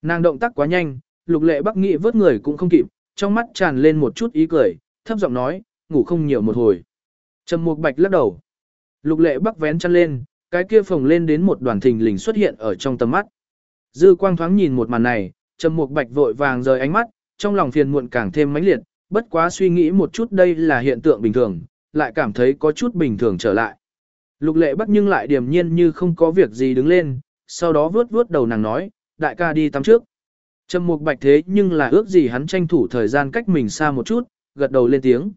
Nàng động tác quá nhanh, lục lệ bắc nghị vớt người cũng không kịp, trong mắt tràn lên một chút ý cười, thấp giọng nói, ngủ không nhiều một hồi. Trầm mục bạch lắc đầu. Lục lệ bắc vén chăn lên, cái kia phồng lên đến một đoàn thình lình xuất hiện ở trong tầm mắt. Dư quang thoáng nhìn một màn này, trầm mục bạch vội vàng rời ánh mắt, trong lòng phiền muộn càng thêm mãnh liệt, bất quá suy nghĩ một chút đây là hiện tượng bình thường, lại cảm thấy có chút bình thường trở lại. Lục lệ bắc nhưng lại điềm nhiên như không có việc gì đứng lên, sau đó vướt vướt đầu nàng nói, đại ca đi tắm trước. Trầm mục bạch thế nhưng là ước gì hắn tranh thủ thời gian cách mình xa một chút, gật đầu lên tiếng.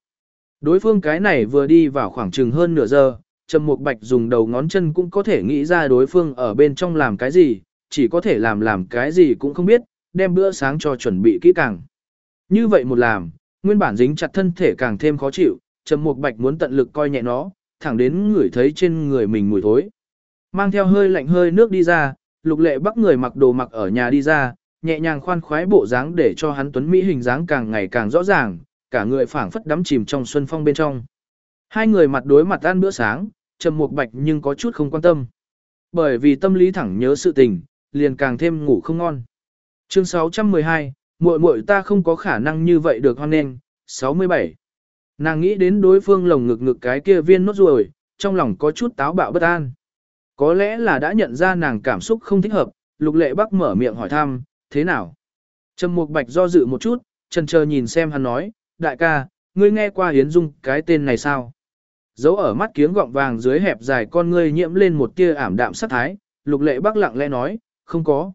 Đối phương cái này vừa đi vào khoảng chừng hơn nửa giờ, Trầm mục bạch dùng đầu ngón chân cũng có thể nghĩ ra đối phương ở bên trong làm cái gì, chỉ có thể làm làm cái gì cũng không biết, đem bữa sáng cho chuẩn bị kỹ càng. Như vậy một làm, nguyên bản dính chặt thân thể càng thêm khó chịu, Trầm Mục Bạch muốn tận lực coi nhẹ nó, thẳng đến ngửi thấy trên người mình mùi thối. Mang theo hơi lạnh hơi nước đi ra, Lục Lệ Bắc người mặc đồ mặc ở nhà đi ra, nhẹ nhàng khoan khoái bộ dáng để cho hắn tuấn mỹ hình dáng càng ngày càng rõ ràng, cả người phảng phất đắm chìm trong xuân phong bên trong. Hai người mặt đối mặt ăn bữa sáng, Trầm Mục Bạch nhưng có chút không quan tâm. Bởi vì tâm lý thẳng nhớ sự tình, liền càng thêm ngủ không ngon. Chương 612, muội muội ta không có khả năng như vậy được hoan nghênh. 67. Nàng nghĩ đến đối phương lồng ngực ngực cái kia viên nốt ruồi, trong lòng có chút táo bạo bất an. Có lẽ là đã nhận ra nàng cảm xúc không thích hợp, lục lệ bắc mở miệng hỏi thăm, thế nào? Trầm Mục Bạch do dự một chút, chần chờ nhìn xem hắn nói, đại ca, ngươi nghe qua Hiến Dung cái tên này sao? Dấu ở mắt kiếng gọng vàng dưới hẹp dài con ngươi nhiễm lên một tia ảm đạm sát thái, lục lệ bắc lặng lẽ nói, không có.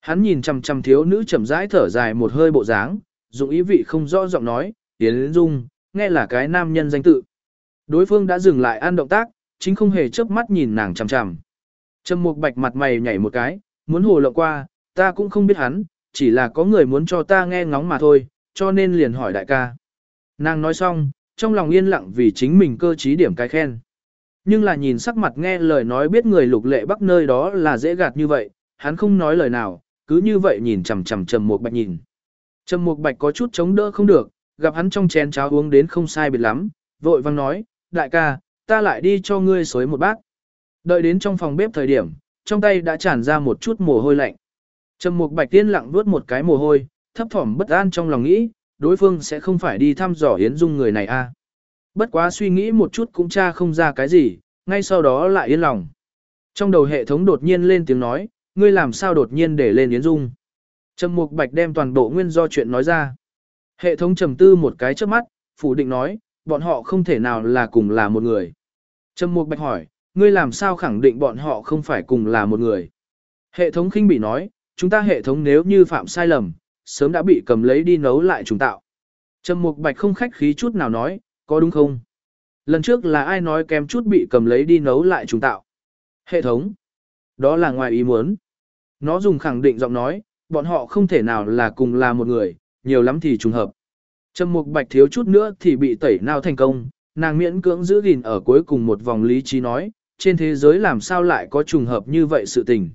Hắn nhìn chằm chằm thiếu nữ chậm rãi thở dài một hơi bộ dáng, dụng ý vị không rõ giọng nói, Yến Dung, nghe là cái nam nhân danh tự. Đối phương đã dừng lại ăn động tác, chính không hề chớp mắt nhìn nàng chằm chằm. Trầm Mục Bạch mặt mày nhảy một cái, muốn hồ lộng qua, ta cũng không biết hắn, chỉ là có người muốn cho ta nghe ngóng mà thôi, cho nên liền hỏi đại ca. Nàng nói xong, trong lòng yên lặng vì chính mình cơ trí điểm cái khen. Nhưng là nhìn sắc mặt nghe lời nói biết người lục lệ bắc nơi đó là dễ gạt như vậy, hắn không nói lời nào, cứ như vậy nhìn chằm chằm Trầm Mục Bạch nhìn. Trầm Mục Bạch có chút chống đỡ không được, gặp hắn trong chén cháo uống đến không sai biệt lắm, vội vang nói, đại ca, ta lại đi cho ngươi xối một bát. Đợi đến trong phòng bếp thời điểm, trong tay đã tràn ra một chút mồ hôi lạnh. Trầm Mục Bạch tiên lặng nuốt một cái mồ hôi, thấp thỏm bất an trong lòng nghĩ, đối phương sẽ không phải đi thăm dò Yến Dung người này a. À. Bất quá suy nghĩ một chút cũng tra không ra cái gì, ngay sau đó lại yên lòng. Trong đầu hệ thống đột nhiên lên tiếng nói, ngươi làm sao đột nhiên để lên Yến Dung. Trầm Mục Bạch đem toàn bộ nguyên do chuyện nói ra. Hệ thống trầm tư một cái trước mắt, phủ định nói, bọn họ không thể nào là cùng là một người. Trầm Mục Bạch hỏi, ngươi làm sao khẳng định bọn họ không phải cùng là một người. Hệ thống khinh bị nói, chúng ta hệ thống nếu như phạm sai lầm, sớm đã bị cầm lấy đi nấu lại trùng tạo. Trầm Mục Bạch không khách khí chút nào nói, có đúng không? Lần trước là ai nói kém chút bị cầm lấy đi nấu lại trùng tạo? Hệ thống. Đó là ngoài ý muốn. Nó dùng khẳng định giọng nói, bọn họ không thể nào là cùng là một người, nhiều lắm thì trùng hợp. Trầm Mục Bạch thiếu chút nữa thì bị tẩy nào thành công, nàng miễn cưỡng giữ gìn ở cuối cùng một vòng lý trí nói, trên thế giới làm sao lại có trùng hợp như vậy sự tình.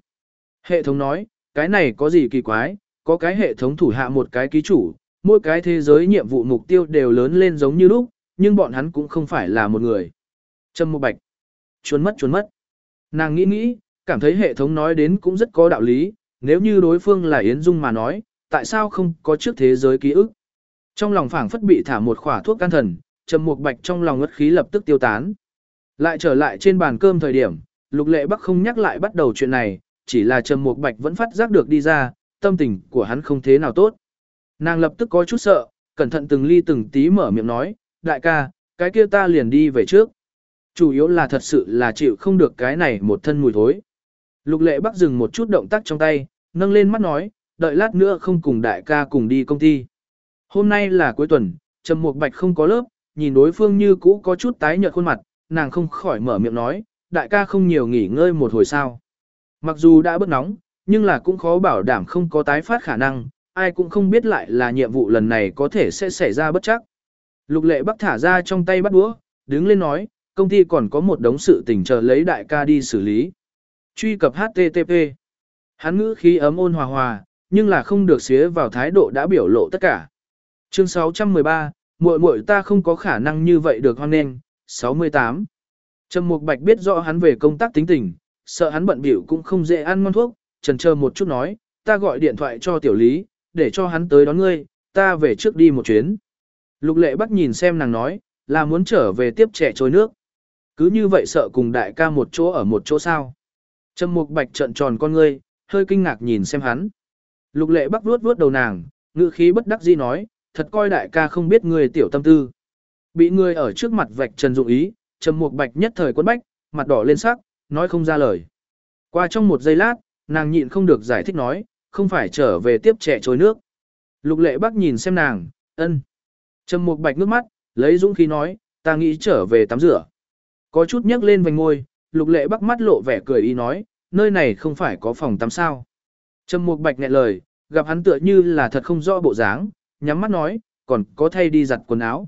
Hệ thống nói, cái này có gì kỳ quái, có cái hệ thống thủ hạ một cái ký chủ, mỗi cái thế giới nhiệm vụ mục tiêu đều lớn lên giống như lúc, nhưng bọn hắn cũng không phải là một người. trâm Mục Bạch, chuồn mất chuồn mất. Nàng nghĩ nghĩ, cảm thấy hệ thống nói đến cũng rất có đạo lý, nếu như đối phương là Yến Dung mà nói, tại sao không có trước thế giới ký ức. Trong lòng phảng phất bị thả một khỏa thuốc can thần, trầm mục bạch trong lòng ngất khí lập tức tiêu tán. Lại trở lại trên bàn cơm thời điểm, lục lệ bắc không nhắc lại bắt đầu chuyện này, chỉ là trầm mục bạch vẫn phát giác được đi ra, tâm tình của hắn không thế nào tốt. Nàng lập tức có chút sợ, cẩn thận từng ly từng tí mở miệng nói, đại ca, cái kia ta liền đi về trước. Chủ yếu là thật sự là chịu không được cái này một thân mùi thối. Lục lệ bắc dừng một chút động tác trong tay, nâng lên mắt nói, đợi lát nữa không cùng đại ca cùng đi công ty. Hôm nay là cuối tuần, Trầm Mục Bạch không có lớp, nhìn đối phương như cũ có chút tái nhợt khuôn mặt, nàng không khỏi mở miệng nói, đại ca không nhiều nghỉ ngơi một hồi sao. Mặc dù đã bớt nóng, nhưng là cũng khó bảo đảm không có tái phát khả năng, ai cũng không biết lại là nhiệm vụ lần này có thể sẽ xảy ra bất chắc. Lục lệ bắc thả ra trong tay bắt đũa, đứng lên nói, công ty còn có một đống sự tình chờ lấy đại ca đi xử lý. Truy cập HTTP. Hắn ngữ khí ấm ôn hòa hòa, nhưng là không được xía vào thái độ đã biểu lộ tất cả. Chương 613, muội muội ta không có khả năng như vậy được hoan nghênh. 68. Trầm Mục Bạch biết rõ hắn về công tác tính tình, sợ hắn bận bịu cũng không dễ ăn ngon thuốc, chần chờ một chút nói, ta gọi điện thoại cho tiểu lý, để cho hắn tới đón ngươi, ta về trước đi một chuyến. Lục lệ bắt nhìn xem nàng nói, là muốn trở về tiếp trẻ trôi nước. Cứ như vậy sợ cùng đại ca một chỗ ở một chỗ sao. Trầm Mục Bạch trợn tròn con ngươi, hơi kinh ngạc nhìn xem hắn. Lục lệ bắc vuốt vuốt đầu nàng, ngữ khí bất đắc dĩ nói, thật coi đại ca không biết người tiểu tâm tư. Bị người ở trước mặt vạch trần dụng ý, trầm mục bạch nhất thời quấn bách, mặt đỏ lên sắc, nói không ra lời. Qua trong một giây lát, nàng nhịn không được giải thích nói, không phải trở về tiếp trẻ trôi nước. Lục lệ bắc nhìn xem nàng, ân. Trầm mục bạch nước mắt, lấy dũng khí nói, ta nghĩ trở về tắm rửa. Có chút nhấc lên vành ngôi, lục lệ bắc mắt lộ vẻ cười ý nói, nơi này không phải có phòng tắm sao. Trầm mục bạch nghẹn lời, gặp hắn tựa như là thật không rõ bộ dáng, nhắm mắt nói, còn có thay đi giặt quần áo.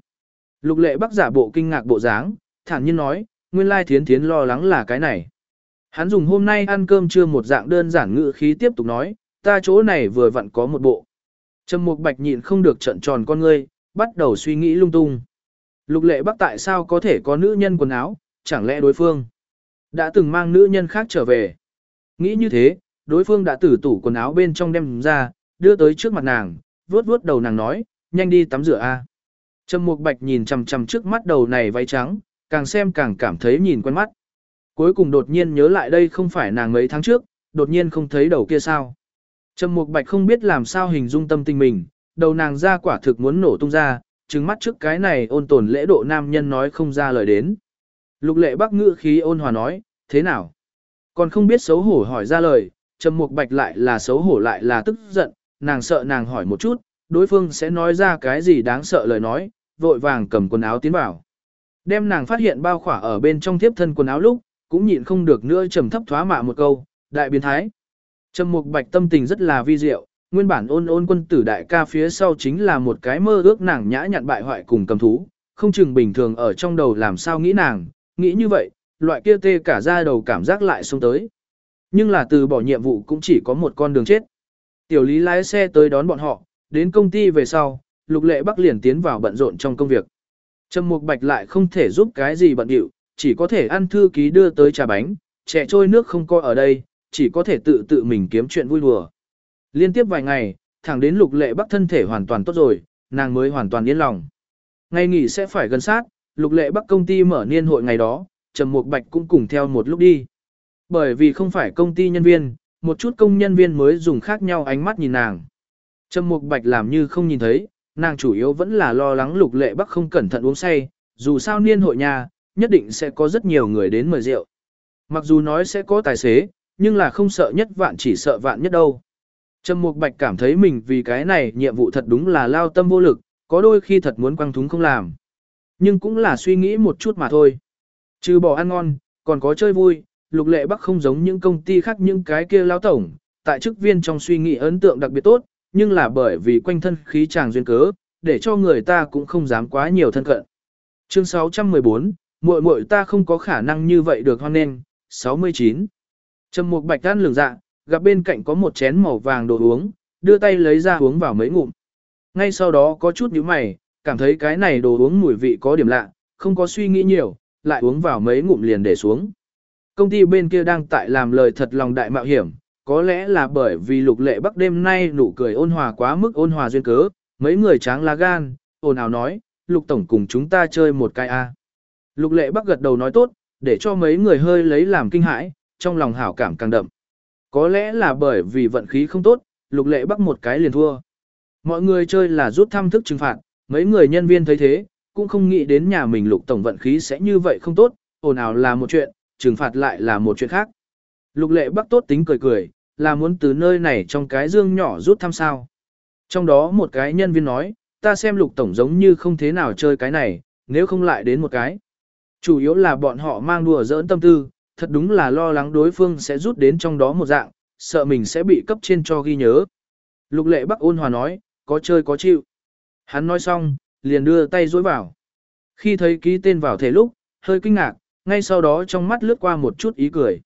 Lục lệ bắc giả bộ kinh ngạc bộ dáng, thản nhiên nói, nguyên lai thiến thiến lo lắng là cái này. Hắn dùng hôm nay ăn cơm trưa một dạng đơn giản ngữ khí tiếp tục nói, ta chỗ này vừa vặn có một bộ. Trầm Mục Bạch nhịn không được trận tròn con ngươi, bắt đầu suy nghĩ lung tung. Lục lệ bắc tại sao có thể có nữ nhân quần áo, chẳng lẽ đối phương đã từng mang nữ nhân khác trở về. Nghĩ như thế, đối phương đã từ tủ quần áo bên trong đem ra, đưa tới trước mặt nàng, vuốt vuốt đầu nàng nói, nhanh đi tắm rửa a. Trầm Mục Bạch nhìn chằm chằm trước mắt đầu này váy trắng, càng xem càng cảm thấy nhìn quen mắt. Cuối cùng đột nhiên nhớ lại đây không phải nàng mấy tháng trước, đột nhiên không thấy đầu kia sao. Trầm Mục Bạch không biết làm sao hình dung tâm tình mình, đầu nàng ra quả thực muốn nổ tung ra, trừng mắt trước cái này ôn tồn lễ độ nam nhân nói không ra lời đến. Lục lệ bắc ngữ khí ôn hòa nói, thế nào? Còn không biết xấu hổ hỏi ra lời, Trầm Mục Bạch lại là xấu hổ lại là tức giận, nàng sợ nàng hỏi một chút, đối phương sẽ nói ra cái gì đáng sợ lời nói, vội vàng cầm quần áo tiến vào. Đem nàng phát hiện bao khỏa ở bên trong thiếp thân quần áo lúc, cũng nhịn không được nữa trầm thấp thoá mạ một câu, đại biến thái. Trầm Mục Bạch tâm tình rất là vi diệu, nguyên bản ôn ôn quân tử đại ca phía sau chính là một cái mơ ước nàng nhã nhặn bại hoại cùng cầm thú, không chừng bình thường ở trong đầu làm sao nghĩ nàng, nghĩ như vậy, loại kia tê cả da đầu cảm giác lại xuống tới. Nhưng là từ bỏ nhiệm vụ cũng chỉ có một con đường chết. Tiểu lý lái xe tới đón bọn họ, đến công ty về sau, lục lệ bắc liền tiến vào bận rộn trong công việc. Trầm Mục Bạch lại không thể giúp cái gì bận điệu, chỉ có thể ăn thư ký đưa tới trà bánh, trẻ trôi nước không coi ở đây, chỉ có thể tự tự mình kiếm chuyện vui đùa. Liên tiếp vài ngày, thẳng đến lục lệ bắc thân thể hoàn toàn tốt rồi, nàng mới hoàn toàn yên lòng. Ngày nghỉ sẽ phải gần sát, lục lệ bắc công ty mở niên hội ngày đó, Trầm Mục Bạch cũng cùng theo một lúc đi. Bởi vì không phải công ty nhân viên, một chút công nhân viên mới dùng khác nhau ánh mắt nhìn nàng. Trầm Mục Bạch làm như không nhìn thấy, nàng chủ yếu vẫn là lo lắng lục lệ bắc không cẩn thận uống say, dù sao niên hội nhà, nhất định sẽ có rất nhiều người đến mời rượu. Mặc dù nói sẽ có tài xế, nhưng là không sợ nhất vạn chỉ sợ vạn nhất đâu. Trầm Mục Bạch cảm thấy mình vì cái này nhiệm vụ thật đúng là lao tâm vô lực, có đôi khi thật muốn quăng thúng không làm. Nhưng cũng là suy nghĩ một chút mà thôi. Trừ bỏ ăn ngon, còn có chơi vui, lục lệ bắc không giống những công ty khác những cái kia lao tổng, tại chức viên trong suy nghĩ ấn tượng đặc biệt tốt, nhưng là bởi vì quanh thân khí chàng duyên cớ, để cho người ta cũng không dám quá nhiều thân cận. Chương 614, muội muội ta không có khả năng như vậy được hoan nên, 69. Trầm Mục Bạch tan lường dạ, gặp bên cạnh có một chén màu vàng đồ uống, đưa tay lấy ra uống vào mấy ngụm. Ngay sau đó có chút nhíu mày, cảm thấy cái này đồ uống mùi vị có điểm lạ, không có suy nghĩ nhiều, lại uống vào mấy ngụm liền để xuống. Công ty bên kia đang tại làm lời thật lòng đại mạo hiểm, có lẽ là bởi vì lục lệ bắc đêm nay nụ cười ôn hòa quá mức ôn hòa duyên cớ, mấy người tráng lá gan, ồn ào nói, lục tổng cùng chúng ta chơi một cái a. Lục lệ bắc gật đầu nói tốt, để cho mấy người hơi lấy làm kinh hãi, trong lòng hảo cảm càng đậm. Có lẽ là bởi vì vận khí không tốt, lục lệ bắc một cái liền thua. Mọi người chơi là rút thăm thức trừng phạt, mấy người nhân viên thấy thế, cũng không nghĩ đến nhà mình lục tổng vận khí sẽ như vậy không tốt, ồn ào là một chuyện, trừng phạt lại là một chuyện khác. Lục lệ bắc tốt tính cười cười, là muốn từ nơi này trong cái dương nhỏ rút thăm sao. Trong đó một cái nhân viên nói, ta xem lục tổng giống như không thế nào chơi cái này, nếu không lại đến một cái. Chủ yếu là bọn họ mang đùa giỡn tâm tư, thật đúng là lo lắng đối phương sẽ rút đến trong đó một dạng, sợ mình sẽ bị cấp trên cho ghi nhớ. Lục lệ bắc ôn hòa nói, có chơi có chịu. Hắn nói xong, liền đưa tay dối vào. Khi thấy ký tên vào thể lúc, hơi kinh ngạc, ngay sau đó trong mắt lướt qua một chút ý cười.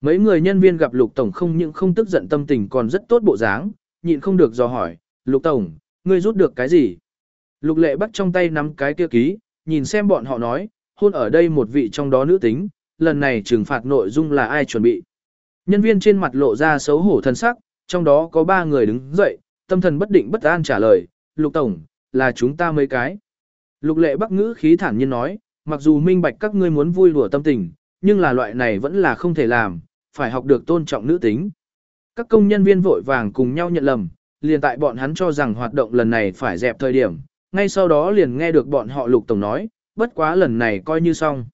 Mấy người nhân viên gặp Lục Tổng không những không tức giận tâm tình còn rất tốt bộ dáng, nhịn không được dò hỏi, Lục Tổng, ngươi rút được cái gì? Lục lệ bắt trong tay nắm cái kia ký, nhìn xem bọn họ nói, hôn ở đây một vị trong đó nữ tính, lần này trừng phạt nội dung là ai chuẩn bị. Nhân viên trên mặt lộ ra xấu hổ thân sắc, trong đó có ba người đứng dậy, tâm thần bất định bất an trả lời, Lục Tổng, là chúng ta mấy cái. Lục lệ bắc ngữ khí thản nhiên nói, mặc dù minh bạch các ngươi muốn vui đùa tâm tình, nhưng là loại này vẫn là không thể làm, phải học được tôn trọng nữ tính. Các công nhân viên vội vàng cùng nhau nhận lầm, liền tại bọn hắn cho rằng hoạt động lần này phải dẹp thời điểm, ngay sau đó liền nghe được bọn họ lục tổng nói, bất quá lần này coi như xong.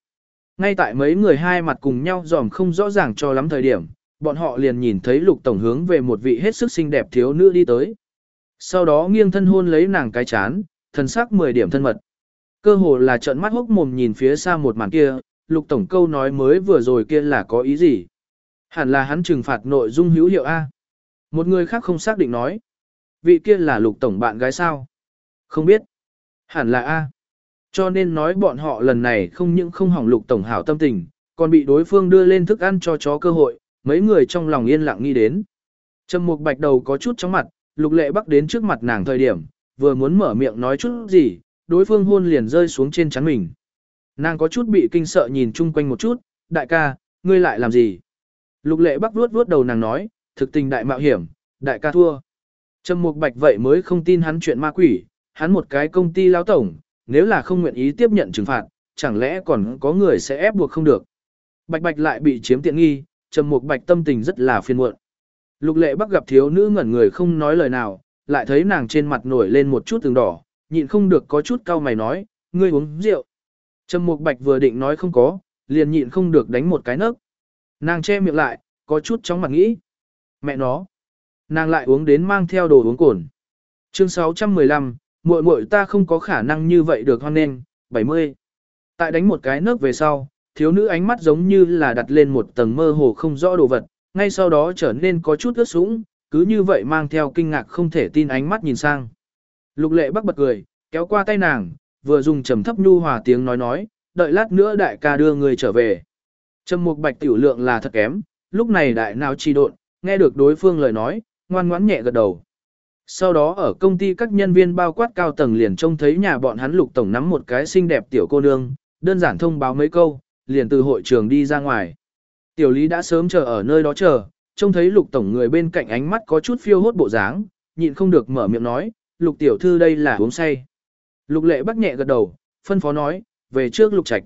Ngay tại mấy người hai mặt cùng nhau dòm không rõ ràng cho lắm thời điểm, bọn họ liền nhìn thấy lục tổng hướng về một vị hết sức xinh đẹp thiếu nữ đi tới. Sau đó nghiêng thân hôn lấy nàng cái chán, thần sắc 10 điểm thân mật. Cơ hồ là trợn mắt hốc mồm nhìn phía xa một màn kia, lục tổng câu nói mới vừa rồi kia là có ý gì? Hẳn là hắn trừng phạt nội dung hữu hiệu A. Một người khác không xác định nói. Vị kia là lục tổng bạn gái sao? Không biết. Hẳn là A. Cho nên nói bọn họ lần này không những không hỏng lục tổng hảo tâm tình, còn bị đối phương đưa lên thức ăn cho chó cơ hội, mấy người trong lòng yên lặng nghĩ đến. Trầm mục bạch đầu có chút chóng mặt, lục lệ bắc đến trước mặt nàng thời điểm, vừa muốn mở miệng nói chút gì, đối phương hôn liền rơi xuống trên chắn mình. Nàng có chút bị kinh sợ nhìn chung quanh một chút, đại ca, ngươi lại làm gì? Lục lệ bắc vuốt vuốt đầu nàng nói, thực tình đại mạo hiểm, đại ca thua. Trầm mục bạch vậy mới không tin hắn chuyện ma quỷ, hắn một cái công ty lao tổng, nếu là không nguyện ý tiếp nhận trừng phạt, chẳng lẽ còn có người sẽ ép buộc không được. Bạch bạch lại bị chiếm tiện nghi, trầm mục bạch tâm tình rất là phiền muộn. Lục lệ bắc gặp thiếu nữ ngẩn người không nói lời nào, lại thấy nàng trên mặt nổi lên một chút từng đỏ, nhịn không được có chút cau mày nói, ngươi uống rượu. Trầm mục bạch vừa định nói không có, liền nhịn không được đánh một cái nấc. Nàng che miệng lại, có chút chóng mặt nghĩ. Mẹ nó. Nàng lại uống đến mang theo đồ uống cồn. Chương 615, muội muội ta không có khả năng như vậy được hoan nên, 70. Tại đánh một cái nước về sau, thiếu nữ ánh mắt giống như là đặt lên một tầng mơ hồ không rõ đồ vật, ngay sau đó trở nên có chút ướt sũng, cứ như vậy mang theo kinh ngạc không thể tin ánh mắt nhìn sang. Lục lệ bắc bật cười, kéo qua tay nàng, vừa dùng trầm thấp nhu hòa tiếng nói nói, đợi lát nữa đại ca đưa người trở về. Trầm mục bạch tiểu lượng là thật kém, lúc này đại nào chi độn, nghe được đối phương lời nói, ngoan ngoãn nhẹ gật đầu. Sau đó ở công ty các nhân viên bao quát cao tầng liền trông thấy nhà bọn hắn lục tổng nắm một cái xinh đẹp tiểu cô nương, đơn giản thông báo mấy câu, liền từ hội trường đi ra ngoài. Tiểu lý đã sớm chờ ở nơi đó chờ, trông thấy lục tổng người bên cạnh ánh mắt có chút phiêu hốt bộ dáng, nhịn không được mở miệng nói, lục tiểu thư đây là uống say. Lục lệ bắc nhẹ gật đầu, phân phó nói, về trước lục trạch.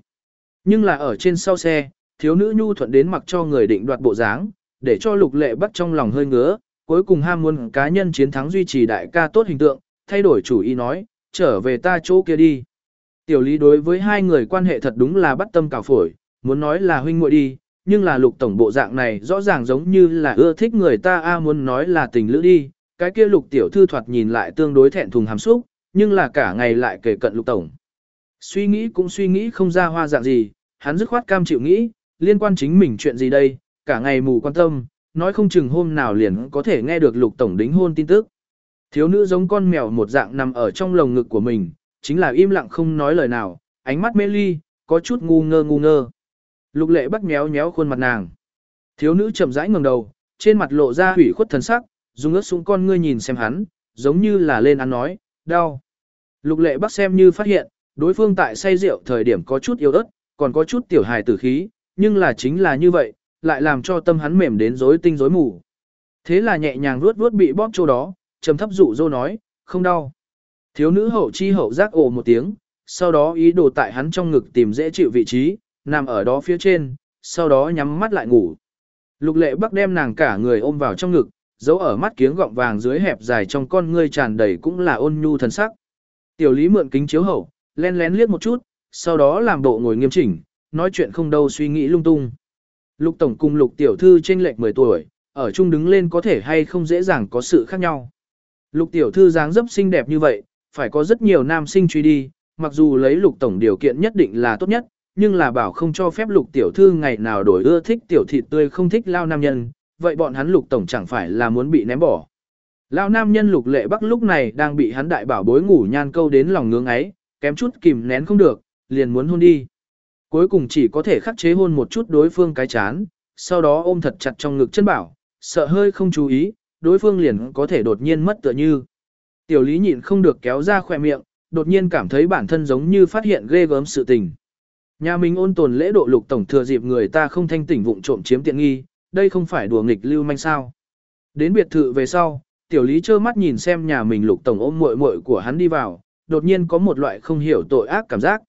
Nhưng là ở trên sau xe, thiếu nữ nhu thuận đến mặc cho người định đoạt bộ dáng, để cho lục lệ bắc trong lòng hơi ngứa, cuối cùng ham muốn cá nhân chiến thắng duy trì đại ca tốt hình tượng, thay đổi chủ ý nói, trở về ta chỗ kia đi. Tiểu lý đối với hai người quan hệ thật đúng là bắt tâm cào phổi, muốn nói là huynh muội đi, nhưng là lục tổng bộ dạng này rõ ràng giống như là ưa thích người ta a muốn nói là tình lữ đi, cái kia lục tiểu thư thoạt nhìn lại tương đối thẹn thùng hàm xúc, nhưng là cả ngày lại kể cận lục tổng. Suy nghĩ cũng suy nghĩ không ra hoa dạng gì, hắn dứt khoát cam chịu nghĩ, liên quan chính mình chuyện gì đây, cả ngày mù quan tâm, nói không chừng hôm nào liền có thể nghe được lục tổng đính hôn tin tức. Thiếu nữ giống con mèo một dạng nằm ở trong lồng ngực của mình, chính là im lặng không nói lời nào, ánh mắt mê ly, có chút ngu ngơ ngu ngơ. Lục lệ bắt méo méo khuôn mặt nàng. Thiếu nữ chậm rãi ngẩng đầu, trên mặt lộ ra hủy khuất thần sắc, dùng ướt xuống con ngươi nhìn xem hắn, giống như là lên ăn nói, đau. Lục lệ bác xem như phát hiện, đối phương tại say rượu thời điểm có chút yếu ớt, còn có chút tiểu hài tử khí, nhưng là chính là như vậy, lại làm cho tâm hắn mềm đến rối tinh rối mù. Thế là nhẹ nhàng vuốt vuốt bị bóp chỗ đó, trầm thấp dụ dỗ nói, không đau. Thiếu nữ hậu chi hậu giác ồ một tiếng, sau đó ý đồ tại hắn trong ngực tìm dễ chịu vị trí, nằm ở đó phía trên, sau đó nhắm mắt lại ngủ. Lục lệ bắc đem nàng cả người ôm vào trong ngực, dấu ở mắt kiếng gọng vàng dưới hẹp dài trong con ngươi tràn đầy cũng là ôn nhu thần sắc. Tiểu lý mượn kính chiếu hậu, len lén liếc một chút, sau đó làm bộ ngồi nghiêm chỉnh, nói chuyện không đâu suy nghĩ lung tung. Lục tổng cùng lục tiểu thư chênh lệch 10 tuổi, ở chung đứng lên có thể hay không dễ dàng có sự khác nhau. Lục tiểu thư dáng dấp xinh đẹp như vậy, phải có rất nhiều nam sinh truy đi, mặc dù lấy lục tổng điều kiện nhất định là tốt nhất, nhưng là bảo không cho phép lục tiểu thư ngày nào đổi ưa thích tiểu thịt tươi không thích lao nam nhân, vậy bọn hắn lục tổng chẳng phải là muốn bị ném bỏ. Lão nam nhân lục lệ bắc lúc này đang bị hắn đại bảo bối ngủ nhan câu đến lòng ngưỡng ấy, kém chút kìm nén không được, liền muốn hôn đi. Cuối cùng chỉ có thể khắc chế hôn một chút đối phương cái chán, sau đó ôm thật chặt trong ngực chân bảo, sợ hơi không chú ý, đối phương liền có thể đột nhiên mất tựa như. Tiểu lý nhịn không được kéo ra khỏe miệng, đột nhiên cảm thấy bản thân giống như phát hiện ghê gớm sự tình. Nhà mình ôn tồn lễ độ lục tổng thừa dịp người ta không thanh tỉnh vụng trộm chiếm tiện nghi, đây không phải đùa nghịch lưu manh sao. Đến biệt thự về sau, tiểu lý trơ mắt nhìn xem nhà mình lục tổng ôm muội muội của hắn đi vào, đột nhiên có một loại không hiểu tội ác cảm giác.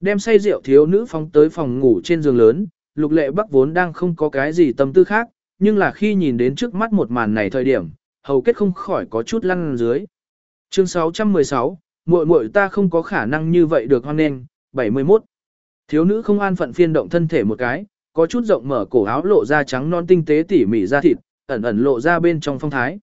Đem say rượu thiếu nữ phóng tới phòng ngủ trên giường lớn, lục lệ bắc vốn đang không có cái gì tâm tư khác, nhưng là khi nhìn đến trước mắt một màn này thời điểm, hầu kết không khỏi có chút lăn dưới. Chương 616, muội muội ta không có khả năng như vậy được hoan nghênh, 71. Thiếu nữ không an phận phiên động thân thể một cái, có chút rộng mở cổ áo lộ ra trắng non tinh tế tỉ mỉ da thịt, ẩn ẩn lộ ra bên trong phong thái.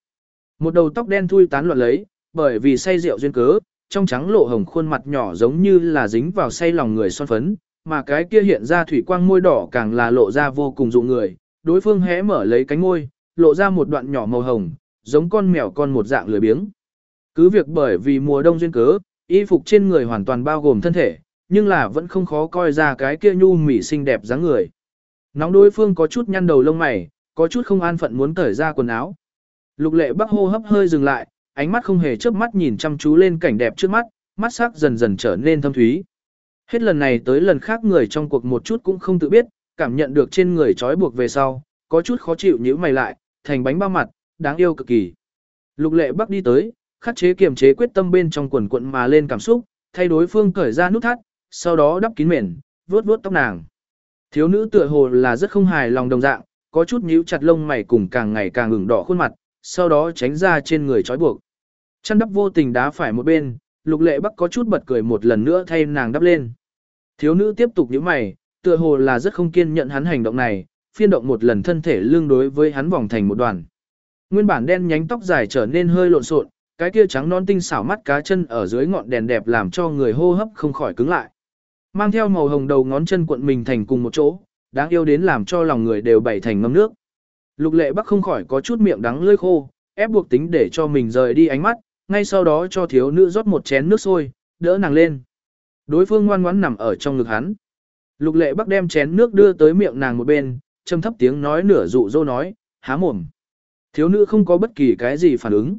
Một đầu tóc đen thui tán loạn lấy, bởi vì say rượu duyên cớ, trong trắng lộ hồng khuôn mặt nhỏ giống như là dính vào say lòng người son phấn, mà cái kia hiện ra thủy quang môi đỏ càng là lộ ra vô cùng dụ người, đối phương hé mở lấy cánh môi, lộ ra một đoạn nhỏ màu hồng, giống con mèo con một dạng lười biếng. Cứ việc bởi vì mùa đông duyên cớ, y phục trên người hoàn toàn bao gồm thân thể, nhưng là vẫn không khó coi ra cái kia nhu mỉ xinh đẹp dáng người. Nóng đối phương có chút nhăn đầu lông mày, có chút không an phận muốn tởi ra quần áo. Lục lệ bắc hô hấp hơi dừng lại, ánh mắt không hề chớp mắt nhìn chăm chú lên cảnh đẹp trước mắt, mắt sắc dần dần trở nên thâm thúy. Hết lần này tới lần khác người trong cuộc một chút cũng không tự biết, cảm nhận được trên người trói buộc về sau, có chút khó chịu nhíu mày lại, thành bánh bao mặt, đáng yêu cực kỳ. Lục lệ bắc đi tới, khắc chế kiềm chế quyết tâm bên trong quần quận mà lên cảm xúc, thay đối phương cởi ra nút thắt, sau đó đắp kín mền, vuốt vuốt tóc nàng. Thiếu nữ tựa hồ là rất không hài lòng đồng dạng, có chút nhíu chặt lông mày cùng càng ngày càng ửng đỏ khuôn mặt, sau đó tránh ra trên người trói buộc. Chăn đắp vô tình đá phải một bên, lục lệ bắc có chút bật cười một lần nữa thay nàng đắp lên. Thiếu nữ tiếp tục nhíu mày, tựa hồ là rất không kiên nhận hắn hành động này, phiên động một lần thân thể lương đối với hắn vòng thành một đoàn. Nguyên bản đen nhánh tóc dài trở nên hơi lộn xộn, cái kia trắng non tinh xảo mắt cá chân ở dưới ngọn đèn đẹp làm cho người hô hấp không khỏi cứng lại. Mang theo màu hồng đầu ngón chân cuộn mình thành cùng một chỗ, đáng yêu đến làm cho lòng người đều bảy thành ngâm nước. Lục lệ bắc không khỏi có chút miệng đắng lưỡi khô, ép buộc tính để cho mình rời đi ánh mắt, ngay sau đó cho thiếu nữ rót một chén nước sôi, đỡ nàng lên. Đối phương ngoan ngoãn nằm ở trong ngực hắn. Lục lệ bắc đem chén nước đưa tới miệng nàng một bên, trầm thấp tiếng nói nửa dụ dỗ nói, há mồm. Thiếu nữ không có bất kỳ cái gì phản ứng.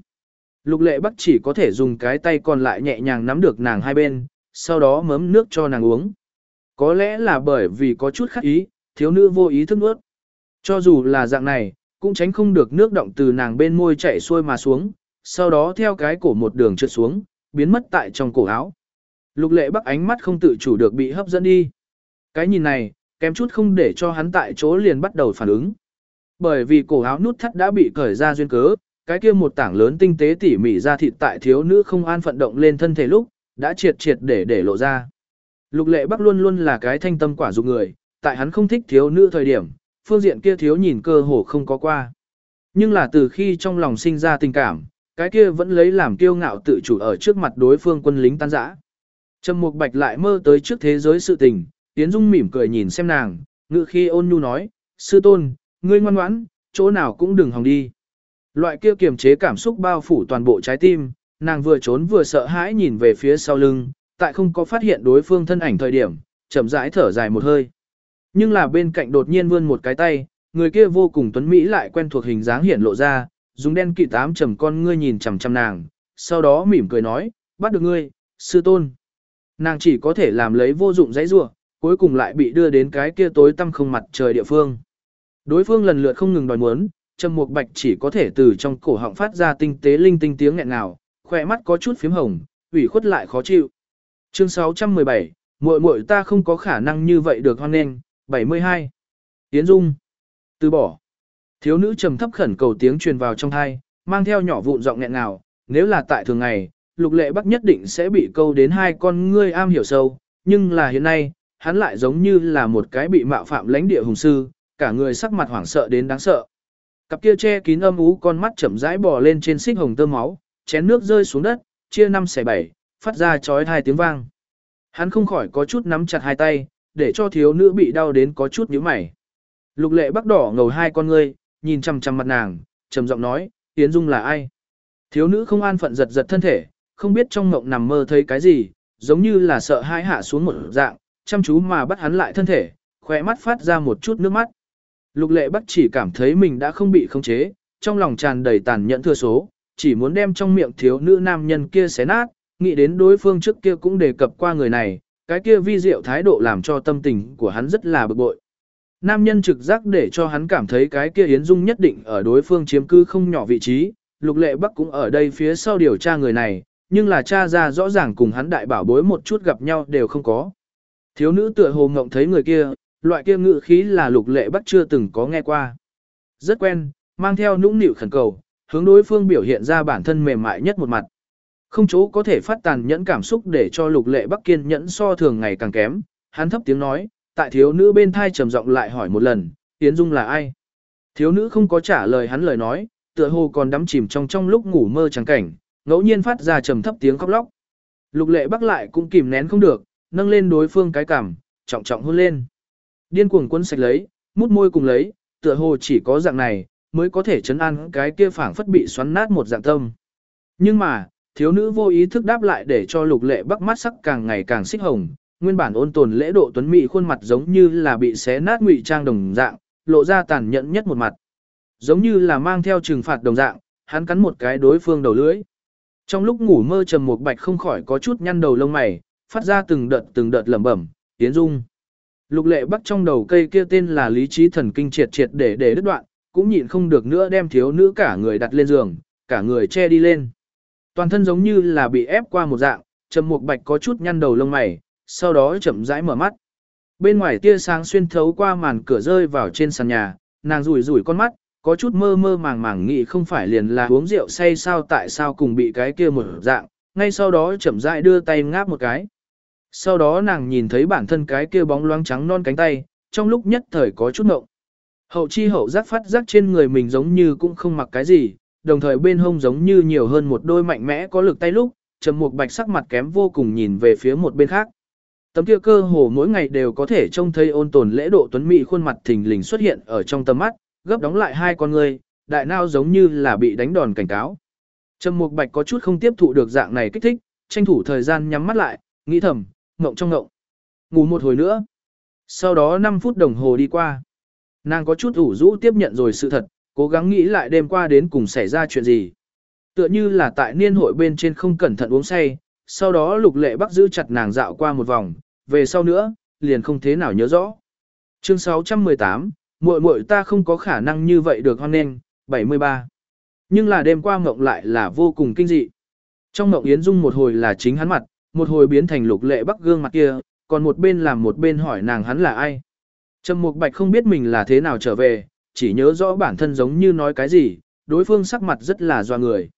Lục lệ bắc chỉ có thể dùng cái tay còn lại nhẹ nhàng nắm được nàng hai bên, sau đó mớm nước cho nàng uống. Có lẽ là bởi vì có chút khắc ý, thiếu nữ vô ý thức nuốt. Cho dù là dạng này, cũng tránh không được nước động từ nàng bên môi chảy xuôi mà xuống, sau đó theo cái cổ một đường trượt xuống, biến mất tại trong cổ áo. Lục lệ bắc ánh mắt không tự chủ được bị hấp dẫn đi. Cái nhìn này, kém chút không để cho hắn tại chỗ liền bắt đầu phản ứng. Bởi vì cổ áo nút thắt đã bị cởi ra duyên cớ, cái kia một tảng lớn tinh tế tỉ mỉ ra thịt tại thiếu nữ không an phận động lên thân thể lúc, đã triệt triệt để để lộ ra. Lục lệ bắc luôn luôn là cái thanh tâm quả dục người, tại hắn không thích thiếu nữ thời điểm, phương diện kia thiếu nhìn cơ hồ không có qua. Nhưng là từ khi trong lòng sinh ra tình cảm, cái kia vẫn lấy làm kiêu ngạo tự chủ ở trước mặt đối phương quân lính tan rã. Trầm Mục Bạch lại mơ tới trước thế giới sự tình, Tiến Dung mỉm cười nhìn xem nàng, ngự khi ôn nhu nói, sư tôn, ngươi ngoan ngoãn, chỗ nào cũng đừng hòng đi. Loại kia kiềm chế cảm xúc bao phủ toàn bộ trái tim, nàng vừa trốn vừa sợ hãi nhìn về phía sau lưng, tại không có phát hiện đối phương thân ảnh thời điểm, chậm rãi thở dài một hơi. Nhưng là bên cạnh đột nhiên vươn một cái tay, người kia vô cùng tuấn mỹ lại quen thuộc hình dáng hiện lộ ra, dùng đen kỵ tám trầm con ngươi nhìn chằm chằm nàng, sau đó mỉm cười nói, bắt được ngươi, sư tôn. Nàng chỉ có thể làm lấy vô dụng dãy rủa, cuối cùng lại bị đưa đến cái kia tối tăm không mặt trời địa phương. Đối phương lần lượt không ngừng đòi muốn, Trầm Mục Bạch chỉ có thể từ trong cổ họng phát ra tinh tế linh tinh tiếng nghẹn ngào, khỏe mắt có chút phím hồng, ủy khuất lại khó chịu. Chương 617, muội muội ta không có khả năng như vậy được hoan nghênh, 72. Tiến Dung. Từ bỏ. Thiếu nữ trầm thấp khẩn cầu tiếng truyền vào trong thai, mang theo nhỏ vụn giọng nghẹn ngào, nếu là tại thường ngày, Lục Lệ Bắc nhất định sẽ bị câu đến hai con ngươi am hiểu sâu, nhưng là hiện nay, hắn lại giống như là một cái bị mạo phạm lãnh địa hùng sư, cả người sắc mặt hoảng sợ đến đáng sợ. Cặp kia che kín âm ú con mắt chậm rãi bò lên trên xích hồng tơ máu, chén nước rơi xuống đất, chia năm xẻ bảy, phát ra chói hai tiếng vang. Hắn không khỏi có chút nắm chặt hai tay, để cho thiếu nữ bị đau đến có chút nhíu mày. Lục lệ bắc đỏ ngầu hai con ngươi, nhìn chằm chằm mặt nàng, trầm giọng nói, Yến Dung là ai? Thiếu nữ không an phận giật giật thân thể, không biết trong mộng nằm mơ thấy cái gì, giống như là sợ hãi hạ xuống một dạng, chăm chú mà bắt hắn lại thân thể, khỏe mắt phát ra một chút nước mắt. Lục lệ bắc chỉ cảm thấy mình đã không bị khống chế, trong lòng tràn đầy tàn nhẫn thừa số, chỉ muốn đem trong miệng thiếu nữ nam nhân kia xé nát, nghĩ đến đối phương trước kia cũng đề cập qua người này, cái kia vi diệu thái độ làm cho tâm tình của hắn rất là bực bội. Nam nhân trực giác để cho hắn cảm thấy cái kia Yến Dung nhất định ở đối phương chiếm cư không nhỏ vị trí, Lục Lệ Bắc cũng ở đây phía sau điều tra người này, nhưng là cha ra rõ ràng cùng hắn đại bảo bối một chút gặp nhau đều không có. Thiếu nữ tựa hồ ngộng thấy người kia, loại kia ngự khí là Lục Lệ Bắc chưa từng có nghe qua. Rất quen, mang theo nũng nịu khẩn cầu, hướng đối phương biểu hiện ra bản thân mềm mại nhất một mặt. Không chỗ có thể phát tàn nhẫn cảm xúc để cho lục lệ bắc kiên nhẫn so thường ngày càng kém, hắn thấp tiếng nói, tại thiếu nữ bên thai trầm giọng lại hỏi một lần, Yến Dung là ai? Thiếu nữ không có trả lời hắn lời nói, tựa hồ còn đắm chìm trong trong lúc ngủ mơ chẳng cảnh, ngẫu nhiên phát ra trầm thấp tiếng khóc lóc. Lục lệ bắc lại cũng kìm nén không được, nâng lên đối phương cái cằm, trọng trọng hôn lên. Điên cuồng quân sạch lấy, mút môi cùng lấy, tựa hồ chỉ có dạng này, mới có thể chấn an cái kia phảng phất bị xoắn nát một dạng tâm. Nhưng mà, Thiếu nữ vô ý thức đáp lại để cho lục lệ bắc mắt sắc càng ngày càng xích hồng, nguyên bản ôn tồn lễ độ tuấn mỹ khuôn mặt giống như là bị xé nát ngụy trang đồng dạng, lộ ra tàn nhẫn nhất một mặt. Giống như là mang theo trừng phạt đồng dạng, hắn cắn một cái đối phương đầu lưỡi. Trong lúc ngủ mơ trầm một bạch không khỏi có chút nhăn đầu lông mày, phát ra từng đợt từng đợt lẩm bẩm, tiến dung. Lục lệ bắc trong đầu cây kia tên là lý trí thần kinh triệt triệt để để đứt đoạn, cũng nhịn không được nữa đem thiếu nữ cả người đặt lên giường, cả người che đi lên. Toàn thân giống như là bị ép qua một dạng, trầm mục bạch có chút nhăn đầu lông mày, sau đó chậm rãi mở mắt. Bên ngoài tia sáng xuyên thấu qua màn cửa rơi vào trên sàn nhà, nàng rủi rủi con mắt, có chút mơ mơ màng màng nghĩ không phải liền là uống rượu say sao tại sao cùng bị cái kia một dạng, ngay sau đó chậm rãi đưa tay ngáp một cái. Sau đó nàng nhìn thấy bản thân cái kia bóng loáng trắng non cánh tay, trong lúc nhất thời có chút ngộng. Hậu chi hậu giác phát giác trên người mình giống như cũng không mặc cái gì, đồng thời bên hông giống như nhiều hơn một đôi mạnh mẽ có lực tay lúc, trầm mục bạch sắc mặt kém vô cùng nhìn về phía một bên khác. Tấm kia cơ hồ mỗi ngày đều có thể trông thấy ôn tồn lễ độ tuấn mỹ khuôn mặt thình lình xuất hiện ở trong tầm mắt, gấp đóng lại hai con người, đại nao giống như là bị đánh đòn cảnh cáo. Trầm Mục Bạch có chút không tiếp thụ được dạng này kích thích, tranh thủ thời gian nhắm mắt lại, nghĩ thầm, ngộng trong ngộng. Ngủ một hồi nữa. Sau đó 5 phút đồng hồ đi qua. Nàng có chút ủ rũ tiếp nhận rồi sự thật, cố gắng nghĩ lại đêm qua đến cùng xảy ra chuyện gì. Tựa như là tại niên hội bên trên không cẩn thận uống say, sau đó lục lệ bắc giữ chặt nàng dạo qua một vòng, về sau nữa, liền không thế nào nhớ rõ. Chương 618, muội muội ta không có khả năng như vậy được hoan nghênh, 73. Nhưng là đêm qua mộng lại là vô cùng kinh dị. Trong mộng Yến Dung một hồi là chính hắn mặt, một hồi biến thành lục lệ bắc gương mặt kia, còn một bên làm một bên hỏi nàng hắn là ai. Trầm Mục Bạch không biết mình là thế nào trở về, chỉ nhớ rõ bản thân giống như nói cái gì, đối phương sắc mặt rất là doa người.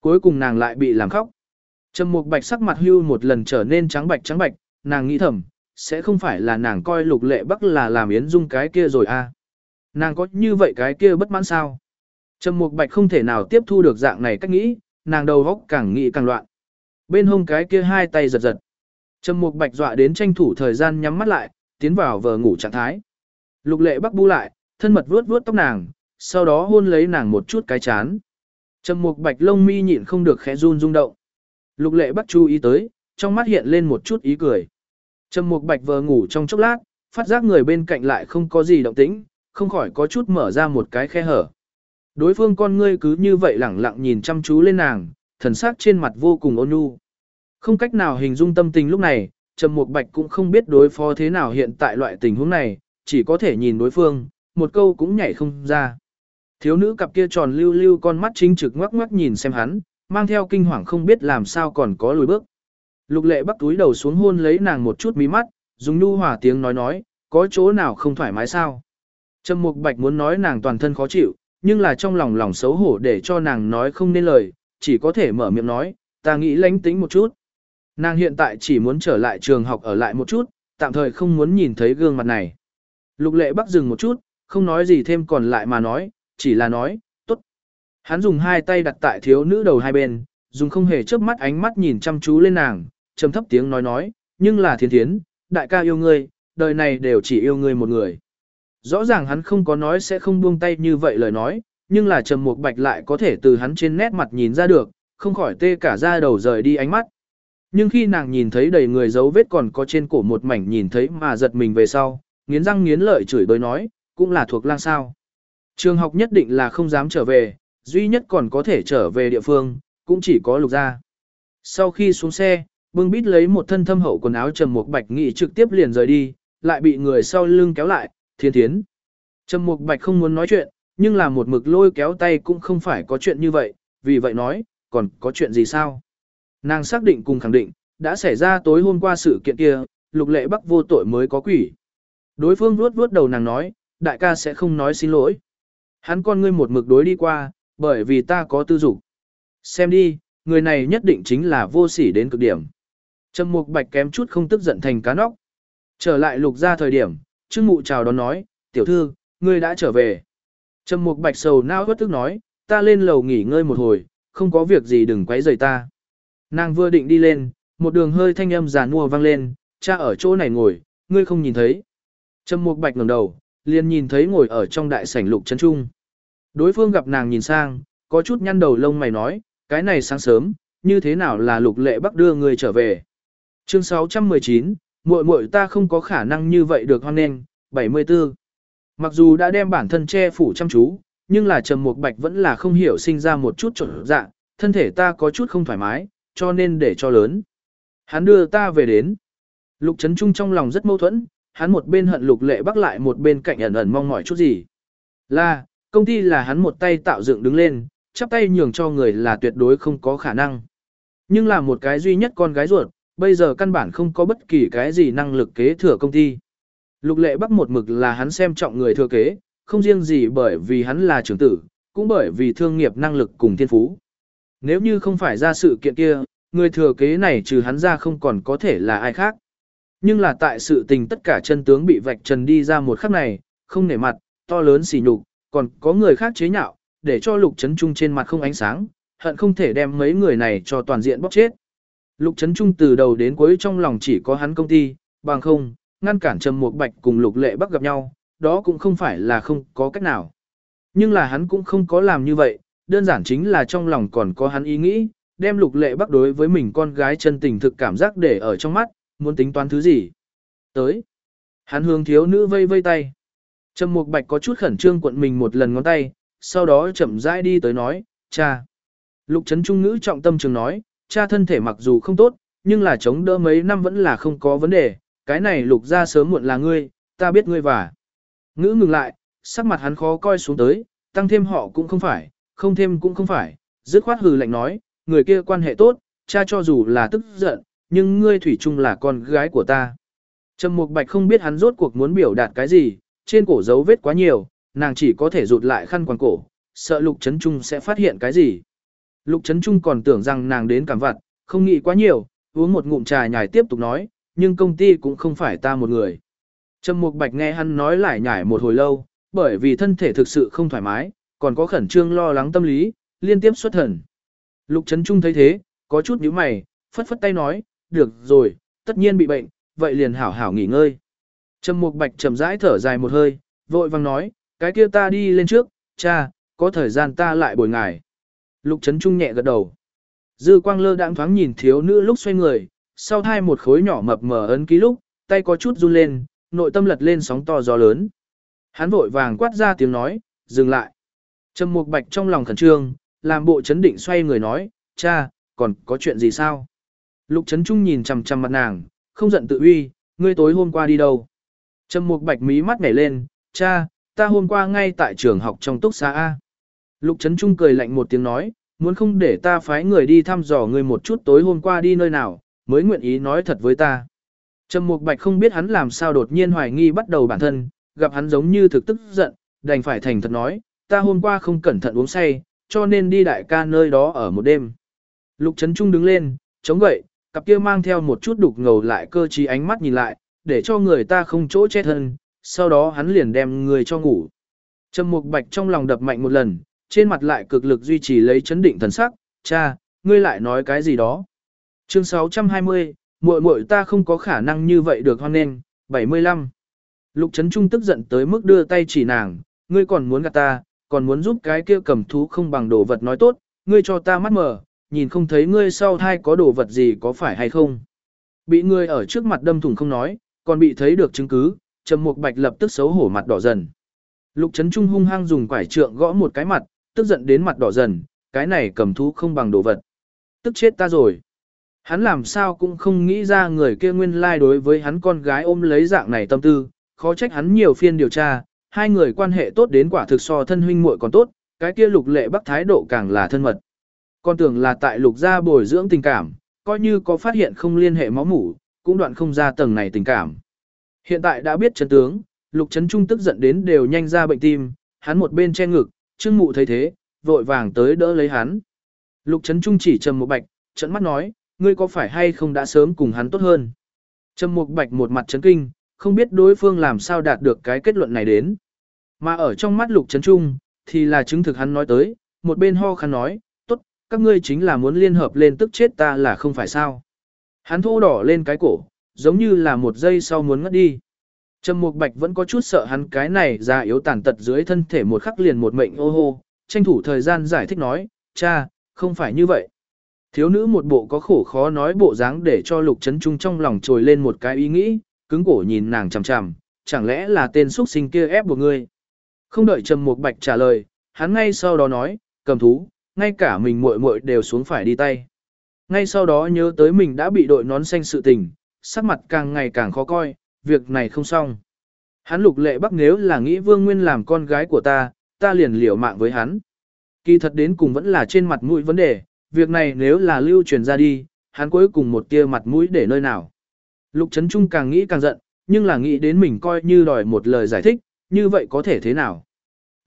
Cuối cùng nàng lại bị làm khóc. Trầm Mục Bạch sắc mặt hưu một lần trở nên trắng bạch trắng bạch, nàng nghĩ thầm, sẽ không phải là nàng coi lục lệ bắc là làm Yến Dung cái kia rồi à. Nàng có như vậy cái kia bất mãn sao? Trầm Mục Bạch không thể nào tiếp thu được dạng này cách nghĩ, nàng đầu óc càng nghĩ càng loạn. Bên hông cái kia hai tay giật giật. Trầm Mục Bạch dọa đến tranh thủ thời gian nhắm mắt lại, tiến vào vờ ngủ trạng thái. Lục Lệ Bắc bu lại, thân mật vuốt vuốt tóc nàng, sau đó hôn lấy nàng một chút cái chán. Trầm Mục Bạch lông mi nhịn không được khẽ run rung động. Lục Lệ Bắc chú ý tới, trong mắt hiện lên một chút ý cười. Trầm Mục Bạch vờ ngủ trong chốc lát, phát giác người bên cạnh lại không có gì động tĩnh, không khỏi có chút mở ra một cái khe hở. Đối phương con ngươi cứ như vậy lẳng lặng nhìn chăm chú lên nàng, thần sắc trên mặt vô cùng ôn nhu. Không cách nào hình dung tâm tình lúc này, Trầm Mục Bạch cũng không biết đối phó thế nào hiện tại loại tình huống này, chỉ có thể nhìn đối phương, một câu cũng nhảy không ra. Thiếu nữ cặp kia tròn lưu lưu con mắt chính trực ngoắc ngoắc nhìn xem hắn, mang theo kinh hoàng không biết làm sao còn có lùi bước. Lục lệ bắt túi đầu xuống hôn lấy nàng một chút mí mắt, dùng nhu hòa tiếng nói nói, có chỗ nào không thoải mái sao? Trầm Mục Bạch muốn nói nàng toàn thân khó chịu, nhưng là trong lòng lòng xấu hổ để cho nàng nói không nên lời, chỉ có thể mở miệng nói, ta nghĩ lánh tính một chút. Nàng hiện tại chỉ muốn trở lại trường học ở lại một chút, tạm thời không muốn nhìn thấy gương mặt này. Lục lệ bắc dừng một chút, không nói gì thêm còn lại mà nói, chỉ là nói, tốt. Hắn dùng hai tay đặt tại thiếu nữ đầu hai bên, dùng không hề chớp mắt ánh mắt nhìn chăm chú lên nàng, trầm thấp tiếng nói nói, nhưng là thiên thiến, đại ca yêu ngươi, đời này đều chỉ yêu ngươi một người. Rõ ràng hắn không có nói sẽ không buông tay như vậy lời nói, nhưng là Trầm Mục Bạch lại có thể từ hắn trên nét mặt nhìn ra được, không khỏi tê cả da đầu rời đi ánh mắt. Nhưng khi nàng nhìn thấy đầy người dấu vết còn có trên cổ một mảnh nhìn thấy mà giật mình về sau, nghiến răng nghiến lợi chửi bới nói, cũng là thuộc lang sao. Trường học nhất định là không dám trở về, duy nhất còn có thể trở về địa phương, cũng chỉ có lục gia. Sau khi xuống xe, bưng bít lấy một thân thâm hậu quần áo trầm mục bạch nghị trực tiếp liền rời đi, lại bị người sau lưng kéo lại, thiên thiến. Trầm mục bạch không muốn nói chuyện, nhưng là một mực lôi kéo tay cũng không phải có chuyện như vậy, vì vậy nói, còn có chuyện gì sao? Nàng xác định cùng khẳng định, đã xảy ra tối hôm qua sự kiện kia, lục lệ bắc vô tội mới có quỷ. Đối phương vuốt vuốt đầu nàng nói, đại ca sẽ không nói xin lỗi. Hắn con ngươi một mực đối đi qua, bởi vì ta có tư dục. Xem đi, người này nhất định chính là vô sỉ đến cực điểm. Trầm mục bạch kém chút không tức giận thành cá nóc. Trở lại lục ra thời điểm, trương mụ chào đón nói, tiểu thư, ngươi đã trở về. Trầm mục bạch sầu nao bất tức nói, ta lên lầu nghỉ ngơi một hồi, không có việc gì đừng quấy rầy ta. Nàng vừa định đi lên, một đường hơi thanh âm giàn mua vang lên, cha ở chỗ này ngồi, ngươi không nhìn thấy. Trầm Mục Bạch ngẩng đầu, liền nhìn thấy ngồi ở trong đại sảnh Lục Trấn Trung. Đối phương gặp nàng nhìn sang, có chút nhăn đầu lông mày nói, cái này sáng sớm, như thế nào là lục lệ bắc đưa người trở về. Chương 619, muội muội ta không có khả năng như vậy được hoan nghênh, 74. Mặc dù đã đem bản thân che phủ chăm chú, nhưng là Trầm Mục Bạch vẫn là không hiểu sinh ra một chút trở dạ, thân thể ta có chút không thoải mái, cho nên để cho lớn. Hắn đưa ta về đến. Lục Trấn Trung trong lòng rất mâu thuẫn, hắn một bên hận Lục Lệ Bắc lại một bên cạnh ẩn ẩn mong mỏi chút gì. Là, công ty là hắn một tay tạo dựng đứng lên, chắp tay nhường cho người là tuyệt đối không có khả năng. Nhưng là một cái duy nhất con gái ruột, bây giờ căn bản không có bất kỳ cái gì năng lực kế thừa công ty. Lục lệ bắc một mực là hắn xem trọng người thừa kế, không riêng gì bởi vì hắn là trưởng tử, cũng bởi vì thương nghiệp năng lực cùng thiên phú. Nếu như không phải ra sự kiện kia, người thừa kế này trừ hắn ra không còn có thể là ai khác. Nhưng là tại sự tình tất cả chân tướng bị vạch trần đi ra một khắc này, không nể mặt, to lớn xỉ nhục, còn có người khác chế nhạo, để cho lục chấn trung trên mặt không ánh sáng, hận không thể đem mấy người này cho toàn diện bóc chết. Lục chấn trung từ đầu đến cuối trong lòng chỉ có hắn công ty, bằng không, ngăn cản Trầm một Bạch cùng Lục Lệ Bắc gặp nhau, đó cũng không phải là không có cách nào. Nhưng là hắn cũng không có làm như vậy, đơn giản chính là trong lòng còn có hắn ý nghĩ, đem Lục Lệ Bắc đối với mình con gái chân tình thực cảm giác để ở trong mắt, muốn tính toán thứ gì. Tới. Hắn hướng thiếu nữ vây vây tay. Trầm Mục Bạch có chút khẩn trương cuộn mình một lần ngón tay, sau đó chậm rãi đi tới nói, cha. Lục Trấn Trung ngữ trọng tâm trường nói, cha thân thể mặc dù không tốt, nhưng là chống đỡ mấy năm vẫn là không có vấn đề, cái này lục ra sớm muộn là ngươi, ta biết ngươi và. Ngữ ngừng lại, sắc mặt hắn khó coi xuống tới, tăng thêm họ cũng không phải, không thêm cũng không phải, dứt khoát hừ lạnh nói, người kia quan hệ tốt, cha cho dù là tức giận, nhưng ngươi thủy chung là con gái của ta. Trầm Mục Bạch không biết hắn rốt cuộc muốn biểu đạt cái gì, trên cổ dấu vết quá nhiều, nàng chỉ có thể rụt lại khăn quàng cổ, sợ Lục Trấn Trung sẽ phát hiện cái gì. Lục Trấn Trung còn tưởng rằng nàng đến cảm vặt, không nghĩ quá nhiều, uống một ngụm trà nhài tiếp tục nói, nhưng công ty cũng không phải ta một người. Trầm Mục Bạch nghe hắn nói lại nhải một hồi lâu, bởi vì thân thể thực sự không thoải mái, còn có khẩn trương lo lắng tâm lý, liên tiếp xuất thần. Lục Trấn Trung thấy thế, có chút nhíu mày, phất phất tay nói, được rồi, tất nhiên bị bệnh, vậy liền hảo hảo nghỉ ngơi. Trầm Mục Bạch chậm rãi thở dài một hơi, vội vàng nói, cái kia ta đi lên trước, cha, có thời gian ta lại bồi ngài. Lục Trấn Trung nhẹ gật đầu. Dư quang lơ đãng thoáng nhìn thiếu nữ lúc xoay người, sau thai một khối nhỏ mập mờ ấn ký lúc, tay có chút run lên, nội tâm lật lên sóng to gió lớn. Hắn vội vàng quát ra tiếng nói, dừng lại. Trầm Mục Bạch trong lòng khẩn trương, làm bộ chấn định xoay người nói, cha, còn có chuyện gì sao? Lục Trấn Trung nhìn chằm chằm mặt nàng, không giận tự uy, ngươi tối hôm qua đi đâu? Trầm Mục Bạch mí mắt nhảy lên, cha, ta hôm qua ngay tại trường học trong túc xá A. Lục Trấn Trung cười lạnh một tiếng nói, muốn không để ta phái người đi thăm dò ngươi một chút tối hôm qua đi nơi nào, mới nguyện ý nói thật với ta. Trầm Mục Bạch không biết hắn làm sao đột nhiên hoài nghi bắt đầu bản thân, gặp hắn giống như thực tức giận, đành phải thành thật nói, ta hôm qua không cẩn thận uống say, cho nên đi đại ca nơi đó ở một đêm. Lục Trấn Trung đứng lên, chống gậy, cặp kia mang theo một chút đục ngầu lại cơ trí ánh mắt nhìn lại, để cho người ta không chỗ che thân, sau đó hắn liền đem người cho ngủ. Trầm Mục Bạch trong lòng đập mạnh một lần, trên mặt lại cực lực duy trì lấy chấn định thần sắc, cha, ngươi lại nói cái gì đó. Chương 620, muội muội ta không có khả năng như vậy được hoan nghênh, 75. Lục Trấn Trung tức giận tới mức đưa tay chỉ nàng, ngươi còn muốn gạt ta, còn muốn giúp cái kia cầm thú không bằng đồ vật nói tốt, ngươi cho ta mắt mở, nhìn không thấy ngươi sau thai có đồ vật gì có phải hay không. Bị ngươi ở trước mặt đâm thủng không nói, còn bị thấy được chứng cứ, Trầm Mục Bạch lập tức xấu hổ mặt đỏ dần. Lục Trấn Trung hung hăng dùng quải trượng gõ một cái mặt, tức giận đến mặt đỏ dần, cái này cầm thú không bằng đồ vật. Tức chết ta rồi. Hắn làm sao cũng không nghĩ ra người kia nguyên lai like đối với hắn con gái ôm lấy dạng này tâm tư, khó trách hắn nhiều phiên điều tra, hai người quan hệ tốt đến quả thực so thân huynh muội còn tốt, cái kia lục lệ bắc thái độ càng là thân mật. Con tưởng là tại lục gia bồi dưỡng tình cảm, coi như có phát hiện không liên hệ máu mủ, cũng đoạn không ra tầng này tình cảm. Hiện tại đã biết chân tướng, lục chấn trung tức giận đến đều nhanh ra bệnh tim, hắn một bên che ngực, trương mụ thấy thế, vội vàng tới đỡ lấy hắn. Lục chấn trung chỉ trầm một bạch, trận mắt nói, ngươi có phải hay không đã sớm cùng hắn tốt hơn? Trầm Mục Bạch một mặt chấn kinh, không biết đối phương làm sao đạt được cái kết luận này đến. Mà ở trong mắt Lục Trấn Trung, thì là chứng thực hắn nói tới, một bên ho khăn nói, tốt, các ngươi chính là muốn liên hợp lên tức chết ta là không phải sao. Hắn thô đỏ lên cái cổ, giống như là một giây sau muốn ngất đi. Trầm Mục Bạch vẫn có chút sợ hắn cái này ra yếu tàn tật dưới thân thể một khắc liền một mệnh ô hô, tranh thủ thời gian giải thích nói, cha, không phải như vậy. Thiếu nữ một bộ có khổ khó nói bộ dáng để cho lục chấn trung trong lòng trồi lên một cái ý nghĩ, cứng cổ nhìn nàng chằm chằm, chẳng lẽ là tên xuất sinh kia ép buộc ngươi. Không đợi Trầm Mục Bạch trả lời, hắn ngay sau đó nói, cầm thú, ngay cả mình muội muội đều xuống phải đi tay. Ngay sau đó nhớ tới mình đã bị đội nón xanh sự tình, sắc mặt càng ngày càng khó coi, việc này không xong. Hắn lục lệ bắc nếu là nghĩ vương nguyên làm con gái của ta, ta liền liều mạng với hắn. Kỳ thật đến cùng vẫn là trên mặt mũi vấn đề, việc này nếu là lưu truyền ra đi, hắn cuối cùng một tia mặt mũi để nơi nào. Lục Trấn Trung càng nghĩ càng giận, nhưng là nghĩ đến mình coi như đòi một lời giải thích, như vậy có thể thế nào.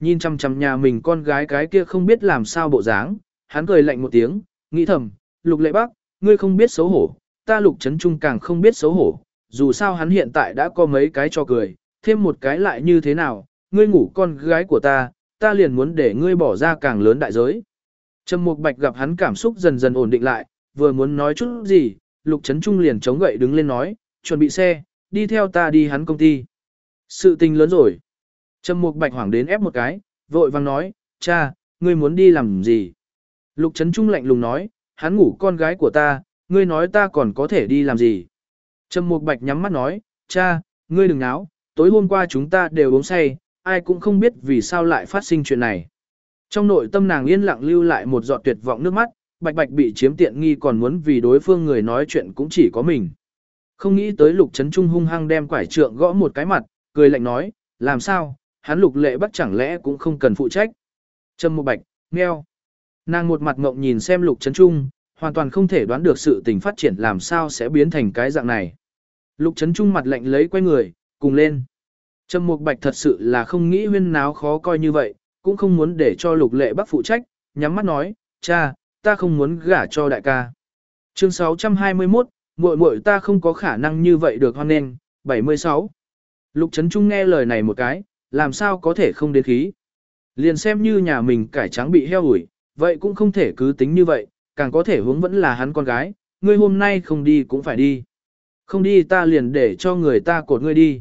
Nhìn chằm chằm nhà mình con gái cái kia không biết làm sao bộ dáng, hắn cười lạnh một tiếng, nghĩ thầm, lục lệ bác, ngươi không biết xấu hổ, ta lục Trấn Trung càng không biết xấu hổ, dù sao hắn hiện tại đã có mấy cái cho cười, thêm một cái lại như thế nào, ngươi ngủ con gái của ta, ta liền muốn để ngươi bỏ ra càng lớn đại giới. Trầm Mục Bạch gặp hắn cảm xúc dần dần ổn định lại, vừa muốn nói chút gì, Lục Trấn Trung liền chống gậy đứng lên nói, chuẩn bị xe, đi theo ta đi hắn công ty. Sự tình lớn rồi. Trầm Mục Bạch hoảng đến ép một cái, vội vàng nói, cha, ngươi muốn đi làm gì? Lục Trấn Trung lạnh lùng nói, hắn ngủ con gái của ta, ngươi nói ta còn có thể đi làm gì? Trầm Mục Bạch nhắm mắt nói, cha, ngươi đừng náo, tối hôm qua chúng ta đều uống say, ai cũng không biết vì sao lại phát sinh chuyện này. Trong nội tâm nàng yên lặng lưu lại một giọt tuyệt vọng nước mắt, bạch bạch bị chiếm tiện nghi còn muốn vì đối phương người nói chuyện cũng chỉ có mình. Không nghĩ tới lục Trấn trung hung hăng đem quải trượng gõ một cái mặt, cười lạnh nói, làm sao, hắn lục lệ bắt chẳng lẽ cũng không cần phụ trách. Trâm một bạch, nghèo. Nàng một mặt mộng nhìn xem lục chấn trung, hoàn toàn không thể đoán được sự tình phát triển làm sao sẽ biến thành cái dạng này. Lục chấn trung mặt lạnh lấy quay người, cùng lên. Trâm Mục Bạch thật sự là không nghĩ huyên náo khó coi như vậy, cũng không muốn để cho lục lệ bắc phụ trách, nhắm mắt nói, cha, ta không muốn gả cho đại ca. Chương 621, muội muội ta không có khả năng như vậy được hoan nghênh, 76. Lục Trấn Trung nghe lời này một cái, làm sao có thể không đến khí. Liền xem như nhà mình cải trắng bị heo ủi, vậy cũng không thể cứ tính như vậy, càng có thể hướng vẫn là hắn con gái, ngươi hôm nay không đi cũng phải đi. Không đi ta liền để cho người ta cột ngươi đi.